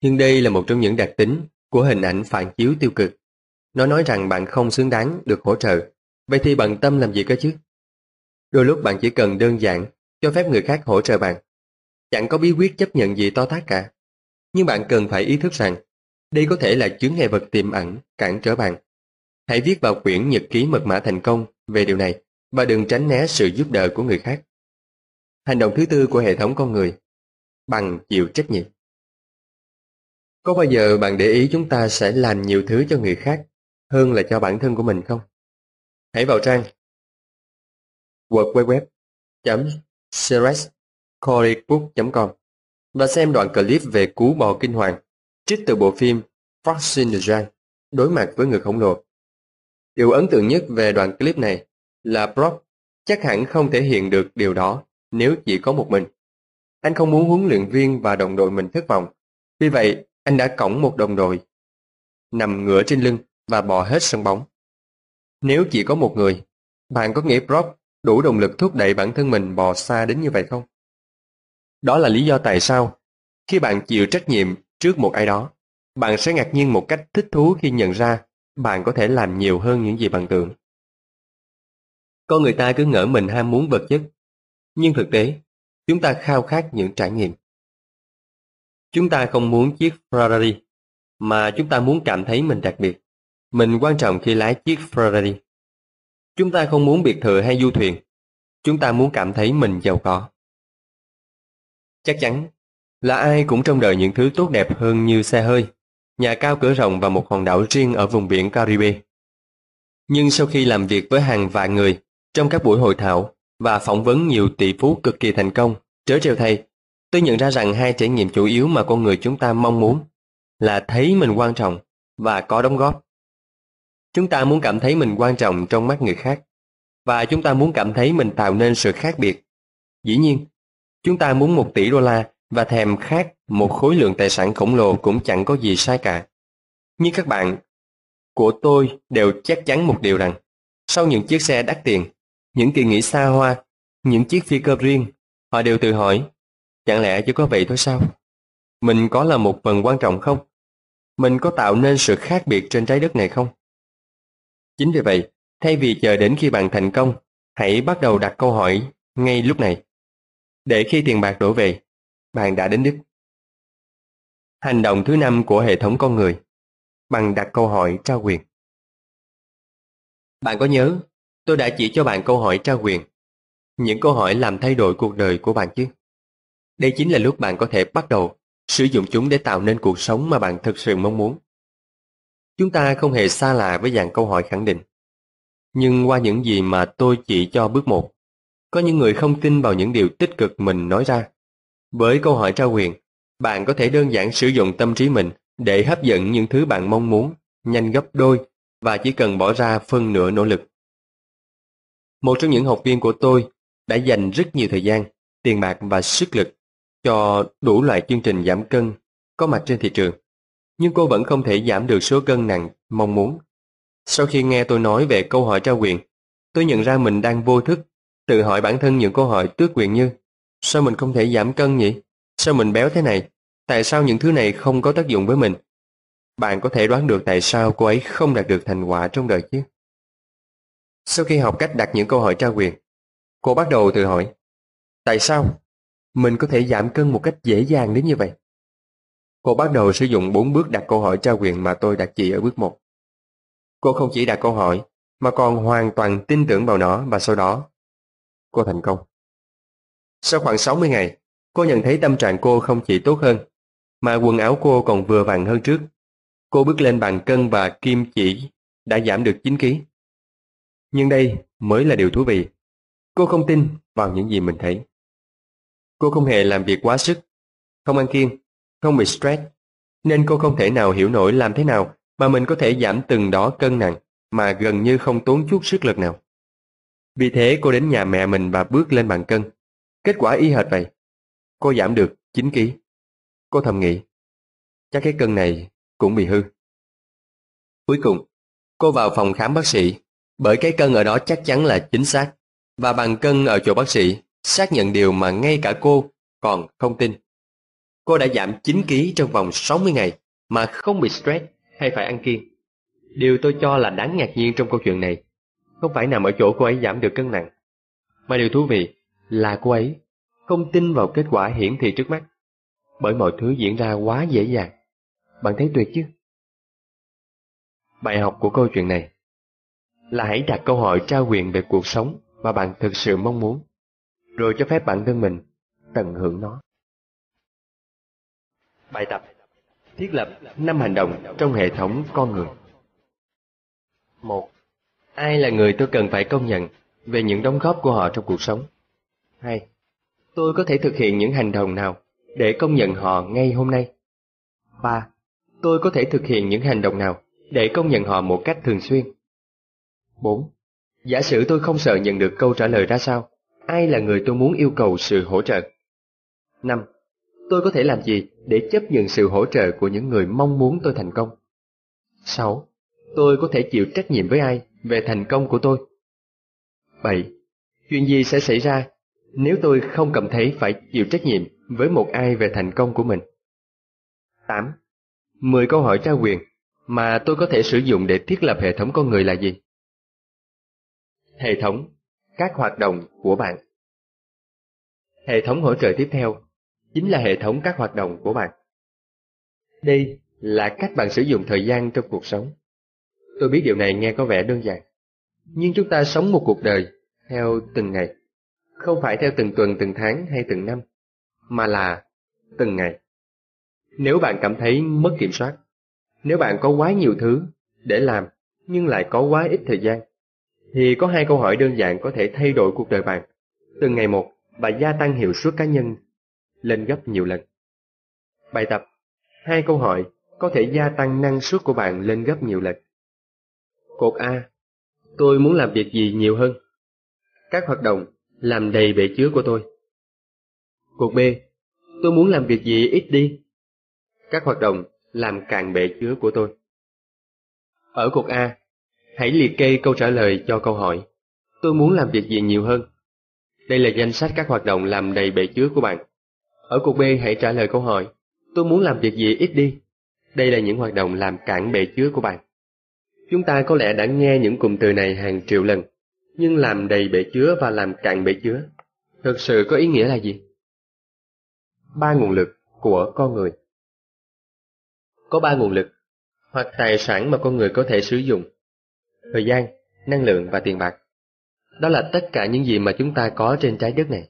Nhưng đây là một trong những đặc tính của hình ảnh phản chiếu tiêu cực. Nó nói rằng bạn không xứng đáng được hỗ trợ. Vậy thì bạn tâm làm gì cơ chứ? Đôi lúc bạn chỉ cần đơn giản cho phép người khác hỗ trợ bạn. Chẳng có bí quyết chấp nhận gì to tát cả. Nhưng bạn cần phải ý thức rằng đây có thể là chướng ngại vật tiềm ẩn, cản trở bạn. Hãy viết vào quyển nhật ký mật mã thành công về điều này và đừng tránh né sự giúp đỡ của người khác. Hành động thứ tư của hệ thống con người bằng chịu trách nhiệm. Có bao giờ bạn để ý chúng ta sẽ làm nhiều thứ cho người khác hơn là cho bản thân của mình không? Hãy vào trang www.cerescorybook.com và xem đoạn clip về cú bò kinh hoàng trích từ bộ phim Foxing the Giant đối mặt với người khổng lồ. Điều ấn tượng nhất về đoạn clip này là Brock chắc hẳn không thể hiện được điều đó nếu chỉ có một mình. Anh không muốn huấn luyện viên và đồng đội mình thất vọng. Vì vậy, anh đã cõng một đồng đội, nằm ngửa trên lưng và bò hết sân bóng. Nếu chỉ có một người, bạn có nghĩ Brock đủ động lực thúc đẩy bản thân mình bò xa đến như vậy không? Đó là lý do tại sao, khi bạn chịu trách nhiệm trước một ai đó, bạn sẽ ngạc nhiên một cách thích thú khi nhận ra bạn có thể làm nhiều hơn những gì bạn tưởng. Con người ta cứ ngỡ mình ham muốn vật chất, nhưng thực tế, chúng ta khao khát những trải nghiệm. Chúng ta không muốn chiếc Ferrari, mà chúng ta muốn cảm thấy mình đặc biệt. Mình quan trọng khi lái chiếc Ferrari. Chúng ta không muốn biệt thự hay du thuyền. Chúng ta muốn cảm thấy mình giàu có. Chắc chắn là ai cũng trông đợi những thứ tốt đẹp hơn như xe hơi, nhà cao cửa rộng và một hòn đảo riêng ở vùng biển Caribe. Nhưng sau khi làm việc với hàng vạn người trong các buổi hội thảo và phỏng vấn nhiều tỷ phú cực kỳ thành công, trớ trêu thay, tôi nhận ra rằng hai trải nghiệm chủ yếu mà con người chúng ta mong muốn là thấy mình quan trọng và có đóng góp. Chúng ta muốn cảm thấy mình quan trọng trong mắt người khác và chúng ta muốn cảm thấy mình tạo nên sự khác biệt. Dĩ nhiên, chúng ta muốn một tỷ đô la và thèm khát một khối lượng tài sản khổng lồ cũng chẳng có gì sai cả. Nhưng các bạn của tôi đều chắc chắn một điều rằng sau những chiếc xe đắt tiền, những kỳ nghỉ xa hoa, những chiếc phi cơ riêng, họ đều tự hỏi, chẳng lẽ chỉ có vậy thôi sao? Mình có là một phần quan trọng không? Mình có tạo nên sự khác biệt trên trái đất này không? Chính vì vậy, thay vì chờ đến khi bạn thành công, hãy bắt đầu đặt câu hỏi ngay lúc này. Để khi tiền bạc đổ về, bạn đã đến đích. Hành động thứ năm của hệ thống con người bằng đặt câu hỏi trao quyền. Bạn có nhớ, tôi đã chỉ cho bạn câu hỏi trao quyền. Những câu hỏi làm thay đổi cuộc đời của bạn chứ. Đây chính là lúc bạn có thể bắt đầu sử dụng chúng để tạo nên cuộc sống mà bạn thực sự mong muốn. Chúng ta không hề xa lạ với dạng câu hỏi khẳng định. Nhưng qua những gì mà tôi chỉ cho bước một, có những người không tin vào những điều tích cực mình nói ra. Với câu hỏi trao quyền, bạn có thể đơn giản sử dụng tâm trí mình để hấp dẫn những thứ bạn mong muốn, nhanh gấp đôi và chỉ cần bỏ ra phân nửa nỗ lực. Một trong những học viên của tôi đã dành rất nhiều thời gian, tiền bạc và sức lực cho đủ loại chương trình giảm cân có mặt trên thị trường. Nhưng cô vẫn không thể giảm được số cân nặng mong muốn. Sau khi nghe tôi nói về câu hỏi trao quyền, tôi nhận ra mình đang vô thức tự hỏi bản thân những câu hỏi tước quyền như Sao mình không thể giảm cân nhỉ? Sao mình béo thế này? Tại sao những thứ này không có tác dụng với mình? Bạn có thể đoán được tại sao cô ấy không đạt được thành quả trong đời chứ? Sau khi học cách đặt những câu hỏi trao quyền, cô bắt đầu tự hỏi Tại sao? Mình có thể giảm cân một cách dễ dàng đến như vậy. Cô bắt đầu sử dụng bốn bước đặt câu hỏi trao quyền mà tôi đặt chỉ ở bước 1. Cô không chỉ đặt câu hỏi, mà còn hoàn toàn tin tưởng vào nó và sau đó cô thành công. Sau khoảng 60 ngày, cô nhận thấy tâm trạng cô không chỉ tốt hơn, mà quần áo cô còn vừa vặn hơn trước. Cô bước lên bàn cân và kim chỉ đã giảm được 9 kg. Nhưng đây mới là điều thú vị. Cô không tin vào những gì mình thấy. Cô không hề làm việc quá sức, không ăn kiêng, không bị stress, nên cô không thể nào hiểu nổi làm thế nào mà mình có thể giảm từng đó cân nặng mà gần như không tốn chút sức lực nào. Vì thế cô đến nhà mẹ mình và bước lên bàn cân. Kết quả y hệt vậy. Cô giảm được 9 kg. Cô thầm nghĩ, chắc cái cân này cũng bị hư. Cuối cùng, cô vào phòng khám bác sĩ, bởi cái cân ở đó chắc chắn là chính xác, và bằng cân ở chỗ bác sĩ xác nhận điều mà ngay cả cô còn không tin. Cô đã giảm 9 kg trong vòng 60 ngày mà không bị stress hay phải ăn kiêng. Điều tôi cho là đáng ngạc nhiên trong câu chuyện này không phải nằm ở chỗ cô ấy giảm được cân nặng, mà điều thú vị là cô ấy không tin vào kết quả hiển thị trước mắt, bởi mọi thứ diễn ra quá dễ dàng. Bạn thấy tuyệt chứ? Bài học của câu chuyện này là hãy đặt câu hỏi trao quyền về cuộc sống mà bạn thực sự mong muốn, rồi cho phép bản thân mình tận hưởng nó. Bài tập Thiết lập 5 hành động trong hệ thống con người 1. Ai là người tôi cần phải công nhận về những đóng góp của họ trong cuộc sống? 2. Tôi có thể thực hiện những hành động nào để công nhận họ ngay hôm nay? 3. Tôi có thể thực hiện những hành động nào để công nhận họ một cách thường xuyên? 4. Giả sử tôi không sợ nhận được câu trả lời ra sao, ai là người tôi muốn yêu cầu sự hỗ trợ? 5. Tôi có thể làm gì để chấp nhận sự hỗ trợ của những người mong muốn tôi thành công? 6. Tôi có thể chịu trách nhiệm với ai về thành công của tôi? 7. Chuyện gì sẽ xảy ra nếu tôi không cảm thấy phải chịu trách nhiệm với một ai về thành công của mình? 8. 10 câu hỏi trao quyền mà tôi có thể sử dụng để thiết lập hệ thống con người là gì? Hệ thống, các hoạt động của bạn. Hệ thống hỗ trợ tiếp theo chính là hệ thống các hoạt động của bạn. Đây là cách bạn sử dụng thời gian trong cuộc sống. Tôi biết điều này nghe có vẻ đơn giản, nhưng chúng ta sống một cuộc đời theo từng ngày, không phải theo từng tuần, từng tháng hay từng năm, mà là từng ngày. Nếu bạn cảm thấy mất kiểm soát, nếu bạn có quá nhiều thứ để làm nhưng lại có quá ít thời gian, thì có hai câu hỏi đơn giản có thể thay đổi cuộc đời bạn từng ngày một và gia tăng hiệu suất cá nhân lên gấp nhiều lần. Bài tập Hai câu hỏi có thể gia tăng năng suất của bạn lên gấp nhiều lần. Cột A Tôi muốn làm việc gì nhiều hơn? Các hoạt động làm đầy bể chứa của tôi. Cột B Tôi muốn làm việc gì ít đi? Các hoạt động làm cạn bể chứa của tôi. Ở cột A, hãy liệt kê câu trả lời cho câu hỏi. Tôi muốn làm việc gì nhiều hơn? Đây là danh sách các hoạt động làm đầy bể chứa của bạn. Ở cột B hãy trả lời câu hỏi. Tôi muốn làm việc gì ít đi? Đây là những hoạt động làm cạn bể chứa của bạn. Chúng ta có lẽ đã nghe những cụm từ này hàng triệu lần, nhưng làm đầy bể chứa và làm cạn bể chứa, thực sự có ý nghĩa là gì? Ba nguồn lực của con người Có ba nguồn lực, hoặc tài sản mà con người có thể sử dụng. Thời gian, năng lượng và tiền bạc. Đó là tất cả những gì mà chúng ta có trên trái đất này.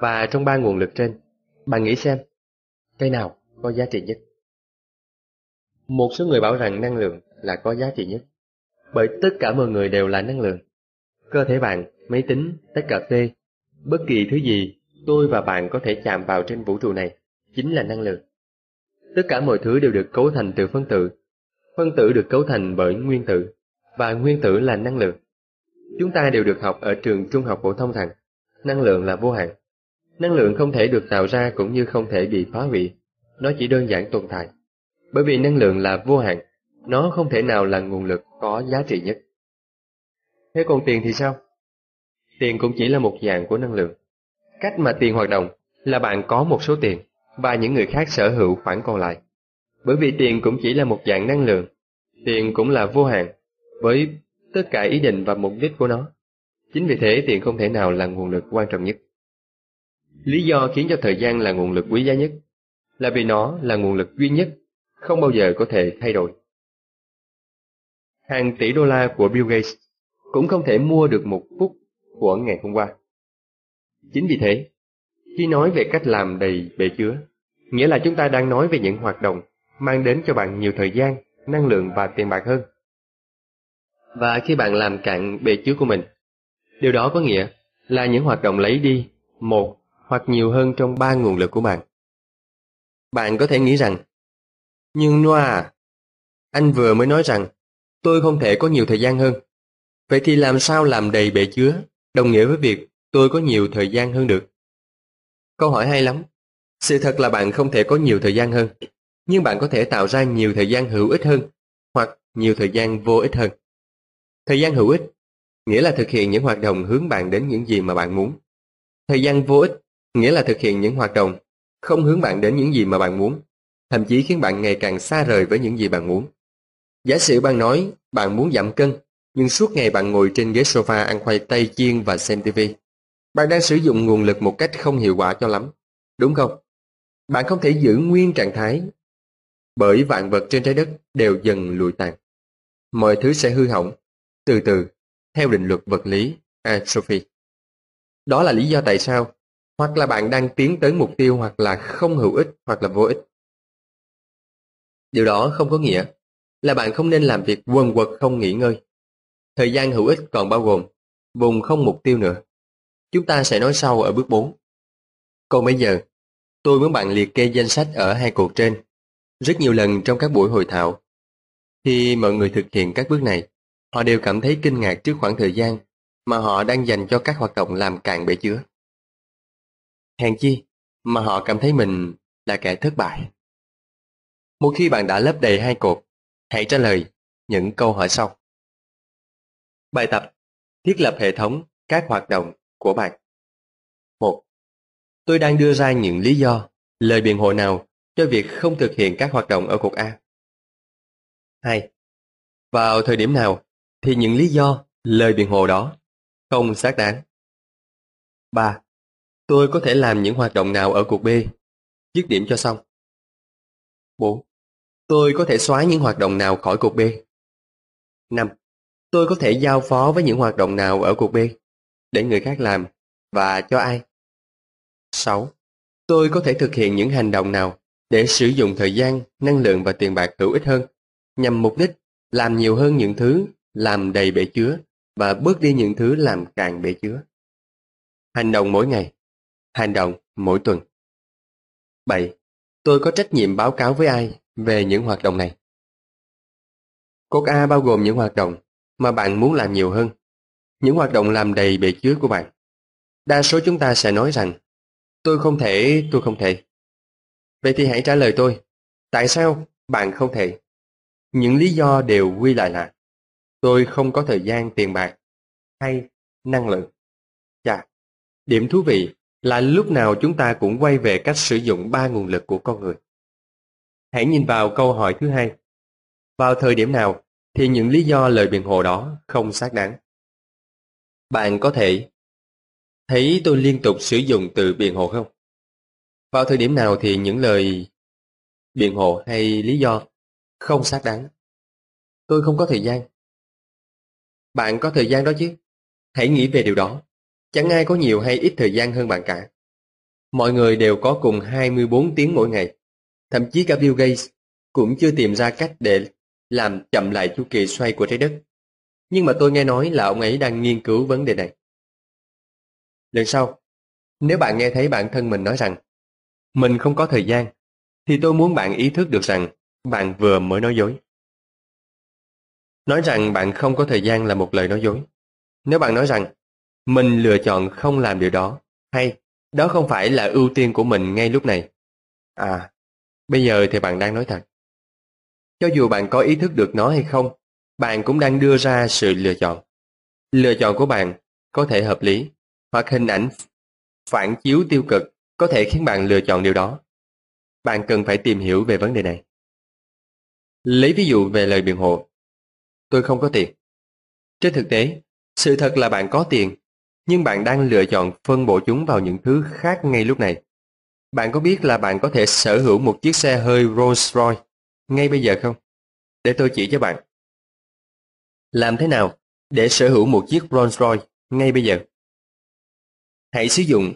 Và trong ba nguồn lực trên, bạn nghĩ xem, cái nào có giá trị nhất? Một số người bảo rằng năng lượng là có giá trị nhất, bởi tất cả mọi người đều là năng lượng. Cơ thể bạn, máy tính, tách cà phê, bất kỳ thứ gì tôi và bạn có thể chạm vào trên vũ trụ này chính là năng lượng. Tất cả mọi thứ đều được cấu thành từ phân tử. Phân tử được cấu thành bởi nguyên tử, và nguyên tử là năng lượng. Chúng ta đều được học ở trường trung học phổ thông rằng năng lượng là vô hạn. Năng lượng không thể được tạo ra cũng như không thể bị phá hủy, nó chỉ đơn giản tồn tại. Bởi vì năng lượng là vô hạn, nó không thể nào là nguồn lực có giá trị nhất. Thế còn tiền thì sao? Tiền cũng chỉ là một dạng của năng lượng. Cách mà tiền hoạt động là bạn có một số tiền và những người khác sở hữu khoản còn lại. Bởi vì tiền cũng chỉ là một dạng năng lượng, tiền cũng là vô hạn, với tất cả ý định và mục đích của nó. Chính vì thế tiền không thể nào là nguồn lực quan trọng nhất. Lý do khiến cho thời gian là nguồn lực quý giá nhất là vì nó là nguồn lực duy nhất, không bao giờ có thể thay đổi. Hàng tỷ đô la của Bill Gates cũng không thể mua được một phút của ngày hôm qua. Chính vì thế, khi nói về cách làm đầy bể chứa, nghĩa là chúng ta đang nói về những hoạt động mang đến cho bạn nhiều thời gian, năng lượng và tiền bạc hơn. Và khi bạn làm cạn bể chứa của mình, điều đó có nghĩa là những hoạt động lấy đi một hoặc nhiều hơn trong ba nguồn lực của bạn. Bạn có thể nghĩ rằng, nhưng Noah, anh vừa mới nói rằng tôi không thể có nhiều thời gian hơn. Vậy thì làm sao làm đầy bể chứa, đồng nghĩa với việc tôi có nhiều thời gian hơn được? Câu hỏi hay lắm. Sự thật là bạn không thể có nhiều thời gian hơn, nhưng bạn có thể tạo ra nhiều thời gian hữu ích hơn, hoặc nhiều thời gian vô ích hơn. Thời gian hữu ích nghĩa là thực hiện những hoạt động hướng bạn đến những gì mà bạn muốn. Thời gian vô ích nghĩa là thực hiện những hoạt động không hướng bạn đến những gì mà bạn muốn, thậm chí khiến bạn ngày càng xa rời với những gì bạn muốn. Giả sử bạn nói bạn muốn giảm cân, nhưng suốt ngày bạn ngồi trên ghế sofa ăn khoai tây chiên và xem TV. Bạn đang sử dụng nguồn lực một cách không hiệu quả cho lắm, đúng không? Bạn không thể giữ nguyên trạng thái, bởi vạn vật trên trái đất đều dần lụi tàn. Mọi thứ sẽ hư hỏng, từ từ, theo định luật vật lý, à, Sophie. Đó là lý do tại sao, hoặc là bạn đang tiến tới mục tiêu hoặc là không hữu ích hoặc là vô ích. Điều đó không có nghĩa là bạn không nên làm việc quần quật không nghỉ ngơi. Thời gian hữu ích còn bao gồm vùng không mục tiêu nữa. Chúng ta sẽ nói sau ở bước 4. Còn bây giờ, tôi muốn bạn liệt kê danh sách ở hai cột trên. Rất nhiều lần trong các buổi hội thảo, khi mọi người thực hiện các bước này, họ đều cảm thấy kinh ngạc trước khoảng thời gian mà họ đang dành cho các hoạt động làm cạn bể chứa. Hèn chi mà họ cảm thấy mình là kẻ thất bại. Một khi bạn đã lấp đầy hai cột, hãy trả lời những câu hỏi sau. Bài tập Thiết lập hệ thống các hoạt động của bạn. 1. Tôi đang đưa ra những lý do, lời biện hộ nào cho việc không thực hiện các hoạt động ở cuộc A? 2. Vào thời điểm nào thì những lý do, lời biện hộ đó không xác đáng? 3. Tôi có thể làm những hoạt động nào ở cuộc B? Dứt điểm cho xong. 4. Tôi có thể xóa những hoạt động nào khỏi cuộc B? 5. Tôi có thể giao phó với những hoạt động nào ở cuộc B để người khác làm và cho ai? 6. Tôi có thể thực hiện những hành động nào để sử dụng thời gian, năng lượng và tiền bạc hữu ích hơn nhằm mục đích làm nhiều hơn những thứ làm đầy bể chứa và bớt đi những thứ làm càng bể chứa. Hành động mỗi ngày, hành động mỗi tuần. 7. Tôi có trách nhiệm báo cáo với ai về những hoạt động này? Cột A bao gồm những hoạt động mà bạn muốn làm nhiều hơn, những hoạt động làm đầy bề chứa của bạn. Đa số chúng ta sẽ nói rằng, tôi không thể, tôi không thể. Vậy thì hãy trả lời tôi, tại sao bạn không thể? Những lý do đều quy lại là, tôi không có thời gian tiền bạc, hay năng lượng. Chà, điểm thú vị là lúc nào chúng ta cũng quay về cách sử dụng ba nguồn lực của con người. Hãy nhìn vào câu hỏi thứ hai. Vào thời điểm nào thì những lý do lời biện hộ đó không xác đáng? Bạn có thể thấy tôi liên tục sử dụng từ biện hộ không? Vào thời điểm nào thì những lời biện hộ hay lý do không xác đáng? Tôi không có thời gian. Bạn có thời gian đó chứ? Hãy nghĩ về điều đó. Chẳng ai có nhiều hay ít thời gian hơn bạn cả. Mọi người đều có cùng 24 tiếng mỗi ngày. Thậm chí cả Bill Gates cũng chưa tìm ra cách để làm chậm lại chu kỳ xoay của trái đất. Nhưng mà tôi nghe nói là ông ấy đang nghiên cứu vấn đề này. Lần sau, nếu bạn nghe thấy bản thân mình nói rằng mình không có thời gian, thì tôi muốn bạn ý thức được rằng bạn vừa mới nói dối. Nói rằng bạn không có thời gian là một lời nói dối. Nếu bạn nói rằng mình lựa chọn không làm điều đó, hay đó không phải là ưu tiên của mình ngay lúc này. À, bây giờ thì bạn đang nói thật. Cho dù bạn có ý thức được nó hay không, bạn cũng đang đưa ra sự lựa chọn. Lựa chọn của bạn có thể hợp lý, hoặc hình ảnh phản chiếu tiêu cực có thể khiến bạn lựa chọn điều đó. Bạn cần phải tìm hiểu về vấn đề này. Lấy ví dụ về lời biện hộ. Tôi không có tiền. Trên thực tế, sự thật là bạn có tiền, nhưng bạn đang lựa chọn phân bổ chúng vào những thứ khác ngay lúc này. Bạn có biết là bạn có thể sở hữu một chiếc xe hơi Rolls Royce ngay bây giờ không? Để tôi chỉ cho bạn. Làm thế nào để sở hữu một chiếc Rolls Royce ngay bây giờ? Hãy sử dụng.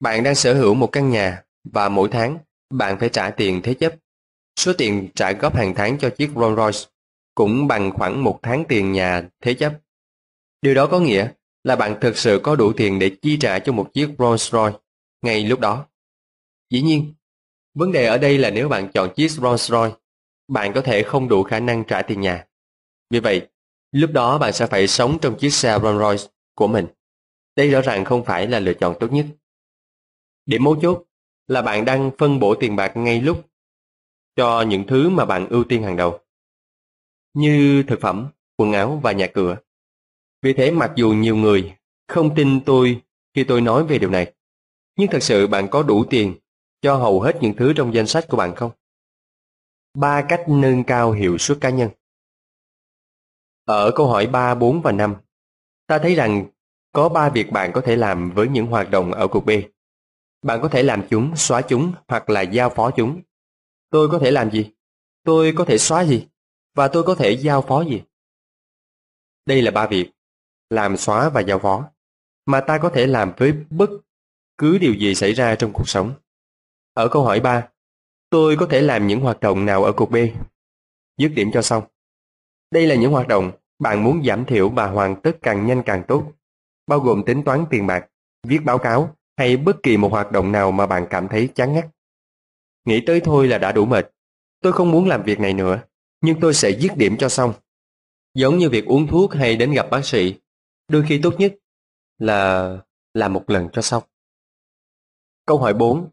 Bạn đang sở hữu một căn nhà và mỗi tháng bạn phải trả tiền thế chấp. Số tiền trả góp hàng tháng cho chiếc Rolls Royce cũng bằng khoảng một tháng tiền nhà thế chấp. Điều đó có nghĩa là bạn thực sự có đủ tiền để chi trả cho một chiếc Rolls Royce ngay lúc đó. Dĩ nhiên, vấn đề ở đây là nếu bạn chọn chiếc Rolls Royce, bạn có thể không đủ khả năng trả tiền nhà. Vì vậy, lúc đó bạn sẽ phải sống trong chiếc xe Rolls Royce của mình. Đây rõ ràng không phải là lựa chọn tốt nhất. Điểm mấu chốt là bạn đang phân bổ tiền bạc ngay lúc cho những thứ mà bạn ưu tiên hàng đầu. Như thực phẩm, quần áo và nhà cửa. Vì thế mặc dù nhiều người không tin tôi khi tôi nói về điều này, nhưng thật sự bạn có đủ tiền cho hầu hết những thứ trong danh sách của bạn không? Ba cách nâng cao hiệu suất cá nhân Ở câu hỏi 3, 4 và 5, ta thấy rằng có ba việc bạn có thể làm với những hoạt động ở cuộc B. Bạn có thể làm chúng, xóa chúng hoặc là giao phó chúng. Tôi có thể làm gì? Tôi có thể xóa gì? Và tôi có thể giao phó gì? Đây là ba việc, làm xóa và giao phó, mà ta có thể làm với bất cứ điều gì xảy ra trong cuộc sống. Ở câu hỏi 3, tôi có thể làm những hoạt động nào ở cuộc B? Dứt điểm cho xong. Đây là những hoạt động bạn muốn giảm thiểu và hoàn tất càng nhanh càng tốt, bao gồm tính toán tiền bạc, viết báo cáo hay bất kỳ một hoạt động nào mà bạn cảm thấy chán ngắt. Nghĩ tới thôi là đã đủ mệt. Tôi không muốn làm việc này nữa, nhưng tôi sẽ dứt điểm cho xong. Giống như việc uống thuốc hay đến gặp bác sĩ, đôi khi tốt nhất là làm một lần cho xong. Câu hỏi 4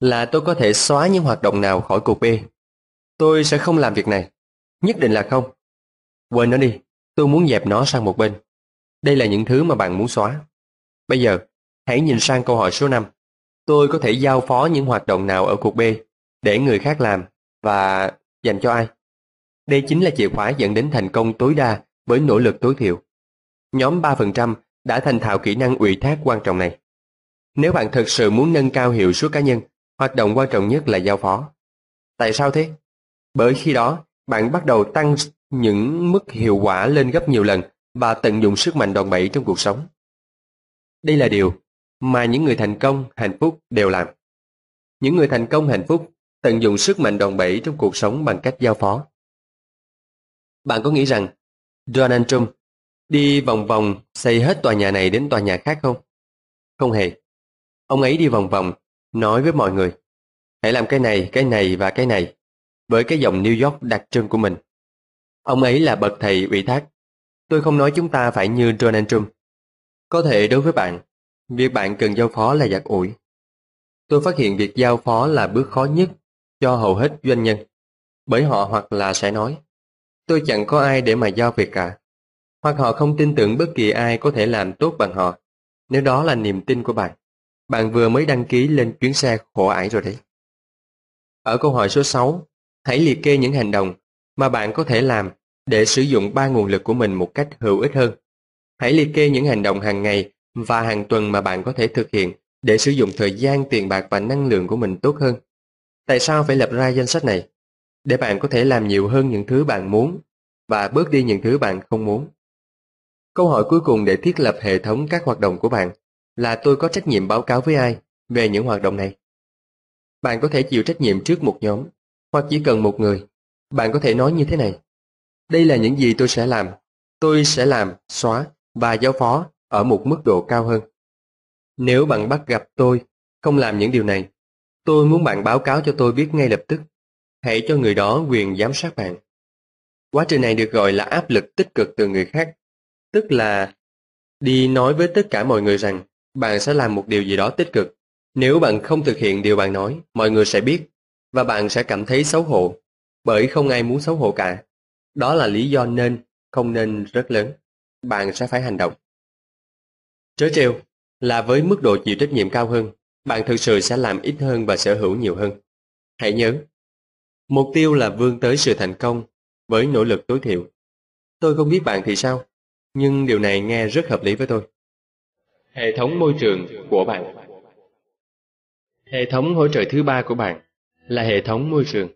là tôi có thể xóa những hoạt động nào khỏi cuộc B. Tôi sẽ không làm việc này. Nhất định là không. Quên nó đi, tôi muốn dẹp nó sang một bên. Đây là những thứ mà bạn muốn xóa. Bây giờ, hãy nhìn sang câu hỏi số 5. Tôi có thể giao phó những hoạt động nào ở cuộc B để người khác làm và dành cho ai. Đây chính là chìa khóa dẫn đến thành công tối đa với nỗ lực tối thiểu. Nhóm 3% đã thành thạo kỹ năng ủy thác quan trọng này. Nếu bạn thực sự muốn nâng cao hiệu suất cá nhân, hoạt động quan trọng nhất là giao phó. Tại sao thế? Bởi khi đó, bạn bắt đầu tăng những mức hiệu quả lên gấp nhiều lần và tận dụng sức mạnh đòn bẩy trong cuộc sống. Đây là điều mà những người thành công, hạnh phúc đều làm. Những người thành công hạnh phúc tận dụng sức mạnh đòn bẩy trong cuộc sống bằng cách giao phó. Bạn có nghĩ rằng Donald Trump đi vòng vòng xây hết tòa nhà này đến tòa nhà khác không? Không hề. Ông ấy đi vòng vòng, nói với mọi người, hãy làm cái này, cái này và cái này, với cái giọng New York đặc trưng của mình. Ông ấy là bậc thầy ủy thác. Tôi không nói chúng ta phải như Donald Trump. Có thể đối với bạn, việc bạn cần giao phó là giặc ủi. Tôi phát hiện việc giao phó là bước khó nhất cho hầu hết doanh nhân. Bởi họ hoặc là sẽ nói, tôi chẳng có ai để mà giao việc cả. Hoặc họ không tin tưởng bất kỳ ai có thể làm tốt bằng họ. Nếu đó là niềm tin của bạn, bạn vừa mới đăng ký lên chuyến xe khổ ải rồi đấy. Ở câu hỏi số 6, hãy liệt kê những hành động mà bạn có thể làm để sử dụng ba nguồn lực của mình một cách hữu ích hơn. Hãy liệt kê những hành động hàng ngày và hàng tuần mà bạn có thể thực hiện để sử dụng thời gian, tiền bạc và năng lượng của mình tốt hơn. Tại sao phải lập ra danh sách này? Để bạn có thể làm nhiều hơn những thứ bạn muốn và bớt đi những thứ bạn không muốn. Câu hỏi cuối cùng để thiết lập hệ thống các hoạt động của bạn là tôi có trách nhiệm báo cáo với ai về những hoạt động này? Bạn có thể chịu trách nhiệm trước một nhóm, hoặc chỉ cần một người. Bạn có thể nói như thế này. Đây là những gì tôi sẽ làm. Tôi sẽ làm, xóa và giao phó ở một mức độ cao hơn. Nếu bạn bắt gặp tôi không làm những điều này, tôi muốn bạn báo cáo cho tôi biết ngay lập tức. Hãy cho người đó quyền giám sát bạn. Quá trình này được gọi là áp lực tích cực từ người khác, tức là đi nói với tất cả mọi người rằng bạn sẽ làm một điều gì đó tích cực. Nếu bạn không thực hiện điều bạn nói, mọi người sẽ biết và bạn sẽ cảm thấy xấu hổ, bởi không ai muốn xấu hổ cả. Đó là lý do nên, không nên rất lớn. Bạn sẽ phải hành động. Trớ trêu là với mức độ chịu trách nhiệm cao hơn, bạn thực sự sẽ làm ít hơn và sở hữu nhiều hơn. Hãy nhớ, mục tiêu là vươn tới sự thành công với nỗ lực tối thiểu. Tôi không biết bạn thì sao, nhưng điều này nghe rất hợp lý với tôi. Hệ thống môi trường của bạn Hệ thống hỗ trợ thứ ba của bạn là hệ thống môi trường.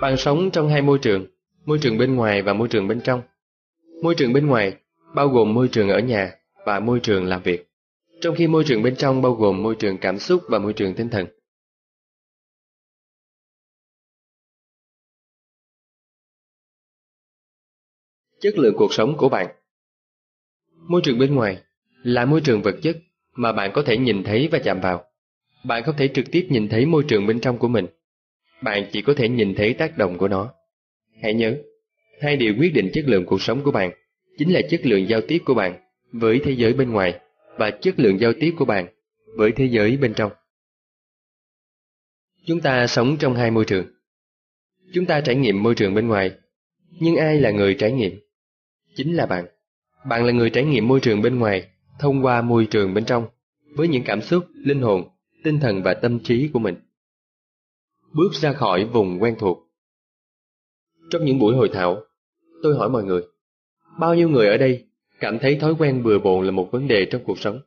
Bạn sống trong hai môi trường, môi trường bên ngoài và môi trường bên trong. Môi trường bên ngoài bao gồm môi trường ở nhà và môi trường làm việc, trong khi môi trường bên trong bao gồm môi trường cảm xúc và môi trường tinh thần. Chất lượng cuộc sống của bạn Môi trường bên ngoài là môi trường vật chất mà bạn có thể nhìn thấy và chạm vào. Bạn không thể trực tiếp nhìn thấy môi trường bên trong của mình. Bạn chỉ có thể nhìn thấy tác động của nó. Hãy nhớ, hai điều quyết định chất lượng cuộc sống của bạn chính là chất lượng giao tiếp của bạn với thế giới bên ngoài và chất lượng giao tiếp của bạn với thế giới bên trong. Chúng ta sống trong hai môi trường. Chúng ta trải nghiệm môi trường bên ngoài, nhưng ai là người trải nghiệm? Chính là bạn. Bạn là người trải nghiệm môi trường bên ngoài thông qua môi trường bên trong với những cảm xúc, linh hồn, tinh thần và tâm trí của mình. Bước ra khỏi vùng quen thuộc. Trong những buổi hội thảo, tôi hỏi mọi người, bao nhiêu người ở đây cảm thấy thói quen bừa bộn là một vấn đề trong cuộc sống?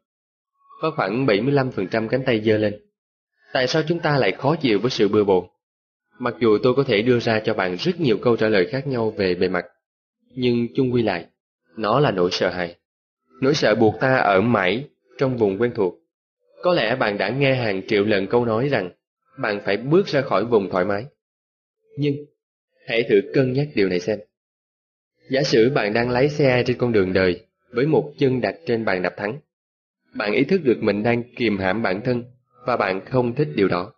Có khoảng 75% cánh tay giơ lên. Tại sao chúng ta lại khó chịu với sự bừa bộn? Mặc dù tôi có thể đưa ra cho bạn rất nhiều câu trả lời khác nhau về bề mặt, nhưng chung quy lại, nó là nỗi sợ hãi. Nỗi sợ buộc ta ở mãi trong vùng quen thuộc. Có lẽ bạn đã nghe hàng triệu lần câu nói rằng bạn phải bước ra khỏi vùng thoải mái. Nhưng, hãy thử cân nhắc điều này xem. Giả sử bạn đang lái xe trên con đường đời với một chân đặt trên bàn đạp thắng. Bạn ý thức được mình đang kìm hãm bản thân và bạn không thích điều đó.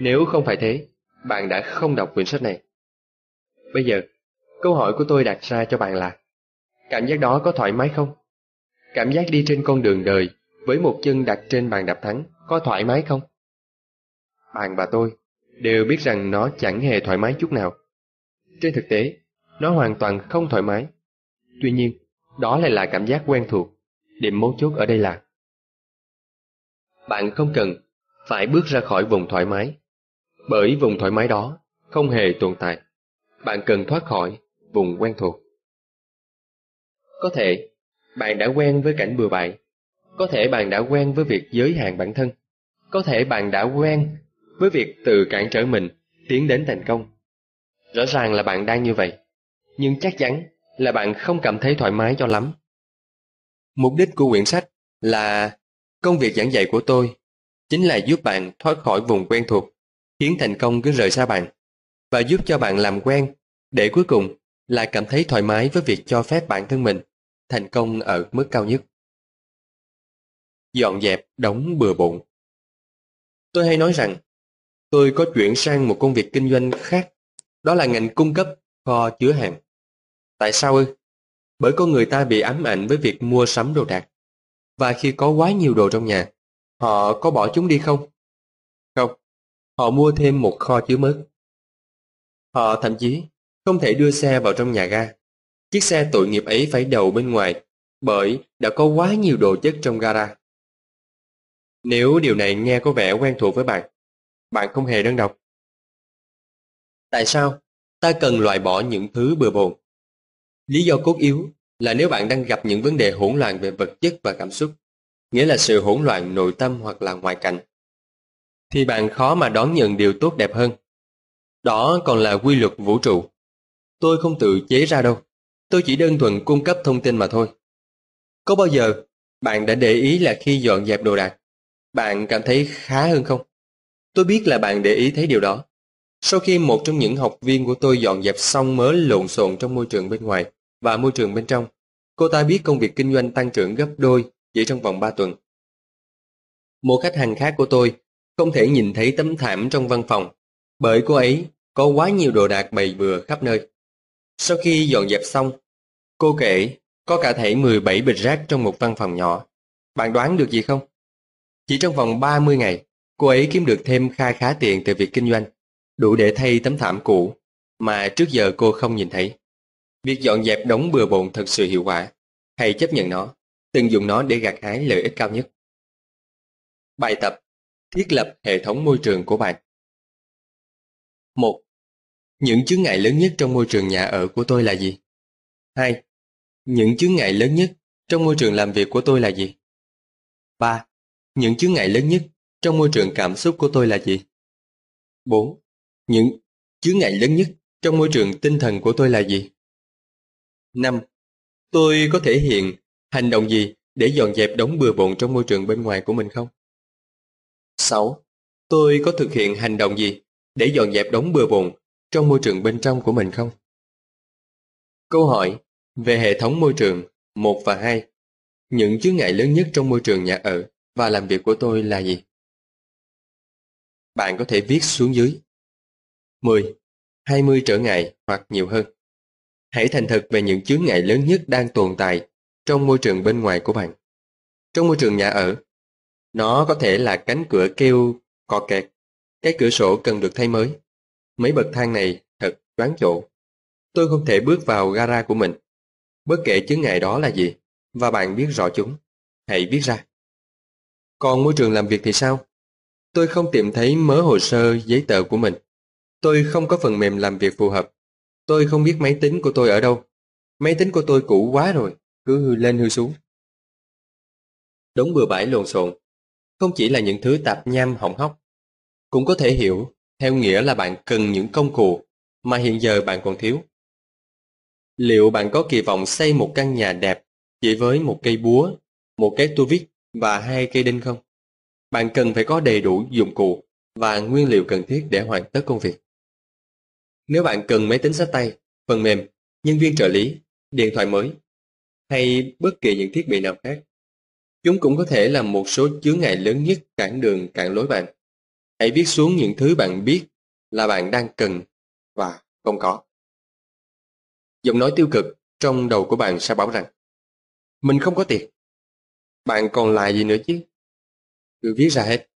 Nếu không phải thế, bạn đã không đọc quyển sách này. Bây giờ, câu hỏi của tôi đặt ra cho bạn là Cảm giác đó có thoải mái không? Cảm giác đi trên con đường đời với một chân đặt trên bàn đạp thắng có thoải mái không? Bạn và tôi đều biết rằng nó chẳng hề thoải mái chút nào. Trên thực tế, nó hoàn toàn không thoải mái. Tuy nhiên, đó lại là cảm giác quen thuộc. Điểm mấu chốt ở đây là Bạn không cần phải bước ra khỏi vùng thoải mái. Bởi vùng thoải mái đó không hề tồn tại. Bạn cần thoát khỏi vùng quen thuộc. Có thể bạn đã quen với cảnh bừa bãi. Có thể bạn đã quen với việc giới hạn bản thân. Có thể bạn đã quen với việc tự cản trở mình tiến đến thành công. Rõ ràng là bạn đang như vậy, nhưng chắc chắn là bạn không cảm thấy thoải mái cho lắm. Mục đích của quyển sách là công việc giảng dạy của tôi chính là giúp bạn thoát khỏi vùng quen thuộc, khiến thành công cứ rời xa bạn, và giúp cho bạn làm quen để cuối cùng là cảm thấy thoải mái với việc cho phép bản thân mình thành công ở mức cao nhất. Dọn dẹp đóng bừa bộn Tôi hay nói rằng tôi có chuyển sang một công việc kinh doanh khác, đó là ngành cung cấp kho chứa hàng. Tại sao ư? Bởi có người ta bị ám ảnh với việc mua sắm đồ đạc. Và khi có quá nhiều đồ trong nhà, họ có bỏ chúng đi không? Không, họ mua thêm một kho chứa mới. Họ thậm chí không thể đưa xe vào trong nhà ga. Chiếc xe tội nghiệp ấy phải đầu bên ngoài bởi đã có quá nhiều đồ chất trong gara. Nếu điều này nghe có vẻ quen thuộc với bạn, bạn không hề đơn độc. Tại sao ta cần loại bỏ những thứ bừa bộn? Lý do cốt yếu là nếu bạn đang gặp những vấn đề hỗn loạn về vật chất và cảm xúc, nghĩa là sự hỗn loạn nội tâm hoặc là ngoại cảnh, thì bạn khó mà đón nhận điều tốt đẹp hơn. Đó còn là quy luật vũ trụ. Tôi không tự chế ra đâu, tôi chỉ đơn thuần cung cấp thông tin mà thôi. Có bao giờ bạn đã để ý là khi dọn dẹp đồ đạc, bạn cảm thấy khá hơn không? Tôi biết là bạn để ý thấy điều đó. Sau khi một trong những học viên của tôi dọn dẹp xong mớ lộn xộn trong môi trường bên ngoài và môi trường bên trong, cô ta biết công việc kinh doanh tăng trưởng gấp đôi chỉ trong vòng 3 tuần. Một khách hàng khác của tôi không thể nhìn thấy tấm thảm trong văn phòng bởi cô ấy có quá nhiều đồ đạc bày bừa khắp nơi. Sau khi dọn dẹp xong, cô kể có cả thể 17 bịch rác trong một văn phòng nhỏ. Bạn đoán được gì không? Chỉ trong vòng 30 ngày, cô ấy kiếm được thêm kha khá tiền từ việc kinh doanh, đủ để thay tấm thảm cũ mà trước giờ cô không nhìn thấy. Việc dọn dẹp đống bừa bộn thật sự hiệu quả. Hãy chấp nhận nó, tận dụng nó để gặt hái lợi ích cao nhất. Bài tập Thiết lập hệ thống môi trường của bạn 1. Những chướng ngại lớn nhất trong môi trường nhà ở của tôi là gì? 2. Những chướng ngại lớn nhất trong môi trường làm việc của tôi là gì? 3. Những chướng ngại lớn nhất trong môi trường cảm xúc của tôi là gì? 4. Những chướng ngại lớn nhất trong môi trường tinh thần của tôi là gì? 5. Tôi có thể hiện hành động gì để dọn dẹp đống bừa bộn trong môi trường bên ngoài của mình không? 6. Tôi có thực hiện hành động gì để dọn dẹp đống bừa bộn trong môi trường bên trong của mình không? Câu hỏi về hệ thống môi trường 1 và 2 Những chướng ngại lớn nhất trong môi trường nhà ở và làm việc của tôi là gì? Bạn có thể viết xuống dưới 10. 20 trở ngại hoặc nhiều hơn Hãy thành thật về những chướng ngại lớn nhất đang tồn tại trong môi trường bên ngoài của bạn. Trong môi trường nhà ở, nó có thể là cánh cửa kêu cò kẹt, cái cửa sổ cần được thay mới. Mấy bậc thang này thật choáng chỗ. Tôi không thể bước vào gara của mình. Bất kể chứng ngại đó là gì, và bạn biết rõ chúng, hãy viết ra. Còn môi trường làm việc thì sao? Tôi không tìm thấy mớ hồ sơ giấy tờ của mình. Tôi không có phần mềm làm việc phù hợp. Tôi không biết máy tính của tôi ở đâu. Máy tính của tôi cũ quá rồi, cứ hư lên hư xuống. Đống bừa bãi lộn xộn, không chỉ là những thứ tạp nham hỏng hóc, cũng có thể hiểu theo nghĩa là bạn cần những công cụ mà hiện giờ bạn còn thiếu. Liệu bạn có kỳ vọng xây một căn nhà đẹp chỉ với một cây búa, một cái tua vít và hai cây đinh không? Bạn cần phải có đầy đủ dụng cụ và nguyên liệu cần thiết để hoàn tất công việc. Nếu bạn cần máy tính sách tay, phần mềm, nhân viên trợ lý, điện thoại mới hay bất kỳ những thiết bị nào khác, chúng cũng có thể là một số chướng ngại lớn nhất cản đường cản lối bạn. Hãy viết xuống những thứ bạn biết là bạn đang cần và không có. Giọng nói tiêu cực trong đầu của bạn sẽ bảo rằng, Mình không có tiền. Bạn còn lại gì nữa chứ? Cứ viết ra hết.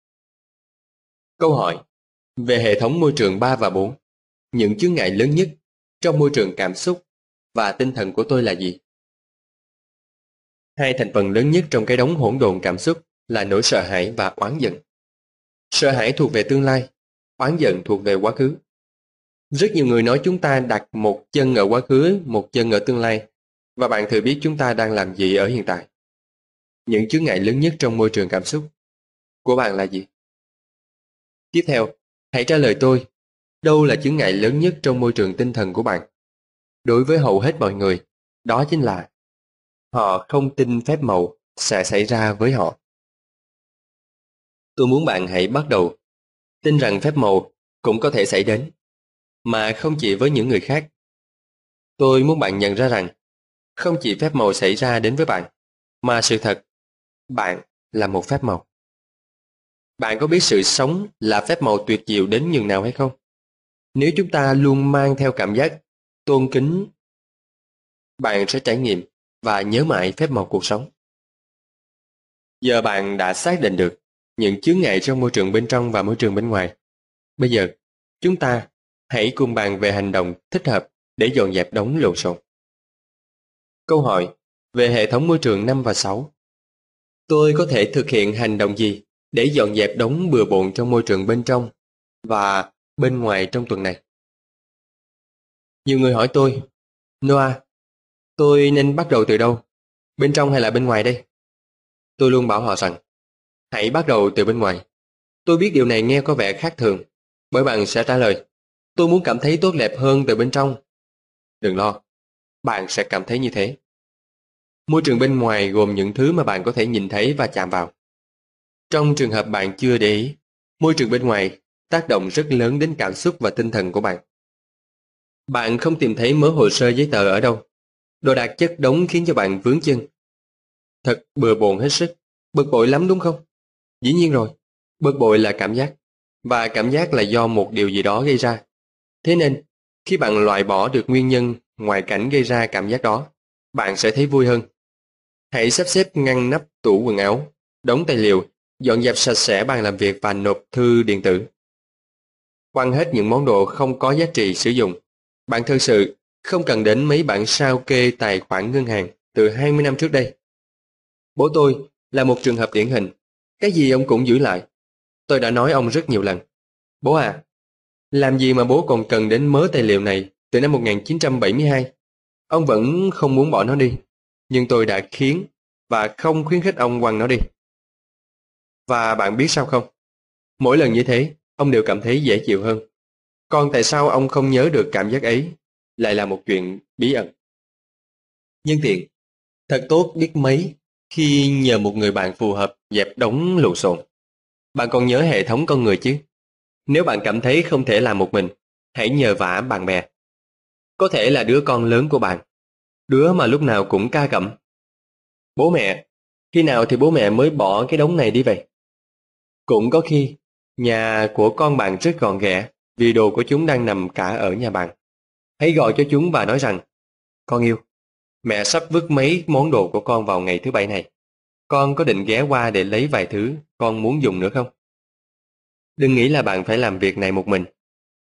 Câu hỏi Về hệ thống môi trường 3 và 4 Những chướng ngại lớn nhất trong môi trường cảm xúc và tinh thần của tôi là gì? Hai thành phần lớn nhất trong cái đống hỗn độn cảm xúc là nỗi sợ hãi và oán giận. Sợ hãi thuộc về tương lai, oán giận thuộc về quá khứ. Rất nhiều người nói chúng ta đặt một chân ở quá khứ, một chân ở tương lai. Và bạn thử biết chúng ta đang làm gì ở hiện tại. Những chướng ngại lớn nhất trong môi trường cảm xúc của bạn là gì? Tiếp theo, hãy trả lời tôi. Đâu là chướng ngại lớn nhất trong môi trường tinh thần của bạn? Đối với hầu hết mọi người, đó chính là họ không tin phép màu sẽ xảy ra với họ. Tôi muốn bạn hãy bắt đầu tin rằng phép màu cũng có thể xảy đến, mà không chỉ với những người khác. Tôi muốn bạn nhận ra rằng không chỉ phép màu xảy ra đến với bạn, mà sự thật, bạn là một phép màu. Bạn có biết sự sống là phép màu tuyệt diệu đến nhường nào hay không? Nếu chúng ta luôn mang theo cảm giác tôn kính, bạn sẽ trải nghiệm và nhớ mãi phép màu cuộc sống. Giờ bạn đã xác định được những chướng ngại trong môi trường bên trong và môi trường bên ngoài. Bây giờ, chúng ta hãy cùng bàn về hành động thích hợp để dọn dẹp đống lộn xộn. Câu hỏi về hệ thống môi trường 5 và 6. Tôi có thể thực hiện hành động gì để dọn dẹp đống bừa bộn trong môi trường bên trong và bên ngoài trong tuần này? Nhiều người hỏi tôi, Noah, tôi nên bắt đầu từ đâu? Bên trong hay là bên ngoài đây? Tôi luôn bảo họ rằng, hãy bắt đầu từ bên ngoài. Tôi biết điều này nghe có vẻ khác thường, bởi bạn sẽ trả lời, tôi muốn cảm thấy tốt đẹp hơn từ bên trong. Đừng lo, bạn sẽ cảm thấy như thế. Môi trường bên ngoài gồm những thứ mà bạn có thể nhìn thấy và chạm vào. Trong trường hợp bạn chưa để ý, môi trường bên ngoài tác động rất lớn đến cảm xúc và tinh thần của bạn. Bạn không tìm thấy mớ hồ sơ giấy tờ ở đâu. Đồ đạc chất đống khiến cho bạn vướng chân. Thật bừa bộn hết sức, bực bội lắm đúng không? Dĩ nhiên rồi, bực bội là cảm giác, và cảm giác là do một điều gì đó gây ra. Thế nên, khi bạn loại bỏ được nguyên nhân ngoài cảnh gây ra cảm giác đó, bạn sẽ thấy vui hơn. Hãy sắp xếp ngăn nắp tủ quần áo, đóng tài liệu, dọn dẹp sạch sẽ bàn làm việc và nộp thư điện tử. Quăng hết những món đồ không có giá trị sử dụng. Bạn thực sự không cần đến mấy bản sao kê tài khoản ngân hàng từ 20 năm trước đây. Bố tôi là một trường hợp điển hình. Cái gì ông cũng giữ lại. Tôi đã nói ông rất nhiều lần. Bố à, làm gì mà bố còn cần đến mớ tài liệu này từ năm 1972? Ông vẫn không muốn bỏ nó đi. Nhưng tôi đã khiến và không khuyến khích ông quăng nó đi. Và bạn biết sao không? Mỗi lần như thế, ông đều cảm thấy dễ chịu hơn. Còn tại sao ông không nhớ được cảm giác ấy lại là một chuyện bí ẩn. Nhân tiện, thật tốt biết mấy khi nhờ một người bạn phù hợp dẹp đống lộn xộn. Bạn còn nhớ hệ thống con người chứ? Nếu bạn cảm thấy không thể làm một mình, hãy nhờ vả bạn bè. Có thể là đứa con lớn của bạn, đứa mà lúc nào cũng ca cẩm. Bố mẹ, khi nào thì bố mẹ mới bỏ cái đống này đi vậy? Cũng có khi, nhà của con bạn rất gọn ghẽ vì đồ của chúng đang nằm cả ở nhà bạn. Hãy gọi cho chúng và nói rằng, con yêu, mẹ sắp vứt mấy món đồ của con vào ngày thứ bảy này. Con có định ghé qua để lấy vài thứ con muốn dùng nữa không? Đừng nghĩ là bạn phải làm việc này một mình.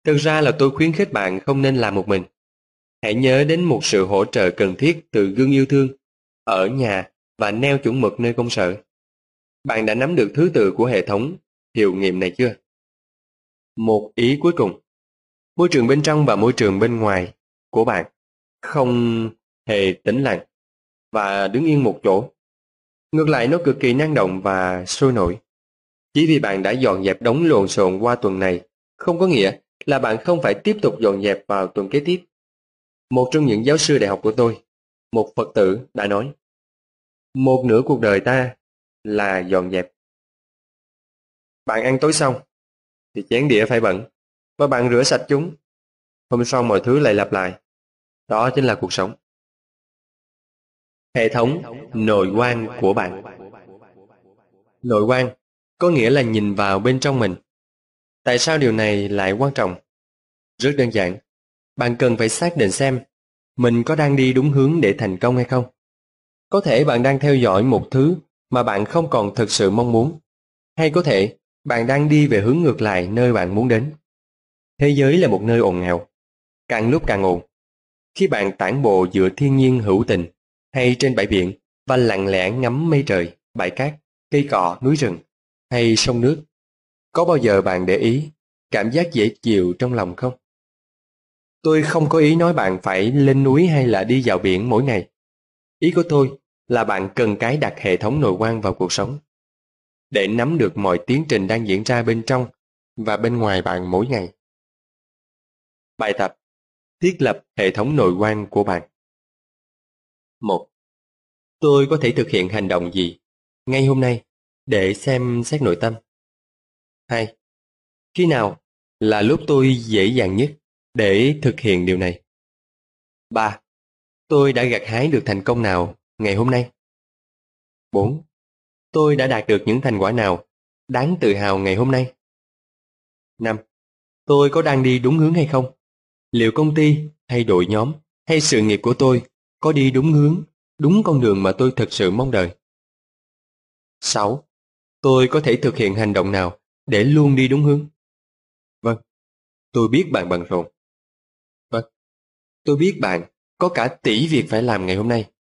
Thực ra là tôi khuyến khích bạn không nên làm một mình. Hãy nhớ đến một sự hỗ trợ cần thiết từ gương yêu thương, ở nhà và neo chuẩn mực nơi công sở. Bạn đã nắm được thứ tự của hệ thống hiệu nghiệm này chưa? Một ý cuối cùng. Môi trường bên trong và môi trường bên ngoài của bạn không hề tĩnh lặng và đứng yên một chỗ. Ngược lại nó cực kỳ năng động và sôi nổi. Chỉ vì bạn đã dọn dẹp đống lộn xộn qua tuần này, không có nghĩa là bạn không phải tiếp tục dọn dẹp vào tuần kế tiếp. Một trong những giáo sư đại học của tôi, một Phật tử đã nói, một nửa cuộc đời ta là dọn dẹp. Bạn ăn tối xong, thì chén đĩa phải bẩn và bạn rửa sạch chúng. Hôm sau mọi thứ lại lặp lại. Đó chính là cuộc sống. Hệ thống nội quan của bạn Nội quan có nghĩa là nhìn vào bên trong mình. Tại sao điều này lại quan trọng? Rất đơn giản. Bạn cần phải xác định xem mình có đang đi đúng hướng để thành công hay không. Có thể bạn đang theo dõi một thứ mà bạn không còn thực sự mong muốn. Hay có thể bạn đang đi về hướng ngược lại nơi bạn muốn đến. Thế giới là một nơi ồn ào, càng lúc càng ồn. Khi bạn tản bộ giữa thiên nhiên hữu tình, hay trên bãi biển và lặng lẽ ngắm mây trời, bãi cát, cây cọ, núi rừng, hay sông nước, có bao giờ bạn để ý cảm giác dễ chịu trong lòng không? Tôi không có ý nói bạn phải lên núi hay là đi vào biển mỗi ngày. Ý của tôi là bạn cần cái đặt hệ thống nội quan vào cuộc sống để nắm được mọi tiến trình đang diễn ra bên trong và bên ngoài bạn mỗi ngày. Bài tập Thiết lập hệ thống nội quan của bạn 1. Tôi có thể thực hiện hành động gì ngay hôm nay để xem xét nội tâm? 2. Khi nào là lúc tôi dễ dàng nhất để thực hiện điều này? 3. Tôi đã gặt hái được thành công nào ngày hôm nay? 4. Tôi đã đạt được những thành quả nào đáng tự hào ngày hôm nay? 5. Tôi có đang đi đúng hướng hay không? Liệu công ty hay đội nhóm hay sự nghiệp của tôi có đi đúng hướng, đúng con đường mà tôi thực sự mong đợi? 6. Tôi có thể thực hiện hành động nào để luôn đi đúng hướng? Vâng, tôi biết bạn bận rộn. Vâng, tôi biết bạn có cả tỷ việc phải làm ngày hôm nay.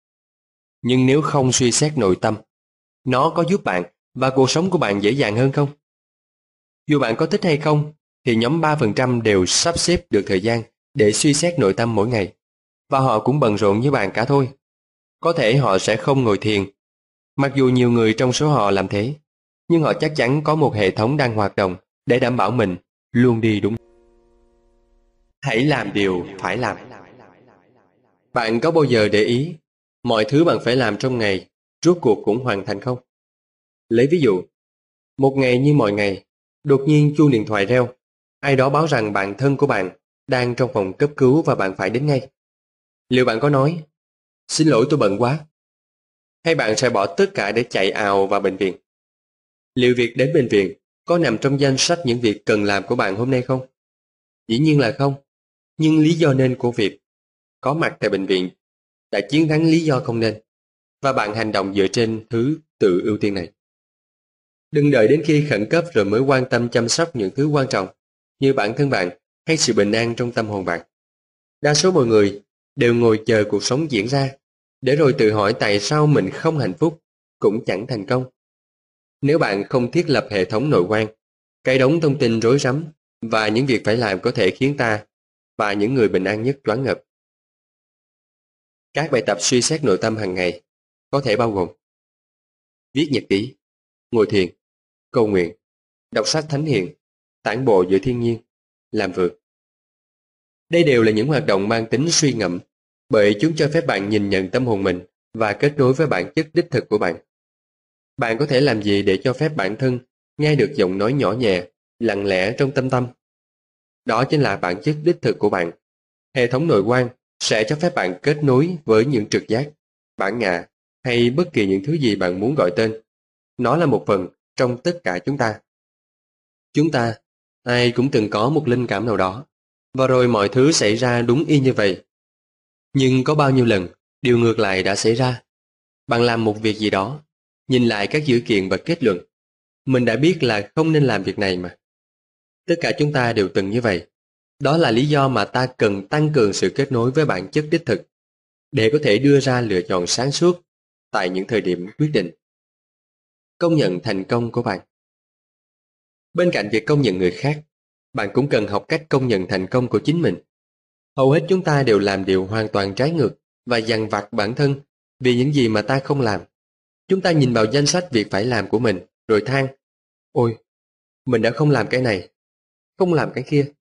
Nhưng nếu không suy xét nội tâm, nó có giúp bạn và cuộc sống của bạn dễ dàng hơn không? Dù bạn có thích hay không, thì nhóm 3% đều sắp xếp được thời gian để suy xét nội tâm mỗi ngày. Và họ cũng bận rộn như bạn cả thôi. Có thể họ sẽ không ngồi thiền. Mặc dù nhiều người trong số họ làm thế, nhưng họ chắc chắn có một hệ thống đang hoạt động để đảm bảo mình luôn đi đúng. Hãy làm điều phải làm. Bạn có bao giờ để ý mọi thứ bạn phải làm trong ngày rốt cuộc cũng hoàn thành không? Lấy ví dụ, một ngày như mọi ngày, đột nhiên chuông điện thoại reo, ai đó báo rằng bạn thân của bạn đang trong phòng cấp cứu và bạn phải đến ngay. Liệu bạn có nói, xin lỗi tôi bận quá, hay bạn sẽ bỏ tất cả để chạy ào vào bệnh viện? Liệu việc đến bệnh viện có nằm trong danh sách những việc cần làm của bạn hôm nay không? Dĩ nhiên là không, nhưng lý do nên của việc có mặt tại bệnh viện đã chiến thắng lý do không nên và bạn hành động dựa trên thứ tự ưu tiên này. Đừng đợi đến khi khẩn cấp rồi mới quan tâm chăm sóc những thứ quan trọng như bản thân bạn hay sự bình an trong tâm hồn bạn. Đa số mọi người đều ngồi chờ cuộc sống diễn ra để rồi tự hỏi tại sao mình không hạnh phúc cũng chẳng thành công. Nếu bạn không thiết lập hệ thống nội quan, cái đống thông tin rối rắm và những việc phải làm có thể khiến ta và những người bình an nhất choáng ngợp. Các bài tập suy xét nội tâm hàng ngày có thể bao gồm viết nhật ký, ngồi thiền, cầu nguyện, đọc sách thánh hiền, tản bộ giữa thiên nhiên, làm vườn. Đây đều là những hoạt động mang tính suy ngẫm bởi chúng cho phép bạn nhìn nhận tâm hồn mình và kết nối với bản chất đích thực của bạn. Bạn có thể làm gì để cho phép bản thân nghe được giọng nói nhỏ nhẹ, lặng lẽ trong tâm tâm? Đó chính là bản chất đích thực của bạn. Hệ thống nội quan sẽ cho phép bạn kết nối với những trực giác, bản ngã hay bất kỳ những thứ gì bạn muốn gọi tên. Nó là một phần trong tất cả chúng ta. Chúng ta, ai cũng từng có một linh cảm nào đó, và rồi mọi thứ xảy ra đúng y như vậy. Nhưng có bao nhiêu lần, điều ngược lại đã xảy ra. Bạn làm một việc gì đó, nhìn lại các dữ kiện và kết luận. Mình đã biết là không nên làm việc này mà. Tất cả chúng ta đều từng như vậy. Đó là lý do mà ta cần tăng cường sự kết nối với bản chất đích thực, để có thể đưa ra lựa chọn sáng suốt tại những thời điểm quyết định. Công nhận thành công của bạn Bên cạnh việc công nhận người khác, bạn cũng cần học cách công nhận thành công của chính mình. Hầu hết chúng ta đều làm điều hoàn toàn trái ngược và dằn vặt bản thân vì những gì mà ta không làm. Chúng ta nhìn vào danh sách việc phải làm của mình rồi than Ôi, mình đã không làm cái này, không làm cái kia.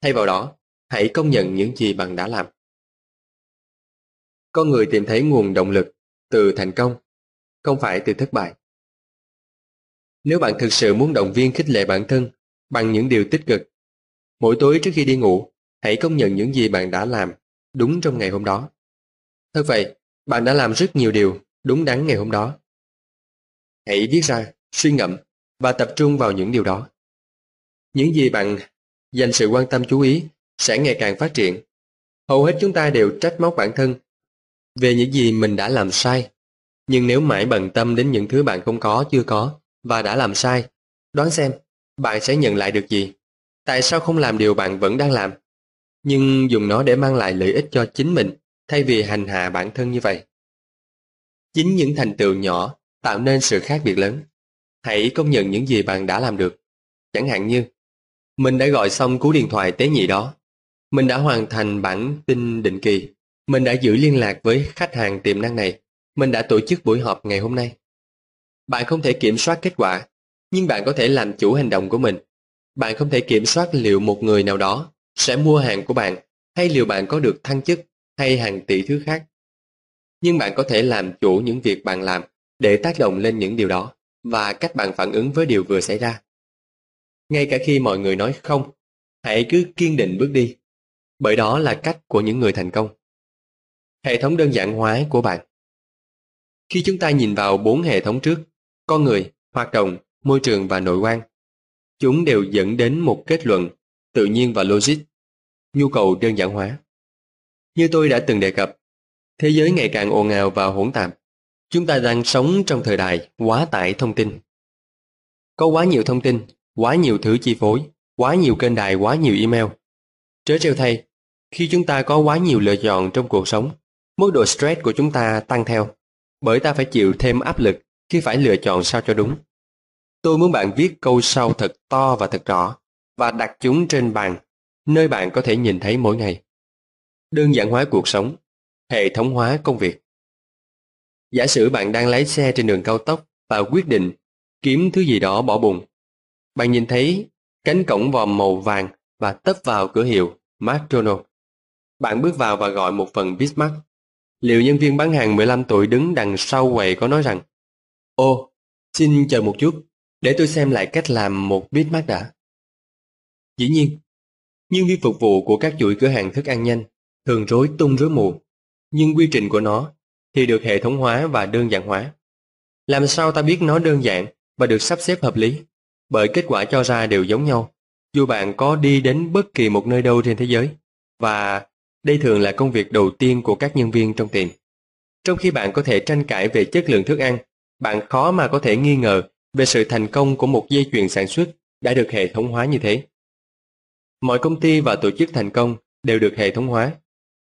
Thay vào đó, hãy công nhận những gì bạn đã làm. Con người tìm thấy nguồn động lực từ thành công, không phải từ thất bại. Nếu bạn thực sự muốn động viên khích lệ bản thân bằng những điều tích cực, mỗi tối trước khi đi ngủ, hãy công nhận những gì bạn đã làm đúng trong ngày hôm đó. Thật vậy, bạn đã làm rất nhiều điều đúng đắn ngày hôm đó. Hãy viết ra, suy ngẫm và tập trung vào những điều đó. Những gì bạn dành sự quan tâm chú ý sẽ ngày càng phát triển. Hầu hết chúng ta đều trách móc bản thân về những gì mình đã làm sai. Nhưng nếu mãi bận tâm đến những thứ bạn không có, chưa có và đã làm sai, đoán xem, bạn sẽ nhận lại được gì? Tại sao không làm điều bạn vẫn đang làm? Nhưng dùng nó để mang lại lợi ích cho chính mình thay vì hành hạ bản thân như vậy. Chính những thành tựu nhỏ tạo nên sự khác biệt lớn. Hãy công nhận những gì bạn đã làm được. Chẳng hạn như, Mình đã gọi xong cú điện thoại tế nhị đó. Mình đã hoàn thành bản tin định kỳ. Mình đã giữ liên lạc với khách hàng tiềm năng này. Mình đã tổ chức buổi họp ngày hôm nay. Bạn không thể kiểm soát kết quả, nhưng bạn có thể làm chủ hành động của mình. Bạn không thể kiểm soát liệu một người nào đó sẽ mua hàng của bạn hay liệu bạn có được thăng chức hay hàng tỷ thứ khác. Nhưng bạn có thể làm chủ những việc bạn làm để tác động lên những điều đó và cách bạn phản ứng với điều vừa xảy ra. Ngay cả khi mọi người nói không, hãy cứ kiên định bước đi, bởi đó là cách của những người thành công. Hệ thống đơn giản hóa của bạn Khi chúng ta nhìn vào bốn hệ thống trước, con người, hoạt động, môi trường và nội quan, chúng đều dẫn đến một kết luận tự nhiên và logic, nhu cầu đơn giản hóa. Như tôi đã từng đề cập, thế giới ngày càng ồn ào và hỗn tạp. Chúng ta đang sống trong thời đại quá tải thông tin. Có quá nhiều thông tin, quá nhiều thứ chi phối, quá nhiều kênh đài, quá nhiều email. Trớ trêu thay, khi chúng ta có quá nhiều lựa chọn trong cuộc sống, mức độ stress của chúng ta tăng theo, bởi ta phải chịu thêm áp lực khi phải lựa chọn sao cho đúng. Tôi muốn bạn viết câu sau thật to và thật rõ và đặt chúng trên bàn, nơi bạn có thể nhìn thấy mỗi ngày. Đơn giản hóa cuộc sống, hệ thống hóa công việc. Giả sử bạn đang lái xe trên đường cao tốc và quyết định kiếm thứ gì đó bỏ bùn, Bạn nhìn thấy cánh cổng vòm màu vàng và tấp vào cửa hiệu McDonald. Bạn bước vào và gọi một phần Bismarck. Liệu nhân viên bán hàng 15 tuổi đứng đằng sau quầy có nói rằng Ô, xin chờ một chút, để tôi xem lại cách làm một Bismarck đã. Dĩ nhiên, nhân viên phục vụ của các chuỗi cửa hàng thức ăn nhanh thường rối tung rối mù, nhưng quy trình của nó thì được hệ thống hóa và đơn giản hóa. Làm sao ta biết nó đơn giản và được sắp xếp hợp lý? Bởi kết quả cho ra đều giống nhau, dù bạn có đi đến bất kỳ một nơi đâu trên thế giới. Và đây thường là công việc đầu tiên của các nhân viên trong tiệm. Trong khi bạn có thể tranh cãi về chất lượng thức ăn, bạn khó mà có thể nghi ngờ về sự thành công của một dây chuyền sản xuất đã được hệ thống hóa như thế. Mọi công ty và tổ chức thành công đều được hệ thống hóa.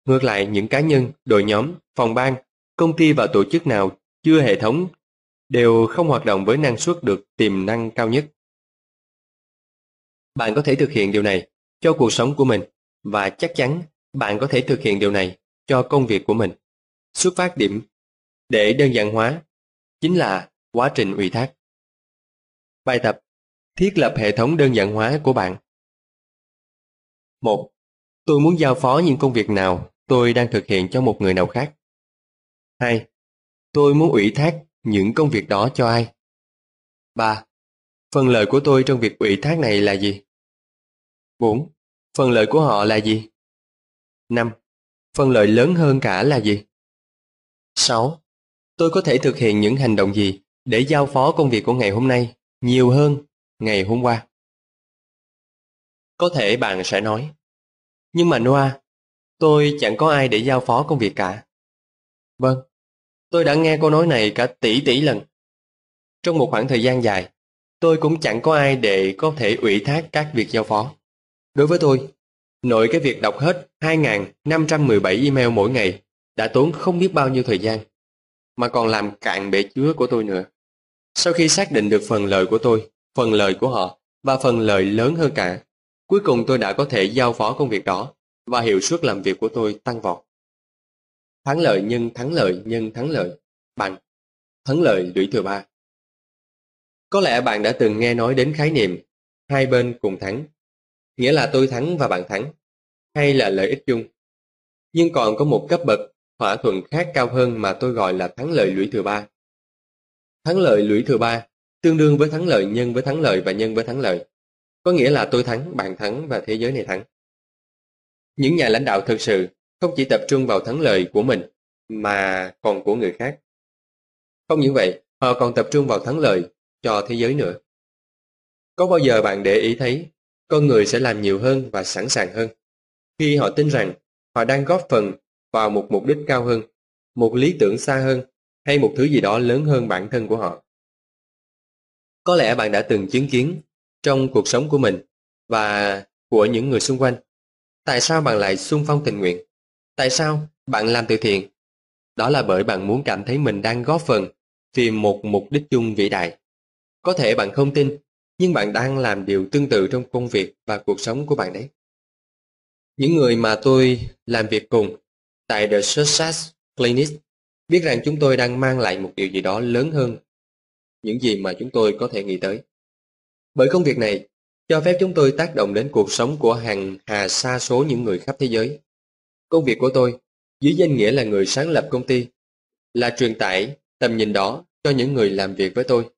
Ngược lại, những cá nhân, đội nhóm, phòng ban, công ty và tổ chức nào chưa hệ thống đều không hoạt động với năng suất được tiềm năng cao nhất. Bạn có thể thực hiện điều này cho cuộc sống của mình và chắc chắn bạn có thể thực hiện điều này cho công việc của mình. Xuất phát điểm để đơn giản hóa chính là quá trình ủy thác. Bài tập Thiết lập hệ thống đơn giản hóa của bạn 1. Tôi muốn giao phó những công việc nào tôi đang thực hiện cho một người nào khác. 2. Tôi muốn ủy thác những công việc đó cho ai? 3. Phần lợi của tôi trong việc ủy thác này là gì? 4. Phần lợi của họ là gì? 5. Phần lợi lớn hơn cả là gì? 6. Tôi có thể thực hiện những hành động gì để giao phó công việc của ngày hôm nay nhiều hơn ngày hôm qua? Có thể bạn sẽ nói, nhưng mà Noah, tôi chẳng có ai để giao phó công việc cả. Vâng, tôi đã nghe câu nói này cả tỷ tỷ lần. Trong một khoảng thời gian dài, tôi cũng chẳng có ai để có thể ủy thác các việc giao phó. Đối với tôi, nội cái việc đọc hết 2.517 email mỗi ngày đã tốn không biết bao nhiêu thời gian, mà còn làm cạn bể chứa của tôi nữa. Sau khi xác định được phần lời của tôi, phần lời của họ và phần lời lớn hơn cả, cuối cùng tôi đã có thể giao phó công việc đó và hiệu suất làm việc của tôi tăng vọt. Thắng lợi nhân thắng lợi nhân thắng lợi bằng thắng lợi lũy thừa ba. Có lẽ bạn đã từng nghe nói đến khái niệm hai bên cùng thắng, nghĩa là tôi thắng và bạn thắng, hay là lợi ích chung. Nhưng còn có một cấp bậc thỏa thuận khác cao hơn mà tôi gọi là thắng lợi lũy thừa ba. Thắng lợi lũy thừa ba tương đương với thắng lợi nhân với thắng lợi và nhân với thắng lợi. Có nghĩa là tôi thắng, bạn thắng và thế giới này thắng. Những nhà lãnh đạo thực sự không chỉ tập trung vào thắng lợi của mình mà còn của người khác. Không những vậy, họ còn tập trung vào thắng lợi cho thế giới nữa. Có bao giờ bạn để ý thấy con người sẽ làm nhiều hơn và sẵn sàng hơn khi họ tin rằng họ đang góp phần vào một mục đích cao hơn, một lý tưởng xa hơn hay một thứ gì đó lớn hơn bản thân của họ. Có lẽ bạn đã từng chứng kiến trong cuộc sống của mình và của những người xung quanh. Tại sao bạn lại xung phong tình nguyện? Tại sao bạn làm từ thiện? Đó là bởi bạn muốn cảm thấy mình đang góp phần vì một mục đích chung vĩ đại. Có thể bạn không tin, nhưng bạn đang làm điều tương tự trong công việc và cuộc sống của bạn đấy. Những người mà tôi làm việc cùng tại The Success Clinic biết rằng chúng tôi đang mang lại một điều gì đó lớn hơn những gì mà chúng tôi có thể nghĩ tới. Bởi công việc này cho phép chúng tôi tác động đến cuộc sống của hàng hà xa số những người khắp thế giới. Công việc của tôi, dưới danh nghĩa là người sáng lập công ty, là truyền tải tầm nhìn đó cho những người làm việc với tôi.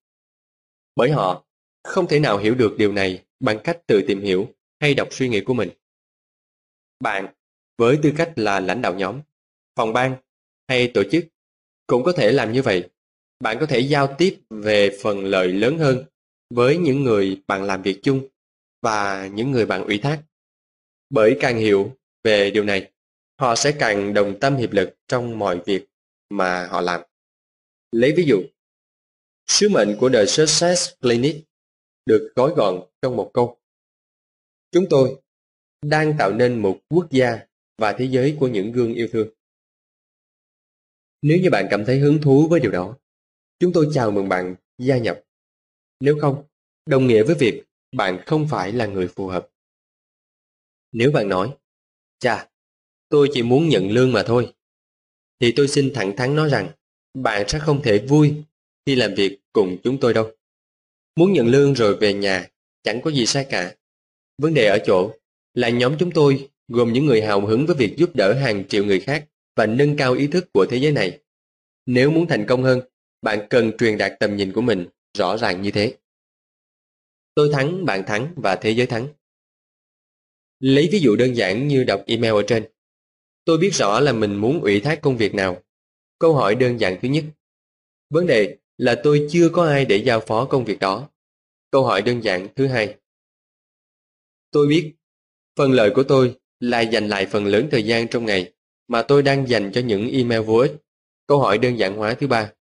Bởi họ không thể nào hiểu được điều này bằng cách tự tìm hiểu hay đọc suy nghĩ của mình. Bạn, với tư cách là lãnh đạo nhóm, phòng ban hay tổ chức, cũng có thể làm như vậy. Bạn có thể giao tiếp về phần lợi lớn hơn với những người bạn làm việc chung và những người bạn ủy thác. Bởi càng hiểu về điều này, họ sẽ càng đồng tâm hiệp lực trong mọi việc mà họ làm. Lấy ví dụ, sứ mệnh của The Success Clinic được gói gọn trong một câu. Chúng tôi đang tạo nên một quốc gia và thế giới của những gương yêu thương. Nếu như bạn cảm thấy hứng thú với điều đó, chúng tôi chào mừng bạn gia nhập. Nếu không, đồng nghĩa với việc bạn không phải là người phù hợp. Nếu bạn nói, chà, tôi chỉ muốn nhận lương mà thôi, thì tôi xin thẳng thắn nói rằng bạn sẽ không thể vui khi làm việc cùng chúng tôi đâu. Muốn nhận lương rồi về nhà, chẳng có gì sai cả. Vấn đề ở chỗ là nhóm chúng tôi gồm những người hào hứng với việc giúp đỡ hàng triệu người khác và nâng cao ý thức của thế giới này. Nếu muốn thành công hơn, bạn cần truyền đạt tầm nhìn của mình rõ ràng như thế. Tôi thắng, bạn thắng và thế giới thắng. Lấy ví dụ đơn giản như đọc email ở trên. Tôi biết rõ là mình muốn ủy thác công việc nào. Câu hỏi đơn giản thứ nhất. Vấn đề là tôi chưa có ai để giao phó công việc đó. Câu hỏi đơn giản thứ hai. Tôi biết, phần lợi của tôi là dành lại phần lớn thời gian trong ngày mà tôi đang dành cho những email vô ích. Câu hỏi đơn giản hóa thứ ba.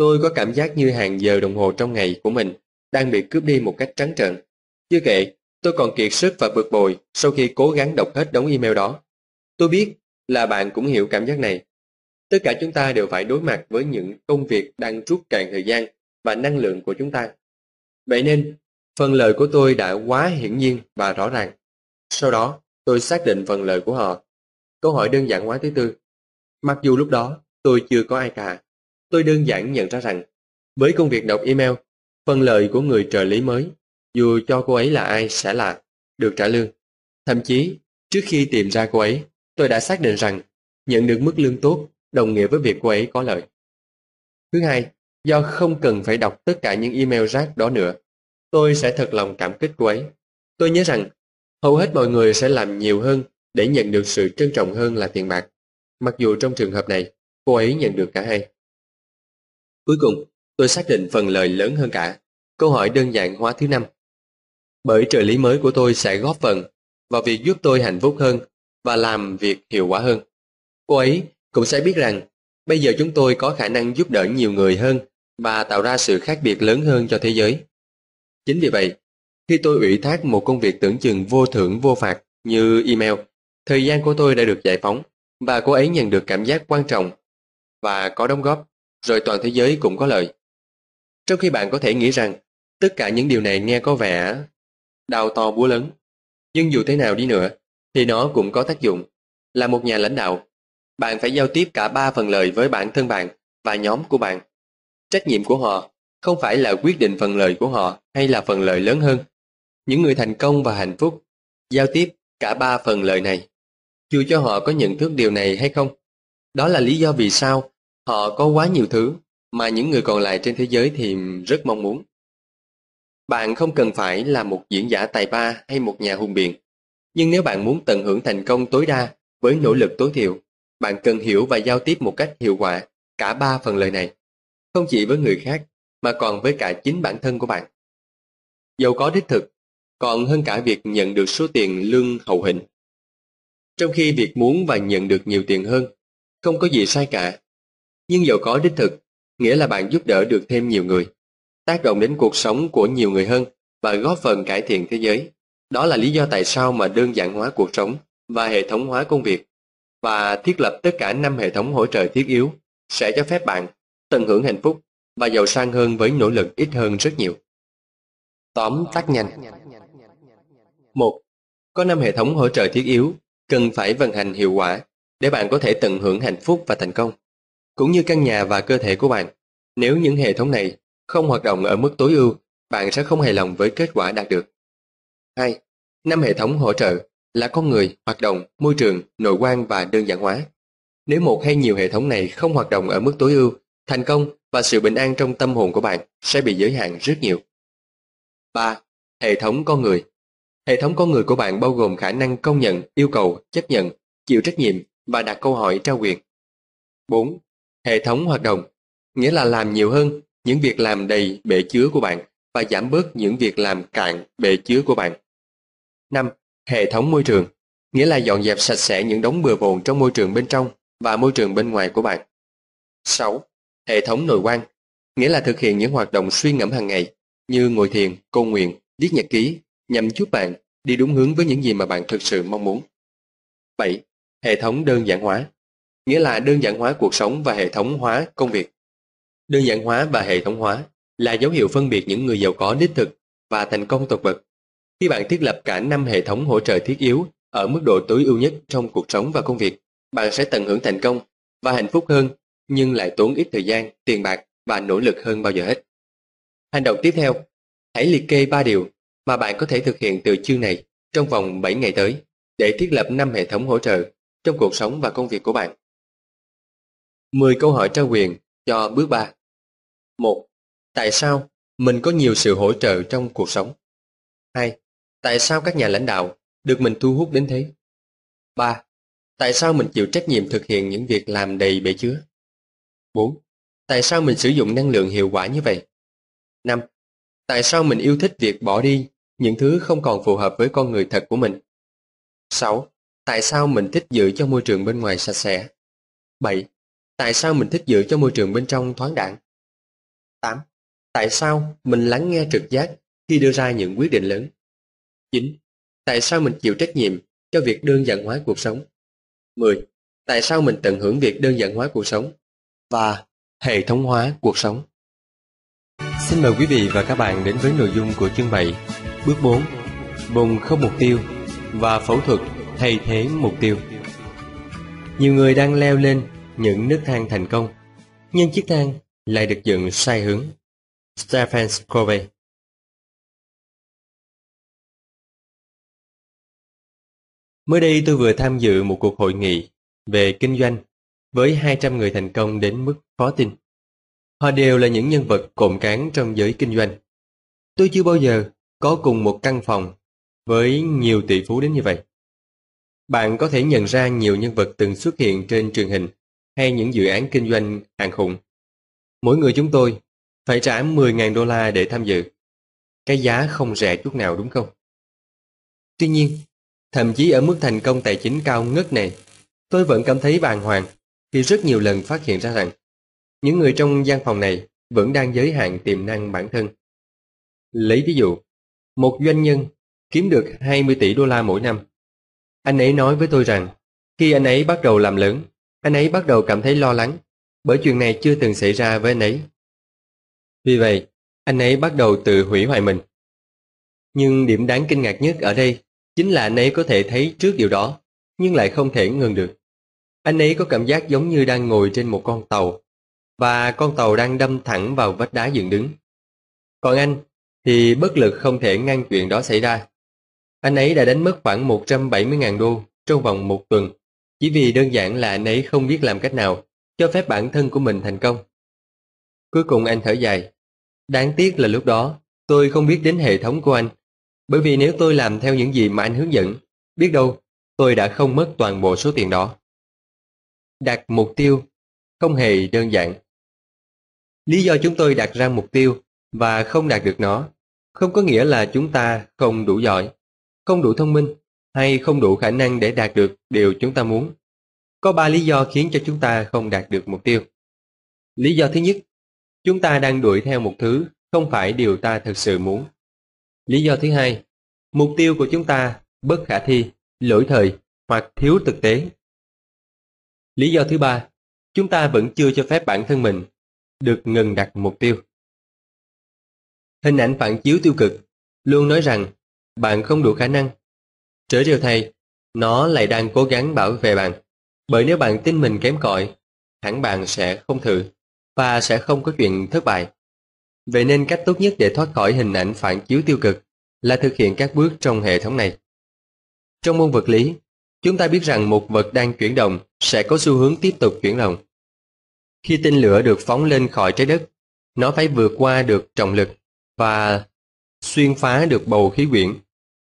Tôi có cảm giác như hàng giờ đồng hồ trong ngày của mình đang bị cướp đi một cách trắng trợn. Chưa kể, tôi còn kiệt sức và bực bội sau khi cố gắng đọc hết đống email đó. Tôi biết là bạn cũng hiểu cảm giác này. Tất cả chúng ta đều phải đối mặt với những công việc đang rút cạn thời gian và năng lượng của chúng ta. Vậy nên, phần lời của tôi đã quá hiển nhiên và rõ ràng. Sau đó, tôi xác định phần lời của họ. Câu hỏi đơn giản hóa thứ tư. Mặc dù lúc đó, tôi chưa có ai cả. Tôi đơn giản nhận ra rằng, với công việc đọc email, phần lời của người trợ lý mới, dù cho cô ấy là ai sẽ là được trả lương. Thậm chí, trước khi tìm ra cô ấy, tôi đã xác định rằng nhận được mức lương tốt đồng nghĩa với việc cô ấy có lợi. Thứ hai, do không cần phải đọc tất cả những email rác đó nữa, tôi sẽ thật lòng cảm kích cô ấy. Tôi nhớ rằng, hầu hết mọi người sẽ làm nhiều hơn để nhận được sự trân trọng hơn là tiền bạc. Mặc dù trong trường hợp này, cô ấy nhận được cả hai. Cuối cùng, tôi xác định phần lời lớn hơn cả. Câu hỏi đơn giản hóa thứ năm. Bởi trợ lý mới của tôi sẽ góp phần vào việc giúp tôi hạnh phúc hơn và làm việc hiệu quả hơn. Cô ấy cũng sẽ biết rằng bây giờ chúng tôi có khả năng giúp đỡ nhiều người hơn và tạo ra sự khác biệt lớn hơn cho thế giới. Chính vì vậy, khi tôi ủy thác một công việc tưởng chừng vô thưởng vô phạt như email, thời gian của tôi đã được giải phóng và cô ấy nhận được cảm giác quan trọng và có đóng góp, rồi toàn thế giới cũng có lợi. Trong khi bạn có thể nghĩ rằng tất cả những điều này nghe có vẻ đau to búa lớn, nhưng dù thế nào đi nữa, thì nó cũng có tác dụng. Là một nhà lãnh đạo, bạn phải giao tiếp cả ba phần lời với bản thân bạn và nhóm của bạn. Trách nhiệm của họ không phải là quyết định phần lời của họ hay là phần lời lớn hơn. Những người thành công và hạnh phúc giao tiếp cả ba phần lời này. Dù cho họ có nhận thức điều này hay không. Đó là lý do vì sao họ có quá nhiều thứ mà những người còn lại trên thế giới thì rất mong muốn. Bạn không cần phải là một diễn giả tài ba hay một nhà hùng biện. Nhưng nếu bạn muốn tận hưởng thành công tối đa với nỗ lực tối thiểu, bạn cần hiểu và giao tiếp một cách hiệu quả cả ba phần lời này. Không chỉ với người khác, mà còn với cả chính bản thân của bạn. Giàu có đích thực, còn hơn cả việc nhận được số tiền lương hậu hĩnh. Trong khi việc muốn và nhận được nhiều tiền hơn, không có gì sai cả. Nhưng giàu có đích thực, nghĩa là bạn giúp đỡ được thêm nhiều người, tác động đến cuộc sống của nhiều người hơn và góp phần cải thiện thế giới. Đó là lý do tại sao mà đơn giản hóa cuộc sống và hệ thống hóa công việc và thiết lập tất cả năm hệ thống hỗ trợ thiết yếu sẽ cho phép bạn tận hưởng hạnh phúc và giàu sang hơn với nỗ lực ít hơn rất nhiều. Tóm tắt nhanh. 1. Có 5 hệ thống hỗ trợ thiết yếu cần phải vận hành hiệu quả để bạn có thể tận hưởng hạnh phúc và thành công, cũng như căn nhà và cơ thể của bạn. Nếu những hệ thống này không hoạt động ở mức tối ưu, bạn sẽ không hài lòng với kết quả đạt được. 2. Năm hệ thống hỗ trợ là con người, hoạt động, môi trường, nội quan và đơn giản hóa. Nếu một hay nhiều hệ thống này không hoạt động ở mức tối ưu, thành công và sự bình an trong tâm hồn của bạn sẽ bị giới hạn rất nhiều. 3. Hệ thống con người Hệ thống con người của bạn bao gồm khả năng công nhận, yêu cầu, chấp nhận, chịu trách nhiệm và đặt câu hỏi trao quyền. 4. Hệ thống hoạt động nghĩa là làm nhiều hơn những việc làm đầy bể chứa của bạn và giảm bớt những việc làm cạn bể chứa của bạn. 5. Hệ thống môi trường nghĩa là dọn dẹp sạch sẽ những đống bừa bộn trong môi trường bên trong và môi trường bên ngoài của bạn. 6. Hệ thống nội quan nghĩa là thực hiện những hoạt động suy ngẫm hàng ngày như ngồi thiền, cầu nguyện, viết nhật ký nhằm giúp bạn đi đúng hướng với những gì mà bạn thực sự mong muốn. 7. Hệ thống đơn giản hóa nghĩa là đơn giản hóa cuộc sống và hệ thống hóa công việc. Đơn giản hóa và hệ thống hóa là dấu hiệu phân biệt những người giàu có đích thực và thành công tột bậc. Khi bạn thiết lập cả năm hệ thống hỗ trợ thiết yếu ở mức độ tối ưu nhất trong cuộc sống và công việc, bạn sẽ tận hưởng thành công và hạnh phúc hơn nhưng lại tốn ít thời gian, tiền bạc và nỗ lực hơn bao giờ hết. Hành động tiếp theo, hãy liệt kê 3 điều mà bạn có thể thực hiện từ chương này trong vòng 7 ngày tới để thiết lập 5 hệ thống hỗ trợ trong cuộc sống và công việc của bạn. 10 câu hỏi trao quyền cho bước 3. 1. Tại sao mình có nhiều sự hỗ trợ trong cuộc sống? 2. Tại sao các nhà lãnh đạo được mình thu hút đến thế? 3. Tại sao mình chịu trách nhiệm thực hiện những việc làm đầy bể chứa? 4. Tại sao mình sử dụng năng lượng hiệu quả như vậy? 5. Tại sao mình yêu thích việc bỏ đi những thứ không còn phù hợp với con người thật của mình? 6. Tại sao mình thích giữ cho môi trường bên ngoài sạch sẽ? 7. Tại sao mình thích giữ cho môi trường bên trong thoáng đẳng 8. Tại sao mình lắng nghe trực giác khi đưa ra những quyết định lớn? 9. Tại sao mình chịu trách nhiệm cho việc đơn giản hóa cuộc sống? 10. Tại sao mình tận hưởng việc đơn giản hóa cuộc sống? Và hệ thống hóa cuộc sống. Xin mời quý vị và các bạn đến với nội dung của chương 7, bước 4, vùng không mục tiêu và phẫu thuật thay thế mục tiêu. Nhiều người đang leo lên những nấc thang thành công, nhưng chiếc thang lại được dựng sai hướng. Stephen Covey Mới đây tôi vừa tham dự một cuộc hội nghị về kinh doanh với 200 người thành công đến mức khó tin. Họ đều là những nhân vật cộm cán trong giới kinh doanh. Tôi chưa bao giờ có cùng một căn phòng với nhiều tỷ phú đến như vậy. Bạn có thể nhận ra nhiều nhân vật từng xuất hiện trên truyền hình hay những dự án kinh doanh hàng khủng. Mỗi người chúng tôi phải trả 10.000 đô la để tham dự. Cái giá không rẻ chút nào đúng không? Tuy nhiên, thậm chí ở mức thành công tài chính cao ngất này, tôi vẫn cảm thấy bàng hoàng khi rất nhiều lần phát hiện ra rằng những người trong gian phòng này vẫn đang giới hạn tiềm năng bản thân. Lấy ví dụ, một doanh nhân kiếm được 20 tỷ đô la mỗi năm. Anh ấy nói với tôi rằng, khi anh ấy bắt đầu làm lớn, anh ấy bắt đầu cảm thấy lo lắng, bởi chuyện này chưa từng xảy ra với anh ấy. Vì vậy, anh ấy bắt đầu tự hủy hoại mình. Nhưng điểm đáng kinh ngạc nhất ở đây chính là anh ấy có thể thấy trước điều đó, nhưng lại không thể ngừng được. Anh ấy có cảm giác giống như đang ngồi trên một con tàu, và con tàu đang đâm thẳng vào vách đá dựng đứng. Còn anh thì bất lực không thể ngăn chuyện đó xảy ra. Anh ấy đã đánh mất khoảng 170.000 đô trong vòng một tuần, chỉ vì đơn giản là anh ấy không biết làm cách nào cho phép bản thân của mình thành công. Cuối cùng anh thở dài. Đáng tiếc là lúc đó tôi không biết đến hệ thống của anh, bởi vì nếu tôi làm theo những gì mà anh hướng dẫn, biết đâu tôi đã không mất toàn bộ số tiền đó. Đặt mục tiêu không hề đơn giản. Lý do chúng tôi đặt ra mục tiêu và không đạt được nó không có nghĩa là chúng ta không đủ giỏi, không đủ thông minh hay không đủ khả năng để đạt được điều chúng ta muốn. Có ba lý do khiến cho chúng ta không đạt được mục tiêu. Lý do thứ nhất, chúng ta đang đuổi theo một thứ không phải điều ta thực sự muốn. Lý do thứ hai, mục tiêu của chúng ta bất khả thi, lỗi thời hoặc thiếu thực tế. Lý do thứ ba, chúng ta vẫn chưa cho phép bản thân mình được ngừng đặt mục tiêu. Hình ảnh phản chiếu tiêu cực luôn nói rằng bạn không đủ khả năng. Trở điều thay, nó lại đang cố gắng bảo vệ bạn. Bởi nếu bạn tin mình kém cỏi, hẳn bạn sẽ không thử và sẽ không có chuyện thất bại. Vậy nên cách tốt nhất để thoát khỏi hình ảnh phản chiếu tiêu cực là thực hiện các bước trong hệ thống này. Trong môn vật lý, chúng ta biết rằng một vật đang chuyển động sẽ có xu hướng tiếp tục chuyển động. Khi tinh lửa được phóng lên khỏi trái đất, nó phải vượt qua được trọng lực và xuyên phá được bầu khí quyển.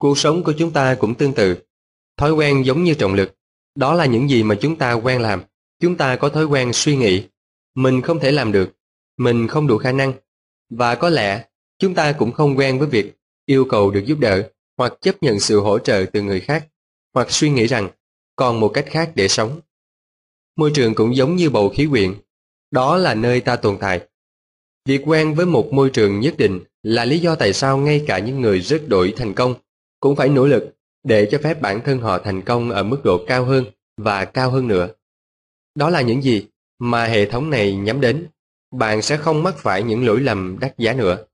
Cuộc sống của chúng ta cũng tương tự. Thói quen giống như trọng lực. Đó là những gì mà chúng ta quen làm. Chúng ta có thói quen suy nghĩ. Mình không thể làm được. Mình không đủ khả năng. Và có lẽ, chúng ta cũng không quen với việc yêu cầu được giúp đỡ hoặc chấp nhận sự hỗ trợ từ người khác hoặc suy nghĩ rằng còn một cách khác để sống. Môi trường cũng giống như bầu khí quyển. Đó là nơi ta tồn tại. Việc quen với một môi trường nhất định là lý do tại sao ngay cả những người rất đổi thành công cũng phải nỗ lực để cho phép bản thân họ thành công ở mức độ cao hơn và cao hơn nữa. Đó là những gì mà hệ thống này nhắm đến. Bạn sẽ không mắc phải những lỗi lầm đắt giá nữa.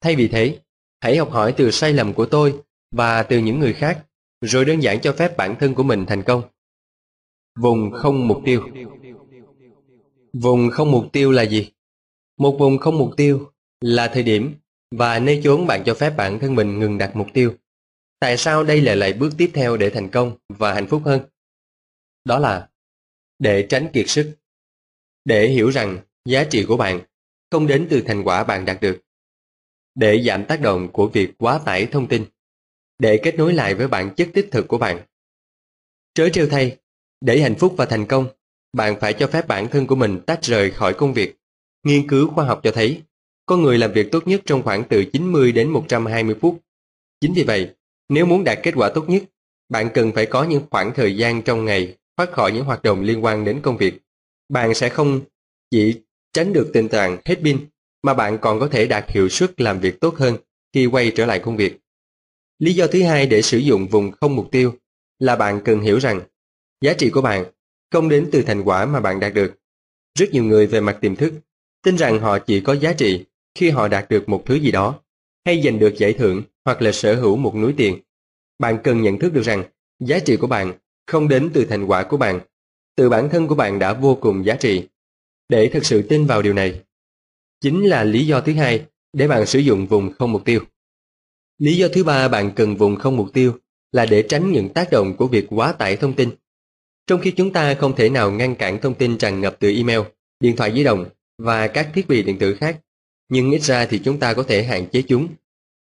Thay vì thế, hãy học hỏi từ sai lầm của tôi và từ những người khác, rồi đơn giản cho phép bản thân của mình thành công. Vùng không mục tiêu Vùng không mục tiêu là gì? Một vùng không mục tiêu là thời điểm và nơi chốn bạn cho phép bản thân mình ngừng đặt mục tiêu. Tại sao đây lại lại bước tiếp theo để thành công và hạnh phúc hơn? Đó là để tránh kiệt sức. Để hiểu rằng giá trị của bạn không đến từ thành quả bạn đạt được. Để giảm tác động của việc quá tải thông tin. Để kết nối lại với bản chất đích thực của bạn. Trớ trêu thay, để hạnh phúc và thành công, bạn phải cho phép bản thân của mình tách rời khỏi công việc. Nghiên cứu khoa học cho thấy con người làm việc tốt nhất trong khoảng từ 90 đến 120 phút. Chính vì vậy, nếu muốn đạt kết quả tốt nhất, bạn cần phải có những khoảng thời gian trong ngày thoát khỏi những hoạt động liên quan đến công việc. Bạn sẽ không chỉ tránh được tình trạng hết pin, mà bạn còn có thể đạt hiệu suất làm việc tốt hơn khi quay trở lại công việc. Lý do thứ hai để sử dụng vùng không mục tiêu là bạn cần hiểu rằng giá trị của bạn không đến từ thành quả mà bạn đạt được. Rất nhiều người về mặt tiềm thức tin rằng họ chỉ có giá trị khi họ đạt được một thứ gì đó, hay giành được giải thưởng hoặc là sở hữu một núi tiền. Bạn cần nhận thức được rằng giá trị của bạn không đến từ thành quả của bạn, từ bản thân của bạn đã vô cùng giá trị. Để thực sự tin vào điều này, chính là lý do thứ hai để bạn sử dụng vùng không mục tiêu. Lý do thứ ba bạn cần vùng không mục tiêu là để tránh những tác động của việc quá tải thông tin. Trong khi chúng ta không thể nào ngăn cản thông tin tràn ngập từ email, điện thoại di động và các thiết bị điện tử khác, nhưng ít ra thì chúng ta có thể hạn chế chúng.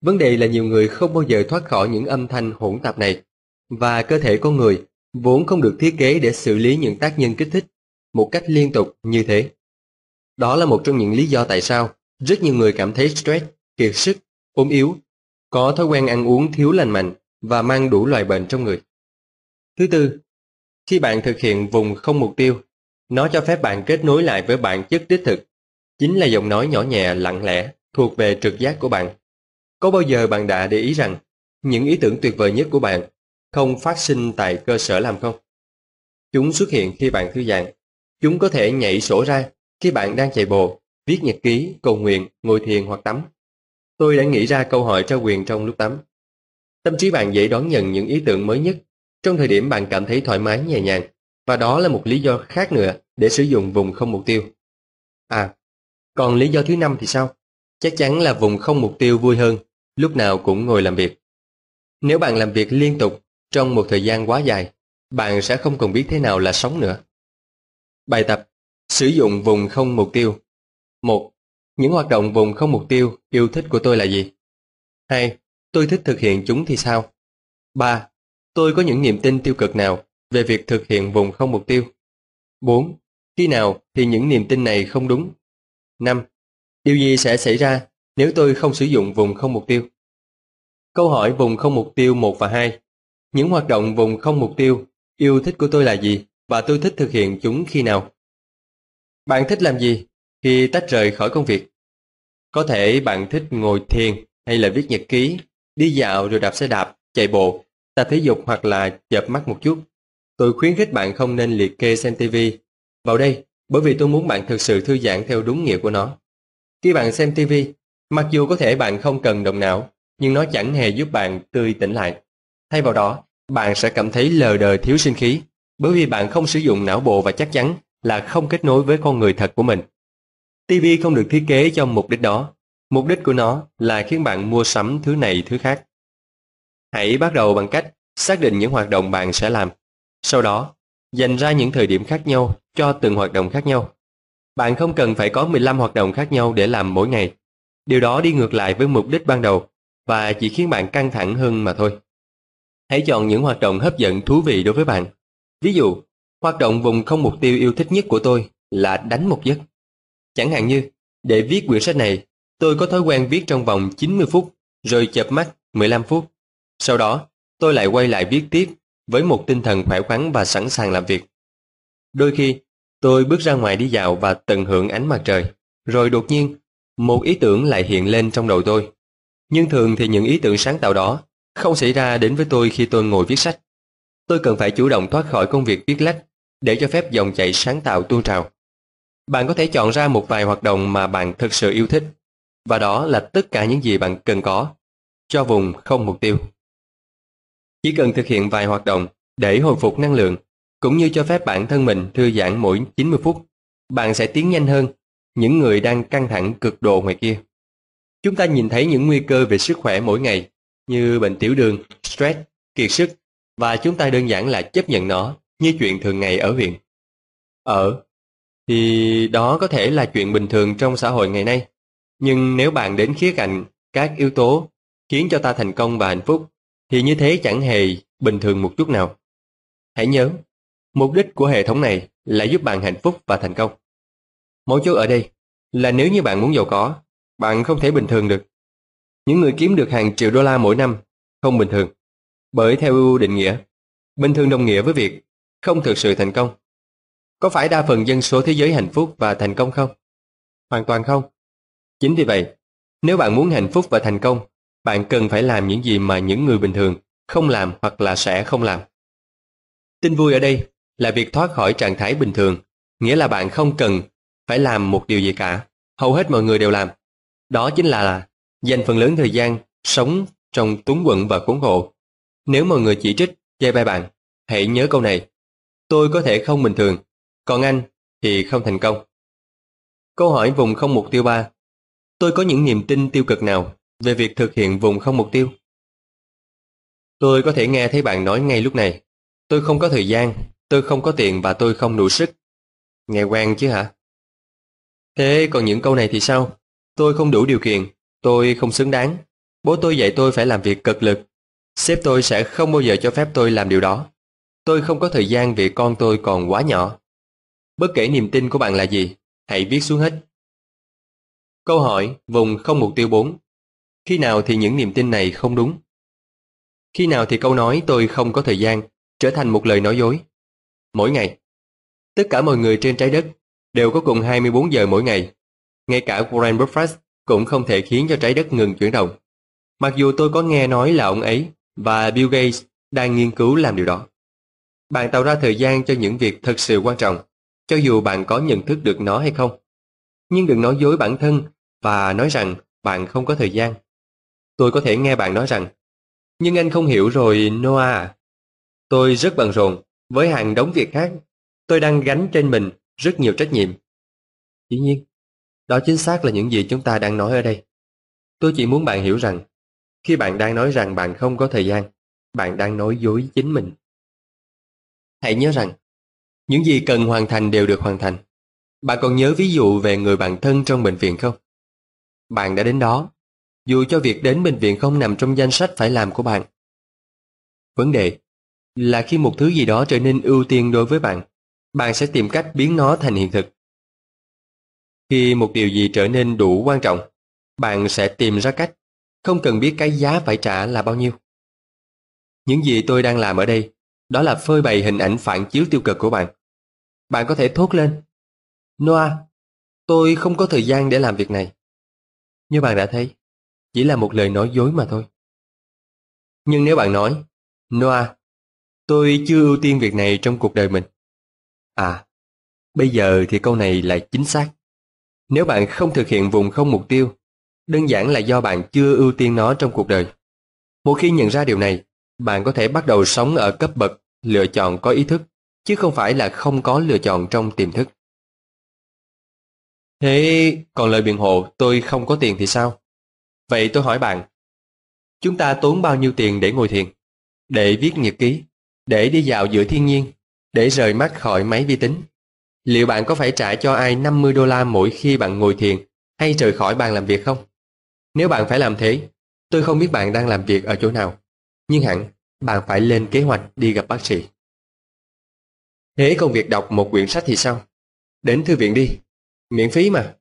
Vấn đề là nhiều người không bao giờ thoát khỏi những âm thanh hỗn tạp này, và cơ thể con người vốn không được thiết kế để xử lý những tác nhân kích thích một cách liên tục như thế. Đó là một trong những lý do tại sao rất nhiều người cảm thấy stress, kiệt sức, ốm yếu, có thói quen ăn uống thiếu lành mạnh và mang đủ loại bệnh trong người. Thứ tư, khi bạn thực hiện vùng không mục tiêu, nó cho phép bạn kết nối lại với bản chất đích thực chính là giọng nói nhỏ nhẹ lặng lẽ thuộc về trực giác của bạn. Có bao giờ bạn đã để ý rằng những ý tưởng tuyệt vời nhất của bạn không phát sinh tại cơ sở làm không? Chúng xuất hiện khi bạn thư giãn. Chúng có thể nhảy sổ ra khi bạn đang chạy bộ, viết nhật ký, cầu nguyện, ngồi thiền hoặc tắm. Tôi đã nghĩ ra câu hỏi trao quyền trong lúc tắm. Tâm trí bạn dễ đón nhận những ý tưởng mới nhất trong thời điểm bạn cảm thấy thoải mái nhẹ nhàng và đó là một lý do khác nữa để sử dụng vùng không mục tiêu. À, còn lý do thứ năm thì sao? Chắc chắn là vùng không mục tiêu vui hơn, lúc nào cũng ngồi làm việc. Nếu bạn làm việc liên tục trong một thời gian quá dài, bạn sẽ không còn biết thế nào là sống nữa. Bài tập Sử dụng vùng không mục tiêu 1. Những hoạt động vùng không mục tiêu yêu thích của tôi là gì? 2. Tôi thích thực hiện chúng thì sao? 3. Tôi có những niềm tin tiêu cực nào về việc thực hiện vùng không mục tiêu? 4. Khi nào thì những niềm tin này không đúng? 5. Điều gì sẽ xảy ra nếu tôi không sử dụng vùng không mục tiêu? Câu hỏi vùng không mục tiêu 1 và 2. Những hoạt động vùng không mục tiêu, yêu thích của tôi là gì và tôi thích thực hiện chúng khi nào? Bạn thích làm gì khi tách rời khỏi công việc? Có thể bạn thích ngồi thiền hay là viết nhật ký, đi dạo rồi đạp xe đạp, chạy bộ, tập thể dục hoặc là chợp mắt một chút. Tôi khuyến khích bạn không nên liệt kê xem TV. Vào đây, bởi vì tôi muốn bạn thực sự thư giãn theo đúng nghĩa của nó. Khi bạn xem TV, mặc dù có thể bạn không cần động não, nhưng nó chẳng hề giúp bạn tươi tỉnh lại. Thay vào đó, bạn sẽ cảm thấy lờ đờ thiếu sinh khí, bởi vì bạn không sử dụng não bộ và chắc chắn là không kết nối với con người thật của mình. TV không được thiết kế cho mục đích đó. Mục đích của nó là khiến bạn mua sắm thứ này thứ khác. Hãy bắt đầu bằng cách xác định những hoạt động bạn sẽ làm. Sau đó, dành ra những thời điểm khác nhau cho từng hoạt động khác nhau. Bạn không cần phải có 15 hoạt động khác nhau để làm mỗi ngày. Điều đó đi ngược lại với mục đích ban đầu và chỉ khiến bạn căng thẳng hơn mà thôi. Hãy chọn những hoạt động hấp dẫn thú vị đối với bạn. Ví dụ, hoạt động vùng không mục tiêu yêu thích nhất của tôi là đánh một giấc. Chẳng hạn như, để viết quyển sách này, tôi có thói quen viết trong vòng 90 phút, rồi chợp mắt 15 phút. Sau đó, tôi lại quay lại viết tiếp với một tinh thần khỏe khoắn và sẵn sàng làm việc. Đôi khi, tôi bước ra ngoài đi dạo và tận hưởng ánh mặt trời, rồi đột nhiên, một ý tưởng lại hiện lên trong đầu tôi. Nhưng thường thì những ý tưởng sáng tạo đó không xảy ra đến với tôi khi tôi ngồi viết sách. Tôi cần phải chủ động thoát khỏi công việc viết lách để cho phép dòng chảy sáng tạo tuôn trào. Bạn có thể chọn ra một vài hoạt động mà bạn thực sự yêu thích, và đó là tất cả những gì bạn cần có cho vùng không mục tiêu. Chỉ cần thực hiện vài hoạt động để hồi phục năng lượng, cũng như cho phép bản thân mình thư giãn mỗi 90 phút, bạn sẽ tiến nhanh hơn những người đang căng thẳng cực độ ngoài kia. Chúng ta nhìn thấy những nguy cơ về sức khỏe mỗi ngày như bệnh tiểu đường, stress, kiệt sức và chúng ta đơn giản là chấp nhận nó như chuyện thường ngày ở huyện. Ở thì đó có thể là chuyện bình thường trong xã hội ngày nay. Nhưng nếu bạn đến khía cạnh các yếu tố khiến cho ta thành công và hạnh phúc, thì như thế chẳng hề bình thường một chút nào. Hãy nhớ, mục đích của hệ thống này là giúp bạn hạnh phúc và thành công. Mấu chốt ở đây là nếu như bạn muốn giàu có, bạn không thể bình thường được. Những người kiếm được hàng triệu đô la mỗi năm không bình thường. Bởi theo định nghĩa, bình thường đồng nghĩa với việc không thực sự thành công. Có phải đa phần dân số thế giới hạnh phúc và thành công không? Hoàn toàn không. Chính vì vậy, nếu bạn muốn hạnh phúc và thành công, bạn cần phải làm những gì mà những người bình thường không làm hoặc là sẽ không làm. Tin vui ở đây là việc thoát khỏi trạng thái bình thường, nghĩa là bạn không cần phải làm một điều gì cả. Hầu hết mọi người đều làm. Đó chính là dành phần lớn thời gian sống trong túng quẫn và khốn khổ. Nếu mọi người chỉ trích, chê bai bạn, hãy nhớ câu này. Tôi có thể không bình thường, còn anh thì không thành công. Câu hỏi vùng không mục tiêu 3. Tôi có những niềm tin tiêu cực nào về việc thực hiện vùng không mục tiêu? Tôi có thể nghe thấy bạn nói ngay lúc này. Tôi không có thời gian, tôi không có tiền và tôi không đủ sức. Nghe quen chứ hả? Thế còn những câu này thì sao? Tôi không đủ điều kiện, tôi không xứng đáng. Bố tôi dạy tôi phải làm việc cực lực. Sếp tôi sẽ không bao giờ cho phép tôi làm điều đó. Tôi không có thời gian vì con tôi còn quá nhỏ. Bất kể niềm tin của bạn là gì, hãy viết xuống hết. Câu hỏi vùng không mục tiêu 4. Khi nào thì những niềm tin này không đúng? Khi nào thì câu nói tôi không có thời gian trở thành một lời nói dối? Mỗi ngày. Tất cả mọi người trên trái đất đều có cùng 24 giờ mỗi ngày. Ngay cả Warren Buffett cũng không thể khiến cho trái đất ngừng chuyển động. Mặc dù tôi có nghe nói là ông ấy và Bill Gates đang nghiên cứu làm điều đó. Bạn tạo ra thời gian cho những việc thật sự quan trọng, cho dù bạn có nhận thức được nó hay không. Nhưng đừng nói dối bản thân và nói rằng bạn không có thời gian. Tôi có thể nghe bạn nói rằng, nhưng anh không hiểu rồi Noah à. Tôi rất bận rộn, với hàng đống việc khác. Tôi đang gánh trên mình rất nhiều trách nhiệm. Dĩ nhiên, đó chính xác là những gì chúng ta đang nói ở đây. Tôi chỉ muốn bạn hiểu rằng, khi bạn đang nói rằng bạn không có thời gian, bạn đang nói dối chính mình. Hãy nhớ rằng, những gì cần hoàn thành đều được hoàn thành. Bạn còn nhớ ví dụ về người bạn thân trong bệnh viện không? Bạn đã đến đó, dù cho việc đến bệnh viện không nằm trong danh sách phải làm của bạn. Vấn đề là khi một thứ gì đó trở nên ưu tiên đối với bạn, bạn sẽ tìm cách biến nó thành hiện thực. Khi một điều gì trở nên đủ quan trọng, bạn sẽ tìm ra cách, không cần biết cái giá phải trả là bao nhiêu. Những gì tôi đang làm ở đây, đó là phơi bày hình ảnh phản chiếu tiêu cực của bạn. Bạn có thể thốt lên, Noah, tôi không có thời gian để làm việc này. Như bạn đã thấy, chỉ là một lời nói dối mà thôi. Nhưng nếu bạn nói, Noah, tôi chưa ưu tiên việc này trong cuộc đời mình. À, bây giờ thì câu này lại chính xác. Nếu bạn không thực hiện vùng không mục tiêu, Đơn giản là do bạn chưa ưu tiên nó trong cuộc đời. Một khi nhận ra điều này, bạn có thể bắt đầu sống ở cấp bậc lựa chọn có ý thức, chứ không phải là không có lựa chọn trong tiềm thức. Thế còn lời biện hộ tôi không có tiền thì sao? Vậy tôi hỏi bạn, chúng ta tốn bao nhiêu tiền để ngồi thiền? Để viết nhật ký? Để đi dạo giữa thiên nhiên? Để rời mắt khỏi máy vi tính? Liệu bạn có phải trả cho ai 50 đô la mỗi khi bạn ngồi thiền hay rời khỏi bàn làm việc không? Nếu bạn phải làm thế, tôi không biết bạn đang làm việc ở chỗ nào, nhưng hẳn bạn phải lên kế hoạch đi gặp bác sĩ. Thế công việc đọc một quyển sách thì sao? Đến thư viện đi, miễn phí mà.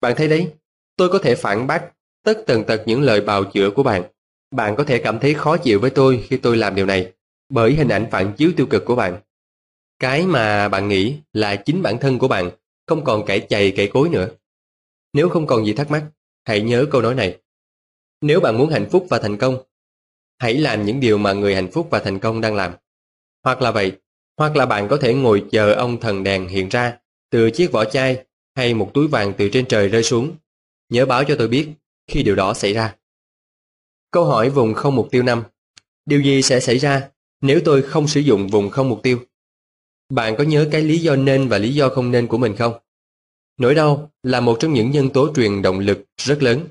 Bạn thấy đấy, tôi có thể phản bác tất tần tật những lời bào chữa của bạn. Bạn có thể cảm thấy khó chịu với tôi khi tôi làm điều này, bởi hình ảnh phản chiếu tiêu cực của bạn. Cái mà bạn nghĩ là chính bản thân của bạn không còn cãi chày cãi cối nữa. Nếu không còn gì thắc mắc, hãy nhớ câu nói này. Nếu bạn muốn hạnh phúc và thành công, hãy làm những điều mà người hạnh phúc và thành công đang làm. Hoặc là vậy, hoặc là bạn có thể ngồi chờ ông thần đèn hiện ra từ chiếc vỏ chai hay một túi vàng từ trên trời rơi xuống. Nhớ báo cho tôi biết khi điều đó xảy ra. Câu hỏi vùng không mục tiêu năm Điều gì sẽ xảy ra nếu tôi không sử dụng vùng không mục tiêu? Bạn có nhớ cái lý do nên và lý do không nên của mình không? Nỗi đau là một trong những nhân tố truyền động lực rất lớn.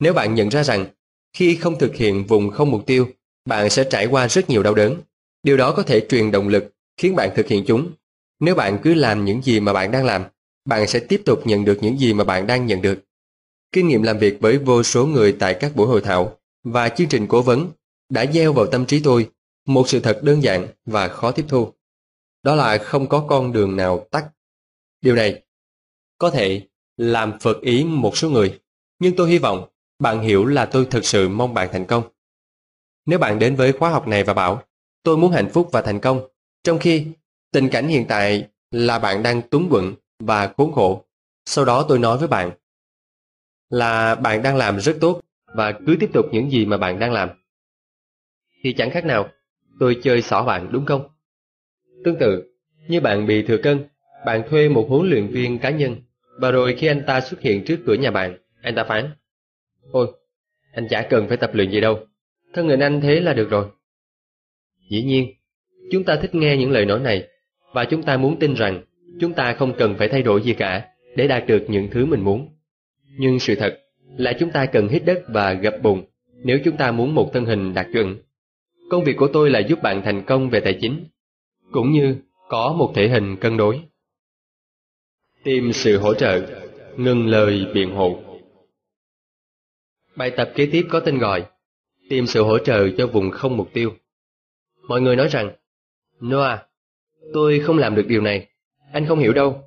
Nếu bạn nhận ra rằng khi không thực hiện vùng không mục tiêu, bạn sẽ trải qua rất nhiều đau đớn. Điều đó có thể truyền động lực khiến bạn thực hiện chúng. Nếu bạn cứ làm những gì mà bạn đang làm, bạn sẽ tiếp tục nhận được những gì mà bạn đang nhận được. Kinh nghiệm làm việc với vô số người tại các buổi hội thảo và chương trình cố vấn đã gieo vào tâm trí tôi một sự thật đơn giản và khó tiếp thu. Đó là không có con đường nào tắt. Điều này có thể làm phật ý một số người, nhưng tôi hy vọng bạn hiểu là tôi thực sự mong bạn thành công. Nếu bạn đến với khóa học này và bảo tôi muốn hạnh phúc và thành công, trong khi tình cảnh hiện tại là bạn đang túng quẫn và khốn khổ, sau đó tôi nói với bạn là bạn đang làm rất tốt và cứ tiếp tục những gì mà bạn đang làm. Thì chẳng khác nào tôi chơi xỏ bạn đúng không? Tương tự, như bạn bị thừa cân, bạn thuê một huấn luyện viên cá nhân và rồi khi anh ta xuất hiện trước cửa nhà bạn, anh ta phán Ôi, anh chả cần phải tập luyện gì đâu, thân hình anh thế là được rồi. Dĩ nhiên, chúng ta thích nghe những lời nói này và chúng ta muốn tin rằng chúng ta không cần phải thay đổi gì cả để đạt được những thứ mình muốn. Nhưng sự thật là chúng ta cần hít đất và gập bùn nếu chúng ta muốn một thân hình đạt chuẩn. Công việc của tôi là giúp bạn thành công về tài chính, cũng như có một thể hình cân đối. Tìm sự hỗ trợ, ngừng lời biện hộ. Bài tập kế tiếp có tên gọi Tìm sự hỗ trợ cho vùng không mục tiêu. Mọi người nói rằng, Noah, tôi không làm được điều này. Anh không hiểu đâu.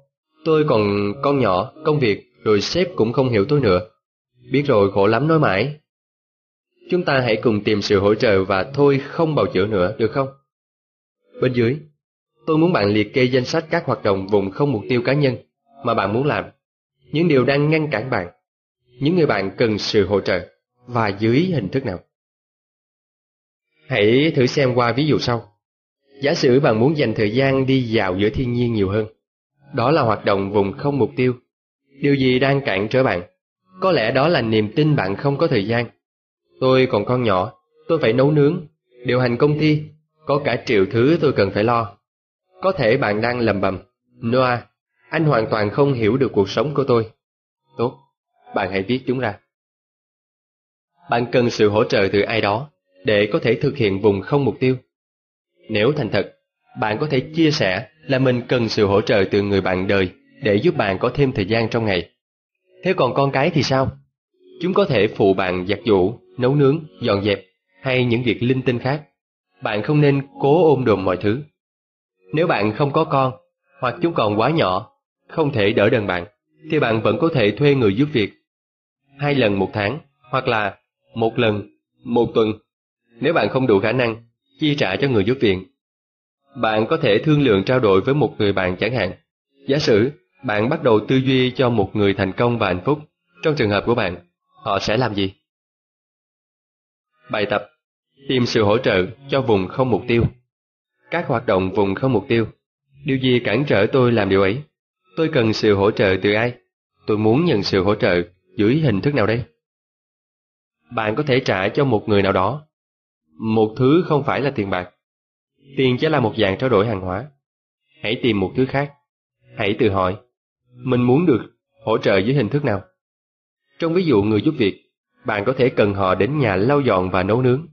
Tôi còn con nhỏ, công việc, rồi sếp cũng không hiểu tôi nữa. Biết rồi khổ lắm nói mãi. Chúng ta hãy cùng tìm sự hỗ trợ và thôi không bào chữa nữa, được không? Bên dưới, tôi muốn bạn liệt kê danh sách các hoạt động vùng không mục tiêu cá nhân mà bạn muốn làm. Những điều đang ngăn cản bạn. Những người bạn cần sự hỗ trợ và dưới hình thức nào. Hãy thử xem qua ví dụ sau. Giả sử bạn muốn dành thời gian đi dạo giữa thiên nhiên nhiều hơn. Đó là hoạt động vùng không mục tiêu. Điều gì đang cản trở bạn? Có lẽ đó là niềm tin bạn không có thời gian. Tôi còn con nhỏ, tôi phải nấu nướng, điều hành công ty, có cả triệu thứ tôi cần phải lo. Có thể bạn đang lầm bầm, Noah, anh hoàn toàn không hiểu được cuộc sống của tôi. Tốt, bạn hãy viết chúng ra. Bạn cần sự hỗ trợ từ ai đó để có thể thực hiện vùng không mục tiêu. Nếu thành thật, bạn có thể chia sẻ là mình cần sự hỗ trợ từ người bạn đời để giúp bạn có thêm thời gian trong ngày. Thế còn con cái thì sao? Chúng có thể phụ bạn giặt giũ, nấu nướng, dọn dẹp hay những việc linh tinh khác. Bạn không nên cố ôm đồm mọi thứ. Nếu bạn không có con, hoặc chúng còn quá nhỏ, không thể đỡ đần bạn, thì bạn vẫn có thể thuê người giúp việc. Hai lần một tháng, hoặc là một lần, một tuần. Nếu bạn không đủ khả năng, chi trả cho người giúp việc. Bạn có thể thương lượng trao đổi với một người bạn chẳng hạn. Giả sử bạn bắt đầu tư duy cho một người thành công và hạnh phúc. Trong trường hợp của bạn, họ sẽ làm gì? Bài tập Tìm sự hỗ trợ cho vùng không mục tiêu Các hoạt động vùng không mục tiêu Điều gì cản trở tôi làm điều ấy? Tôi cần sự hỗ trợ từ ai? Tôi muốn nhận sự hỗ trợ dưới hình thức nào đây? bạn có thể trả cho một người nào đó. Một thứ không phải là tiền bạc. Tiền chỉ là một dạng trao đổi hàng hóa. Hãy tìm một thứ khác. Hãy tự hỏi, mình muốn được hỗ trợ dưới hình thức nào? Trong ví dụ người giúp việc, bạn có thể cần họ đến nhà lau dọn và nấu nướng.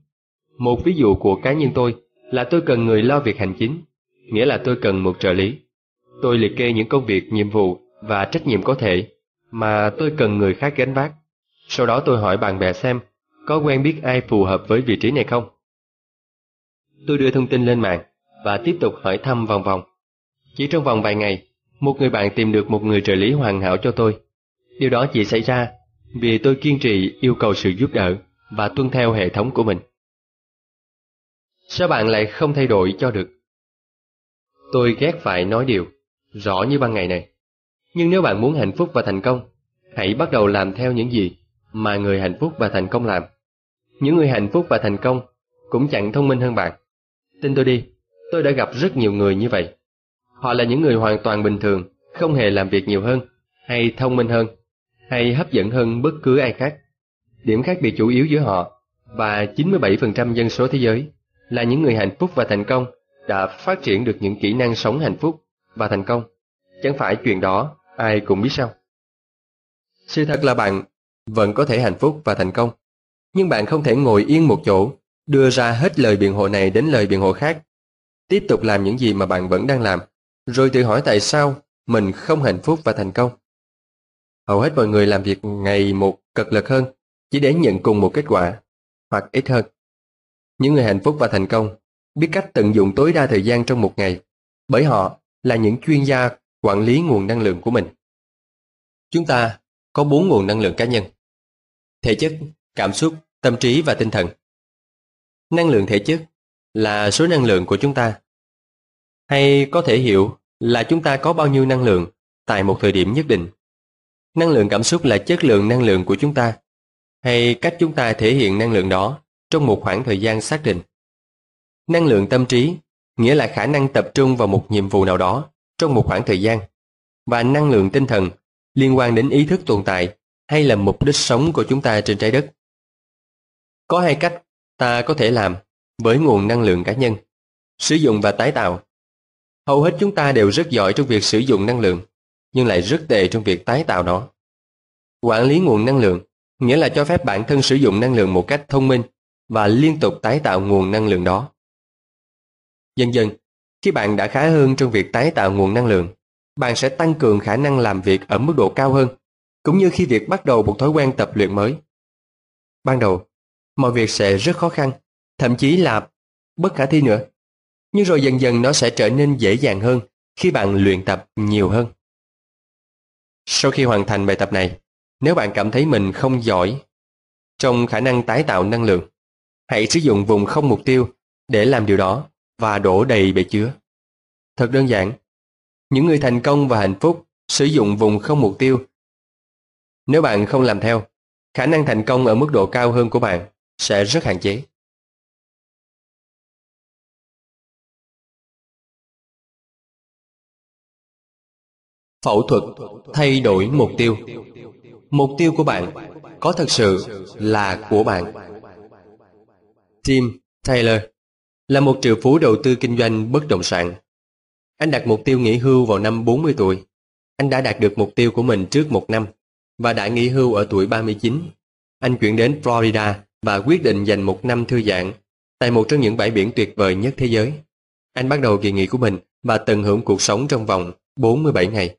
Một ví dụ của cá nhân tôi là tôi cần người lo việc hành chính, nghĩa là tôi cần một trợ lý. Tôi liệt kê những công việc, nhiệm vụ và trách nhiệm có thể mà tôi cần người khác gánh vác. Sau đó tôi hỏi bạn bè xem có quen biết ai phù hợp với vị trí này không. Tôi đưa thông tin lên mạng và tiếp tục hỏi thăm vòng vòng. Chỉ trong vòng vài ngày, một người bạn tìm được một người trợ lý hoàn hảo cho tôi. Điều đó chỉ xảy ra vì tôi kiên trì yêu cầu sự giúp đỡ và tuân theo hệ thống của mình. Sao bạn lại không thay đổi cho được? Tôi ghét phải nói điều, rõ như ban ngày này. Nhưng nếu bạn muốn hạnh phúc và thành công, hãy bắt đầu làm theo những gì mà người hạnh phúc và thành công làm. Những người hạnh phúc và thành công cũng chẳng thông minh hơn bạn. Tin tôi đi, tôi đã gặp rất nhiều người như vậy. Họ là những người hoàn toàn bình thường, không hề làm việc nhiều hơn, hay thông minh hơn, hay hấp dẫn hơn bất cứ ai khác. Điểm khác biệt chủ yếu giữa họ và 97% dân số thế giới là những người hạnh phúc và thành công đã phát triển được những kỹ năng sống hạnh phúc và thành công. Chẳng phải chuyện đó ai cũng biết sao. Sự thật là bạn vẫn có thể hạnh phúc và thành công, nhưng bạn không thể ngồi yên một chỗ, đưa ra hết lời biện hộ này đến lời biện hộ khác, tiếp tục làm những gì mà bạn vẫn đang làm, rồi tự hỏi tại sao mình không hạnh phúc và thành công. Hầu hết mọi người làm việc ngày một cực lực hơn, chỉ để nhận cùng một kết quả, hoặc ít hơn. Những người hạnh phúc và thành công biết cách tận dụng tối đa thời gian trong một ngày, bởi họ là những chuyên gia quản lý nguồn năng lượng của mình. Chúng ta có bốn nguồn năng lượng cá nhân. Thể chất, cảm xúc, tâm trí và tinh thần. Năng lượng thể chất là số năng lượng của chúng ta. Hay có thể hiểu là chúng ta có bao nhiêu năng lượng tại một thời điểm nhất định. Năng lượng cảm xúc là chất lượng năng lượng của chúng ta, hay cách chúng ta thể hiện năng lượng đó trong một khoảng thời gian xác định. Năng lượng tâm trí nghĩa là khả năng tập trung vào một nhiệm vụ nào đó trong một khoảng thời gian. Và năng lượng tinh thần liên quan đến ý thức tồn tại hay là mục đích sống của chúng ta trên trái đất. Có hai cách ta có thể làm với nguồn năng lượng cá nhân, sử dụng và tái tạo. Hầu hết chúng ta đều rất giỏi trong việc sử dụng năng lượng, nhưng lại rất tệ trong việc tái tạo nó. Quản lý nguồn năng lượng nghĩa là cho phép bản thân sử dụng năng lượng một cách thông minh và liên tục tái tạo nguồn năng lượng đó. Dần dần, khi bạn đã khá hơn trong việc tái tạo nguồn năng lượng, bạn sẽ tăng cường khả năng làm việc ở mức độ cao hơn, cũng như khi việc bắt đầu một thói quen tập luyện mới. Ban đầu, mọi việc sẽ rất khó khăn, thậm chí là bất khả thi nữa. Nhưng rồi dần dần nó sẽ trở nên dễ dàng hơn khi bạn luyện tập nhiều hơn. Sau khi hoàn thành bài tập này, nếu bạn cảm thấy mình không giỏi trong khả năng tái tạo năng lượng, hãy sử dụng vùng không mục tiêu để làm điều đó và đổ đầy bể chứa. Thật đơn giản, những người thành công và hạnh phúc sử dụng vùng không mục tiêu. Nếu bạn không làm theo, khả năng thành công ở mức độ cao hơn của bạn sẽ rất hạn chế. Phẫu thuật thay đổi mục tiêu Mục tiêu của bạn có thật sự là của bạn. Tim Taylor là một triệu phú đầu tư kinh doanh bất động sản. Anh đặt mục tiêu nghỉ hưu vào năm 40 tuổi. Anh đã đạt được mục tiêu của mình trước một năm và đã nghỉ hưu ở tuổi 39. Anh chuyển đến Florida và quyết định dành một năm thư giãn tại một trong những bãi biển tuyệt vời nhất thế giới. Anh bắt đầu kỳ nghỉ của mình và tận hưởng cuộc sống trong vòng 47 ngày.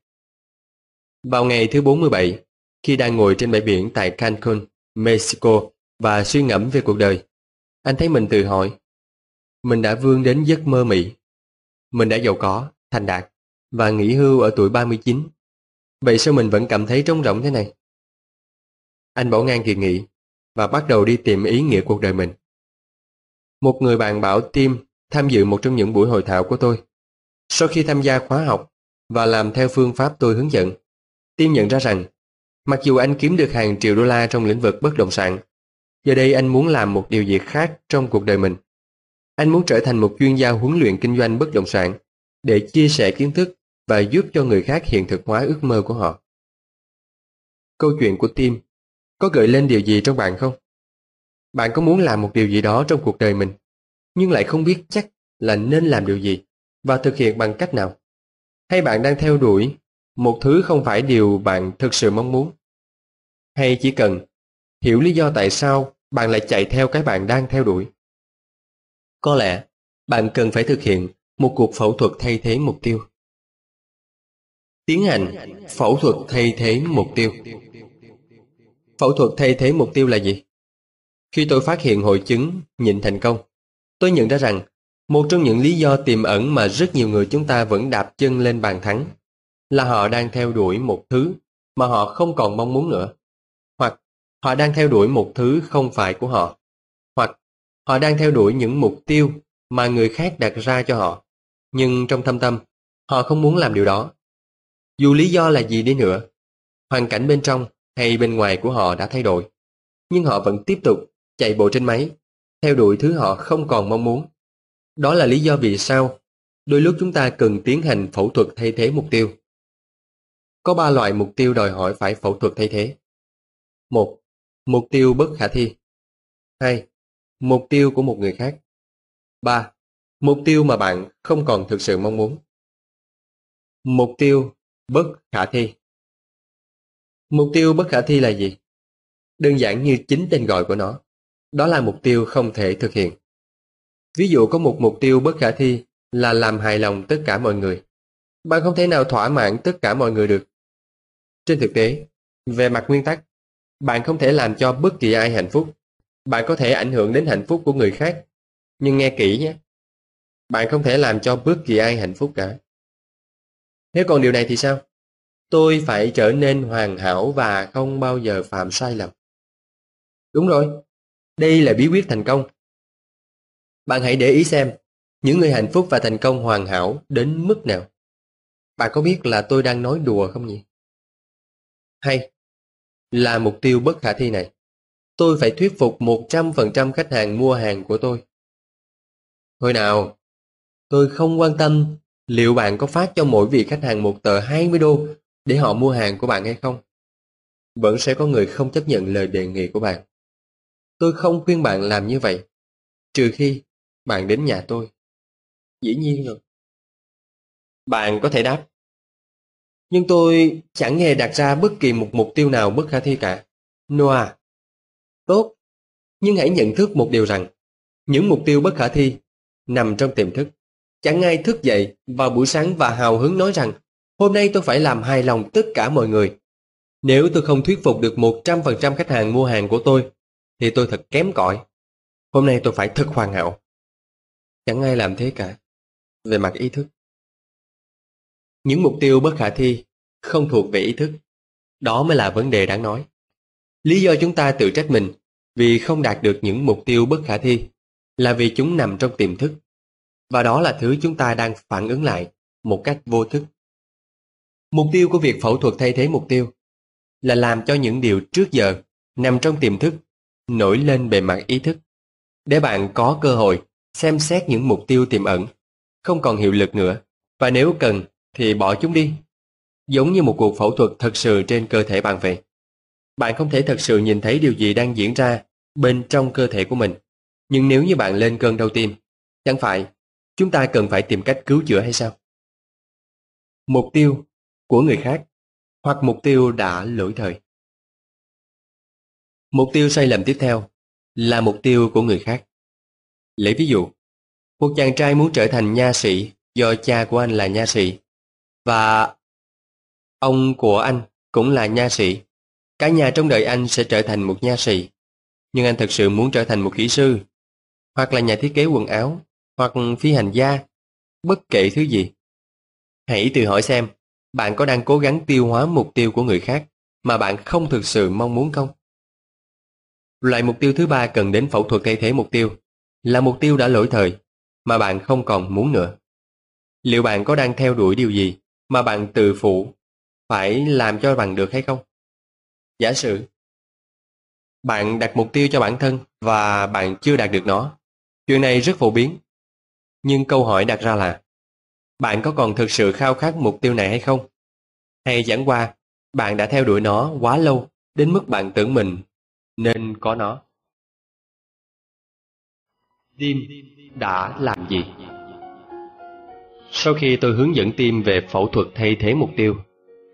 Vào ngày thứ 47, khi đang ngồi trên bãi biển tại Cancun, Mexico và suy ngẫm về cuộc đời, anh thấy mình tự hỏi mình đã vươn đến giấc mơ Mỹ. Mình đã giàu có, thành đạt và nghỉ hưu ở tuổi 39. Vậy sao mình vẫn cảm thấy trống rỗng thế này? Anh bỏ ngang kỳ nghỉ và bắt đầu đi tìm ý nghĩa cuộc đời mình. Một người bạn bảo Tim tham dự một trong những buổi hội thảo của tôi. Sau khi tham gia khóa học và làm theo phương pháp tôi hướng dẫn, Tim nhận ra rằng mặc dù anh kiếm được hàng triệu đô la trong lĩnh vực bất động sản, giờ đây anh muốn làm một điều gì khác trong cuộc đời mình. Anh muốn trở thành một chuyên gia huấn luyện kinh doanh bất động sản để chia sẻ kiến thức và giúp cho người khác hiện thực hóa ước mơ của họ. Câu chuyện của Tim có gợi lên điều gì trong bạn không? Bạn có muốn làm một điều gì đó trong cuộc đời mình, nhưng lại không biết chắc là nên làm điều gì và thực hiện bằng cách nào? Hay bạn đang theo đuổi một thứ không phải điều bạn thực sự mong muốn? Hay chỉ cần hiểu lý do tại sao bạn lại chạy theo cái bạn đang theo đuổi? Có lẽ bạn cần phải thực hiện một cuộc phẫu thuật thay thế mục tiêu. Tiến hành phẫu thuật thay thế mục tiêu. Phẫu thuật thay thế mục tiêu là gì? Khi tôi phát hiện hội chứng nhịn thành công, tôi nhận ra rằng một trong những lý do tiềm ẩn mà rất nhiều người chúng ta vẫn đạp chân lên bàn thắng là họ đang theo đuổi một thứ mà họ không còn mong muốn nữa. Hoặc họ đang theo đuổi một thứ không phải của họ. Hoặc họ đang theo đuổi những mục tiêu mà người khác đặt ra cho họ. Nhưng trong thâm tâm, họ không muốn làm điều đó. Dù lý do là gì đi nữa, hoàn cảnh bên trong hay bên ngoài của họ đã thay đổi, nhưng họ vẫn tiếp tục chạy bộ trên máy, theo đuổi thứ họ không còn mong muốn. Đó là lý do vì sao đôi lúc chúng ta cần tiến hành phẫu thuật thay thế mục tiêu. Có ba loại mục tiêu đòi hỏi phải phẫu thuật thay thế. một, Mục tiêu bất khả thi. 2. Mục tiêu của một người khác. 3. Mục tiêu mà bạn không còn thực sự mong muốn. Mục tiêu bất khả thi Mục tiêu bất khả thi là gì? Đơn giản như chính tên gọi của nó. Đó là mục tiêu không thể thực hiện. Ví dụ có một mục tiêu bất khả thi là làm hài lòng tất cả mọi người. Bạn không thể nào thỏa mãn tất cả mọi người được. Trên thực tế, về mặt nguyên tắc, bạn không thể làm cho bất kỳ ai hạnh phúc. Bạn có thể ảnh hưởng đến hạnh phúc của người khác. Nhưng nghe kỹ nhé. Bạn không thể làm cho bất kỳ ai hạnh phúc cả. Nếu còn điều này thì sao? Tôi phải trở nên hoàn hảo và không bao giờ phạm sai lầm. Đúng rồi, đây là bí quyết thành công. Bạn hãy để ý xem, những người hạnh phúc và thành công hoàn hảo đến mức nào. Bạn có biết là tôi đang nói đùa không nhỉ? Hay là mục tiêu bất khả thi này, tôi phải thuyết phục 100% khách hàng mua hàng của tôi. Thôi nào, tôi không quan tâm liệu bạn có phát cho mỗi vị khách hàng một tờ 20 đô để họ mua hàng của bạn hay không. Vẫn sẽ có người không chấp nhận lời đề nghị của bạn. Tôi không khuyên bạn làm như vậy, trừ khi bạn đến nhà tôi. Dĩ nhiên rồi. Bạn có thể đáp. Nhưng tôi chẳng hề đặt ra bất kỳ một mục tiêu nào bất khả thi cả. Noah. Tốt. Nhưng hãy nhận thức một điều rằng, những mục tiêu bất khả thi nằm trong tiềm thức. Chẳng ai thức dậy vào buổi sáng và hào hứng nói rằng hôm nay tôi phải làm hài lòng tất cả mọi người. Nếu tôi không thuyết phục được 100% khách hàng mua hàng của tôi, thì tôi thật kém cỏi. Hôm nay tôi phải thật hoàn hảo. Chẳng ai làm thế cả, về mặt ý thức. Những mục tiêu bất khả thi không thuộc về ý thức. Đó mới là vấn đề đáng nói. Lý do chúng ta tự trách mình vì không đạt được những mục tiêu bất khả thi là vì chúng nằm trong tiềm thức. Và đó là thứ chúng ta đang phản ứng lại một cách vô thức. Mục tiêu của việc phẫu thuật thay thế mục tiêu là làm cho những điều trước giờ nằm trong tiềm thức nổi lên bề mặt ý thức để bạn có cơ hội xem xét những mục tiêu tiềm ẩn không còn hiệu lực nữa và nếu cần thì bỏ chúng đi. Giống như một cuộc phẫu thuật thật sự trên cơ thể bạn vậy. Bạn không thể thật sự nhìn thấy điều gì đang diễn ra bên trong cơ thể của mình. Nhưng nếu như bạn lên cơn đau tim chẳng phải chúng ta cần phải tìm cách cứu chữa hay sao? Mục tiêu của người khác hoặc mục tiêu đã lỗi thời. Mục tiêu sai lầm tiếp theo là mục tiêu của người khác. Lấy ví dụ, một chàng trai muốn trở thành nha sĩ do cha của anh là nha sĩ và ông của anh cũng là nha sĩ. Cả nhà trong đời anh sẽ trở thành một nha sĩ. Nhưng anh thật sự muốn trở thành một kỹ sư, hoặc là nhà thiết kế quần áo, hoặc phi hành gia, bất kể thứ gì. Hãy tự hỏi xem, bạn có đang cố gắng tiêu hóa mục tiêu của người khác mà bạn không thực sự mong muốn không? Loại mục tiêu thứ ba cần đến phẫu thuật thay thế mục tiêu là mục tiêu đã lỗi thời mà bạn không còn muốn nữa. Liệu bạn có đang theo đuổi điều gì mà bạn tự phụ phải làm cho bằng được hay không? Giả sử, bạn đặt mục tiêu cho bản thân và bạn chưa đạt được nó. Chuyện này rất phổ biến. Nhưng câu hỏi đặt ra là, bạn có còn thực sự khao khát mục tiêu này hay không? Hay chẳng qua, bạn đã theo đuổi nó quá lâu đến mức bạn tưởng mình nên có nó. Dim đã làm gì? Sau khi tôi hướng dẫn Tim về phẫu thuật thay thế mục tiêu,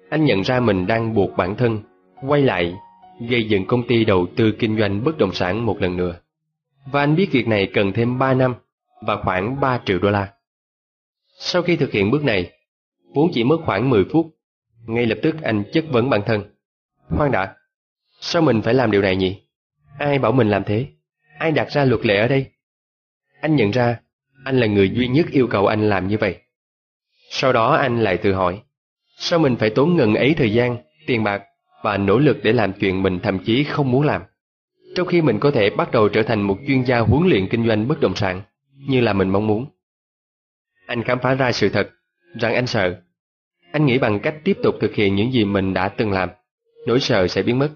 anh nhận ra mình đang buộc bản thân quay lại gây dựng công ty đầu tư kinh doanh bất động sản một lần nữa. Và anh biết việc này cần thêm 3 năm và khoảng 3 triệu đô la. Sau khi thực hiện bước này, vốn chỉ mất khoảng 10 phút, ngay lập tức anh chất vấn bản thân. Khoan đã, sao mình phải làm điều này nhỉ? Ai bảo mình làm thế? Ai đặt ra luật lệ ở đây? Anh nhận ra, anh là người duy nhất yêu cầu anh làm như vậy. Sau đó anh lại tự hỏi, sao mình phải tốn ngần ấy thời gian, tiền bạc và nỗ lực để làm chuyện mình thậm chí không muốn làm, trong khi mình có thể bắt đầu trở thành một chuyên gia huấn luyện kinh doanh bất động sản như là mình mong muốn. Anh khám phá ra sự thật rằng anh sợ. Anh nghĩ bằng cách tiếp tục thực hiện những gì mình đã từng làm, nỗi sợ sẽ biến mất.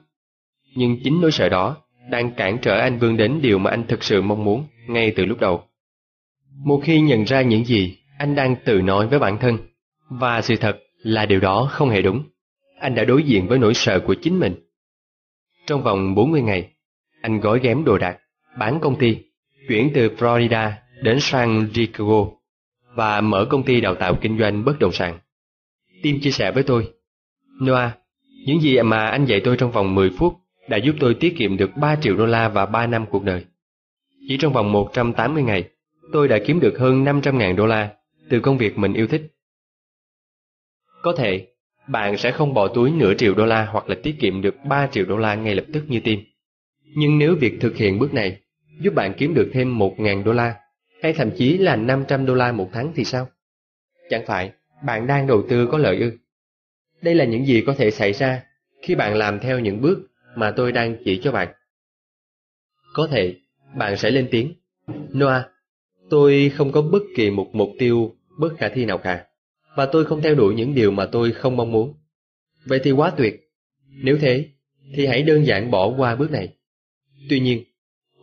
Nhưng chính nỗi sợ đó đang cản trở anh vươn đến điều mà anh thực sự mong muốn ngay từ lúc đầu. Một khi nhận ra những gì anh đang tự nói với bản thân, và sự thật là điều đó không hề đúng, anh đã đối diện với nỗi sợ của chính mình. Trong vòng 40 ngày, anh gói ghém đồ đạc, bán công ty, chuyển từ Florida đến San Diego và mở công ty đào tạo kinh doanh bất động sản. Tim chia sẻ với tôi, Noah, những gì mà anh dạy tôi trong vòng 10 phút đã giúp tôi tiết kiệm được 3 triệu đô la và 3 năm cuộc đời. Chỉ trong vòng 180 ngày, tôi đã kiếm được hơn 500.000 đô la từ công việc mình yêu thích. Có thể, bạn sẽ không bỏ túi nửa triệu đô la hoặc là tiết kiệm được 3 triệu đô la ngay lập tức như tim. Nhưng nếu việc thực hiện bước này giúp bạn kiếm được thêm 1.000 đô la hay thậm chí là 500 đô la một tháng thì sao? Chẳng phải bạn đang đầu tư có lợi ư? Đây là những gì có thể xảy ra khi bạn làm theo những bước mà tôi đang chỉ cho bạn. Có thể bạn sẽ lên tiếng. Noah, tôi không có bất kỳ một mục tiêu bất khả thi nào cả, và tôi không theo đuổi những điều mà tôi không mong muốn. Vậy thì quá tuyệt. Nếu thế, thì hãy đơn giản bỏ qua bước này. Tuy nhiên,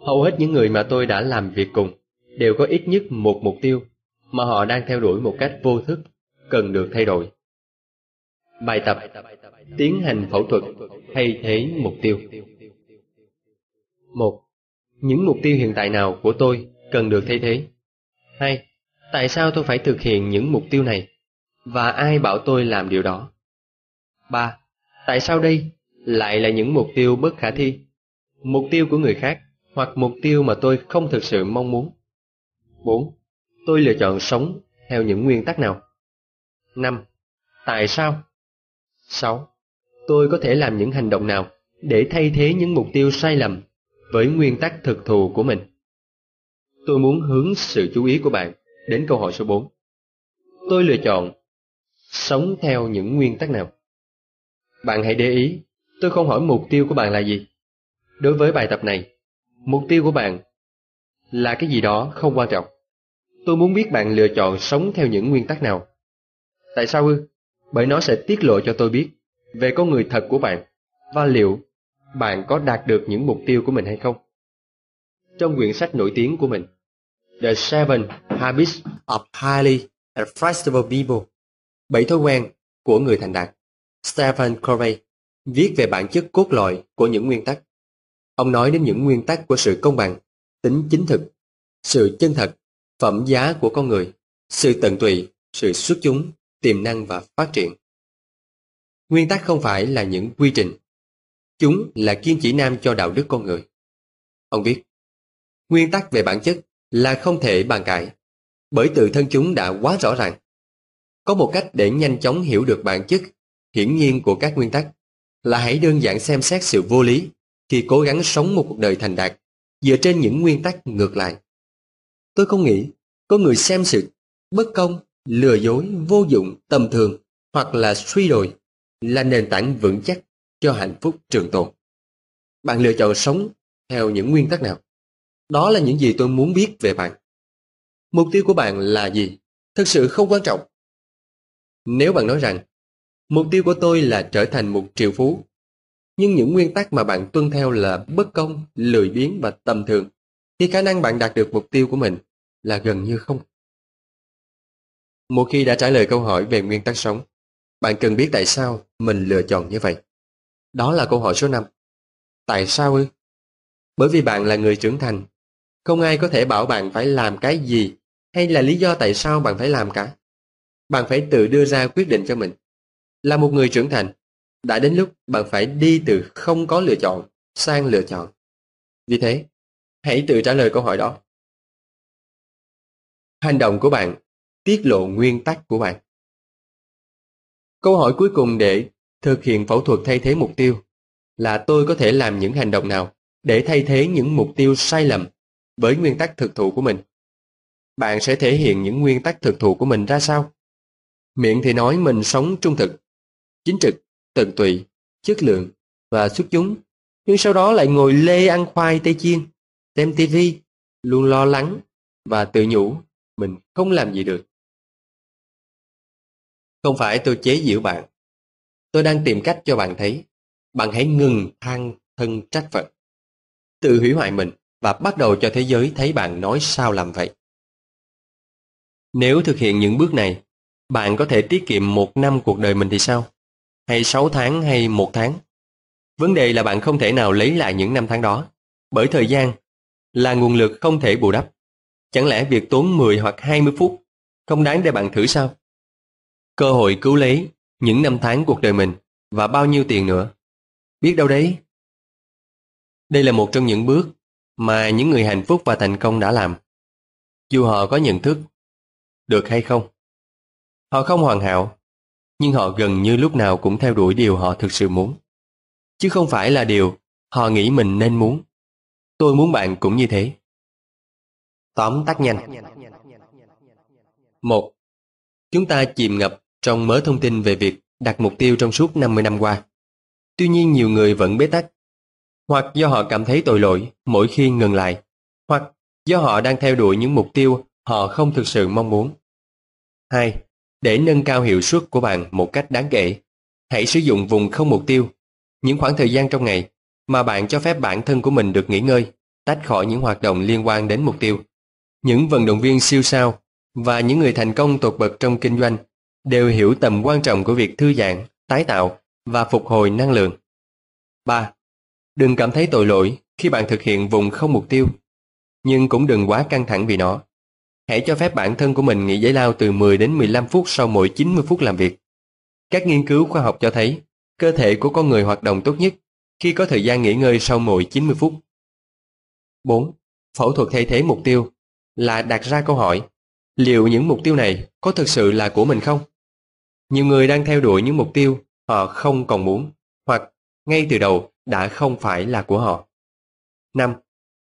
hầu hết những người mà tôi đã làm việc cùng đều có ít nhất một mục tiêu mà họ đang theo đuổi một cách vô thức, cần được thay đổi. Bài tập Tiến hành phẫu thuật thay thế mục tiêu một Những mục tiêu hiện tại nào của tôi cần được thay thế? 2. Tại sao tôi phải thực hiện những mục tiêu này? Và ai bảo tôi làm điều đó? 3. Tại sao đây lại là những mục tiêu bất khả thi? Mục tiêu của người khác hoặc mục tiêu mà tôi không thực sự mong muốn? 4. Tôi lựa chọn sống theo những nguyên tắc nào? 5. Tại sao? 6. Tôi có thể làm những hành động nào để thay thế những mục tiêu sai lầm với nguyên tắc thực thù của mình? Tôi muốn hướng sự chú ý của bạn đến câu hỏi số 4. Tôi lựa chọn sống theo những nguyên tắc nào? Bạn hãy để ý, tôi không hỏi mục tiêu của bạn là gì. Đối với bài tập này, mục tiêu của bạn là cái gì đó không quan trọng. Tôi muốn biết bạn lựa chọn sống theo những nguyên tắc nào. Tại sao ư? Bởi nó sẽ tiết lộ cho tôi biết về con người thật của bạn và liệu bạn có đạt được những mục tiêu của mình hay không. Trong quyển sách nổi tiếng của mình, The Seven Habits of Highly Effective People, bảy thói quen của người thành đạt, Stephen Covey viết về bản chất cốt lõi của những nguyên tắc. Ông nói đến những nguyên tắc của sự công bằng, tính chính thực, sự chân thật, phẩm giá của con người, sự tận tụy, sự xuất chúng, tiềm năng và phát triển. Nguyên tắc không phải là những quy trình. Chúng là kiên chỉ nam cho đạo đức con người. Ông viết, nguyên tắc về bản chất là không thể bàn cãi, bởi tự thân chúng đã quá rõ ràng. Có một cách để nhanh chóng hiểu được bản chất hiển nhiên của các nguyên tắc là hãy đơn giản xem xét sự vô lý khi cố gắng sống một cuộc đời thành đạt dựa trên những nguyên tắc ngược lại. Tôi không nghĩ có người xem sự bất công, lừa dối, vô dụng, tầm thường hoặc là suy đồi là nền tảng vững chắc cho hạnh phúc trường tồn. Bạn lựa chọn sống theo những nguyên tắc nào? Đó là những gì tôi muốn biết về bạn. Mục tiêu của bạn là gì? Thực sự không quan trọng. Nếu bạn nói rằng, mục tiêu của tôi là trở thành một triệu phú, nhưng những nguyên tắc mà bạn tuân theo là bất công, lười biếng và tầm thường, thì khả năng bạn đạt được mục tiêu của mình là gần như không. Một khi đã trả lời câu hỏi về nguyên tắc sống, bạn cần biết tại sao mình lựa chọn như vậy. Đó là câu hỏi số 5. Tại sao ư? Bởi vì bạn là người trưởng thành. Không ai có thể bảo bạn phải làm cái gì hay là lý do tại sao bạn phải làm cả. Bạn phải tự đưa ra quyết định cho mình. Là một người trưởng thành, đã đến lúc bạn phải đi từ không có lựa chọn sang lựa chọn. Vì thế, hãy tự trả lời câu hỏi đó. Hành động của bạn tiết lộ nguyên tắc của bạn. Câu hỏi cuối cùng để thực hiện phẫu thuật thay thế mục tiêu là tôi có thể làm những hành động nào để thay thế những mục tiêu sai lầm với nguyên tắc thực thụ của mình. Bạn sẽ thể hiện những nguyên tắc thực thụ của mình ra sao? Miệng thì nói mình sống trung thực, chính trực, tận tụy, chất lượng và xuất chúng, nhưng sau đó lại ngồi lê ăn khoai tây chiên, xem tivi, luôn lo lắng và tự nhủ mình không làm gì được. Không phải tôi chế giễu bạn. Tôi đang tìm cách cho bạn thấy. Bạn hãy ngừng than thân trách phận. Tự hủy hoại mình và bắt đầu cho thế giới thấy bạn nói sao làm vậy. Nếu thực hiện những bước này, bạn có thể tiết kiệm một năm cuộc đời mình thì sao? Hay sáu tháng hay một tháng? Vấn đề là bạn không thể nào lấy lại những năm tháng đó, bởi thời gian là nguồn lực không thể bù đắp. Chẳng lẽ việc tốn 10 hoặc 20 phút không đáng để bạn thử sao? Cơ hội cứu lấy những năm tháng cuộc đời mình và bao nhiêu tiền nữa. Biết đâu đấy. Đây là một trong những bước mà những người hạnh phúc và thành công đã làm. Dù họ có nhận thức được hay không. Họ không hoàn hảo, nhưng họ gần như lúc nào cũng theo đuổi điều họ thực sự muốn. Chứ không phải là điều họ nghĩ mình nên muốn. Tôi muốn bạn cũng như thế. Tóm tắt nhanh. một Chúng ta chìm ngập trong mớ thông tin về việc đặt mục tiêu trong suốt 50 năm qua. Tuy nhiên nhiều người vẫn bế tắc, hoặc do họ cảm thấy tội lỗi mỗi khi ngừng lại, hoặc do họ đang theo đuổi những mục tiêu họ không thực sự mong muốn. 2. Để nâng cao hiệu suất của bạn một cách đáng kể, hãy sử dụng vùng không mục tiêu, những khoảng thời gian trong ngày mà bạn cho phép bản thân của mình được nghỉ ngơi, tách khỏi những hoạt động liên quan đến mục tiêu. Những vận động viên siêu sao và những người thành công tột bậc trong kinh doanh đều hiểu tầm quan trọng của việc thư giãn, tái tạo và phục hồi năng lượng. 3. Đừng cảm thấy tội lỗi khi bạn thực hiện vùng không mục tiêu, nhưng cũng đừng quá căng thẳng vì nó. Hãy cho phép bản thân của mình nghỉ giải lao từ 10 đến 15 phút sau mỗi 90 phút làm việc. Các nghiên cứu khoa học cho thấy cơ thể của con người hoạt động tốt nhất khi có thời gian nghỉ ngơi sau mỗi 90 phút. 4. Phẫu thuật thay thế mục tiêu là đặt ra câu hỏi liệu những mục tiêu này có thực sự là của mình không? Nhiều người đang theo đuổi những mục tiêu họ không còn muốn hoặc ngay từ đầu đã không phải là của họ. 5.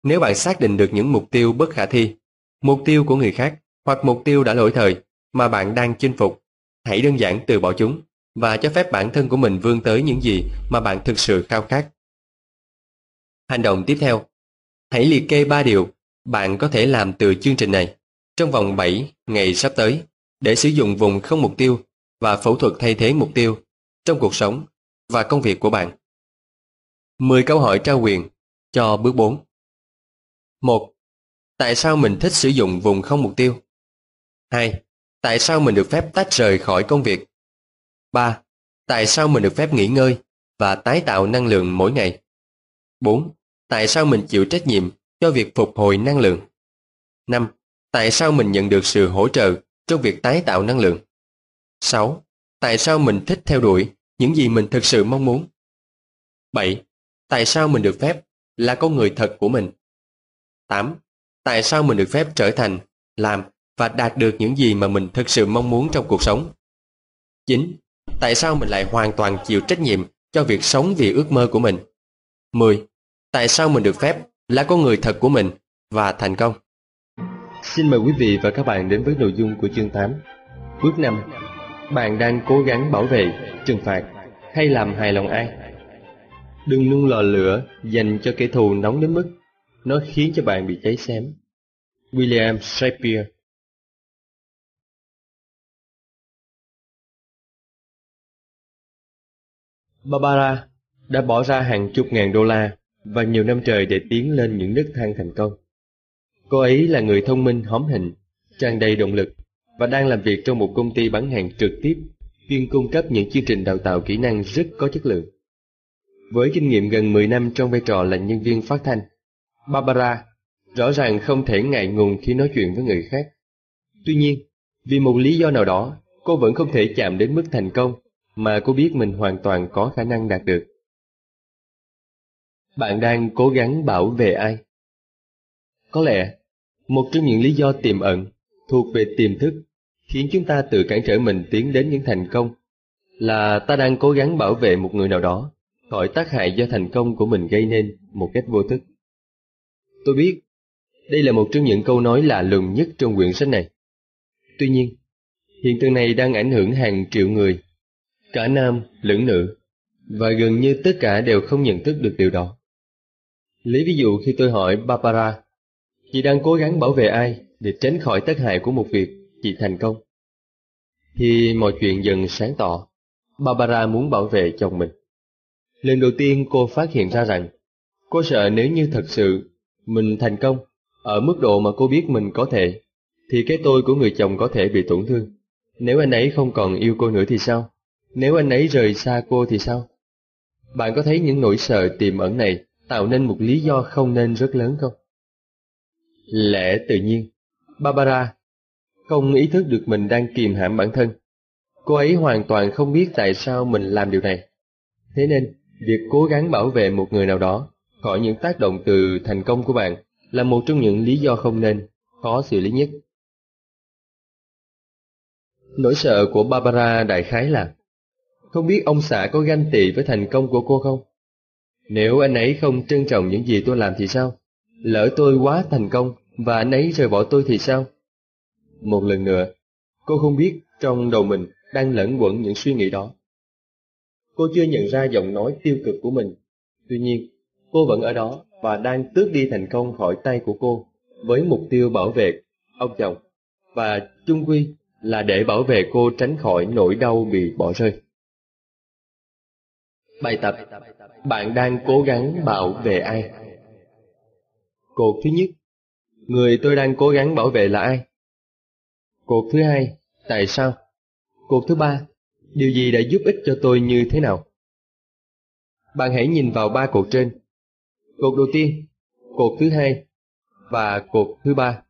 Nếu bạn xác định được những mục tiêu bất khả thi, mục tiêu của người khác hoặc mục tiêu đã lỗi thời mà bạn đang chinh phục, hãy đơn giản từ bỏ chúng và cho phép bản thân của mình vươn tới những gì mà bạn thực sự khao khát. Hành động tiếp theo, hãy liệt kê 3 điều bạn có thể làm từ chương trình này trong vòng 7 ngày sắp tới để sử dụng vùng không mục tiêu và phẫu thuật thay thế mục tiêu trong cuộc sống và công việc của bạn. 10 câu hỏi trao quyền cho bước 4. 1. Tại sao mình thích sử dụng vùng không mục tiêu? 2. Tại sao mình được phép tách rời khỏi công việc? 3. Tại sao mình được phép nghỉ ngơi và tái tạo năng lượng mỗi ngày? 4. Tại sao mình chịu trách nhiệm cho việc phục hồi năng lượng? 5. Tại sao mình nhận được sự hỗ trợ trong việc tái tạo năng lượng? 6. Tại sao mình thích theo đuổi những gì mình thực sự mong muốn? 7. Tại sao mình được phép là con người thật của mình? 8. Tại sao mình được phép trở thành, làm và đạt được những gì mà mình thực sự mong muốn trong cuộc sống? 9. Tại sao mình lại hoàn toàn chịu trách nhiệm cho việc sống vì ước mơ của mình? 10. Tại sao mình được phép là con người thật của mình và thành công? Xin mời quý vị và các bạn đến với nội dung của chương 8. Bước 5. Bạn đang cố gắng bảo vệ, trừng phạt hay làm hài lòng ai? Đừng nung lò lửa dành cho kẻ thù nóng đến mức nó khiến cho bạn bị cháy xém. William Shakespeare Barbara đã bỏ ra hàng chục ngàn đô la và nhiều năm trời để tiến lên những nấc thang thành công. Cô ấy là người thông minh hóm hình, tràn đầy động lực và đang làm việc trong một công ty bán hàng trực tiếp chuyên cung cấp những chương trình đào tạo kỹ năng rất có chất lượng. Với kinh nghiệm gần 10 năm trong vai trò là nhân viên phát thanh, Barbara Rõ ràng không thể ngại ngùng khi nói chuyện với người khác. Tuy nhiên, vì một lý do nào đó, cô vẫn không thể chạm đến mức thành công mà cô biết mình hoàn toàn có khả năng đạt được. Bạn đang cố gắng bảo vệ ai? Có lẽ, một trong những lý do tiềm ẩn thuộc về tiềm thức khiến chúng ta tự cản trở mình tiến đến những thành công là ta đang cố gắng bảo vệ một người nào đó khỏi tác hại do thành công của mình gây nên một cách vô thức. Tôi biết, đây là một trong những câu nói lạ lùng nhất trong quyển sách này. Tuy nhiên, hiện tượng này đang ảnh hưởng hàng triệu người, cả nam lẫn nữ, và gần như tất cả đều không nhận thức được điều đó. Lấy ví dụ khi tôi hỏi Barbara, chị đang cố gắng bảo vệ ai để tránh khỏi tác hại của một việc chị thành công? Thì mọi chuyện dần sáng tỏ, Barbara muốn bảo vệ chồng mình. Lần đầu tiên cô phát hiện ra rằng, cô sợ nếu như thật sự mình thành công, ở mức độ mà cô biết mình có thể, thì cái tôi của người chồng có thể bị tổn thương. Nếu anh ấy không còn yêu cô nữa thì sao? Nếu anh ấy rời xa cô thì sao? Bạn có thấy những nỗi sợ tiềm ẩn này tạo nên một lý do không nên rất lớn không? Lẽ tự nhiên, Barbara không ý thức được mình đang kìm hãm bản thân. Cô ấy hoàn toàn không biết tại sao mình làm điều này. Thế nên, việc cố gắng bảo vệ một người nào đó khỏi những tác động từ thành công của bạn là một trong những lý do không nên, khó xử lý nhất. Nỗi sợ của Barbara đại khái là Không biết ông xã có ganh tị với thành công của cô không? Nếu anh ấy không trân trọng những gì tôi làm thì sao? Lỡ tôi quá thành công và anh ấy rời bỏ tôi thì sao? Một lần nữa, cô không biết trong đầu mình đang lẫn quẩn những suy nghĩ đó. Cô chưa nhận ra giọng nói tiêu cực của mình. Tuy nhiên, cô vẫn ở đó và đang tước đi thành công khỏi tay của cô với mục tiêu bảo vệ ông chồng và chung quy là để bảo vệ cô tránh khỏi nỗi đau bị bỏ rơi. Bài tập Bạn đang cố gắng bảo vệ ai? Cột thứ nhất Người tôi đang cố gắng bảo vệ là ai? Cột thứ hai Tại sao? Cột thứ ba Điều gì đã giúp ích cho tôi như thế nào? Bạn hãy nhìn vào ba cột trên. Cột đầu tiên, cột thứ hai và cột thứ ba.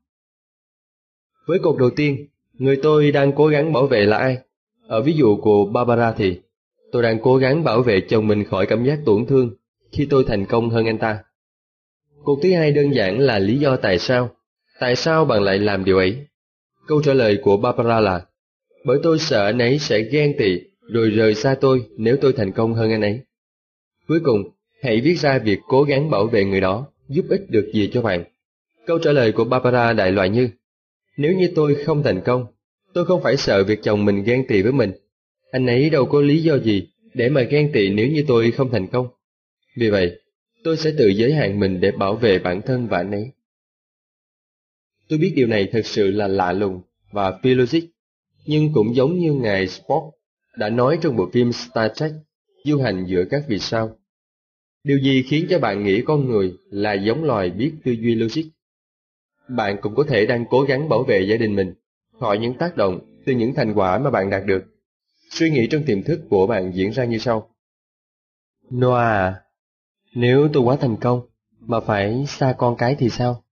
Với cột đầu tiên, người tôi đang cố gắng bảo vệ là ai? Ở ví dụ của Barbara thì, tôi đang cố gắng bảo vệ chồng mình khỏi cảm giác tổn thương khi tôi thành công hơn anh ta. Cột thứ hai đơn giản là lý do tại sao. Tại sao bạn lại làm điều ấy? Câu trả lời của Barbara là bởi tôi sợ anh ấy sẽ ghen tị rồi rời xa tôi nếu tôi thành công hơn anh ấy. Cuối cùng, hãy viết ra việc cố gắng bảo vệ người đó giúp ích được gì cho bạn. Câu trả lời của Barbara đại loại như Nếu như tôi không thành công, tôi không phải sợ việc chồng mình ghen tị với mình. Anh ấy đâu có lý do gì để mà ghen tị nếu như tôi không thành công. Vì vậy, tôi sẽ tự giới hạn mình để bảo vệ bản thân và anh ấy. Tôi biết điều này thật sự là lạ lùng và phi logic, nhưng cũng giống như ngài Spock đã nói trong bộ phim Star Trek, du hành giữa các vì sao. Điều gì khiến cho bạn nghĩ con người là giống loài biết tư duy logic? Bạn cũng có thể đang cố gắng bảo vệ gia đình mình khỏi những tác động từ những thành quả mà bạn đạt được. Suy nghĩ trong tiềm thức của bạn diễn ra như sau. Noah à, nếu tôi quá thành công, mà phải xa con cái thì sao?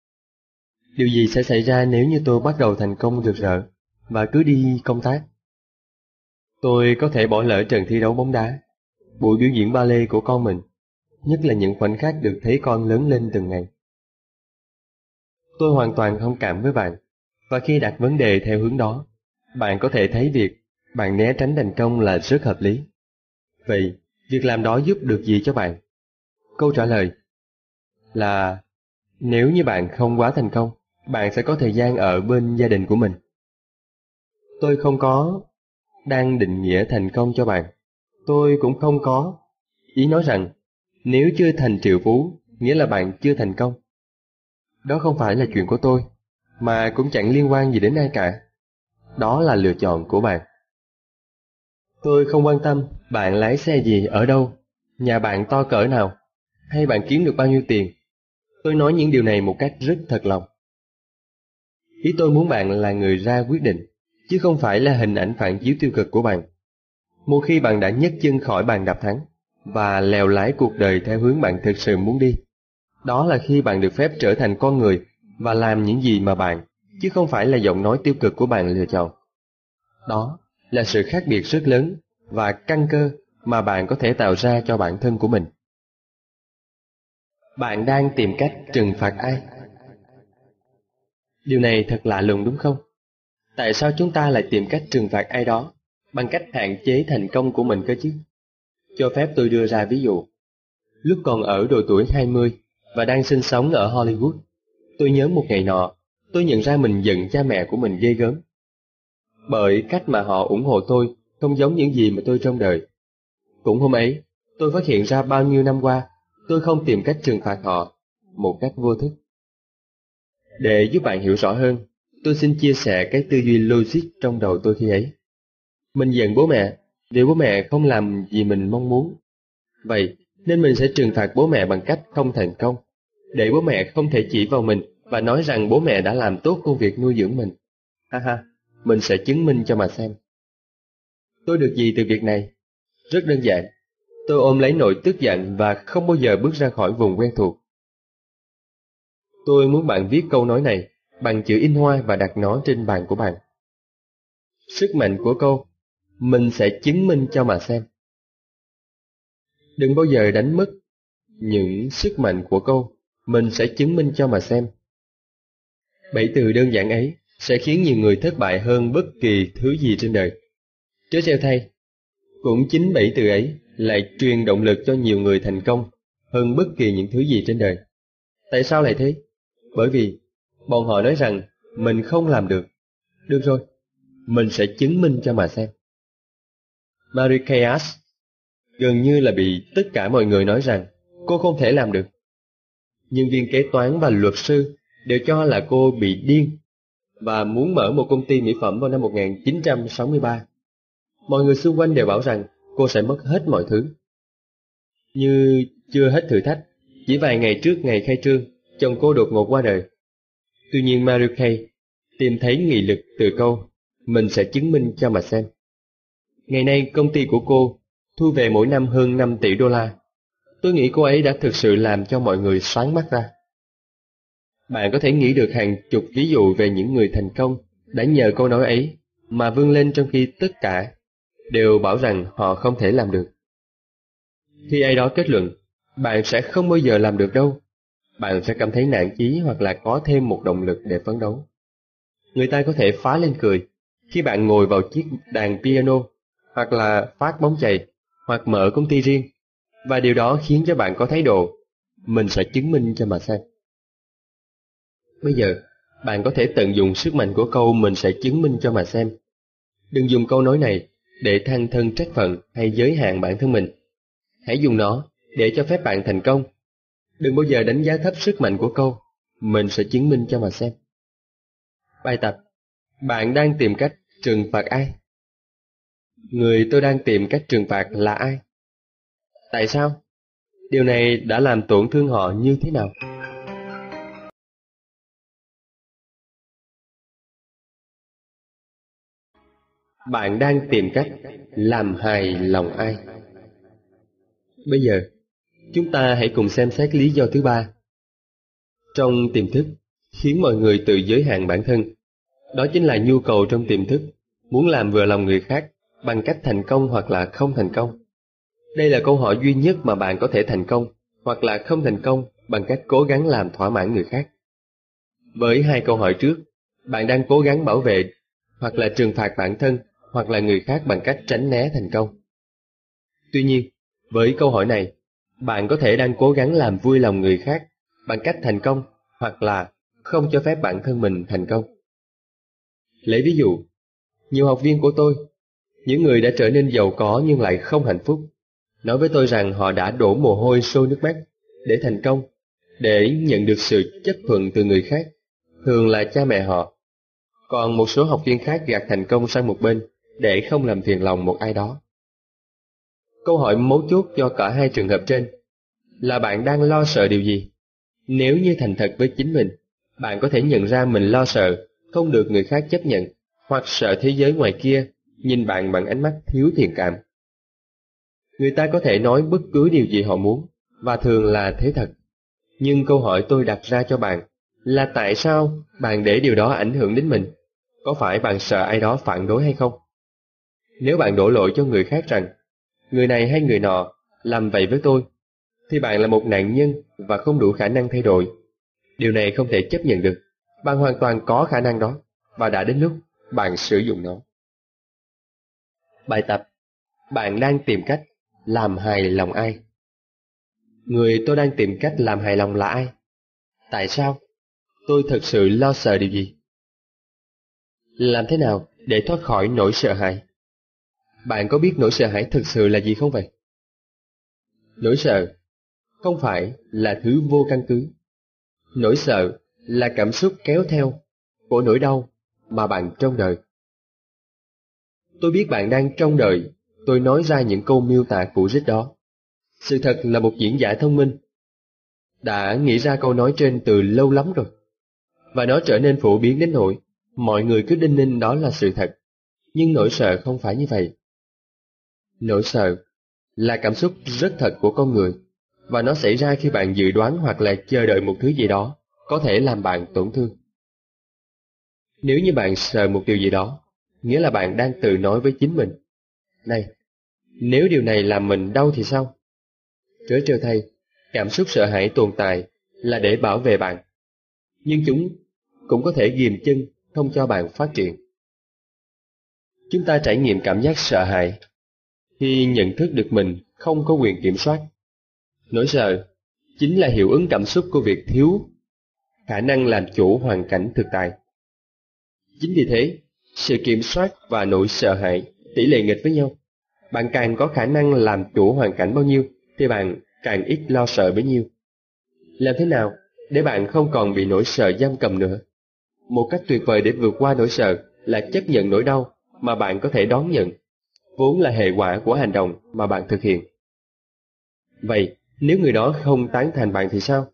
Điều gì sẽ xảy ra nếu như tôi bắt đầu thành công rực rỡ và cứ đi công tác? Tôi có thể bỏ lỡ trận thi đấu bóng đá, buổi biểu diễn ballet của con mình, nhất là những khoảnh khắc được thấy con lớn lên từng ngày. Tôi hoàn toàn thông cảm với bạn, và khi đặt vấn đề theo hướng đó, bạn có thể thấy việc bạn né tránh thành công là rất hợp lý. Vậy, việc làm đó giúp được gì cho bạn? Câu trả lời là nếu như bạn không quá thành công, bạn sẽ có thời gian ở bên gia đình của mình. Tôi không có đang định nghĩa thành công cho bạn. Tôi cũng không có ý nói rằng nếu chưa thành triệu phú nghĩa là bạn chưa thành công. Đó không phải là chuyện của tôi, mà cũng chẳng liên quan gì đến ai cả. Đó là lựa chọn của bạn. Tôi không quan tâm bạn lái xe gì ở đâu, nhà bạn to cỡ nào, hay bạn kiếm được bao nhiêu tiền. Tôi nói những điều này một cách rất thật lòng. Ý tôi muốn bạn là người ra quyết định, chứ không phải là hình ảnh phản chiếu tiêu cực của bạn. Một khi bạn đã nhấc chân khỏi bàn đạp thắng và lèo lái cuộc đời theo hướng bạn thực sự muốn đi, đó là khi bạn được phép trở thành con người và làm những gì mà bạn, chứ không phải là giọng nói tiêu cực của bạn lựa chọn. Đó là sự khác biệt rất lớn và căn cơ mà bạn có thể tạo ra cho bản thân của mình. Bạn đang tìm cách trừng phạt ai? Điều này thật lạ lùng đúng không? Tại sao chúng ta lại tìm cách trừng phạt ai đó bằng cách hạn chế thành công của mình cơ chứ? Cho phép tôi đưa ra ví dụ. Lúc còn ở độ tuổi 20 và đang sinh sống ở Hollywood, tôi nhớ một ngày nọ, tôi nhận ra mình giận cha mẹ của mình ghê gớm. Bởi cách mà họ ủng hộ tôi không giống những gì mà tôi trong đời. Cũng hôm ấy, tôi phát hiện ra bao nhiêu năm qua, tôi không tìm cách trừng phạt họ một cách vô thức. Để giúp bạn hiểu rõ hơn, tôi xin chia sẻ cái tư duy logic trong đầu tôi khi ấy. Mình giận bố mẹ vì bố mẹ không làm gì mình mong muốn. Vậy nên mình sẽ trừng phạt bố mẹ bằng cách không thành công, để bố mẹ không thể chỉ vào mình và nói rằng bố mẹ đã làm tốt công việc nuôi dưỡng mình. Ha ha, mình sẽ chứng minh cho mà xem. Tôi được gì từ việc này? Rất đơn giản. Tôi ôm lấy nỗi tức giận và không bao giờ bước ra khỏi vùng quen thuộc. Tôi muốn bạn viết câu nói này bằng chữ in hoa và đặt nó trên bàn của bạn. Sức mạnh của câu, mình sẽ chứng minh cho mà xem. Đừng bao giờ đánh mất những sức mạnh của câu, mình sẽ chứng minh cho mà xem. Bảy từ đơn giản ấy sẽ khiến nhiều người thất bại hơn bất kỳ thứ gì trên đời. Chớ treo thay, cũng chính bảy từ ấy lại truyền động lực cho nhiều người thành công hơn bất kỳ những thứ gì trên đời. Tại sao lại thế? Bởi vì bọn họ nói rằng mình không làm được. Được rồi, mình sẽ chứng minh cho mà xem. Marie Chaos gần như là bị tất cả mọi người nói rằng cô không thể làm được. Nhân viên kế toán và luật sư đều cho là cô bị điên và muốn mở một công ty mỹ phẩm vào năm 1963. Mọi người xung quanh đều bảo rằng cô sẽ mất hết mọi thứ. Như chưa hết thử thách, chỉ vài ngày trước ngày khai trương, chồng cô đột ngột qua đời. Tuy nhiên Mary Kay tìm thấy nghị lực từ câu mình sẽ chứng minh cho mà xem. Ngày nay công ty của cô thu về mỗi năm hơn 5 tỷ đô la. Tôi nghĩ cô ấy đã thực sự làm cho mọi người sáng mắt ra. Bạn có thể nghĩ được hàng chục ví dụ về những người thành công đã nhờ câu nói ấy mà vươn lên trong khi tất cả đều bảo rằng họ không thể làm được. Khi ai đó kết luận, bạn sẽ không bao giờ làm được đâu, bạn sẽ cảm thấy nản chí hoặc là có thêm một động lực để phấn đấu. Người ta có thể phá lên cười khi bạn ngồi vào chiếc đàn piano hoặc là phát bóng chày hoặc mở công ty riêng và điều đó khiến cho bạn có thái độ mình sẽ chứng minh cho mà xem. Bây giờ, bạn có thể tận dụng sức mạnh của câu mình sẽ chứng minh cho mà xem. Đừng dùng câu nói này để than thân trách phận hay giới hạn bản thân mình. Hãy dùng nó để cho phép bạn thành công. Đừng bao giờ đánh giá thấp sức mạnh của câu mình sẽ chứng minh cho mà xem. Bài tập Bạn đang tìm cách trừng phạt ai? Người tôi đang tìm cách trừng phạt là ai? Tại sao? Điều này đã làm tổn thương họ như thế nào? Bạn đang tìm cách làm hài lòng ai? Bây giờ, chúng ta hãy cùng xem xét lý do thứ ba. Trong tiềm thức, khiến mọi người tự giới hạn bản thân. Đó chính là nhu cầu trong tiềm thức, muốn làm vừa lòng người khác bằng cách thành công hoặc là không thành công. Đây là câu hỏi duy nhất mà bạn có thể thành công hoặc là không thành công bằng cách cố gắng làm thỏa mãn người khác. Với hai câu hỏi trước, bạn đang cố gắng bảo vệ hoặc là trừng phạt bản thân hoặc là người khác bằng cách tránh né thành công. Tuy nhiên, với câu hỏi này, bạn có thể đang cố gắng làm vui lòng người khác bằng cách thành công hoặc là không cho phép bản thân mình thành công. Lấy ví dụ, nhiều học viên của tôi, những người đã trở nên giàu có nhưng lại không hạnh phúc, nói với tôi rằng họ đã đổ mồ hôi sôi nước mắt để thành công, để nhận được sự chấp thuận từ người khác, thường là cha mẹ họ. Còn một số học viên khác gạt thành công sang một bên để không làm phiền lòng một ai đó. Câu hỏi mấu chốt cho cả hai trường hợp trên là bạn đang lo sợ điều gì? Nếu như thành thật với chính mình, bạn có thể nhận ra mình lo sợ không được người khác chấp nhận hoặc sợ thế giới ngoài kia nhìn bạn bằng ánh mắt thiếu thiện cảm. Người ta có thể nói bất cứ điều gì họ muốn và thường là thế thật. Nhưng câu hỏi tôi đặt ra cho bạn là tại sao bạn để điều đó ảnh hưởng đến mình? Có phải bạn sợ ai đó phản đối hay không? Nếu bạn đổ lỗi cho người khác rằng, người này hay người nọ làm vậy với tôi, thì bạn là một nạn nhân và không đủ khả năng thay đổi. Điều này không thể chấp nhận được. Bạn hoàn toàn có khả năng đó, và đã đến lúc bạn sử dụng nó. Bài tập Bạn đang tìm cách làm hài lòng ai? Người tôi đang tìm cách làm hài lòng là ai? Tại sao? Tôi thật sự lo sợ điều gì? Làm thế nào để thoát khỏi nỗi sợ hãi? Bạn có biết nỗi sợ hãi thực sự là gì không vậy? Nỗi sợ không phải là thứ vô căn cứ. Nỗi sợ là cảm xúc kéo theo của nỗi đau mà bạn trong đời. Tôi biết bạn đang trong đời, tôi nói ra những câu miêu tả cụ rích đó. Sự thật là một diễn giả thông minh. Đã nghĩ ra câu nói trên từ lâu lắm rồi. Và nó trở nên phổ biến đến nỗi mọi người cứ đinh ninh đó là sự thật. Nhưng nỗi sợ không phải như vậy. Nỗi sợ là cảm xúc rất thật của con người, và nó xảy ra khi bạn dự đoán hoặc là chờ đợi một thứ gì đó có thể làm bạn tổn thương. Nếu như bạn sợ một điều gì đó, nghĩa là bạn đang tự nói với chính mình. Này, nếu điều này làm mình đau thì sao? Trớ trêu thay, cảm xúc sợ hãi tồn tại là để bảo vệ bạn. Nhưng chúng cũng có thể ghim chân, không cho bạn phát triển. Chúng ta trải nghiệm cảm giác sợ hãi khi nhận thức được mình không có quyền kiểm soát. Nỗi sợ chính là hiệu ứng cảm xúc của việc thiếu khả năng làm chủ hoàn cảnh thực tại. Chính vì thế, sự kiểm soát và nỗi sợ hãi tỷ lệ nghịch với nhau. Bạn càng có khả năng làm chủ hoàn cảnh bao nhiêu, thì bạn càng ít lo sợ bấy nhiêu. Làm thế nào để bạn không còn bị nỗi sợ giam cầm nữa? Một cách tuyệt vời để vượt qua nỗi sợ là chấp nhận nỗi đau mà bạn có thể đón nhận, vốn là hệ quả của hành động mà bạn thực hiện. Vậy, nếu người đó không tán thành bạn thì sao?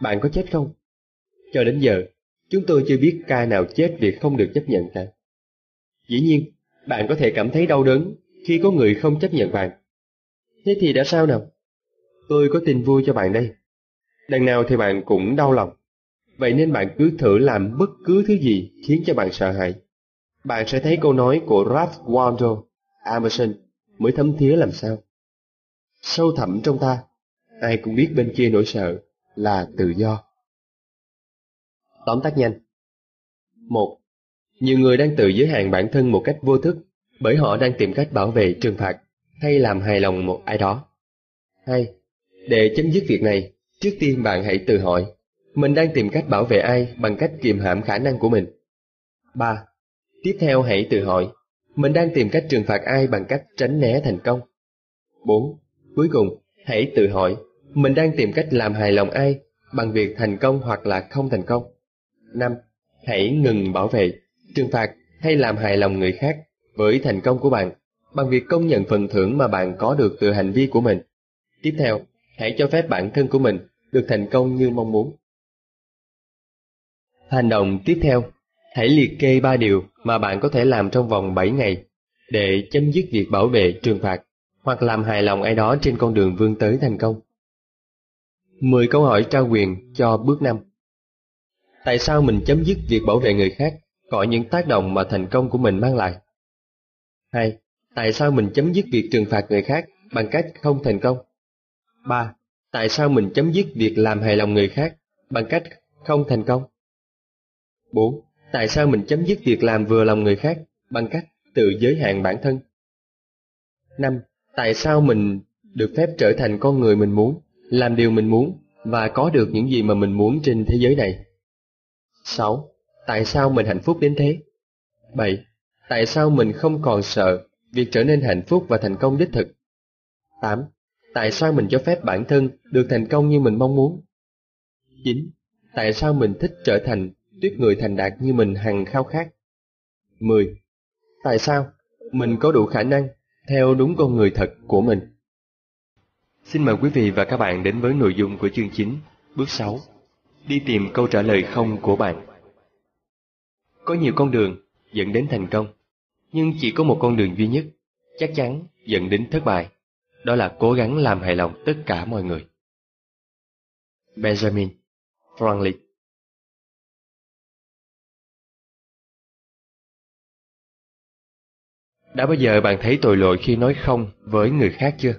Bạn có chết không? Cho đến giờ, chúng tôi chưa biết ca nào chết vì không được chấp nhận cả. Dĩ nhiên, bạn có thể cảm thấy đau đớn khi có người không chấp nhận bạn. Thế thì đã sao nào? Tôi có tin vui cho bạn đây. Đằng nào thì bạn cũng đau lòng. Vậy nên bạn cứ thử làm bất cứ thứ gì khiến cho bạn sợ hãi. Bạn sẽ thấy câu nói của Ralph Waldo Emerson mới thấm thía làm sao. Sâu thẳm trong ta, ai cũng biết bên kia nỗi sợ là tự do. Tóm tắt nhanh. một Nhiều người đang tự giới hạn bản thân một cách vô thức bởi họ đang tìm cách bảo vệ trừng phạt hay làm hài lòng một ai đó. 2. Để chấm dứt việc này, trước tiên bạn hãy tự hỏi, mình đang tìm cách bảo vệ ai bằng cách kiềm hãm khả năng của mình. 3. Tiếp theo hãy tự hỏi, mình đang tìm cách trừng phạt ai bằng cách tránh né thành công. 4. Cuối cùng, hãy tự hỏi, mình đang tìm cách làm hài lòng ai bằng việc thành công hoặc là không thành công. 5. Hãy ngừng bảo vệ, trừng phạt hay làm hài lòng người khác với thành công của bạn bằng việc công nhận phần thưởng mà bạn có được từ hành vi của mình. Tiếp theo, hãy cho phép bản thân của mình được thành công như mong muốn. Hành động tiếp theo, hãy liệt kê ba điều mà bạn có thể làm trong vòng 7 ngày để chấm dứt việc bảo vệ, trừng phạt hoặc làm hài lòng ai đó trên con đường vươn tới thành công. 10 câu hỏi trao quyền cho bước 5 Tại sao mình chấm dứt việc bảo vệ người khác khỏi những tác động mà thành công của mình mang lại? 2. Tại sao mình chấm dứt việc trừng phạt người khác bằng cách không thành công? 3. Tại sao mình chấm dứt việc làm hài lòng người khác bằng cách không thành công? 4. Tại sao mình chấm dứt việc làm vừa lòng người khác bằng cách tự giới hạn bản thân? 5. Tại sao mình được phép trở thành con người mình muốn, làm điều mình muốn và có được những gì mà mình muốn trên thế giới này? 6. Tại sao mình hạnh phúc đến thế? 7. Tại sao mình không còn sợ việc trở nên hạnh phúc và thành công đích thực? 8. Tại sao mình cho phép bản thân được thành công như mình mong muốn? 9. Tại sao mình thích trở thành tuyết người thành đạt như mình hằng khao khát? 10. Tại sao mình có đủ khả năng theo đúng con người thật của mình? Xin mời quý vị và các bạn đến với nội dung của chương 9, bước 6. Đi tìm câu trả lời không của bạn. Có nhiều con đường dẫn đến thành công, nhưng chỉ có một con đường duy nhất, chắc chắn dẫn đến thất bại. Đó là cố gắng làm hài lòng tất cả mọi người. Benjamin Franklin Đã bao giờ bạn thấy tội lỗi khi nói không với người khác chưa?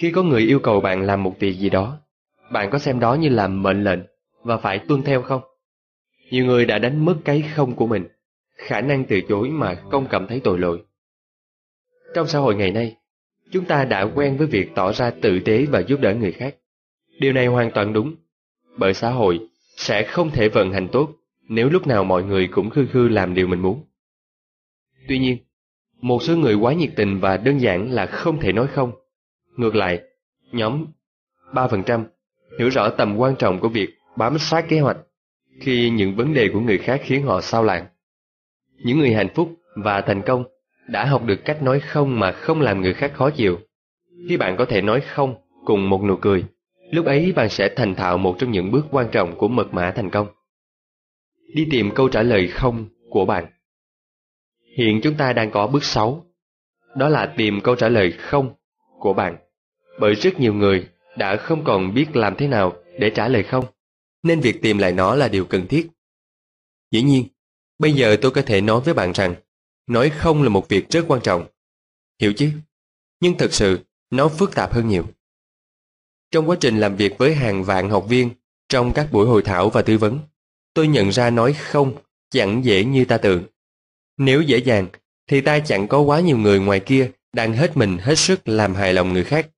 Khi có người yêu cầu bạn làm một việc gì đó, bạn có xem đó như là mệnh lệnh và phải tuân theo không? Nhiều người đã đánh mất cái không của mình, khả năng từ chối mà không cảm thấy tội lỗi. Trong xã hội ngày nay, chúng ta đã quen với việc tỏ ra tử tế và giúp đỡ người khác. Điều này hoàn toàn đúng, bởi xã hội sẽ không thể vận hành tốt nếu lúc nào mọi người cũng khư khư làm điều mình muốn. Tuy nhiên, một số người quá nhiệt tình và đơn giản là không thể nói không. Ngược lại, nhóm 3% hiểu rõ tầm quan trọng của việc bám sát kế hoạch khi những vấn đề của người khác khiến họ sao lãng. Những người hạnh phúc và thành công đã học được cách nói không mà không làm người khác khó chịu. Khi bạn có thể nói không cùng một nụ cười, lúc ấy bạn sẽ thành thạo một trong những bước quan trọng của mật mã thành công. Đi tìm câu trả lời không của bạn. Hiện chúng ta đang có bước 6, đó là tìm câu trả lời không của bạn. Bởi rất nhiều người đã không còn biết làm thế nào để trả lời không, nên việc tìm lại nó là điều cần thiết. Dĩ nhiên, bây giờ tôi có thể nói với bạn rằng, nói không là một việc rất quan trọng. Hiểu chứ? Nhưng thật sự, nó phức tạp hơn nhiều. Trong quá trình làm việc với hàng vạn học viên trong các buổi hội thảo và tư vấn, tôi nhận ra nói không chẳng dễ như ta tưởng. Nếu dễ dàng, thì ta chẳng có quá nhiều người ngoài kia đang hết mình hết sức làm hài lòng người khác.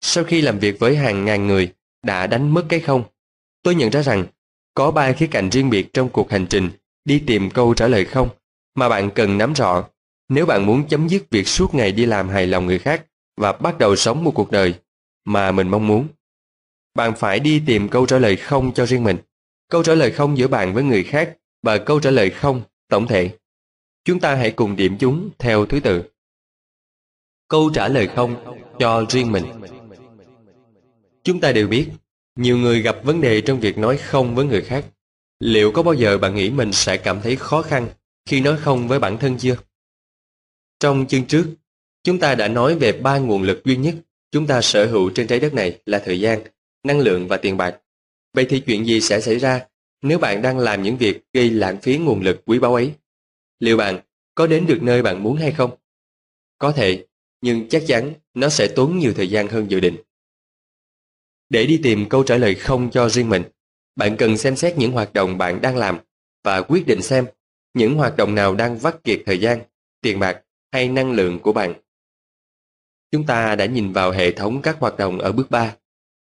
Sau khi làm việc với hàng ngàn người đã đánh mất cái không, tôi nhận ra rằng có ba khía cạnh riêng biệt trong cuộc hành trình đi tìm câu trả lời không mà bạn cần nắm rõ nếu bạn muốn chấm dứt việc suốt ngày đi làm hài lòng người khác và bắt đầu sống một cuộc đời mà mình mong muốn. Bạn phải đi tìm câu trả lời không cho riêng mình, câu trả lời không giữa bạn với người khác và câu trả lời không tổng thể. Chúng ta hãy cùng điểm chúng theo thứ tự. Câu trả lời không cho riêng mình. Chúng ta đều biết, nhiều người gặp vấn đề trong việc nói không với người khác. Liệu có bao giờ bạn nghĩ mình sẽ cảm thấy khó khăn khi nói không với bản thân chưa? Trong chương trước, chúng ta đã nói về ba nguồn lực duy nhất chúng ta sở hữu trên trái đất này là thời gian, năng lượng và tiền bạc. Vậy thì chuyện gì sẽ xảy ra nếu bạn đang làm những việc gây lãng phí nguồn lực quý báu ấy? Liệu bạn có đến được nơi bạn muốn hay không? Có thể, nhưng chắc chắn nó sẽ tốn nhiều thời gian hơn dự định. Để đi tìm câu trả lời không cho riêng mình, bạn cần xem xét những hoạt động bạn đang làm và quyết định xem những hoạt động nào đang vắt kiệt thời gian, tiền bạc hay năng lượng của bạn. Chúng ta đã nhìn vào hệ thống các hoạt động ở bước 3,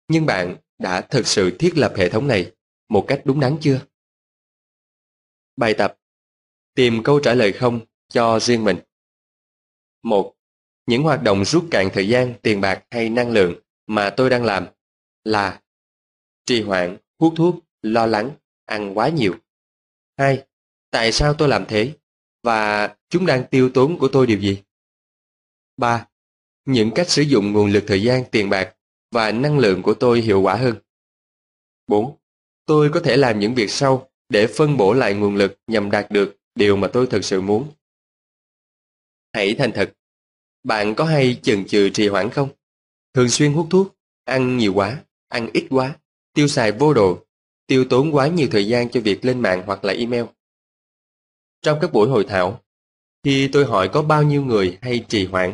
nhưng bạn đã thực sự thiết lập hệ thống này một cách đúng đắn chưa? Bài tập Tìm câu trả lời không cho riêng mình. 1. Những hoạt động rút cạn thời gian, tiền bạc hay năng lượng mà tôi đang làm là trì hoãn, hút thuốc, lo lắng, ăn quá nhiều. 2. Tại sao tôi làm thế? Và chúng đang tiêu tốn của tôi điều gì? 3. Những cách sử dụng nguồn lực thời gian, tiền bạc và năng lượng của tôi hiệu quả hơn. 4. Tôi có thể làm những việc sau để phân bổ lại nguồn lực nhằm đạt được điều mà tôi thực sự muốn. Hãy thành thật. Bạn có hay chần chừ trì hoãn không? Thường xuyên hút thuốc, ăn nhiều quá, ăn ít quá, tiêu xài vô độ, tiêu tốn quá nhiều thời gian cho việc lên mạng hoặc là email. Trong các buổi hội thảo, khi tôi hỏi có bao nhiêu người hay trì hoãn,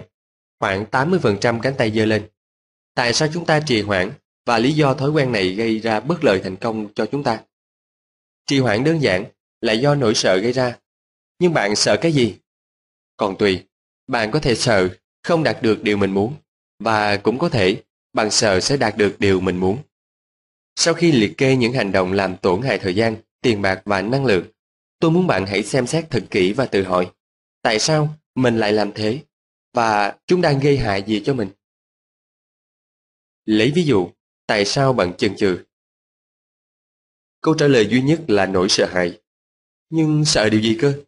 khoảng 80% cánh tay giơ lên. Tại sao chúng ta trì hoãn và lý do thói quen này gây ra bất lợi thành công cho chúng ta? Trì hoãn đơn giản là do nỗi sợ gây ra. Nhưng bạn sợ cái gì? Còn tùy, bạn có thể sợ không đạt được điều mình muốn và cũng có thể bạn sợ sẽ đạt được điều mình muốn. Sau khi liệt kê những hành động làm tổn hại thời gian, tiền bạc và năng lượng, tôi muốn bạn hãy xem xét thật kỹ và tự hỏi, tại sao mình lại làm thế và chúng đang gây hại gì cho mình? Lấy ví dụ, tại sao bạn chần chừ? Câu trả lời duy nhất là nỗi sợ hãi. Nhưng sợ điều gì cơ?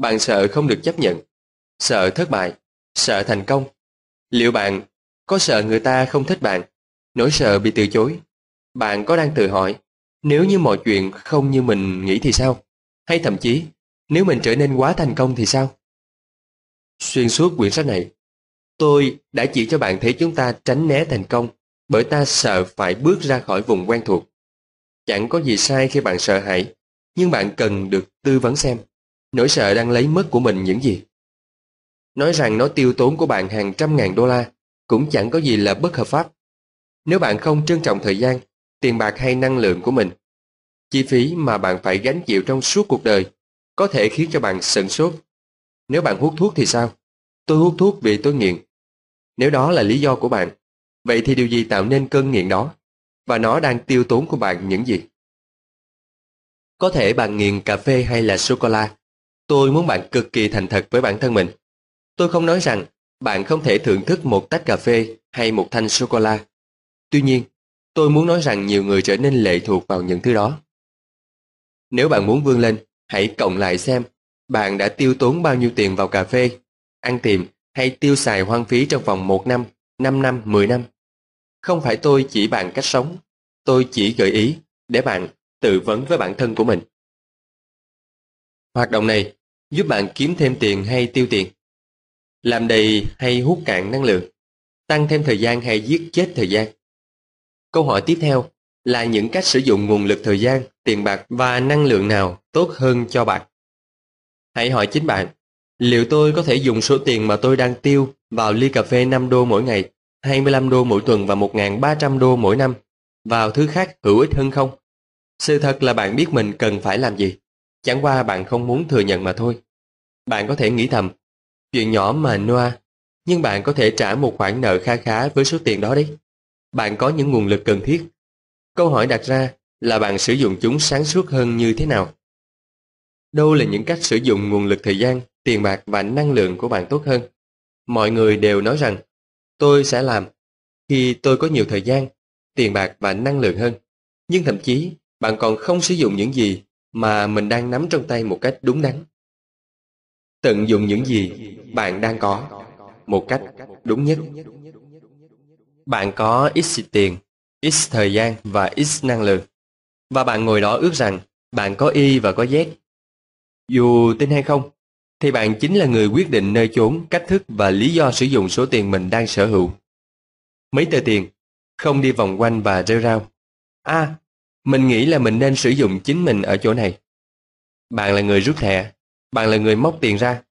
Bạn sợ không được chấp nhận, sợ thất bại, sợ thành công. Liệu bạn có sợ người ta không thích bạn, nỗi sợ bị từ chối? Bạn có đang tự hỏi, nếu như mọi chuyện không như mình nghĩ thì sao? Hay thậm chí, nếu mình trở nên quá thành công thì sao? Xuyên suốt quyển sách này, tôi đã chỉ cho bạn thấy chúng ta tránh né thành công bởi ta sợ phải bước ra khỏi vùng quen thuộc. Chẳng có gì sai khi bạn sợ hãi, nhưng bạn cần được tư vấn xem Nỗi sợ đang lấy mất của mình những gì? Nói rằng nó tiêu tốn của bạn hàng trăm ngàn đô la cũng chẳng có gì là bất hợp pháp. Nếu bạn không trân trọng thời gian, tiền bạc hay năng lượng của mình, chi phí mà bạn phải gánh chịu trong suốt cuộc đời có thể khiến cho bạn sửng sốt. Nếu bạn hút thuốc thì sao? Tôi hút thuốc vì tôi nghiện. Nếu đó là lý do của bạn, vậy thì điều gì tạo nên cơn nghiện đó? Và nó đang tiêu tốn của bạn những gì? Có thể bạn nghiện cà phê hay là sô-cô-la. Tôi muốn bạn cực kỳ thành thật với bản thân mình. Tôi không nói rằng bạn không thể thưởng thức một tách cà phê hay một thanh sô-cô-la. Tuy nhiên, tôi muốn nói rằng nhiều người trở nên lệ thuộc vào những thứ đó. Nếu bạn muốn vươn lên, hãy cộng lại xem bạn đã tiêu tốn bao nhiêu tiền vào cà phê, ăn tiệm hay tiêu xài hoang phí trong vòng một năm, 5 năm, 10 năm. Không phải tôi chỉ bạn cách sống, tôi chỉ gợi ý để bạn tự vấn với bản thân của mình. Hoạt động này giúp bạn kiếm thêm tiền hay tiêu tiền, làm đầy hay hút cạn năng lượng, tăng thêm thời gian hay giết chết thời gian. Câu hỏi tiếp theo là những cách sử dụng nguồn lực thời gian, tiền bạc và năng lượng nào tốt hơn cho bạn. Hãy hỏi chính bạn, liệu tôi có thể dùng số tiền mà tôi đang tiêu vào ly cà phê 5 đô mỗi ngày, 25 đô mỗi tuần và 1.300 đô mỗi năm vào thứ khác hữu ích hơn không? Sự thật là bạn biết mình cần phải làm gì, chẳng qua bạn không muốn thừa nhận mà thôi. Bạn có thể nghĩ thầm, chuyện nhỏ mà noa, nhưng bạn có thể trả một khoản nợ kha khá với số tiền đó đấy. Bạn có những nguồn lực cần thiết. Câu hỏi đặt ra là bạn sử dụng chúng sáng suốt hơn như thế nào? Đâu là những cách sử dụng nguồn lực thời gian, tiền bạc và năng lượng của bạn tốt hơn? Mọi người đều nói rằng, tôi sẽ làm khi tôi có nhiều thời gian, tiền bạc và năng lượng hơn. Nhưng thậm chí, bạn còn không sử dụng những gì mà mình đang nắm trong tay một cách đúng đắn. Tận dụng những gì bạn đang có một cách đúng nhất. Bạn có ít tiền, ít thời gian và ít năng lượng. Và bạn ngồi đó ước rằng bạn có Y và có Z. Dù tin hay không, thì bạn chính là người quyết định nơi chốn, cách thức và lý do sử dụng số tiền mình đang sở hữu. Mấy tờ tiền, không đi vòng quanh và rêu rao. À, mình nghĩ là mình nên sử dụng chính mình ở chỗ này. Bạn là người rút thẻ, bạn là người móc tiền ra.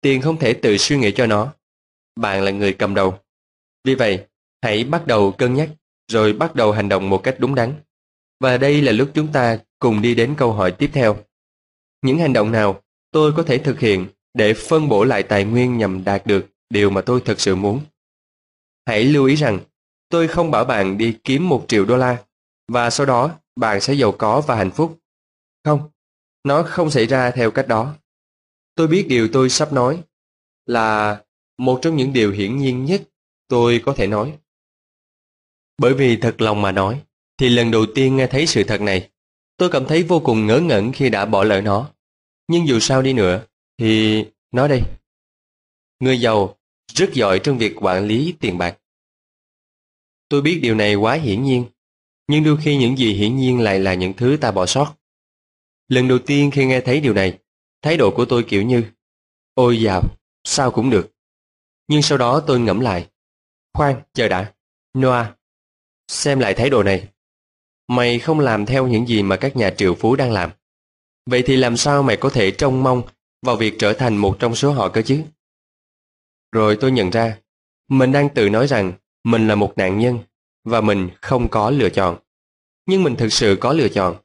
Tiền không thể tự suy nghĩ cho nó. Bạn là người cầm đầu. Vì vậy, hãy bắt đầu cân nhắc, rồi bắt đầu hành động một cách đúng đắn. Và đây là lúc chúng ta cùng đi đến câu hỏi tiếp theo. Những hành động nào tôi có thể thực hiện để phân bổ lại tài nguyên nhằm đạt được điều mà tôi thực sự muốn? Hãy lưu ý rằng, tôi không bảo bạn đi kiếm một triệu đô la, và sau đó bạn sẽ giàu có và hạnh phúc. Không, nó không xảy ra theo cách đó. Tôi biết điều tôi sắp nói là một trong những điều hiển nhiên nhất tôi có thể nói. Bởi vì thật lòng mà nói, thì lần đầu tiên nghe thấy sự thật này, tôi cảm thấy vô cùng ngớ ngẩn khi đã bỏ lỡ nó. Nhưng dù sao đi nữa, thì nó đây. Người giàu rất giỏi trong việc quản lý tiền bạc. Tôi biết điều này quá hiển nhiên, nhưng đôi khi những gì hiển nhiên lại là những thứ ta bỏ sót. Lần đầu tiên khi nghe thấy điều này, thái độ của tôi kiểu như Ôi dào, sao cũng được. Nhưng sau đó tôi ngẫm lại. Khoan, chờ đã. Noah, xem lại thái độ này. Mày không làm theo những gì mà các nhà triệu phú đang làm. Vậy thì làm sao mày có thể trông mong vào việc trở thành một trong số họ cơ chứ? Rồi tôi nhận ra, mình đang tự nói rằng mình là một nạn nhân và mình không có lựa chọn. Nhưng mình thực sự có lựa chọn.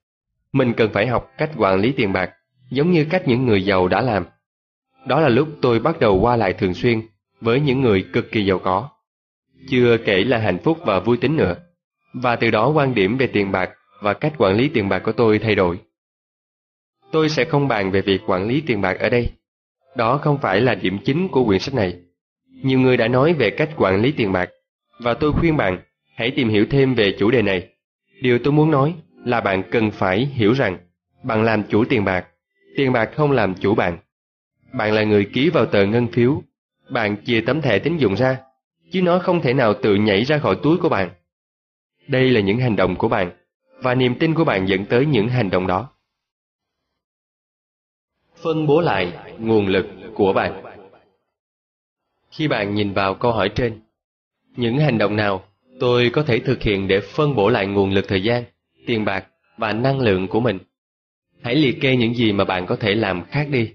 Mình cần phải học cách quản lý tiền bạc, giống như cách những người giàu đã làm. Đó là lúc tôi bắt đầu qua lại thường xuyên với những người cực kỳ giàu có. Chưa kể là hạnh phúc và vui tính nữa. Và từ đó quan điểm về tiền bạc và cách quản lý tiền bạc của tôi thay đổi. Tôi sẽ không bàn về việc quản lý tiền bạc ở đây. Đó không phải là điểm chính của quyển sách này. Nhiều người đã nói về cách quản lý tiền bạc, và tôi khuyên bạn hãy tìm hiểu thêm về chủ đề này. Điều tôi muốn nói là bạn cần phải hiểu rằng bạn làm chủ tiền bạc, tiền bạc không làm chủ bạn. Bạn là người ký vào tờ ngân phiếu, bạn chia tấm thẻ tín dụng ra, chứ nó không thể nào tự nhảy ra khỏi túi của bạn. Đây là những hành động của bạn, và niềm tin của bạn dẫn tới những hành động đó. Phân bố lại nguồn lực của bạn Khi bạn nhìn vào câu hỏi trên, những hành động nào tôi có thể thực hiện để phân bổ lại nguồn lực thời gian, tiền bạc và năng lượng của mình? Hãy liệt kê những gì mà bạn có thể làm khác đi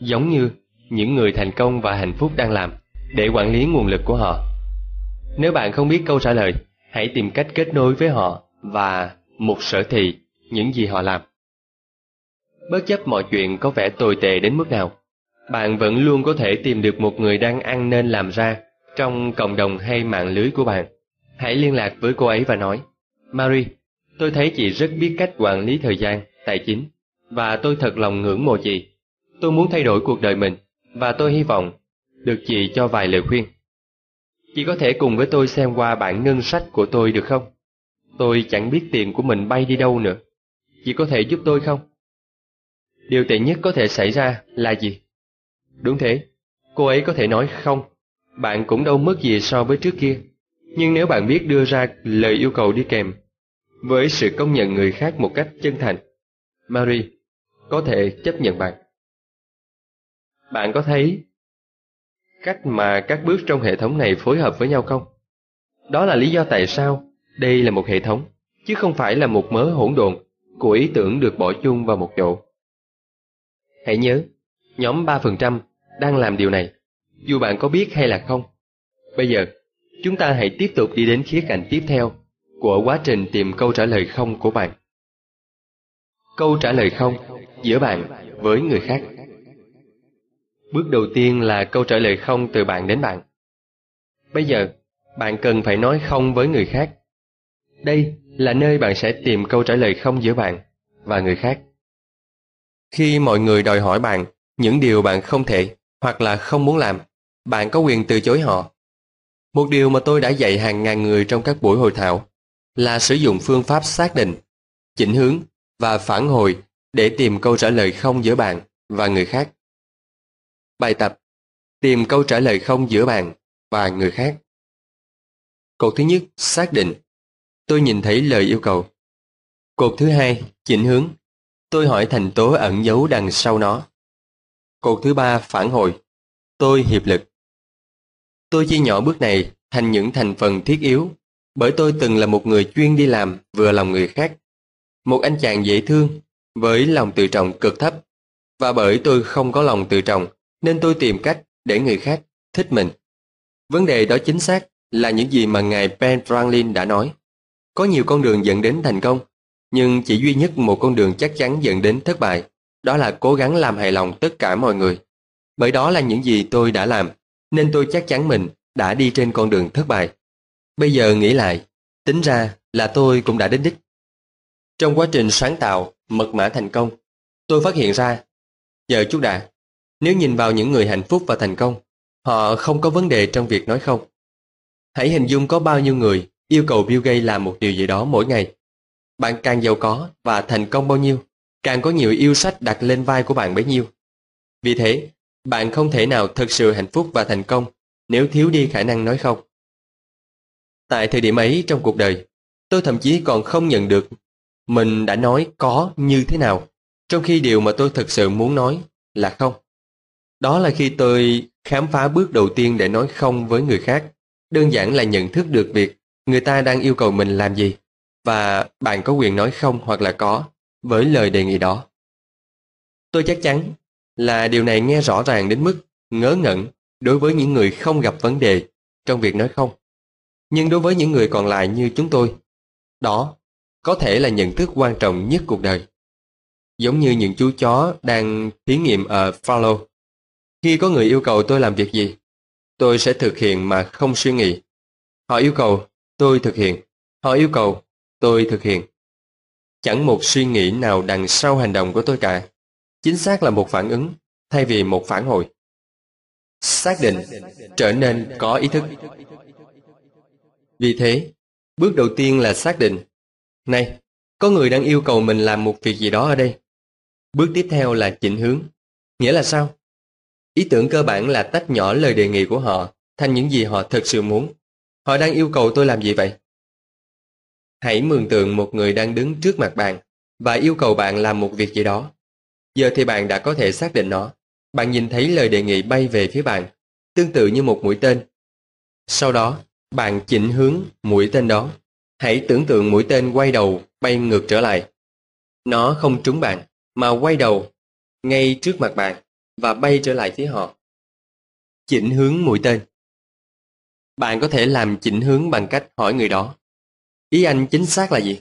giống như những người thành công và hạnh phúc đang làm để quản lý nguồn lực của họ. Nếu bạn không biết câu trả lời, hãy tìm cách kết nối với họ và một sở thị những gì họ làm. Bất chấp mọi chuyện có vẻ tồi tệ đến mức nào, bạn vẫn luôn có thể tìm được một người đang ăn nên làm ra trong cộng đồng hay mạng lưới của bạn. Hãy liên lạc với cô ấy và nói, Marie, tôi thấy chị rất biết cách quản lý thời gian, tài chính, và tôi thật lòng ngưỡng mộ chị. Tôi muốn thay đổi cuộc đời mình, và tôi hy vọng được chị cho vài lời khuyên. Chị có thể cùng với tôi xem qua bản ngân sách của tôi được không? Tôi chẳng biết tiền của mình bay đi đâu nữa. Chị có thể giúp tôi không? Điều tệ nhất có thể xảy ra là gì? Đúng thế, cô ấy có thể nói không, bạn cũng đâu mất gì so với trước kia. Nhưng nếu bạn biết đưa ra lời yêu cầu đi kèm, với sự công nhận người khác một cách chân thành, Marie có thể chấp nhận bạn. Bạn có thấy cách mà các bước trong hệ thống này phối hợp với nhau không? Đó là lý do tại sao đây là một hệ thống, chứ không phải là một mớ hỗn độn của ý tưởng được bỏ chung vào một chỗ. Hãy nhớ, nhóm 3% đang làm điều này, dù bạn có biết hay là không. Bây giờ, chúng ta hãy tiếp tục đi đến khía cạnh tiếp theo của quá trình tìm câu trả lời không của bạn. Câu trả lời không giữa bạn với người khác. Bước đầu tiên là câu trả lời không từ bạn đến bạn. Bây giờ, bạn cần phải nói không với người khác. Đây là nơi bạn sẽ tìm câu trả lời không giữa bạn và người khác. Khi mọi người đòi hỏi bạn những điều bạn không thể hoặc là không muốn làm, bạn có quyền từ chối họ. Một điều mà tôi đã dạy hàng ngàn người trong các buổi hội thảo là sử dụng phương pháp xác định, chỉnh hướng và phản hồi để tìm câu trả lời không giữa bạn và người khác. Bài tập Tìm câu trả lời không giữa bạn và người khác. Cột thứ nhất, xác định. Tôi nhìn thấy lời yêu cầu. Cột thứ hai, chỉnh hướng. Tôi hỏi thành tố ẩn giấu đằng sau nó. Cột thứ ba, phản hồi. Tôi hiệp lực. Tôi chia nhỏ bước này thành những thành phần thiết yếu, bởi tôi từng là một người chuyên đi làm vừa lòng người khác. Một anh chàng dễ thương, với lòng tự trọng cực thấp. Và bởi tôi không có lòng tự trọng, nên tôi tìm cách để người khác thích mình. Vấn đề đó chính xác là những gì mà ngài Ben Franklin đã nói. Có nhiều con đường dẫn đến thành công, nhưng chỉ duy nhất một con đường chắc chắn dẫn đến thất bại, đó là cố gắng làm hài lòng tất cả mọi người. Bởi đó là những gì tôi đã làm, nên tôi chắc chắn mình đã đi trên con đường thất bại. Bây giờ nghĩ lại, tính ra là tôi cũng đã đến đích. Trong quá trình sáng tạo mật mã thành công, tôi phát hiện ra, giờ chút đã, nếu nhìn vào những người hạnh phúc và thành công, họ không có vấn đề trong việc nói không. Hãy hình dung có bao nhiêu người yêu cầu Bill Gates làm một điều gì đó mỗi ngày. Bạn càng giàu có và thành công bao nhiêu, càng có nhiều yêu sách đặt lên vai của bạn bấy nhiêu. Vì thế, bạn không thể nào thực sự hạnh phúc và thành công nếu thiếu đi khả năng nói không. Tại thời điểm ấy trong cuộc đời, tôi thậm chí còn không nhận được mình đã nói có như thế nào, trong khi điều mà tôi thực sự muốn nói là không. Đó là khi tôi khám phá bước đầu tiên để nói không với người khác, đơn giản là nhận thức được việc người ta đang yêu cầu mình làm gì, và bạn có quyền nói không hoặc là có với lời đề nghị đó. Tôi chắc chắn là điều này nghe rõ ràng đến mức ngớ ngẩn đối với những người không gặp vấn đề trong việc nói không. Nhưng đối với những người còn lại như chúng tôi, đó có thể là nhận thức quan trọng nhất cuộc đời. Giống như những chú chó đang thí nghiệm ở Fallow. Khi có người yêu cầu tôi làm việc gì, tôi sẽ thực hiện mà không suy nghĩ. Họ yêu cầu, tôi thực hiện. Họ yêu cầu, tôi thực hiện. Chẳng một suy nghĩ nào đằng sau hành động của tôi cả. Chính xác là một phản ứng, thay vì một phản hồi. Xác định, trở nên có ý thức. Vì thế, bước đầu tiên là xác định. Này, có người đang yêu cầu mình làm một việc gì đó ở đây. Bước tiếp theo là chỉnh hướng. Nghĩa là sao? Ý tưởng cơ bản là tách nhỏ lời đề nghị của họ thành những gì họ thực sự muốn. Họ đang yêu cầu tôi làm gì vậy? Hãy mường tượng một người đang đứng trước mặt bạn và yêu cầu bạn làm một việc gì đó. Giờ thì bạn đã có thể xác định nó. Bạn nhìn thấy lời đề nghị bay về phía bạn, tương tự như một mũi tên. Sau đó, bạn chỉnh hướng mũi tên đó. Hãy tưởng tượng mũi tên quay đầu bay ngược trở lại. Nó không trúng bạn, mà quay đầu ngay trước mặt bạn và bay trở lại phía họ. Chỉnh hướng mũi tên Bạn có thể làm chỉnh hướng bằng cách hỏi người đó. Ý anh chính xác là gì?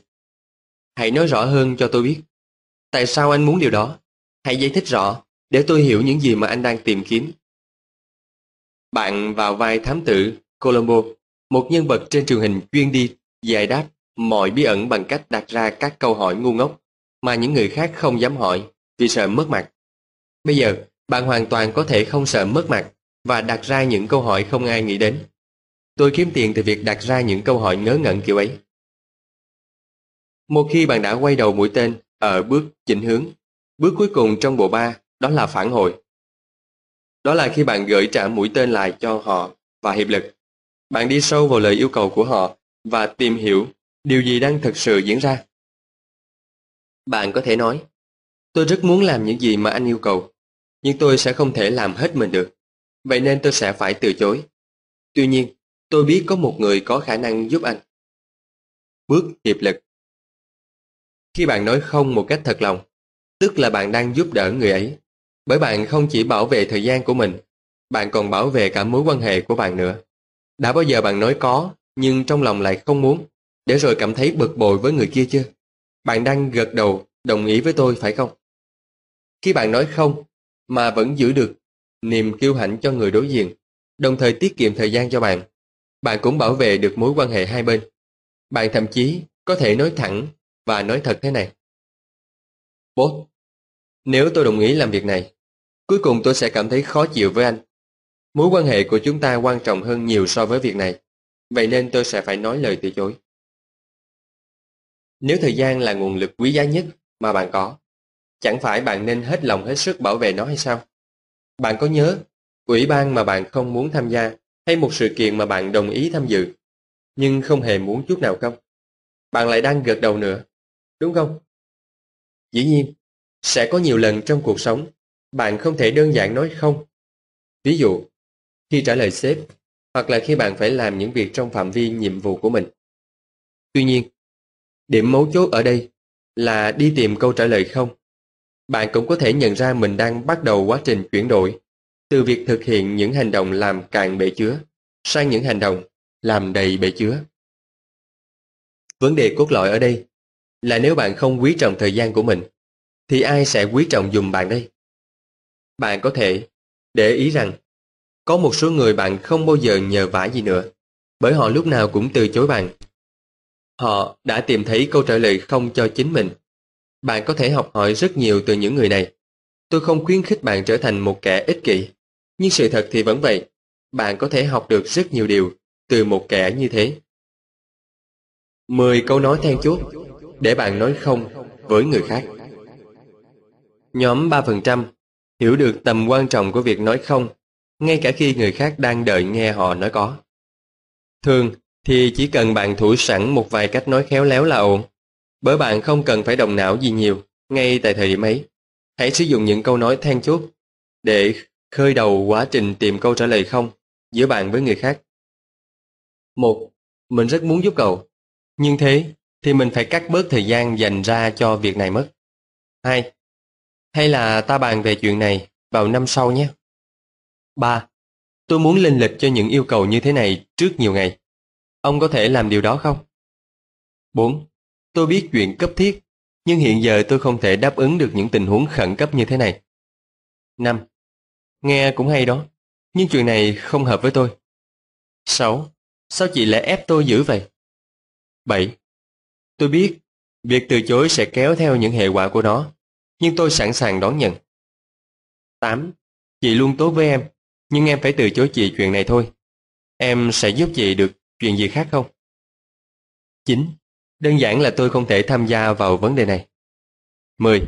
Hãy nói rõ hơn cho tôi biết. Tại sao anh muốn điều đó? Hãy giải thích rõ, để tôi hiểu những gì mà anh đang tìm kiếm. Bạn vào vai thám tử Colombo, một nhân vật trên truyền hình chuyên đi giải đáp mọi bí ẩn bằng cách đặt ra các câu hỏi ngu ngốc mà những người khác không dám hỏi vì sợ mất mặt. Bây giờ, bạn hoàn toàn có thể không sợ mất mặt và đặt ra những câu hỏi không ai nghĩ đến. Tôi kiếm tiền từ việc đặt ra những câu hỏi ngớ ngẩn kiểu ấy. Một khi bạn đã quay đầu mũi tên ở bước chỉnh hướng, bước cuối cùng trong bộ ba đó là phản hồi. Đó là khi bạn gửi trả mũi tên lại cho họ và hiệp lực. Bạn đi sâu vào lời yêu cầu của họ và tìm hiểu điều gì đang thực sự diễn ra. Bạn có thể nói, tôi rất muốn làm những gì mà anh yêu cầu, nhưng tôi sẽ không thể làm hết mình được, vậy nên tôi sẽ phải từ chối. Tuy nhiên, tôi biết có một người có khả năng giúp anh. Bước hiệp lực Khi bạn nói không một cách thật lòng, tức là bạn đang giúp đỡ người ấy, bởi bạn không chỉ bảo vệ thời gian của mình, bạn còn bảo vệ cả mối quan hệ của bạn nữa. Đã bao giờ bạn nói có, nhưng trong lòng lại không muốn, để rồi cảm thấy bực bội với người kia chưa? Bạn đang gật đầu, đồng ý với tôi phải không? Khi bạn nói không, mà vẫn giữ được niềm kiêu hãnh cho người đối diện, đồng thời tiết kiệm thời gian cho bạn, bạn cũng bảo vệ được mối quan hệ hai bên. Bạn thậm chí có thể nói thẳng và nói thật thế này. Boss, nếu tôi đồng ý làm việc này, cuối cùng tôi sẽ cảm thấy khó chịu với anh. Mối quan hệ của chúng ta quan trọng hơn nhiều so với việc này, vậy nên tôi sẽ phải nói lời từ chối. Nếu thời gian là nguồn lực quý giá nhất mà bạn có, chẳng phải bạn nên hết lòng hết sức bảo vệ nó hay sao? Bạn có nhớ ủy ban mà bạn không muốn tham gia hay một sự kiện mà bạn đồng ý tham dự, nhưng không hề muốn chút nào không? Bạn lại đang gật đầu nữa, đúng không? Dĩ nhiên, sẽ có nhiều lần trong cuộc sống, bạn không thể đơn giản nói không. Ví dụ, khi trả lời sếp, hoặc là khi bạn phải làm những việc trong phạm vi nhiệm vụ của mình. Tuy nhiên, Điểm mấu chốt ở đây là đi tìm câu trả lời không. Bạn cũng có thể nhận ra mình đang bắt đầu quá trình chuyển đổi từ việc thực hiện những hành động làm cạn bể chứa sang những hành động làm đầy bể chứa. Vấn đề cốt lõi ở đây là nếu bạn không quý trọng thời gian của mình thì ai sẽ quý trọng dùm bạn đây? Bạn có thể để ý rằng có một số người bạn không bao giờ nhờ vả gì nữa bởi họ lúc nào cũng từ chối bạn Họ đã tìm thấy câu trả lời không cho chính mình. Bạn có thể học hỏi rất nhiều từ những người này. Tôi không khuyến khích bạn trở thành một kẻ ích kỷ, nhưng sự thật thì vẫn vậy. Bạn có thể học được rất nhiều điều từ một kẻ như thế. 10 câu nói then chốt để bạn nói không với người khác. Nhóm 3% hiểu được tầm quan trọng của việc nói không, ngay cả khi người khác đang đợi nghe họ nói có. Thường, thì chỉ cần bạn thủ sẵn một vài cách nói khéo léo là ổn. Bởi bạn không cần phải động não gì nhiều ngay tại thời điểm ấy. Hãy sử dụng những câu nói then chốt để khơi đầu quá trình tìm câu trả lời không giữa bạn với người khác. Một, Mình rất muốn giúp cậu, nhưng thế thì mình phải cắt bớt thời gian dành ra cho việc này mất. Hai, hay là ta bàn về chuyện này vào năm sau nhé. Ba, Tôi muốn lên lịch cho những yêu cầu như thế này trước nhiều ngày. Ông có thể làm điều đó không? 4. Tôi biết chuyện cấp thiết, nhưng hiện giờ tôi không thể đáp ứng được những tình huống khẩn cấp như thế này. 5. Nghe cũng hay đó, nhưng chuyện này không hợp với tôi. 6. Sao chị lại ép tôi giữ vậy? 7. Tôi biết, việc từ chối sẽ kéo theo những hệ quả của nó, nhưng tôi sẵn sàng đón nhận. 8. Chị luôn tốt với em, nhưng em phải từ chối chị chuyện này thôi. Em sẽ giúp chị được Chuyện gì khác không? 9. Đơn giản là tôi không thể tham gia vào vấn đề này. 10.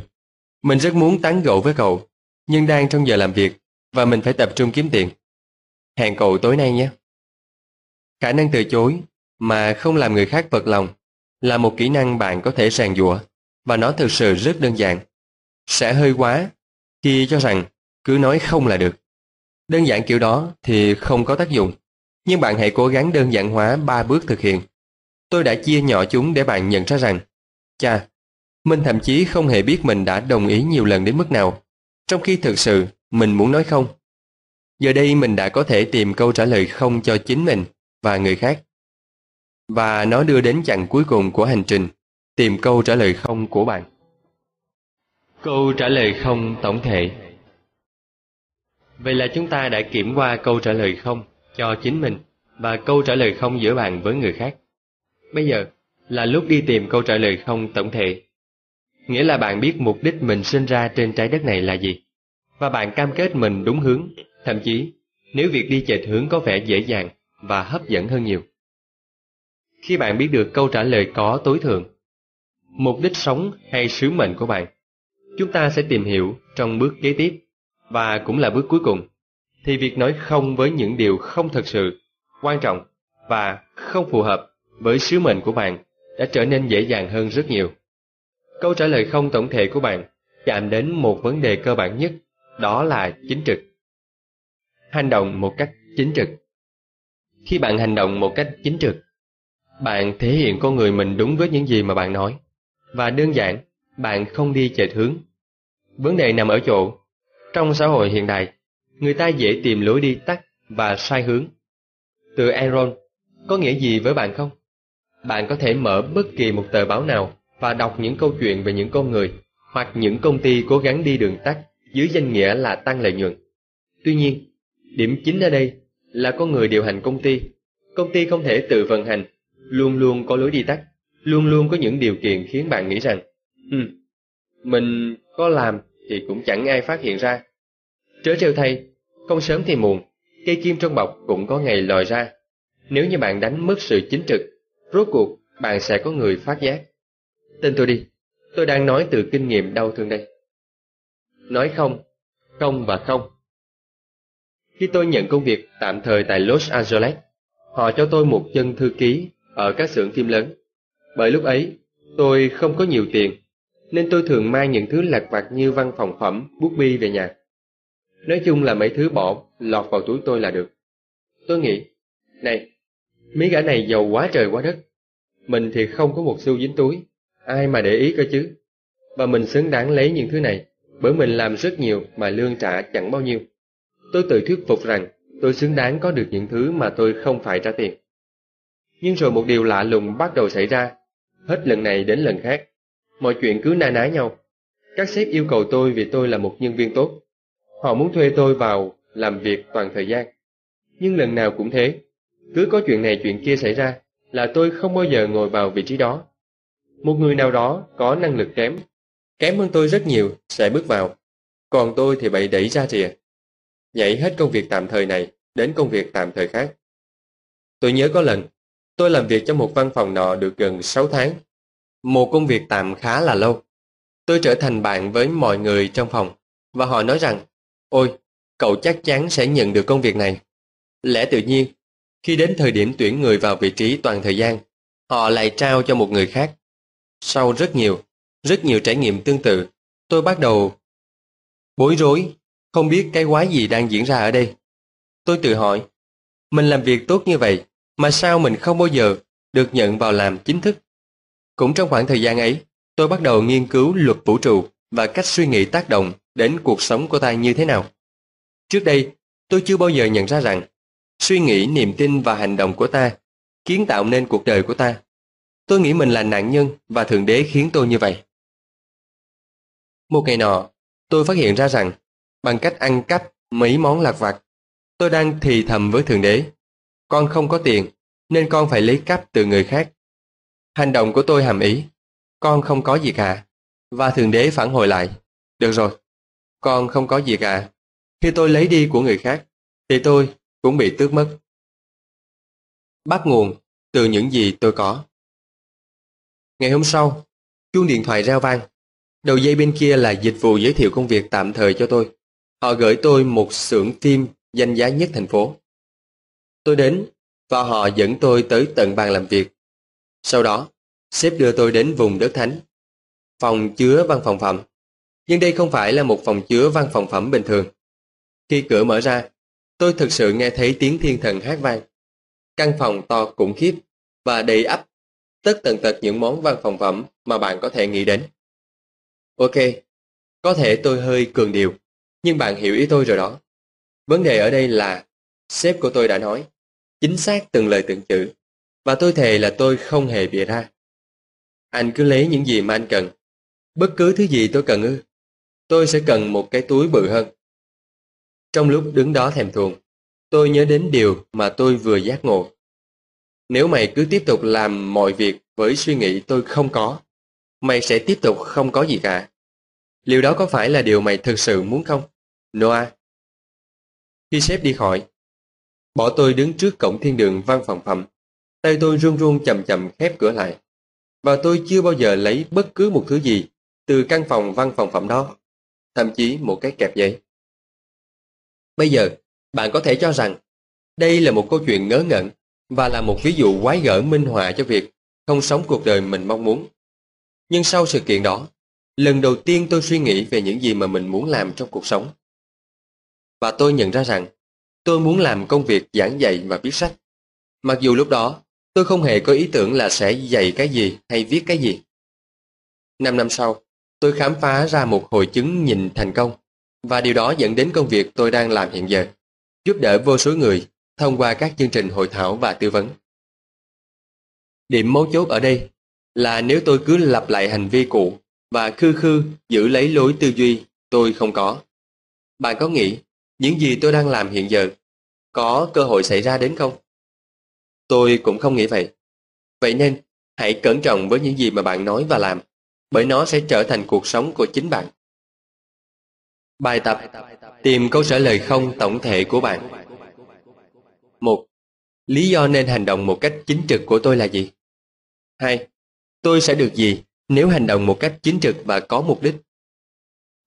Mình rất muốn tán gẫu với cậu, nhưng đang trong giờ làm việc và mình phải tập trung kiếm tiền. Hẹn cậu tối nay nhé. Khả năng từ chối mà không làm người khác vật lòng là một kỹ năng bạn có thể rèn giũa và nó thực sự rất đơn giản. Sẽ hơi quá khi cho rằng cứ nói không là được. Đơn giản kiểu đó thì không có tác dụng nhưng bạn hãy cố gắng đơn giản hóa ba bước thực hiện. Tôi đã chia nhỏ chúng để bạn nhận ra rằng, cha, mình thậm chí không hề biết mình đã đồng ý nhiều lần đến mức nào, trong khi thực sự mình muốn nói không. Giờ đây mình đã có thể tìm câu trả lời không cho chính mình và người khác. Và nó đưa đến chặng cuối cùng của hành trình, tìm câu trả lời không của bạn. Câu trả lời không tổng thể Vậy là chúng ta đã kiểm qua câu trả lời không cho chính mình và câu trả lời không giữa bạn với người khác. Bây giờ là lúc đi tìm câu trả lời không tổng thể. Nghĩa là bạn biết mục đích mình sinh ra trên trái đất này là gì. Và bạn cam kết mình đúng hướng, thậm chí nếu việc đi chệch hướng có vẻ dễ dàng và hấp dẫn hơn nhiều. Khi bạn biết được câu trả lời có tối thượng, mục đích sống hay sứ mệnh của bạn, chúng ta sẽ tìm hiểu trong bước kế tiếp và cũng là bước cuối cùng, thì việc nói không với những điều không thật sự, quan trọng và không phù hợp với sứ mệnh của bạn đã trở nên dễ dàng hơn rất nhiều. Câu trả lời không tổng thể của bạn chạm đến một vấn đề cơ bản nhất, đó là chính trực. Hành động một cách chính trực Khi bạn hành động một cách chính trực, bạn thể hiện con người mình đúng với những gì mà bạn nói. Và đơn giản, bạn không đi chệch hướng. Vấn đề nằm ở chỗ, trong xã hội hiện đại, người ta dễ tìm lối đi tắt và sai hướng. Từ Aaron, có nghĩa gì với bạn không? Bạn có thể mở bất kỳ một tờ báo nào và đọc những câu chuyện về những con người hoặc những công ty cố gắng đi đường tắt dưới danh nghĩa là tăng lợi nhuận. Tuy nhiên, điểm chính ở đây là con người điều hành công ty. Công ty không thể tự vận hành, luôn luôn có lối đi tắt, luôn luôn có những điều kiện khiến bạn nghĩ rằng ừ, mình có làm thì cũng chẳng ai phát hiện ra. Trớ trêu thay, không sớm thì muộn, cây kim trong bọc cũng có ngày lòi ra. Nếu như bạn đánh mất sự chính trực, rốt cuộc bạn sẽ có người phát giác. Tin tôi đi, tôi đang nói từ kinh nghiệm đau thương đây. Nói không, không và không. Khi tôi nhận công việc tạm thời tại Los Angeles, họ cho tôi một chân thư ký ở các xưởng phim lớn. Bởi lúc ấy, tôi không có nhiều tiền, nên tôi thường mang những thứ lặt vặt như văn phòng phẩm, bút bi về nhà. Nói chung là mấy thứ bỏ lọt vào túi tôi là được. Tôi nghĩ, này, mấy gã này giàu quá trời quá đất. Mình thì không có một xu dính túi, ai mà để ý cơ chứ. Và mình xứng đáng lấy những thứ này, bởi mình làm rất nhiều mà lương trả chẳng bao nhiêu. Tôi tự thuyết phục rằng tôi xứng đáng có được những thứ mà tôi không phải trả tiền. Nhưng rồi một điều lạ lùng bắt đầu xảy ra, hết lần này đến lần khác. Mọi chuyện cứ na ná nhau. Các sếp yêu cầu tôi vì tôi là một nhân viên tốt. Họ muốn thuê tôi vào làm việc toàn thời gian. Nhưng lần nào cũng thế, cứ có chuyện này chuyện kia xảy ra là tôi không bao giờ ngồi vào vị trí đó. Một người nào đó có năng lực kém, kém hơn tôi rất nhiều sẽ bước vào, còn tôi thì bị đẩy ra rìa. Nhảy hết công việc tạm thời này đến công việc tạm thời khác. Tôi nhớ có lần, tôi làm việc trong một văn phòng nọ được gần 6 tháng. Một công việc tạm khá là lâu. Tôi trở thành bạn với mọi người trong phòng và họ nói rằng Ôi, cậu chắc chắn sẽ nhận được công việc này. Lẽ tự nhiên, khi đến thời điểm tuyển người vào vị trí toàn thời gian, họ lại trao cho một người khác. Sau rất nhiều, rất nhiều trải nghiệm tương tự, tôi bắt đầu bối rối, không biết cái quái gì đang diễn ra ở đây. Tôi tự hỏi, mình làm việc tốt như vậy, mà sao mình không bao giờ được nhận vào làm chính thức? Cũng trong khoảng thời gian ấy, tôi bắt đầu nghiên cứu luật vũ trụ và cách suy nghĩ tác động đến cuộc sống của ta như thế nào. Trước đây, tôi chưa bao giờ nhận ra rằng suy nghĩ, niềm tin và hành động của ta kiến tạo nên cuộc đời của ta. Tôi nghĩ mình là nạn nhân và Thượng Đế khiến tôi như vậy. Một ngày nọ, tôi phát hiện ra rằng bằng cách ăn cắp mấy món lạc vặt, tôi đang thì thầm với Thượng Đế. Con không có tiền, nên con phải lấy cắp từ người khác. Hành động của tôi hàm ý, con không có gì cả. Và Thượng Đế phản hồi lại, được rồi, con không có gì cả. Khi tôi lấy đi của người khác, thì tôi cũng bị tước mất. Bắt nguồn từ những gì tôi có. Ngày hôm sau, chuông điện thoại reo vang. Đầu dây bên kia là dịch vụ giới thiệu công việc tạm thời cho tôi. Họ gửi tôi một xưởng phim danh giá nhất thành phố. Tôi đến và họ dẫn tôi tới tận bàn làm việc. Sau đó, sếp đưa tôi đến vùng đất thánh, phòng chứa văn phòng phẩm. Nhưng đây không phải là một phòng chứa văn phòng phẩm bình thường. Khi cửa mở ra, tôi thực sự nghe thấy tiếng thiên thần hát vang. Căn phòng to khủng khiếp và đầy ắp tất tần tật những món văn phòng phẩm mà bạn có thể nghĩ đến. Ok, có thể tôi hơi cường điệu, Nhưng bạn hiểu ý tôi rồi đó. Vấn đề ở đây là sếp của tôi đã nói chính xác từng lời từng chữ và tôi thề là tôi không hề bịa ra. Anh cứ lấy những gì mà anh cần. Bất cứ thứ gì tôi cần ư. Tôi sẽ cần một cái túi bự hơn. Trong lúc đứng đó thèm thuồng, tôi nhớ đến điều mà tôi vừa giác ngộ. Nếu mày cứ tiếp tục làm mọi việc với suy nghĩ tôi không có, mày sẽ tiếp tục không có gì cả. Liệu đó có phải là điều mày thực sự muốn không? Noah. Khi sếp đi khỏi, bỏ tôi đứng trước cổng thiên đường văn phòng phẩm. Tay tôi run run chậm chậm khép cửa lại. Và tôi chưa bao giờ lấy bất cứ một thứ gì từ căn phòng văn phòng phẩm đó, thậm chí một cái kẹp giấy. Bây giờ, bạn có thể cho rằng đây là một câu chuyện ngớ ngẩn và là một ví dụ quái gở minh họa cho việc không sống cuộc đời mình mong muốn. Nhưng sau sự kiện đó, lần đầu tiên tôi suy nghĩ về những gì mà mình muốn làm trong cuộc sống. Và tôi nhận ra rằng tôi muốn làm công việc giảng dạy và viết sách. Mặc dù lúc đó tôi không hề có ý tưởng là sẽ dạy cái gì hay viết cái gì. Năm năm sau, tôi khám phá ra một hội chứng nhìn thành công và điều đó dẫn đến công việc tôi đang làm hiện giờ, giúp đỡ vô số người thông qua các chương trình hội thảo và tư vấn. Điểm mấu chốt ở đây là nếu tôi cứ lặp lại hành vi cũ và khư khư giữ lấy lối tư duy tôi không có. Bạn có nghĩ những gì tôi đang làm hiện giờ có cơ hội xảy ra đến không? Tôi cũng không nghĩ vậy. Vậy nên, hãy cẩn trọng với những gì mà bạn nói và làm, bởi nó sẽ trở thành cuộc sống của chính bạn. Bài tập Tìm câu trả lời không tổng thể của bạn một Lý do nên hành động một cách chính trực của tôi là gì? 2. Tôi sẽ được gì nếu hành động một cách chính trực và có mục đích?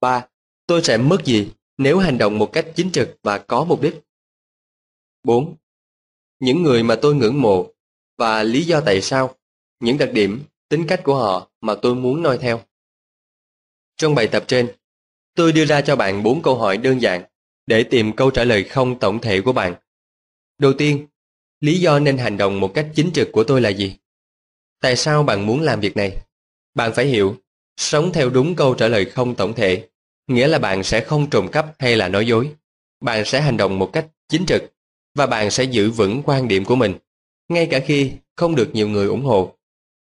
3. Tôi sẽ mất gì nếu hành động một cách chính trực và có mục đích? 4. Những người mà tôi ngưỡng mộ và lý do tại sao, những đặc điểm, tính cách của họ mà tôi muốn noi theo. Trong bài tập trên, tôi đưa ra cho bạn 4 câu hỏi đơn giản để tìm câu trả lời không tổng thể của bạn. Đầu tiên, lý do nên hành động một cách chính trực của tôi là gì? Tại sao bạn muốn làm việc này? Bạn phải hiểu, sống theo đúng câu trả lời không tổng thể, nghĩa là bạn sẽ không trộm cắp hay là nói dối. Bạn sẽ hành động một cách chính trực và bạn sẽ giữ vững quan điểm của mình, ngay cả khi không được nhiều người ủng hộ.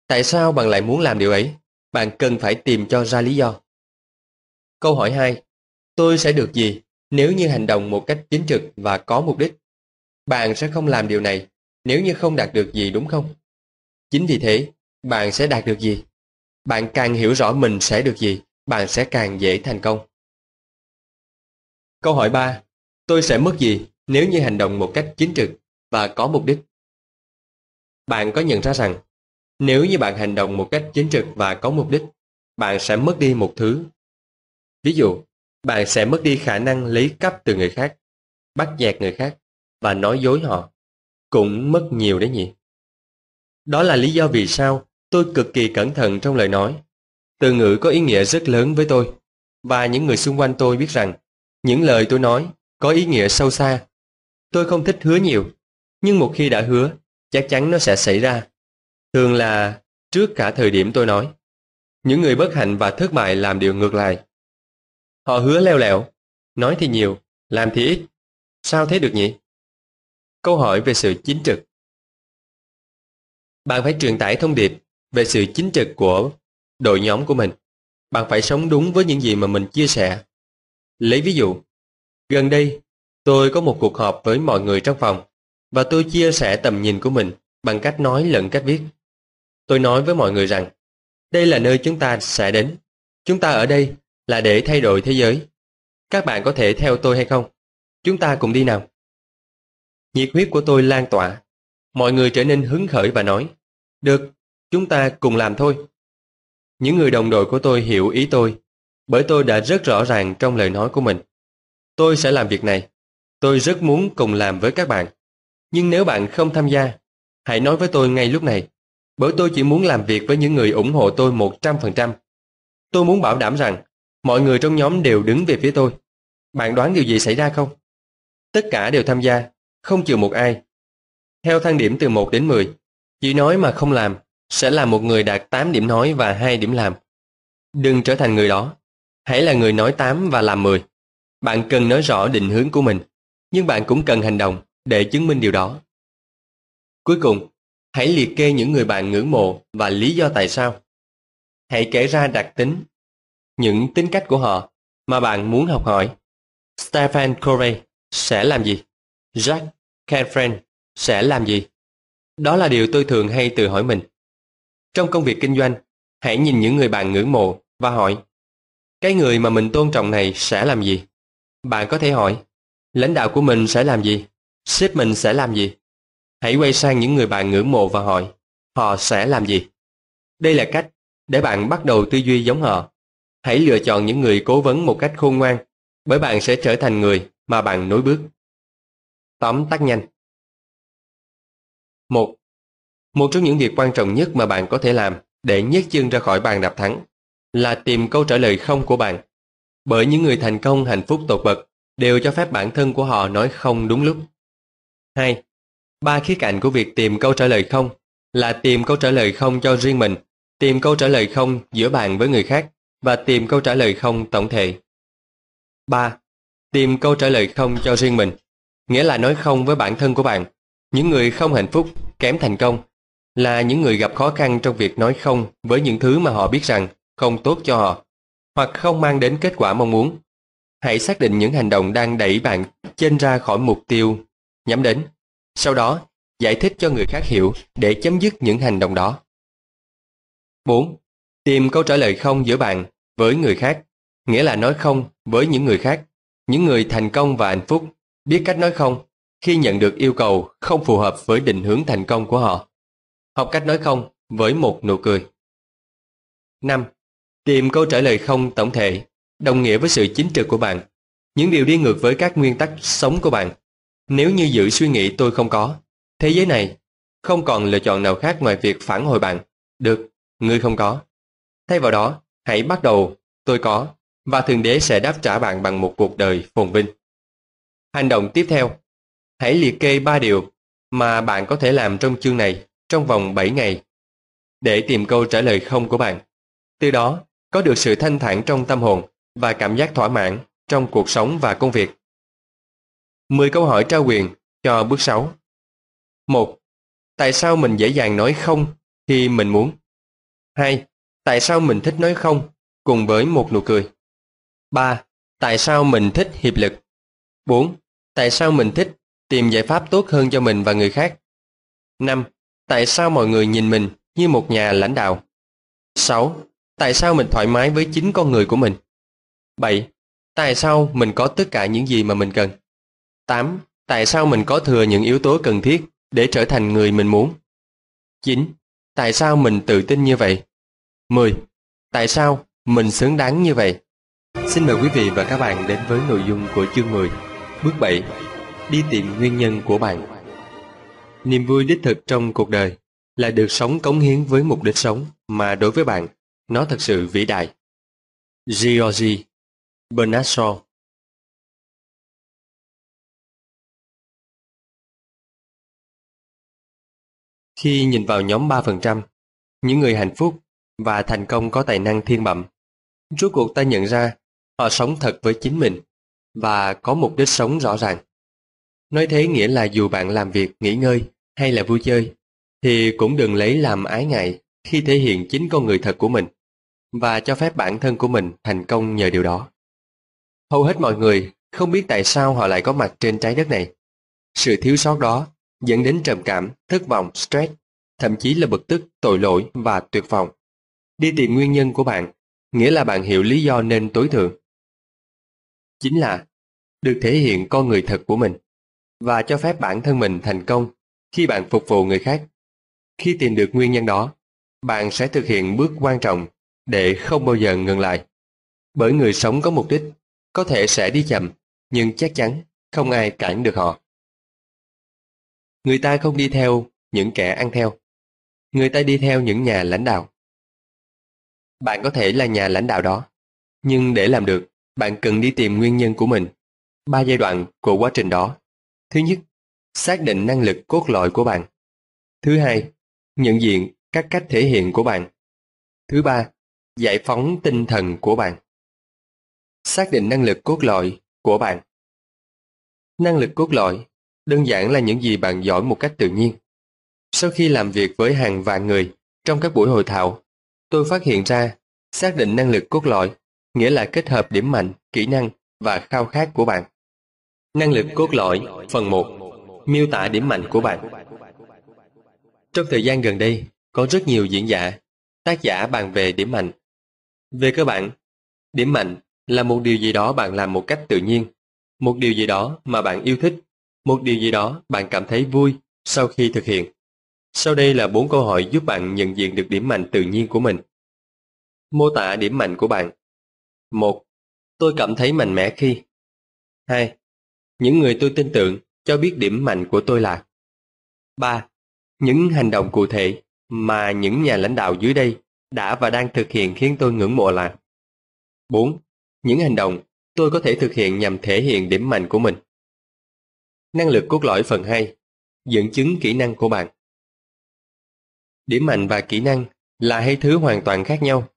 Tại sao bạn lại muốn làm điều ấy? Bạn cần phải tìm cho ra lý do. Câu hỏi 2. Tôi sẽ được gì nếu như hành động một cách chính trực và có mục đích? Bạn sẽ không làm điều này nếu như không đạt được gì đúng không? Chính vì thế, bạn sẽ đạt được gì? Bạn càng hiểu rõ mình sẽ được gì, bạn sẽ càng dễ thành công. Câu hỏi 3. Tôi sẽ mất gì nếu như hành động một cách chính trực và có mục đích? Bạn có nhận ra rằng, nếu như bạn hành động một cách chính trực và có mục đích, bạn sẽ mất đi một thứ. Ví dụ, bạn sẽ mất đi khả năng lấy cắp từ người khác, bắt dẹt người khác và nói dối họ. Cũng mất nhiều đấy nhỉ. Đó là lý do vì sao tôi cực kỳ cẩn thận trong lời nói. Từ ngữ có ý nghĩa rất lớn với tôi, và những người xung quanh tôi biết rằng những lời tôi nói có ý nghĩa sâu xa. Tôi không thích hứa nhiều, nhưng một khi đã hứa, chắc chắn nó sẽ xảy ra. Thường là trước cả thời điểm tôi nói. Những người bất hạnh và thất bại làm điều ngược lại. Họ hứa leo lẻo, nói thì nhiều, làm thì ít. Sao thế được nhỉ? Câu hỏi về sự chính trực Bạn phải truyền tải thông điệp về sự chính trực của đội nhóm của mình. Bạn phải sống đúng với những gì mà mình chia sẻ. Lấy ví dụ, gần đây tôi có một cuộc họp với mọi người trong phòng và tôi chia sẻ tầm nhìn của mình bằng cách nói lẫn cách viết. Tôi nói với mọi người rằng, đây là nơi chúng ta sẽ đến. Chúng ta ở đây là để thay đổi thế giới. Các bạn có thể theo tôi hay không? Chúng ta cùng đi nào. Nhiệt huyết của tôi lan tỏa. Mọi người trở nên hứng khởi và nói, được, chúng ta cùng làm thôi. Những người đồng đội của tôi hiểu ý tôi, bởi tôi đã rất rõ ràng trong lời nói của mình. Tôi sẽ làm việc này. Tôi rất muốn cùng làm với các bạn. Nhưng nếu bạn không tham gia, hãy nói với tôi ngay lúc này, bởi tôi chỉ muốn làm việc với những người ủng hộ tôi 100%. Tôi muốn bảo đảm rằng mọi người trong nhóm đều đứng về phía tôi. Bạn đoán điều gì xảy ra không? Tất cả đều tham gia không trừ một ai. Theo thang điểm từ 1 đến 10, chỉ nói mà không làm sẽ là một người đạt 8 điểm nói và 2 điểm làm. Đừng trở thành người đó. Hãy là người nói 8 và làm 10. Bạn cần nói rõ định hướng của mình, nhưng bạn cũng cần hành động để chứng minh điều đó. Cuối cùng, hãy liệt kê những người bạn ngưỡng mộ và lý do tại sao. Hãy kể ra đặc tính, những tính cách của họ mà bạn muốn học hỏi. Stephen Covey sẽ làm gì? Jack Canfren sẽ làm gì? Đó là điều tôi thường hay tự hỏi mình. Trong công việc kinh doanh, hãy nhìn những người bạn ngưỡng mộ và hỏi cái người mà mình tôn trọng này sẽ làm gì? Bạn có thể hỏi lãnh đạo của mình sẽ làm gì? Sếp mình sẽ làm gì? Hãy quay sang những người bạn ngưỡng mộ và hỏi, họ sẽ làm gì? Đây là cách để bạn bắt đầu tư duy giống họ. Hãy lựa chọn những người cố vấn một cách khôn ngoan, bởi bạn sẽ trở thành người mà bạn nối bước. Tóm tắt nhanh một Một trong những việc quan trọng nhất mà bạn có thể làm để nhét chân ra khỏi bàn đạp thắng là tìm câu trả lời không của bạn. Bởi những người thành công hạnh phúc tột bậc đều cho phép bản thân của họ nói không đúng lúc. 2. Ba khía cạnh của việc tìm câu trả lời không là tìm câu trả lời không cho riêng mình, tìm câu trả lời không giữa bạn với người khác và tìm câu trả lời không tổng thể. 3. Tìm câu trả lời không cho riêng mình, nghĩa là nói không với bản thân của bạn. Những người không hạnh phúc, kém thành công là những người gặp khó khăn trong việc nói không với những thứ mà họ biết rằng không tốt cho họ, hoặc không mang đến kết quả mong muốn. Hãy xác định những hành động đang đẩy bạn chênh ra khỏi mục tiêu nhắm đến. Sau đó, giải thích cho người khác hiểu để chấm dứt những hành động đó. 4. Tìm câu trả lời không giữa bạn với người khác, nghĩa là nói không với những người khác. Những người thành công và hạnh phúc biết cách nói không khi nhận được yêu cầu không phù hợp với định hướng thành công của họ. Học cách nói không với một nụ cười. 5. Tìm câu trả lời không tổng thể, đồng nghĩa với sự chính trực của bạn. Những điều đi ngược với các nguyên tắc sống của bạn. Nếu như giữ suy nghĩ tôi không có, thế giới này không còn lựa chọn nào khác ngoài việc phản hồi bạn. Được, ngươi không có. Thay vào đó, hãy bắt đầu tôi có và Thượng Đế sẽ đáp trả bạn bằng một cuộc đời phồn vinh. Hành động tiếp theo, hãy liệt kê ba điều mà bạn có thể làm trong chương này trong vòng 7 ngày để tìm câu trả lời không của bạn. Từ đó, có được sự thanh thản trong tâm hồn và cảm giác thỏa mãn trong cuộc sống và công việc. 10 câu hỏi trao quyền cho bước 6. 1. Tại sao mình dễ dàng nói không khi mình muốn? 2. Tại sao mình thích nói không cùng với một nụ cười? 3. Tại sao mình thích hiệp lực? 4. Tại sao mình thích tìm giải pháp tốt hơn cho mình và người khác? 5. Tại sao mọi người nhìn mình như một nhà lãnh đạo? 6. Tại sao mình thoải mái với chính con người của mình? 7. Tại sao mình có tất cả những gì mà mình cần? 8. Tại sao mình có thừa những yếu tố cần thiết để trở thành người mình muốn? 9. Tại sao mình tự tin như vậy? 10. Tại sao mình xứng đáng như vậy? Xin mời quý vị và các bạn đến với nội dung của chương 10. Bước 7. Đi tìm nguyên nhân của bạn. Niềm vui đích thực trong cuộc đời là được sống cống hiến với mục đích sống mà đối với bạn, nó thật sự vĩ đại. Georgie Bernard Shaw Khi nhìn vào nhóm 3%, những người hạnh phúc và thành công có tài năng thiên bẩm, rốt cuộc ta nhận ra họ sống thật với chính mình và có mục đích sống rõ ràng. Nói thế nghĩa là dù bạn làm việc, nghỉ ngơi hay là vui chơi, thì cũng đừng lấy làm ái ngại khi thể hiện chính con người thật của mình và cho phép bản thân của mình thành công nhờ điều đó. Hầu hết mọi người không biết tại sao họ lại có mặt trên trái đất này. Sự thiếu sót đó dẫn đến trầm cảm, thất vọng, stress, thậm chí là bực tức, tội lỗi và tuyệt vọng. Đi tìm nguyên nhân của bạn, nghĩa là bạn hiểu lý do nên tối thượng. Chính là được thể hiện con người thật của mình và cho phép bản thân mình thành công khi bạn phục vụ người khác. Khi tìm được nguyên nhân đó, bạn sẽ thực hiện bước quan trọng để không bao giờ ngừng lại. Bởi người sống có mục đích, có thể sẽ đi chậm, nhưng chắc chắn không ai cản được họ. Người ta không đi theo những kẻ ăn theo. Người ta đi theo những nhà lãnh đạo. Bạn có thể là nhà lãnh đạo đó, nhưng để làm được, bạn cần đi tìm nguyên nhân của mình. Ba giai đoạn của quá trình đó. Thứ nhất, xác định năng lực cốt lõi của bạn. Thứ hai, nhận diện các cách thể hiện của bạn. Thứ ba, giải phóng tinh thần của bạn. Xác định năng lực cốt lõi của bạn. Năng lực cốt lõi đơn giản là những gì bạn giỏi một cách tự nhiên. Sau khi làm việc với hàng vạn người trong các buổi hội thảo, tôi phát hiện ra xác định năng lực cốt lõi nghĩa là kết hợp điểm mạnh, kỹ năng và khao khát của bạn. Năng lực cốt lõi phần 1 Miêu tả điểm mạnh của bạn Trong thời gian gần đây, có rất nhiều diễn giả, tác giả bàn về điểm mạnh. Về cơ bản, điểm mạnh là một điều gì đó bạn làm một cách tự nhiên, một điều gì đó mà bạn yêu thích, một điều gì đó bạn cảm thấy vui sau khi thực hiện. Sau đây là bốn câu hỏi giúp bạn nhận diện được điểm mạnh tự nhiên của mình. Mô tả điểm mạnh của bạn. 1. Tôi cảm thấy mạnh mẽ khi 2. Những người tôi tin tưởng cho biết điểm mạnh của tôi là 3. Những hành động cụ thể mà những nhà lãnh đạo dưới đây đã và đang thực hiện khiến tôi ngưỡng mộ là 4. Những hành động tôi có thể thực hiện nhằm thể hiện điểm mạnh của mình. Năng lực cốt lõi phần 2 Dẫn chứng kỹ năng của bạn Điểm mạnh và kỹ năng là hai thứ hoàn toàn khác nhau.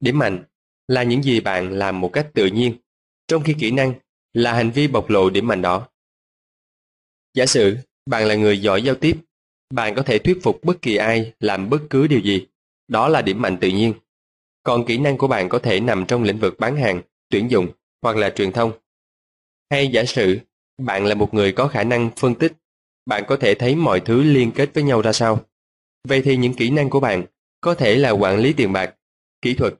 Điểm mạnh là những gì bạn làm một cách tự nhiên, trong khi kỹ năng là hành vi bộc lộ điểm mạnh đó. Giả sử bạn là người giỏi giao tiếp, bạn có thể thuyết phục bất kỳ ai làm bất cứ điều gì, đó là điểm mạnh tự nhiên. Còn kỹ năng của bạn có thể nằm trong lĩnh vực bán hàng, tuyển dụng hoặc là truyền thông. Hay giả sử bạn là một người có khả năng phân tích, bạn có thể thấy mọi thứ liên kết với nhau ra sao. Vậy thì những kỹ năng của bạn có thể là quản lý tiền bạc, kỹ thuật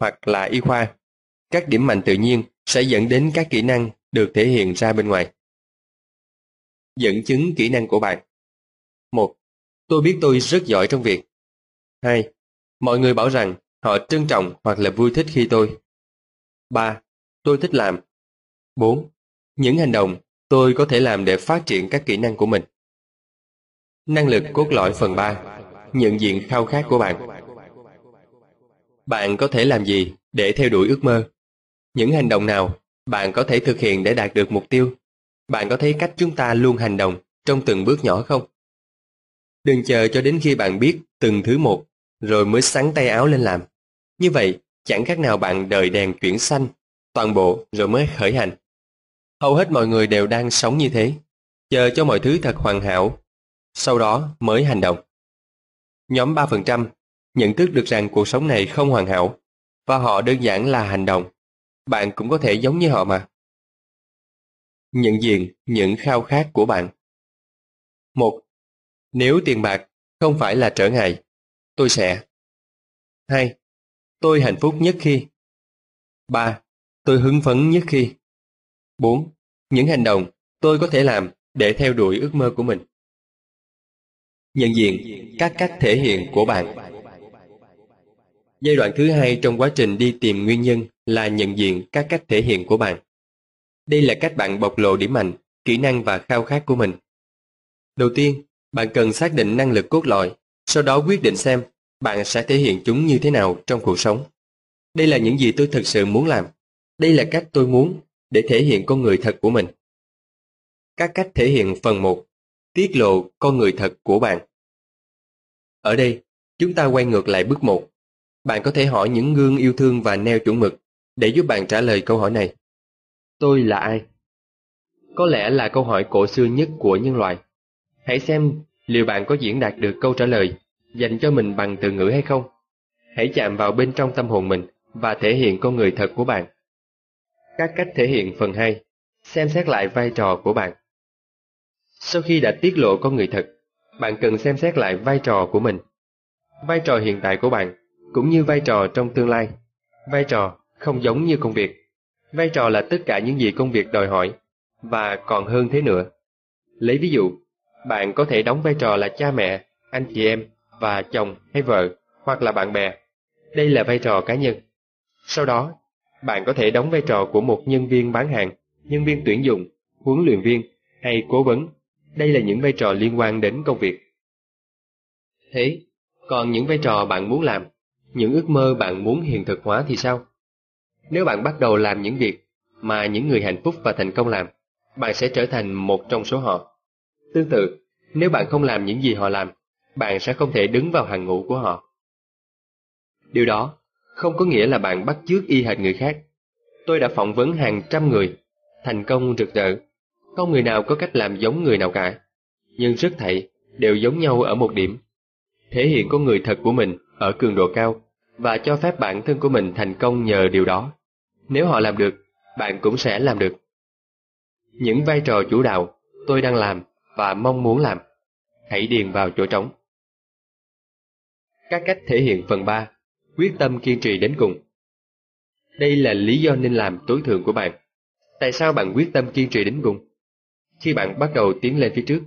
hoặc là y khoa. Các điểm mạnh tự nhiên sẽ dẫn đến các kỹ năng được thể hiện ra bên ngoài. Dẫn chứng kỹ năng của bạn 1. Tôi biết tôi rất giỏi trong việc 2. Mọi người bảo rằng họ trân trọng hoặc là vui thích khi tôi 3. Tôi thích làm 4. Những hành động tôi có thể làm để phát triển các kỹ năng của mình. Năng lực cốt lõi phần 3 Nhận diện khao khát của bạn Bạn có thể làm gì để theo đuổi ước mơ? Những hành động nào bạn có thể thực hiện để đạt được mục tiêu? Bạn có thấy cách chúng ta luôn hành động trong từng bước nhỏ không? Đừng chờ cho đến khi bạn biết từng thứ một, rồi mới sắn tay áo lên làm. Như vậy, chẳng khác nào bạn đợi đèn chuyển xanh, toàn bộ rồi mới khởi hành. Hầu hết mọi người đều đang sống như thế, chờ cho mọi thứ thật hoàn hảo, sau đó mới hành động. Nhóm 3% nhận thức được rằng cuộc sống này không hoàn hảo, và họ đơn giản là hành động. Bạn cũng có thể giống như họ mà. Nhận diện những khao khát của bạn. 1. Nếu tiền bạc không phải là trở ngại, tôi sẽ. 2. Tôi hạnh phúc nhất khi. 3. Tôi hứng phấn nhất khi. 4. Những hành động tôi có thể làm để theo đuổi ước mơ của mình. Nhận diện các cách thể hiện của bạn. Giai đoạn thứ hai trong quá trình đi tìm nguyên nhân là nhận diện các cách thể hiện của bạn. Đây là cách bạn bộc lộ điểm mạnh, kỹ năng và khao khát của mình. Đầu tiên, bạn cần xác định năng lực cốt lõi, sau đó quyết định xem bạn sẽ thể hiện chúng như thế nào trong cuộc sống. Đây là những gì tôi thực sự muốn làm. Đây là cách tôi muốn để thể hiện con người thật của mình. Các cách thể hiện phần 1 Tiết lộ con người thật của bạn Ở đây, chúng ta quay ngược lại bước 1. Bạn có thể hỏi những gương yêu thương và neo chuẩn mực để giúp bạn trả lời câu hỏi này. Tôi là ai? Có lẽ là câu hỏi cổ xưa nhất của nhân loại. Hãy xem liệu bạn có diễn đạt được câu trả lời dành cho mình bằng từ ngữ hay không. Hãy chạm vào bên trong tâm hồn mình và thể hiện con người thật của bạn. Các cách thể hiện phần 2 Xem xét lại vai trò của bạn Sau khi đã tiết lộ con người thật, bạn cần xem xét lại vai trò của mình. Vai trò hiện tại của bạn, cũng như vai trò trong tương lai. Vai trò không giống như công việc. Vai trò là tất cả những gì công việc đòi hỏi, và còn hơn thế nữa. Lấy ví dụ, bạn có thể đóng vai trò là cha mẹ, anh chị em, và chồng hay vợ, hoặc là bạn bè. Đây là vai trò cá nhân. Sau đó, bạn có thể đóng vai trò của một nhân viên bán hàng, nhân viên tuyển dụng, huấn luyện viên hay cố vấn. Đây là những vai trò liên quan đến công việc. Thế, còn những vai trò bạn muốn làm, những ước mơ bạn muốn hiện thực hóa thì sao? Nếu bạn bắt đầu làm những việc mà những người hạnh phúc và thành công làm, bạn sẽ trở thành một trong số họ. Tương tự, nếu bạn không làm những gì họ làm, bạn sẽ không thể đứng vào hàng ngũ của họ. Điều đó không có nghĩa là bạn bắt chước y hệt người khác. Tôi đã phỏng vấn hàng trăm người, thành công rực rỡ. Không người nào có cách làm giống người nào cả. Nhưng rất thảy đều giống nhau ở một điểm. Thể hiện con người thật của mình ở cường độ cao và cho phép bản thân của mình thành công nhờ điều đó. Nếu họ làm được, bạn cũng sẽ làm được. Những vai trò chủ đạo tôi đang làm và mong muốn làm. Hãy điền vào chỗ trống. Các cách thể hiện phần 3 Quyết tâm kiên trì đến cùng Đây là lý do nên làm tối thượng của bạn. Tại sao bạn quyết tâm kiên trì đến cùng? Khi bạn bắt đầu tiến lên phía trước,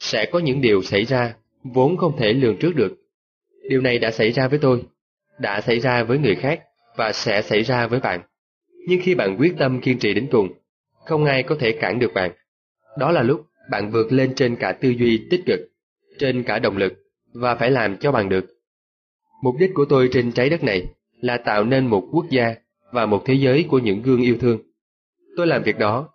sẽ có những điều xảy ra vốn không thể lường trước được. Điều này đã xảy ra với tôi, đã xảy ra với người khác và sẽ xảy ra với bạn. Nhưng khi bạn quyết tâm kiên trì đến cùng, không ai có thể cản được bạn. Đó là lúc bạn vượt lên trên cả tư duy tích cực, trên cả động lực và phải làm cho bằng được. Mục đích của tôi trên trái đất này là tạo nên một quốc gia và một thế giới của những gương yêu thương. Tôi làm việc đó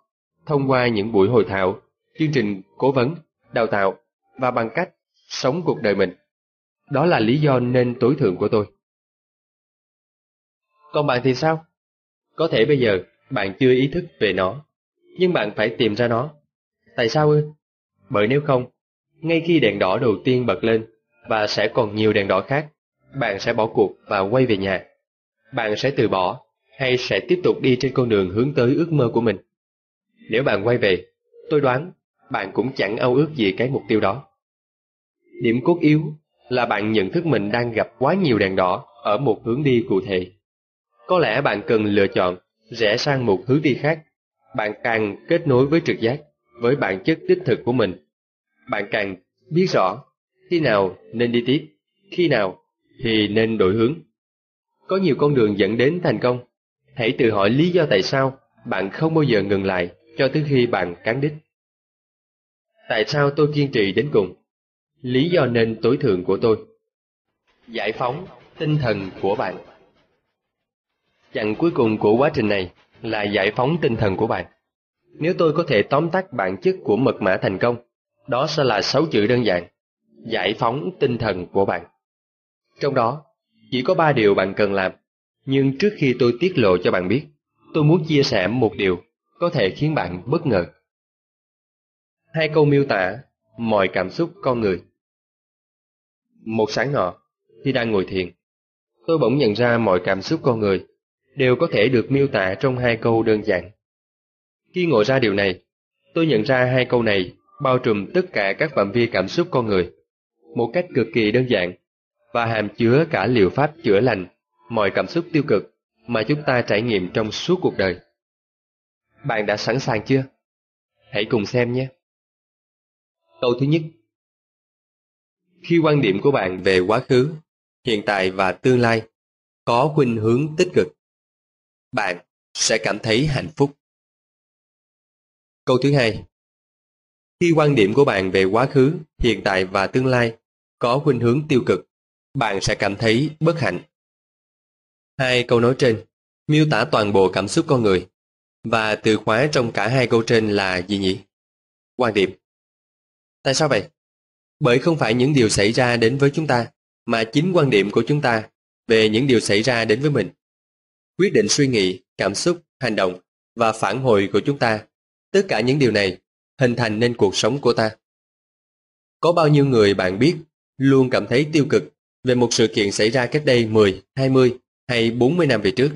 thông qua những buổi hội thảo, chương trình cố vấn, đào tạo và bằng cách sống cuộc đời mình. Đó là lý do nên tối thượng của tôi. Còn bạn thì sao? Có thể bây giờ bạn chưa ý thức về nó, nhưng bạn phải tìm ra nó. Tại sao ư? Bởi nếu không, ngay khi đèn đỏ đầu tiên bật lên và sẽ còn nhiều đèn đỏ khác, bạn sẽ bỏ cuộc và quay về nhà. Bạn sẽ từ bỏ hay sẽ tiếp tục đi trên con đường hướng tới ước mơ của mình. Nếu bạn quay về, tôi đoán bạn cũng chẳng ao ước gì cái mục tiêu đó. Điểm cốt yếu là bạn nhận thức mình đang gặp quá nhiều đèn đỏ ở một hướng đi cụ thể. Có lẽ bạn cần lựa chọn rẽ sang một hướng đi khác. Bạn càng kết nối với trực giác, với bản chất đích thực của mình. Bạn càng biết rõ khi nào nên đi tiếp, khi nào thì nên đổi hướng. Có nhiều con đường dẫn đến thành công. Hãy tự hỏi lý do tại sao bạn không bao giờ ngừng lại cho tới khi bạn cán đích. Tại sao tôi kiên trì đến cùng? Lý do nên tối thượng của tôi. Giải phóng tinh thần của bạn. Chặng cuối cùng của quá trình này là giải phóng tinh thần của bạn. Nếu tôi có thể tóm tắt bản chất của mật mã thành công, đó sẽ là sáu chữ đơn giản. Giải phóng tinh thần của bạn. Trong đó, chỉ có ba điều bạn cần làm. Nhưng trước khi tôi tiết lộ cho bạn biết, tôi muốn chia sẻ một điều có thể khiến bạn bất ngờ. Hai câu miêu tả mọi cảm xúc con người. Một sáng nọ, khi đang ngồi thiền, tôi bỗng nhận ra mọi cảm xúc con người đều có thể được miêu tả trong hai câu đơn giản. Khi ngộ ra điều này, tôi nhận ra hai câu này bao trùm tất cả các phạm vi cảm xúc con người, một cách cực kỳ đơn giản, và hàm chứa cả liệu pháp chữa lành mọi cảm xúc tiêu cực mà chúng ta trải nghiệm trong suốt cuộc đời. Bạn đã sẵn sàng chưa? Hãy cùng xem nhé. Câu thứ nhất Khi quan điểm của bạn về quá khứ, hiện tại và tương lai có khuynh hướng tích cực, bạn sẽ cảm thấy hạnh phúc. Câu thứ hai Khi quan điểm của bạn về quá khứ, hiện tại và tương lai có khuynh hướng tiêu cực, bạn sẽ cảm thấy bất hạnh. Hai câu nói trên miêu tả toàn bộ cảm xúc con người và từ khóa trong cả hai câu trên là gì nhỉ? Quan điểm. Tại sao vậy? Bởi không phải những điều xảy ra đến với chúng ta, mà chính quan điểm của chúng ta về những điều xảy ra đến với mình. Quyết định suy nghĩ, cảm xúc, hành động và phản hồi của chúng ta, tất cả những điều này hình thành nên cuộc sống của ta. Có bao nhiêu người bạn biết luôn cảm thấy tiêu cực về một sự kiện xảy ra cách đây 10, 20 hay 40 năm về trước.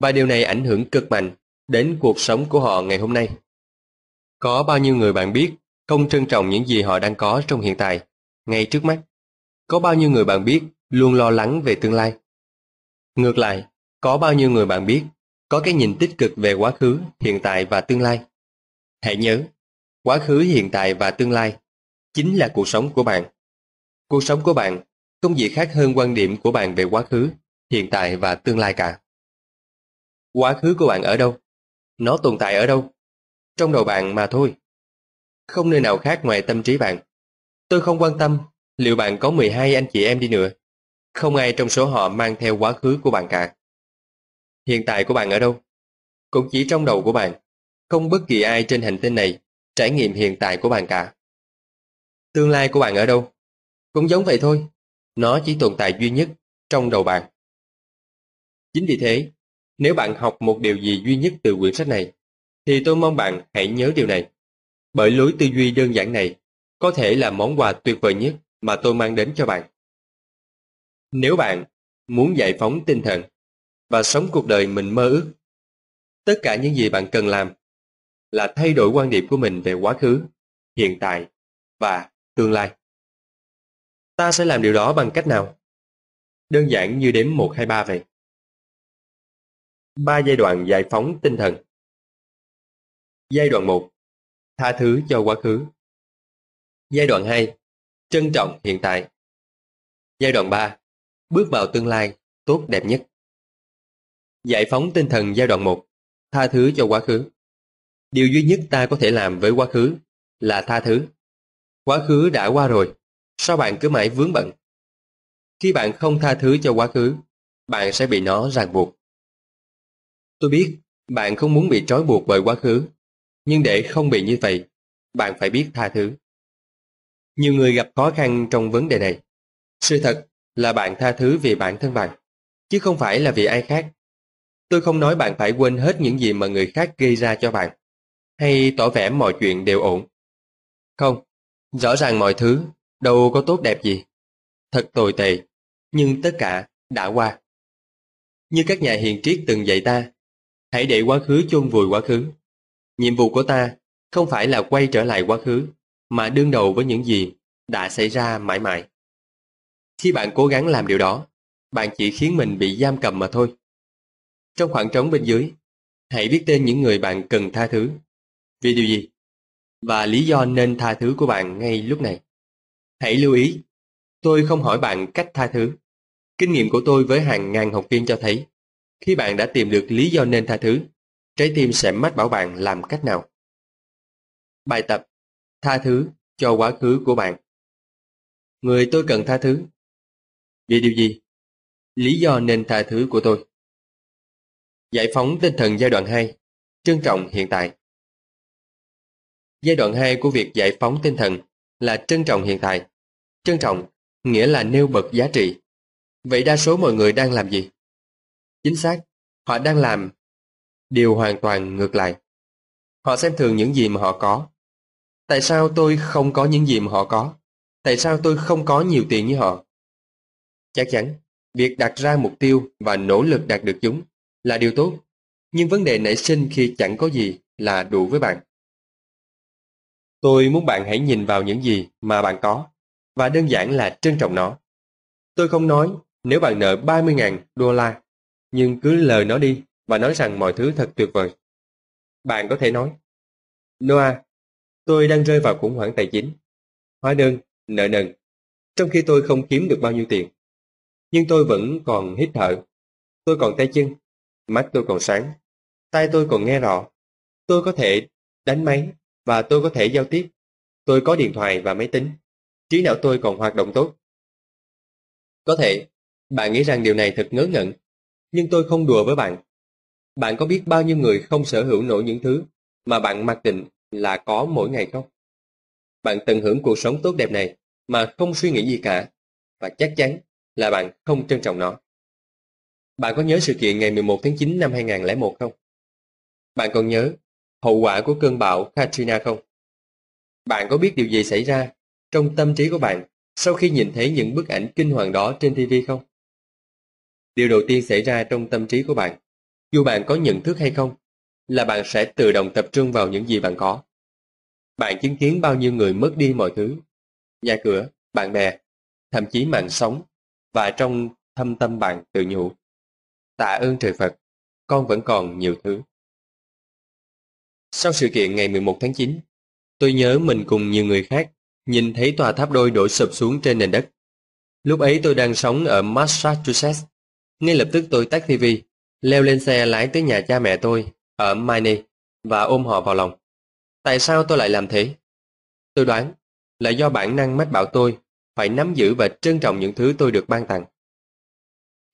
Và điều này ảnh hưởng cực mạnh đến cuộc sống của họ ngày hôm nay. Có bao nhiêu người bạn biết không trân trọng những gì họ đang có trong hiện tại, ngay trước mắt? Có bao nhiêu người bạn biết luôn lo lắng về tương lai? Ngược lại, có bao nhiêu người bạn biết có cái nhìn tích cực về quá khứ, hiện tại và tương lai? Hãy nhớ, quá khứ, hiện tại và tương lai chính là cuộc sống của bạn. Cuộc sống của bạn không gì khác hơn quan điểm của bạn về quá khứ, hiện tại và tương lai cả. Quá khứ của bạn ở đâu? Nó tồn tại ở đâu? Trong đầu bạn mà thôi. Không nơi nào khác ngoài tâm trí bạn. Tôi không quan tâm liệu bạn có 12 anh chị em đi nữa. Không ai trong số họ mang theo quá khứ của bạn cả. Hiện tại của bạn ở đâu? Cũng chỉ trong đầu của bạn. Không bất kỳ ai trên hành tinh này trải nghiệm hiện tại của bạn cả. Tương lai của bạn ở đâu? Cũng giống vậy thôi. Nó chỉ tồn tại duy nhất trong đầu bạn. Chính vì thế, nếu bạn học một điều gì duy nhất từ quyển sách này, thì tôi mong bạn hãy nhớ điều này. Bởi lối tư duy đơn giản này có thể là món quà tuyệt vời nhất mà tôi mang đến cho bạn. Nếu bạn muốn giải phóng tinh thần và sống cuộc đời mình mơ ước, tất cả những gì bạn cần làm là thay đổi quan điểm của mình về quá khứ, hiện tại và tương lai. Ta sẽ làm điều đó bằng cách nào? Đơn giản như đếm 1, 2, 3 vậy. Ba giai đoạn giải phóng tinh thần Giai đoạn 1 Tha thứ cho quá khứ Giai đoạn 2 Trân trọng hiện tại Giai đoạn 3 Bước vào tương lai tốt đẹp nhất Giải phóng tinh thần giai đoạn 1 Tha thứ cho quá khứ Điều duy nhất ta có thể làm với quá khứ là tha thứ. Quá khứ đã qua rồi, sao bạn cứ mãi vướng bận? Khi bạn không tha thứ cho quá khứ, bạn sẽ bị nó ràng buộc. Tôi biết, bạn không muốn bị trói buộc bởi quá khứ, nhưng để không bị như vậy, bạn phải biết tha thứ. Nhiều người gặp khó khăn trong vấn đề này. Sự thật là bạn tha thứ vì bản thân bạn, chứ không phải là vì ai khác. Tôi không nói bạn phải quên hết những gì mà người khác gây ra cho bạn hay tỏ vẻ mọi chuyện đều ổn. Không, rõ ràng mọi thứ đâu có tốt đẹp gì. Thật tồi tệ, nhưng tất cả đã qua. Như các nhà hiền triết từng dạy ta, hãy để quá khứ chôn vùi quá khứ. Nhiệm vụ của ta không phải là quay trở lại quá khứ, mà đương đầu với những gì đã xảy ra mãi mãi. Khi bạn cố gắng làm điều đó, bạn chỉ khiến mình bị giam cầm mà thôi. Trong khoảng trống bên dưới, hãy viết tên những người bạn cần tha thứ vì điều gì? Và lý do nên tha thứ của bạn ngay lúc này. Hãy lưu ý, tôi không hỏi bạn cách tha thứ. Kinh nghiệm của tôi với hàng ngàn học viên cho thấy, khi bạn đã tìm được lý do nên tha thứ, trái tim sẽ mách bảo bạn làm cách nào. Bài tập Tha thứ cho quá khứ của bạn Người tôi cần tha thứ Vì điều gì? Lý do nên tha thứ của tôi Giải phóng tinh thần giai đoạn 2 Trân trọng hiện tại Giai đoạn 2 của việc giải phóng tinh thần là trân trọng hiện tại. Trân trọng nghĩa là nêu bật giá trị. Vậy đa số mọi người đang làm gì? Chính xác, họ đang làm điều hoàn toàn ngược lại. Họ xem thường những gì mà họ có. Tại sao tôi không có những gì mà họ có? Tại sao tôi không có nhiều tiền như họ? Chắc chắn, việc đặt ra mục tiêu và nỗ lực đạt được chúng là điều tốt. Nhưng vấn đề nảy sinh khi chẳng có gì là đủ với bạn. Tôi muốn bạn hãy nhìn vào những gì mà bạn có, và đơn giản là trân trọng nó. Tôi không nói nếu bạn nợ 30.000 đô la, nhưng cứ lời nó đi và nói rằng mọi thứ thật tuyệt vời. Bạn có thể nói, Noah, tôi đang rơi vào khủng hoảng tài chính, hóa đơn, nợ nần, trong khi tôi không kiếm được bao nhiêu tiền. Nhưng tôi vẫn còn hít thở, tôi còn tay chân, mắt tôi còn sáng, tay tôi còn nghe rõ, tôi có thể đánh máy và tôi có thể giao tiếp. Tôi có điện thoại và máy tính. Trí não tôi còn hoạt động tốt. Có thể, bạn nghĩ rằng điều này thật ngớ ngẩn, nhưng tôi không đùa với bạn. Bạn có biết bao nhiêu người không sở hữu nổi những thứ mà bạn mặc định là có mỗi ngày không? Bạn tận hưởng cuộc sống tốt đẹp này mà không suy nghĩ gì cả, và chắc chắn là bạn không trân trọng nó. Bạn có nhớ sự kiện ngày 11 tháng 9 năm 2001 không? Bạn còn nhớ hậu quả của cơn bão Katrina không? Bạn có biết điều gì xảy ra trong tâm trí của bạn sau khi nhìn thấy những bức ảnh kinh hoàng đó trên TV không? Điều đầu tiên xảy ra trong tâm trí của bạn, dù bạn có nhận thức hay không, là bạn sẽ tự động tập trung vào những gì bạn có. Bạn chứng kiến bao nhiêu người mất đi mọi thứ, nhà cửa, bạn bè, thậm chí mạng sống, và trong thâm tâm bạn tự nhủ. Tạ ơn trời Phật, con vẫn còn nhiều thứ. Sau sự kiện ngày 11 tháng 9, tôi nhớ mình cùng nhiều người khác nhìn thấy tòa tháp đôi đổ sụp xuống trên nền đất. Lúc ấy tôi đang sống ở Massachusetts. Ngay lập tức tôi tắt TV, leo lên xe lái tới nhà cha mẹ tôi ở Maine và ôm họ vào lòng. Tại sao tôi lại làm thế? Tôi đoán là do bản năng mách bảo tôi phải nắm giữ và trân trọng những thứ tôi được ban tặng.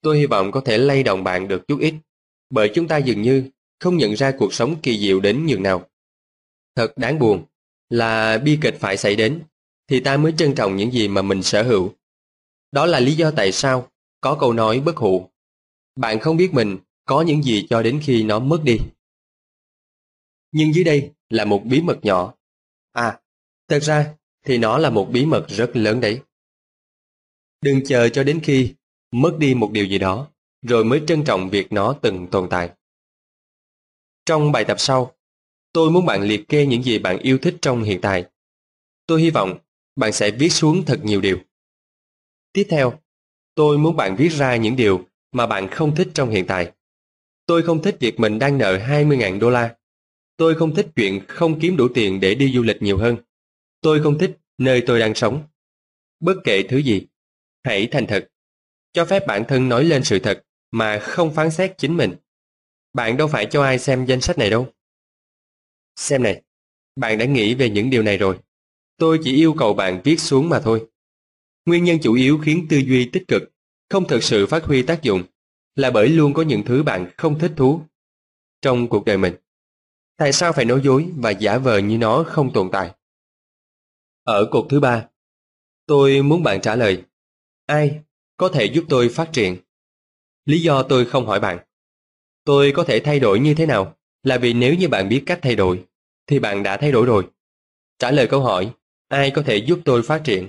Tôi hy vọng có thể lay động bạn được chút ít, bởi chúng ta dường như không nhận ra cuộc sống kỳ diệu đến nhường nào. Thật đáng buồn là bi kịch phải xảy đến, thì ta mới trân trọng những gì mà mình sở hữu. Đó là lý do tại sao có câu nói bất hủ. Bạn không biết mình có những gì cho đến khi nó mất đi. Nhưng dưới đây là một bí mật nhỏ. À, thật ra thì nó là một bí mật rất lớn đấy. Đừng chờ cho đến khi mất đi một điều gì đó, rồi mới trân trọng việc nó từng tồn tại. Trong bài tập sau, tôi muốn bạn liệt kê những gì bạn yêu thích trong hiện tại. Tôi hy vọng bạn sẽ viết xuống thật nhiều điều. Tiếp theo, tôi muốn bạn viết ra những điều mà bạn không thích trong hiện tại. Tôi không thích việc mình đang nợ 20.000 đô la. Tôi không thích chuyện không kiếm đủ tiền để đi du lịch nhiều hơn. Tôi không thích nơi tôi đang sống. Bất kể thứ gì, hãy thành thật. Cho phép bản thân nói lên sự thật mà không phán xét chính mình. Bạn đâu phải cho ai xem danh sách này đâu. Xem này, bạn đã nghĩ về những điều này rồi. Tôi chỉ yêu cầu bạn viết xuống mà thôi. Nguyên nhân chủ yếu khiến tư duy tích cực không thực sự phát huy tác dụng là bởi luôn có những thứ bạn không thích thú trong cuộc đời mình. Tại sao phải nói dối và giả vờ như nó không tồn tại? Ở cột thứ ba, tôi muốn bạn trả lời ai có thể giúp tôi phát triển? Lý do tôi không hỏi bạn. Tôi có thể thay đổi như thế nào là vì nếu như bạn biết cách thay đổi, thì bạn đã thay đổi rồi. Trả lời câu hỏi, ai có thể giúp tôi phát triển,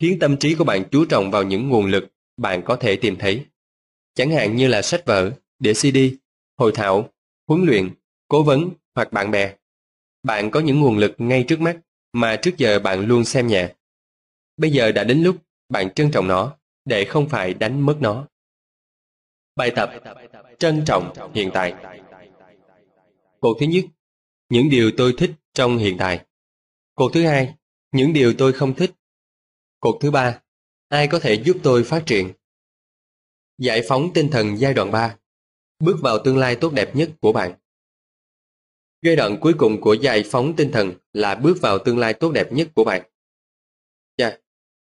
khiến tâm trí của bạn chú trọng vào những nguồn lực bạn có thể tìm thấy. Chẳng hạn như là sách vở, đĩa CD, hội thảo, huấn luyện, cố vấn hoặc bạn bè. Bạn có những nguồn lực ngay trước mắt mà trước giờ bạn luôn xem nhẹ. Bây giờ đã đến lúc bạn trân trọng nó để không phải đánh mất nó. Bài tập Trân trọng hiện tại Cột thứ nhất Những điều tôi thích trong hiện tại Cột thứ hai những điều tôi không thích Cột thứ ba Ai có thể giúp tôi phát triển Giải phóng tinh thần giai đoạn 3 Bước vào tương lai tốt đẹp nhất của bạn Giai đoạn cuối cùng của giải phóng tinh thần là bước vào tương lai tốt đẹp nhất của bạn. Chà,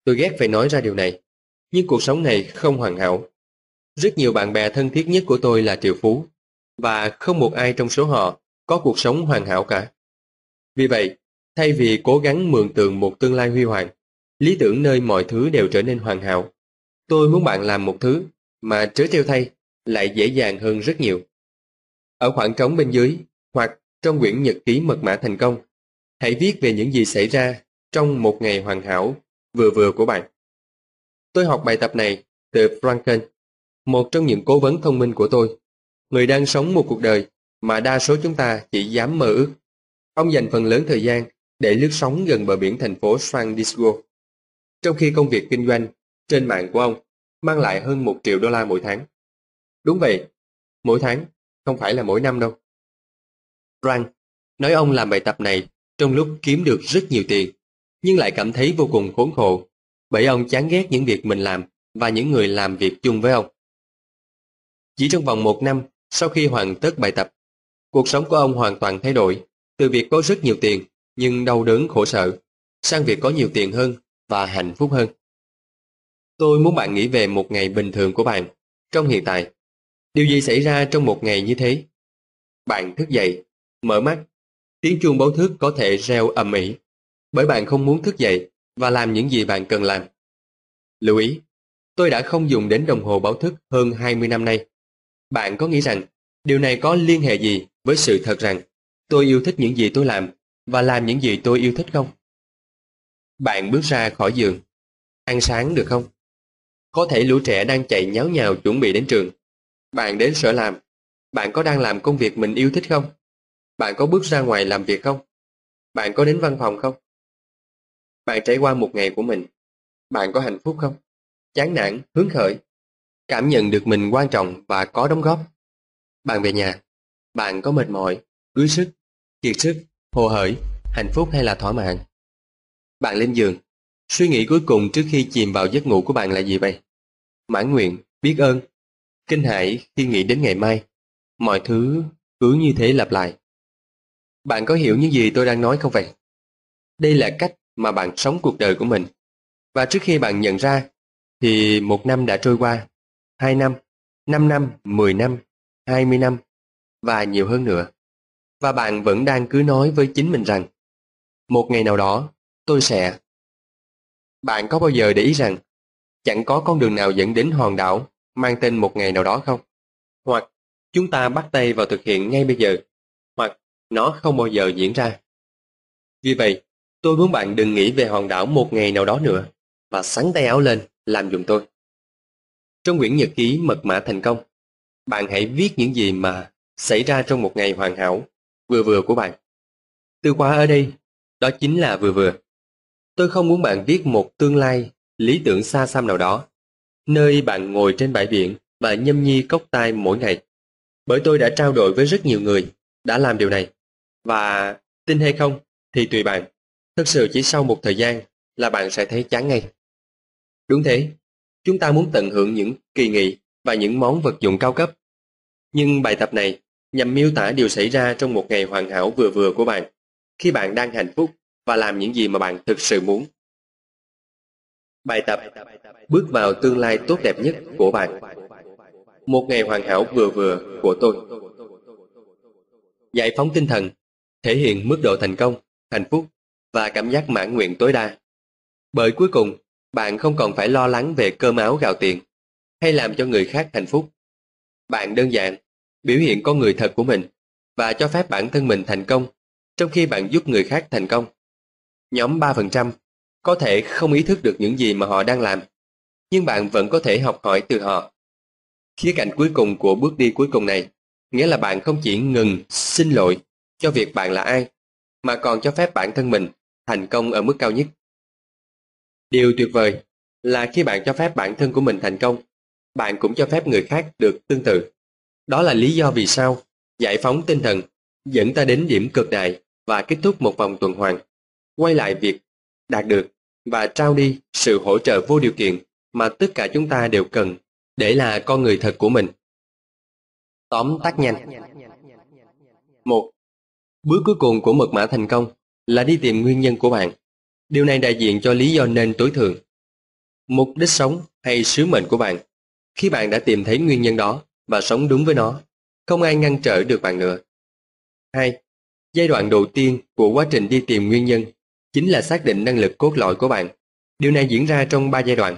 tôi ghét phải nói ra điều này, nhưng cuộc sống này không hoàn hảo. Rất nhiều bạn bè thân thiết nhất của tôi là triệu phú, và không một ai trong số họ có cuộc sống hoàn hảo cả. Vì vậy, thay vì cố gắng mường tượng một tương lai huy hoàng, lý tưởng nơi mọi thứ đều trở nên hoàn hảo, tôi muốn bạn làm một thứ mà trớ theo thay lại dễ dàng hơn rất nhiều. Ở khoảng trống bên dưới, hoặc trong quyển nhật ký mật mã thành công, hãy viết về những gì xảy ra trong một ngày hoàn hảo vừa vừa của bạn. Tôi học bài tập này từ Franken, một trong những cố vấn thông minh của tôi, người đang sống một cuộc đời mà đa số chúng ta chỉ dám mơ ước. Ông dành phần lớn thời gian để lướt sóng gần bờ biển thành phố San Diego, trong khi công việc kinh doanh trên mạng của ông mang lại hơn một triệu đô la mỗi tháng. Đúng vậy, mỗi tháng, không phải là mỗi năm đâu. Frank nói ông làm bài tập này trong lúc kiếm được rất nhiều tiền, nhưng lại cảm thấy vô cùng khốn khổ, bởi ông chán ghét những việc mình làm và những người làm việc chung với ông. Chỉ trong vòng một năm sau khi hoàn tất bài tập, cuộc sống của ông hoàn toàn thay đổi, từ việc có rất nhiều tiền nhưng đau đớn khổ sở, sang việc có nhiều tiền hơn và hạnh phúc hơn. Tôi muốn bạn nghĩ về một ngày bình thường của bạn, trong hiện tại. Điều gì xảy ra trong một ngày như thế? Bạn thức dậy, mở mắt, tiếng chuông báo thức có thể reo ầm ĩ, bởi bạn không muốn thức dậy và làm những gì bạn cần làm. Lưu ý, tôi đã không dùng đến đồng hồ báo thức hơn 20 năm nay. Bạn có nghĩ rằng điều này có liên hệ gì với sự thật rằng tôi yêu thích những gì tôi làm và làm những gì tôi yêu thích không? Bạn bước ra khỏi giường. Ăn sáng được không? Có thể lũ trẻ đang chạy nháo nhào chuẩn bị đến trường. Bạn đến sở làm. Bạn có đang làm công việc mình yêu thích không? Bạn có bước ra ngoài làm việc không? Bạn có đến văn phòng không? Bạn trải qua một ngày của mình. Bạn có hạnh phúc không? Chán nản, hứng khởi. Cảm nhận được mình quan trọng và có đóng góp. Bạn về nhà. Bạn có mệt mỏi, đuối sức, kiệt sức, hồ hởi, hạnh phúc hay là thỏa mãn? Bạn lên giường. Suy nghĩ cuối cùng trước khi chìm vào giấc ngủ của bạn là gì vậy? Mãn nguyện, biết ơn, kinh hãi khi nghĩ đến ngày mai. Mọi thứ cứ như thế lặp lại. Bạn có hiểu những gì tôi đang nói không vậy? Đây là cách mà bạn sống cuộc đời của mình. Và trước khi bạn nhận ra, thì một năm đã trôi qua, hai năm, năm năm, mười năm, hai mươi năm, và nhiều hơn nữa. Và bạn vẫn đang cứ nói với chính mình rằng, một ngày nào đó, tôi sẽ. Bạn có bao giờ để ý rằng, chẳng có con đường nào dẫn đến hòn đảo mang tên một ngày nào đó không? Hoặc chúng ta bắt tay vào thực hiện ngay bây giờ, hoặc nó không bao giờ diễn ra. Vì vậy, tôi muốn bạn đừng nghĩ về hòn đảo một ngày nào đó nữa, và sắn tay áo lên làm dùng tôi. Trong quyển nhật ký mật mã thành công, bạn hãy viết những gì mà xảy ra trong một ngày hoàn hảo, vừa vừa của bạn. Từ khóa ở đây, đó chính là vừa vừa. Tôi không muốn bạn viết một tương lai, lý tưởng xa xăm nào đó, nơi bạn ngồi trên bãi biển và nhâm nhi cốc tai mỗi ngày. Bởi tôi đã trao đổi với rất nhiều người đã làm điều này. Và tin hay không thì tùy bạn. Thực sự chỉ sau một thời gian là bạn sẽ thấy chán ngay. Đúng thế, chúng ta muốn tận hưởng những kỳ nghị và những món vật dụng cao cấp. Nhưng bài tập này nhằm miêu tả điều xảy ra trong một ngày hoàn hảo vừa vừa của bạn, khi bạn đang hạnh phúc và làm những gì mà bạn thực sự muốn. Bài tập Bước vào tương lai tốt đẹp nhất của bạn Một ngày hoàn hảo vừa vừa của tôi Giải phóng tinh thần Thể hiện mức độ thành công, hạnh phúc và cảm giác mãn nguyện tối đa. Bởi cuối cùng, bạn không còn phải lo lắng về cơm áo gạo tiền hay làm cho người khác hạnh phúc. Bạn đơn giản, biểu hiện con người thật của mình và cho phép bản thân mình thành công trong khi bạn giúp người khác thành công. Nhóm 3% có thể không ý thức được những gì mà họ đang làm, nhưng bạn vẫn có thể học hỏi từ họ. Khía cạnh cuối cùng của bước đi cuối cùng này, nghĩa là bạn không chỉ ngừng xin lỗi cho việc bạn là ai, mà còn cho phép bản thân mình thành công ở mức cao nhất. Điều tuyệt vời là khi bạn cho phép bản thân của mình thành công, bạn cũng cho phép người khác được tương tự. Đó là lý do vì sao giải phóng tinh thần dẫn ta đến điểm cực đại và kết thúc một vòng tuần hoàn. Quay lại việc đạt được và trao đi sự hỗ trợ vô điều kiện mà tất cả chúng ta đều cần để là con người thật của mình. Tóm tắt nhanh. một, Bước cuối cùng của mật mã thành công là đi tìm nguyên nhân của bạn. Điều này đại diện cho lý do nên tối thượng. Mục đích sống hay sứ mệnh của bạn. Khi bạn đã tìm thấy nguyên nhân đó và sống đúng với nó, không ai ngăn trở được bạn nữa. 2. Giai đoạn đầu tiên của quá trình đi tìm nguyên nhân chính là xác định năng lực cốt lõi của bạn. Điều này diễn ra trong 3 giai đoạn.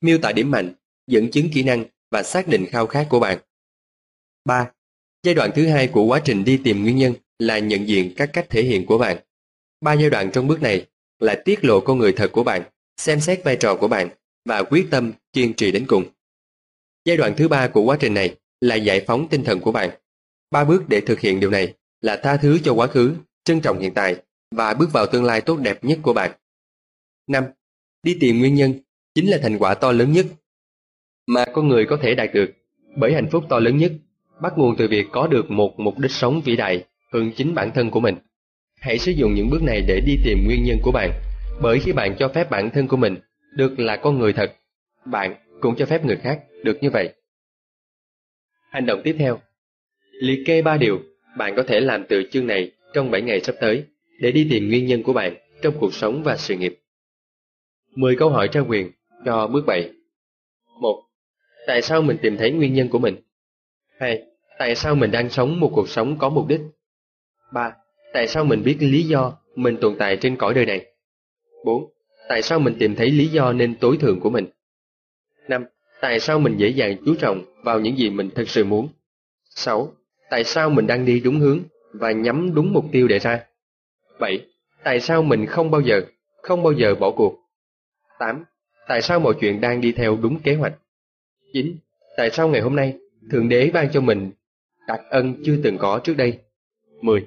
Miêu tả điểm mạnh, dẫn chứng kỹ năng và xác định khao khát của bạn. 3. Giai đoạn thứ hai của quá trình đi tìm nguyên nhân là nhận diện các cách thể hiện của bạn. Ba giai đoạn trong bước này là tiết lộ con người thật của bạn, xem xét vai trò của bạn và quyết tâm kiên trì đến cùng. Giai đoạn thứ ba của quá trình này là giải phóng tinh thần của bạn. Ba bước để thực hiện điều này là tha thứ cho quá khứ, trân trọng hiện tại và bước vào tương lai tốt đẹp nhất của bạn. 5. Đi tìm nguyên nhân chính là thành quả to lớn nhất mà con người có thể đạt được bởi hạnh phúc to lớn nhất bắt nguồn từ việc có được một mục đích sống vĩ đại hơn chính bản thân của mình. Hãy sử dụng những bước này để đi tìm nguyên nhân của bạn, bởi khi bạn cho phép bản thân của mình được là con người thật, bạn cũng cho phép người khác được như vậy. Hành động tiếp theo Liệt kê 3 điều bạn có thể làm từ chương này trong 7 ngày sắp tới để đi tìm nguyên nhân của bạn trong cuộc sống và sự nghiệp. 10 câu hỏi trao quyền cho bước 7 1. Tại sao mình tìm thấy nguyên nhân của mình? 2. Tại sao mình đang sống một cuộc sống có mục đích? 3. Tại sao mình biết lý do mình tồn tại trên cõi đời này? 4. Tại sao mình tìm thấy lý do nên tối thượng của mình? 5. Tại sao mình dễ dàng chú trọng vào những gì mình thực sự muốn? 6. Tại sao mình đang đi đúng hướng và nhắm đúng mục tiêu đề ra? 7. Tại sao mình không bao giờ, không bao giờ bỏ cuộc? 8. Tại sao mọi chuyện đang đi theo đúng kế hoạch? 9. Tại sao ngày hôm nay Thượng Đế ban cho mình đặc ân chưa từng có trước đây? 10.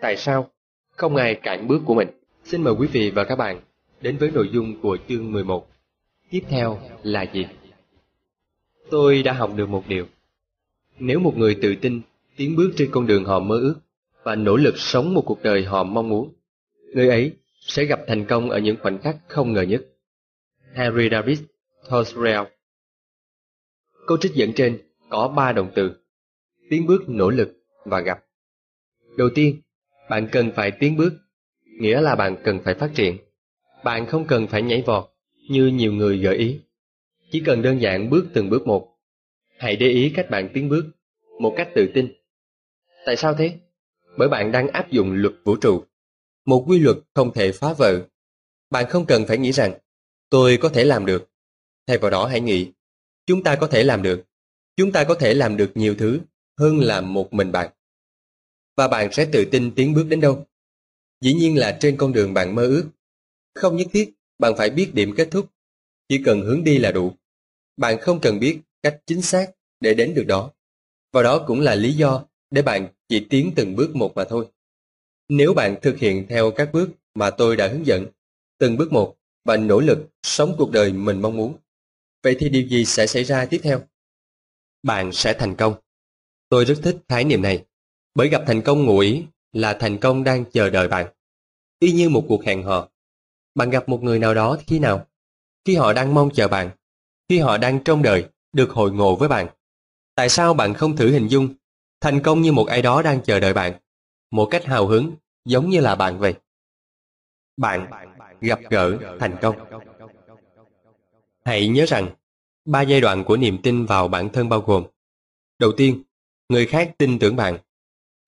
Tại sao không ai cản bước của mình? Xin mời quý vị và các bạn đến với nội dung của chương 11. Tiếp theo là gì? Tôi đã học được một điều. Nếu một người tự tin tiến bước trên con đường họ mơ ước và nỗ lực sống một cuộc đời họ mong muốn, người ấy sẽ gặp thành công ở những khoảnh khắc không ngờ nhất. Harry David Thoreau Câu trích dẫn trên có ba động từ tiến bước nỗ lực và gặp. Đầu tiên, bạn cần phải tiến bước, nghĩa là bạn cần phải phát triển. Bạn không cần phải nhảy vọt như nhiều người gợi ý. Chỉ cần đơn giản bước từng bước một. Hãy để ý cách bạn tiến bước, một cách tự tin. Tại sao thế? Bởi bạn đang áp dụng luật vũ trụ. Một quy luật không thể phá vỡ. Bạn không cần phải nghĩ rằng, tôi có thể làm được. Thay vào đó hãy nghĩ, chúng ta có thể làm được. Chúng ta có thể làm được nhiều thứ hơn là một mình bạn. và bạn sẽ tự tin tiến bước đến đâu? Dĩ nhiên là trên con đường bạn mơ ước. Không nhất thiết bạn phải biết điểm kết thúc, chỉ cần hướng đi là đủ. Bạn không cần biết cách chính xác để đến được đó. Và đó cũng là lý do để bạn chỉ tiến từng bước một mà thôi. Nếu bạn thực hiện theo các bước mà tôi đã hướng dẫn, từng bước một và nỗ lực sống cuộc đời mình mong muốn, vậy thì điều gì sẽ xảy ra tiếp theo? Bạn sẽ thành công. Tôi rất thích khái niệm này, bởi gặp thành công ngụ ý là thành công đang chờ đợi bạn. Y như một cuộc hẹn hò. Bạn gặp một người nào đó khi nào? Khi họ đang mong chờ bạn, khi họ đang trong đời được hội ngộ với bạn. Tại sao bạn không thử hình dung thành công như một ai đó đang chờ đợi bạn, một cách hào hứng, giống như là bạn vậy? Bạn gặp gỡ thành công. Hãy nhớ rằng, ba giai đoạn của niềm tin vào bản thân bao gồm Đầu tiên, người khác tin tưởng bạn.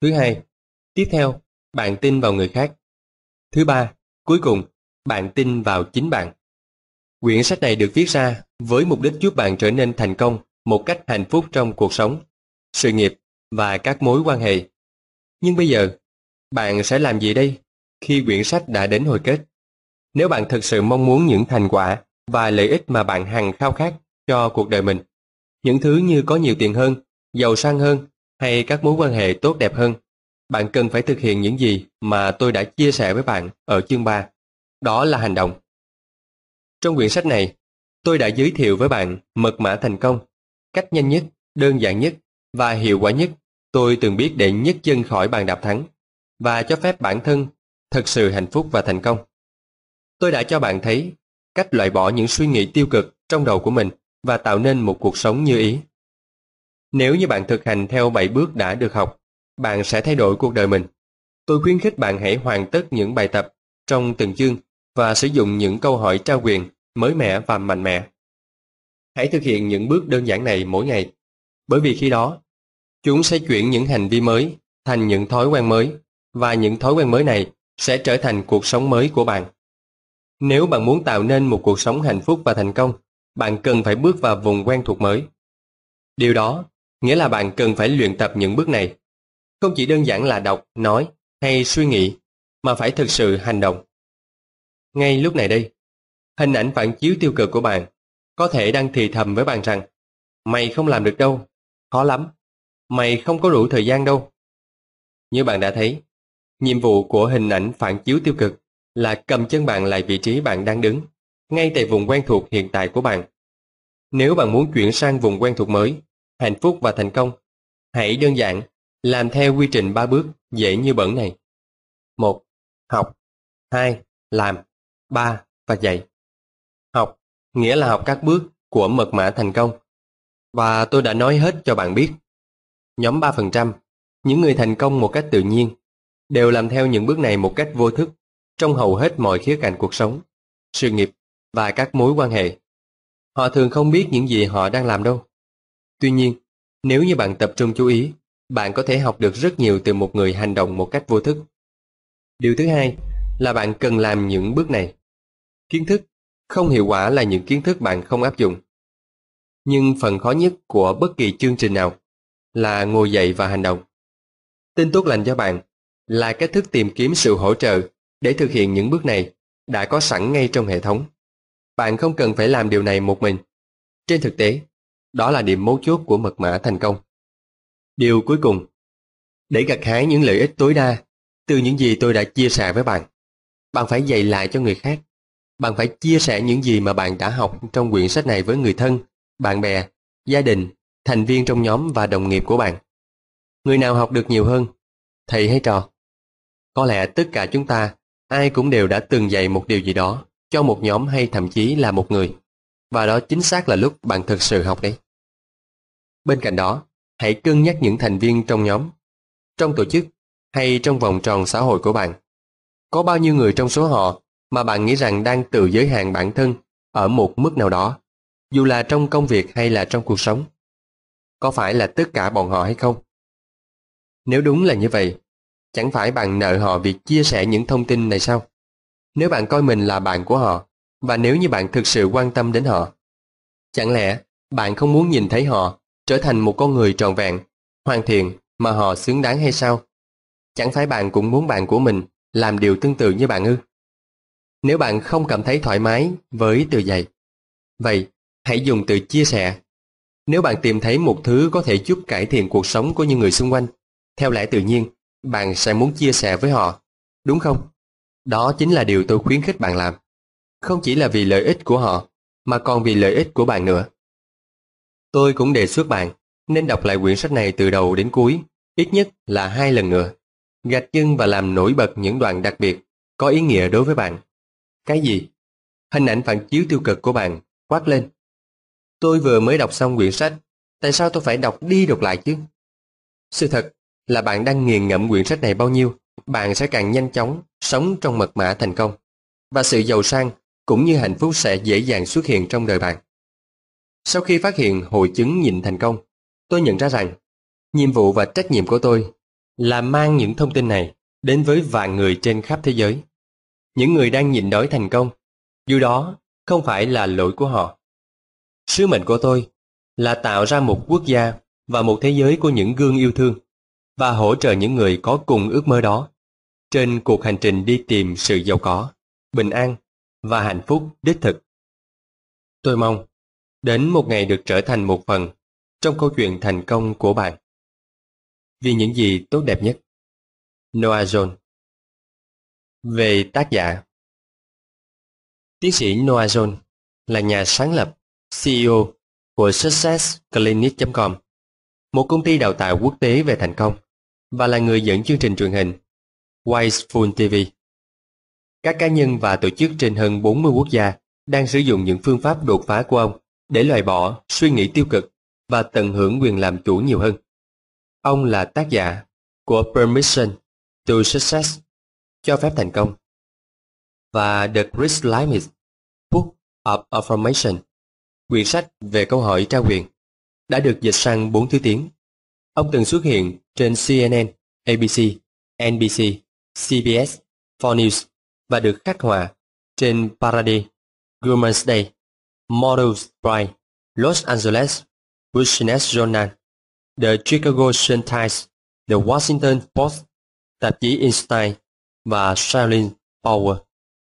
Thứ hai, tiếp theo, bạn tin vào người khác. Thứ ba, cuối cùng, bạn tin vào chính bạn. Quyển sách này được viết ra với mục đích giúp bạn trở nên thành công một cách hạnh phúc trong cuộc sống, sự nghiệp và các mối quan hệ. Nhưng bây giờ, bạn sẽ làm gì đây khi quyển sách đã đến hồi kết? Nếu bạn thực sự mong muốn những thành quả và lợi ích mà bạn hằng khao khát cho cuộc đời mình, những thứ như có nhiều tiền hơn, giàu sang hơn hay các mối quan hệ tốt đẹp hơn, bạn cần phải thực hiện những gì mà tôi đã chia sẻ với bạn ở chương 3. Đó là hành động. Trong quyển sách này, tôi đã giới thiệu với bạn mật mã thành công, cách nhanh nhất, đơn giản nhất và hiệu quả nhất tôi từng biết để nhấc chân khỏi bàn đạp thắng và cho phép bản thân thật sự hạnh phúc và thành công. Tôi đã cho bạn thấy cách loại bỏ những suy nghĩ tiêu cực trong đầu của mình và tạo nên một cuộc sống như ý. Nếu như bạn thực hành theo 7 bước đã được học, bạn sẽ thay đổi cuộc đời mình. Tôi khuyến khích bạn hãy hoàn tất những bài tập trong từng chương và sử dụng những câu hỏi trao quyền mới mẻ và mạnh mẽ. Hãy thực hiện những bước đơn giản này mỗi ngày, bởi vì khi đó, chúng sẽ chuyển những hành vi mới thành những thói quen mới và những thói quen mới này sẽ trở thành cuộc sống mới của bạn. Nếu bạn muốn tạo nên một cuộc sống hạnh phúc và thành công, bạn cần phải bước vào vùng quen thuộc mới. Điều đó nghĩa là bạn cần phải luyện tập những bước này. Không chỉ đơn giản là đọc, nói hay suy nghĩ, mà phải thực sự hành động. Ngay lúc này đây, hình ảnh phản chiếu tiêu cực của bạn có thể đang thì thầm với bạn rằng mày không làm được đâu, khó lắm, mày không có đủ thời gian đâu. Như bạn đã thấy, nhiệm vụ của hình ảnh phản chiếu tiêu cực là cầm chân bạn lại vị trí bạn đang đứng, ngay tại vùng quen thuộc hiện tại của bạn. Nếu bạn muốn chuyển sang vùng quen thuộc mới, hạnh phúc và thành công, hãy đơn giản làm theo quy trình ba bước dễ như bẩn này. một Học 2. Làm 3. Và dạy nghĩa là học các bước của mật mã thành công. Và tôi đã nói hết cho bạn biết. Nhóm 3%, những người thành công một cách tự nhiên, đều làm theo những bước này một cách vô thức trong hầu hết mọi khía cạnh cuộc sống, sự nghiệp và các mối quan hệ. Họ thường không biết những gì họ đang làm đâu. Tuy nhiên, nếu như bạn tập trung chú ý, bạn có thể học được rất nhiều từ một người hành động một cách vô thức. Điều thứ hai là bạn cần làm những bước này. Kiến thức không hiệu quả là những kiến thức bạn không áp dụng. Nhưng phần khó nhất của bất kỳ chương trình nào là ngồi dậy và hành động. Tin tốt lành cho bạn là cách thức tìm kiếm sự hỗ trợ để thực hiện những bước này đã có sẵn ngay trong hệ thống. Bạn không cần phải làm điều này một mình. Trên thực tế, đó là điểm mấu chốt của mật mã thành công. Điều cuối cùng, để gặt hái những lợi ích tối đa từ những gì tôi đã chia sẻ với bạn, bạn phải dạy lại cho người khác. Bạn phải chia sẻ những gì mà bạn đã học trong quyển sách này với người thân, bạn bè, gia đình, thành viên trong nhóm và đồng nghiệp của bạn. Người nào học được nhiều hơn, thầy hay trò? Có lẽ tất cả chúng ta, ai cũng đều đã từng dạy một điều gì đó cho một nhóm hay thậm chí là một người. Và đó chính xác là lúc bạn thực sự học đấy. Bên cạnh đó, hãy cân nhắc những thành viên trong nhóm, trong tổ chức hay trong vòng tròn xã hội của bạn. Có bao nhiêu người trong số họ mà bạn nghĩ rằng đang tự giới hạn bản thân ở một mức nào đó, dù là trong công việc hay là trong cuộc sống? Có phải là tất cả bọn họ hay không? Nếu đúng là như vậy, chẳng phải bạn nợ họ việc chia sẻ những thông tin này sao? Nếu bạn coi mình là bạn của họ, và nếu như bạn thực sự quan tâm đến họ, chẳng lẽ bạn không muốn nhìn thấy họ trở thành một con người trọn vẹn, hoàn thiện mà họ xứng đáng hay sao? Chẳng phải bạn cũng muốn bạn của mình làm điều tương tự như bạn ư? Nếu bạn không cảm thấy thoải mái với từ dạy, vậy hãy dùng từ chia sẻ. Nếu bạn tìm thấy một thứ có thể giúp cải thiện cuộc sống của những người xung quanh, theo lẽ tự nhiên, bạn sẽ muốn chia sẻ với họ, đúng không? Đó chính là điều tôi khuyến khích bạn làm. Không chỉ là vì lợi ích của họ, mà còn vì lợi ích của bạn nữa. Tôi cũng đề xuất bạn nên đọc lại quyển sách này từ đầu đến cuối, ít nhất là hai lần nữa. Gạch chân và làm nổi bật những đoạn đặc biệt, có ý nghĩa đối với bạn. Cái gì? Hình ảnh phản chiếu tiêu cực của bạn, quát lên. Tôi vừa mới đọc xong quyển sách, tại sao tôi phải đọc đi đọc lại chứ? Sự thật là bạn đang nghiền ngẫm quyển sách này bao nhiêu, bạn sẽ càng nhanh chóng sống trong mật mã thành công. Và sự giàu sang cũng như hạnh phúc sẽ dễ dàng xuất hiện trong đời bạn. Sau khi phát hiện hội chứng nhịn thành công, tôi nhận ra rằng nhiệm vụ và trách nhiệm của tôi là mang những thông tin này đến với vài người trên khắp thế giới. Những người đang nhịn đói thành công, dù đó không phải là lỗi của họ. Sứ mệnh của tôi là tạo ra một quốc gia và một thế giới của những gương yêu thương và hỗ trợ những người có cùng ước mơ đó trên cuộc hành trình đi tìm sự giàu có, bình an và hạnh phúc đích thực. Tôi mong đến một ngày được trở thành một phần trong câu chuyện thành công của bạn. Vì những gì tốt đẹp nhất. Noah Jones về tác giả Tiến sĩ Noah John là nhà sáng lập, CEO của SuccessClinic.com, một công ty đào tạo quốc tế về thành công, và là người dẫn chương trình truyền hình Wiseful TV. Các cá nhân và tổ chức trên hơn 40 quốc gia đang sử dụng những phương pháp đột phá của ông để loại bỏ suy nghĩ tiêu cực và tận hưởng quyền làm chủ nhiều hơn. Ông là tác giả của Permission to Success, cho phép thành công, và The Chris Limit, Book of Affirmation, quyển sách về câu hỏi trao quyền, đã được dịch sang bốn thứ tiếng. Ông từng xuất hiện trên CNN, ABC, NBC, CBS, Fox News và được khắc họa trên Parade, Women's Day, Models Pride, Los Angeles, Business Journal, The Chicago Sun-Times, The Washington Post, tạp chí Einstein 晚安，善林，抱我。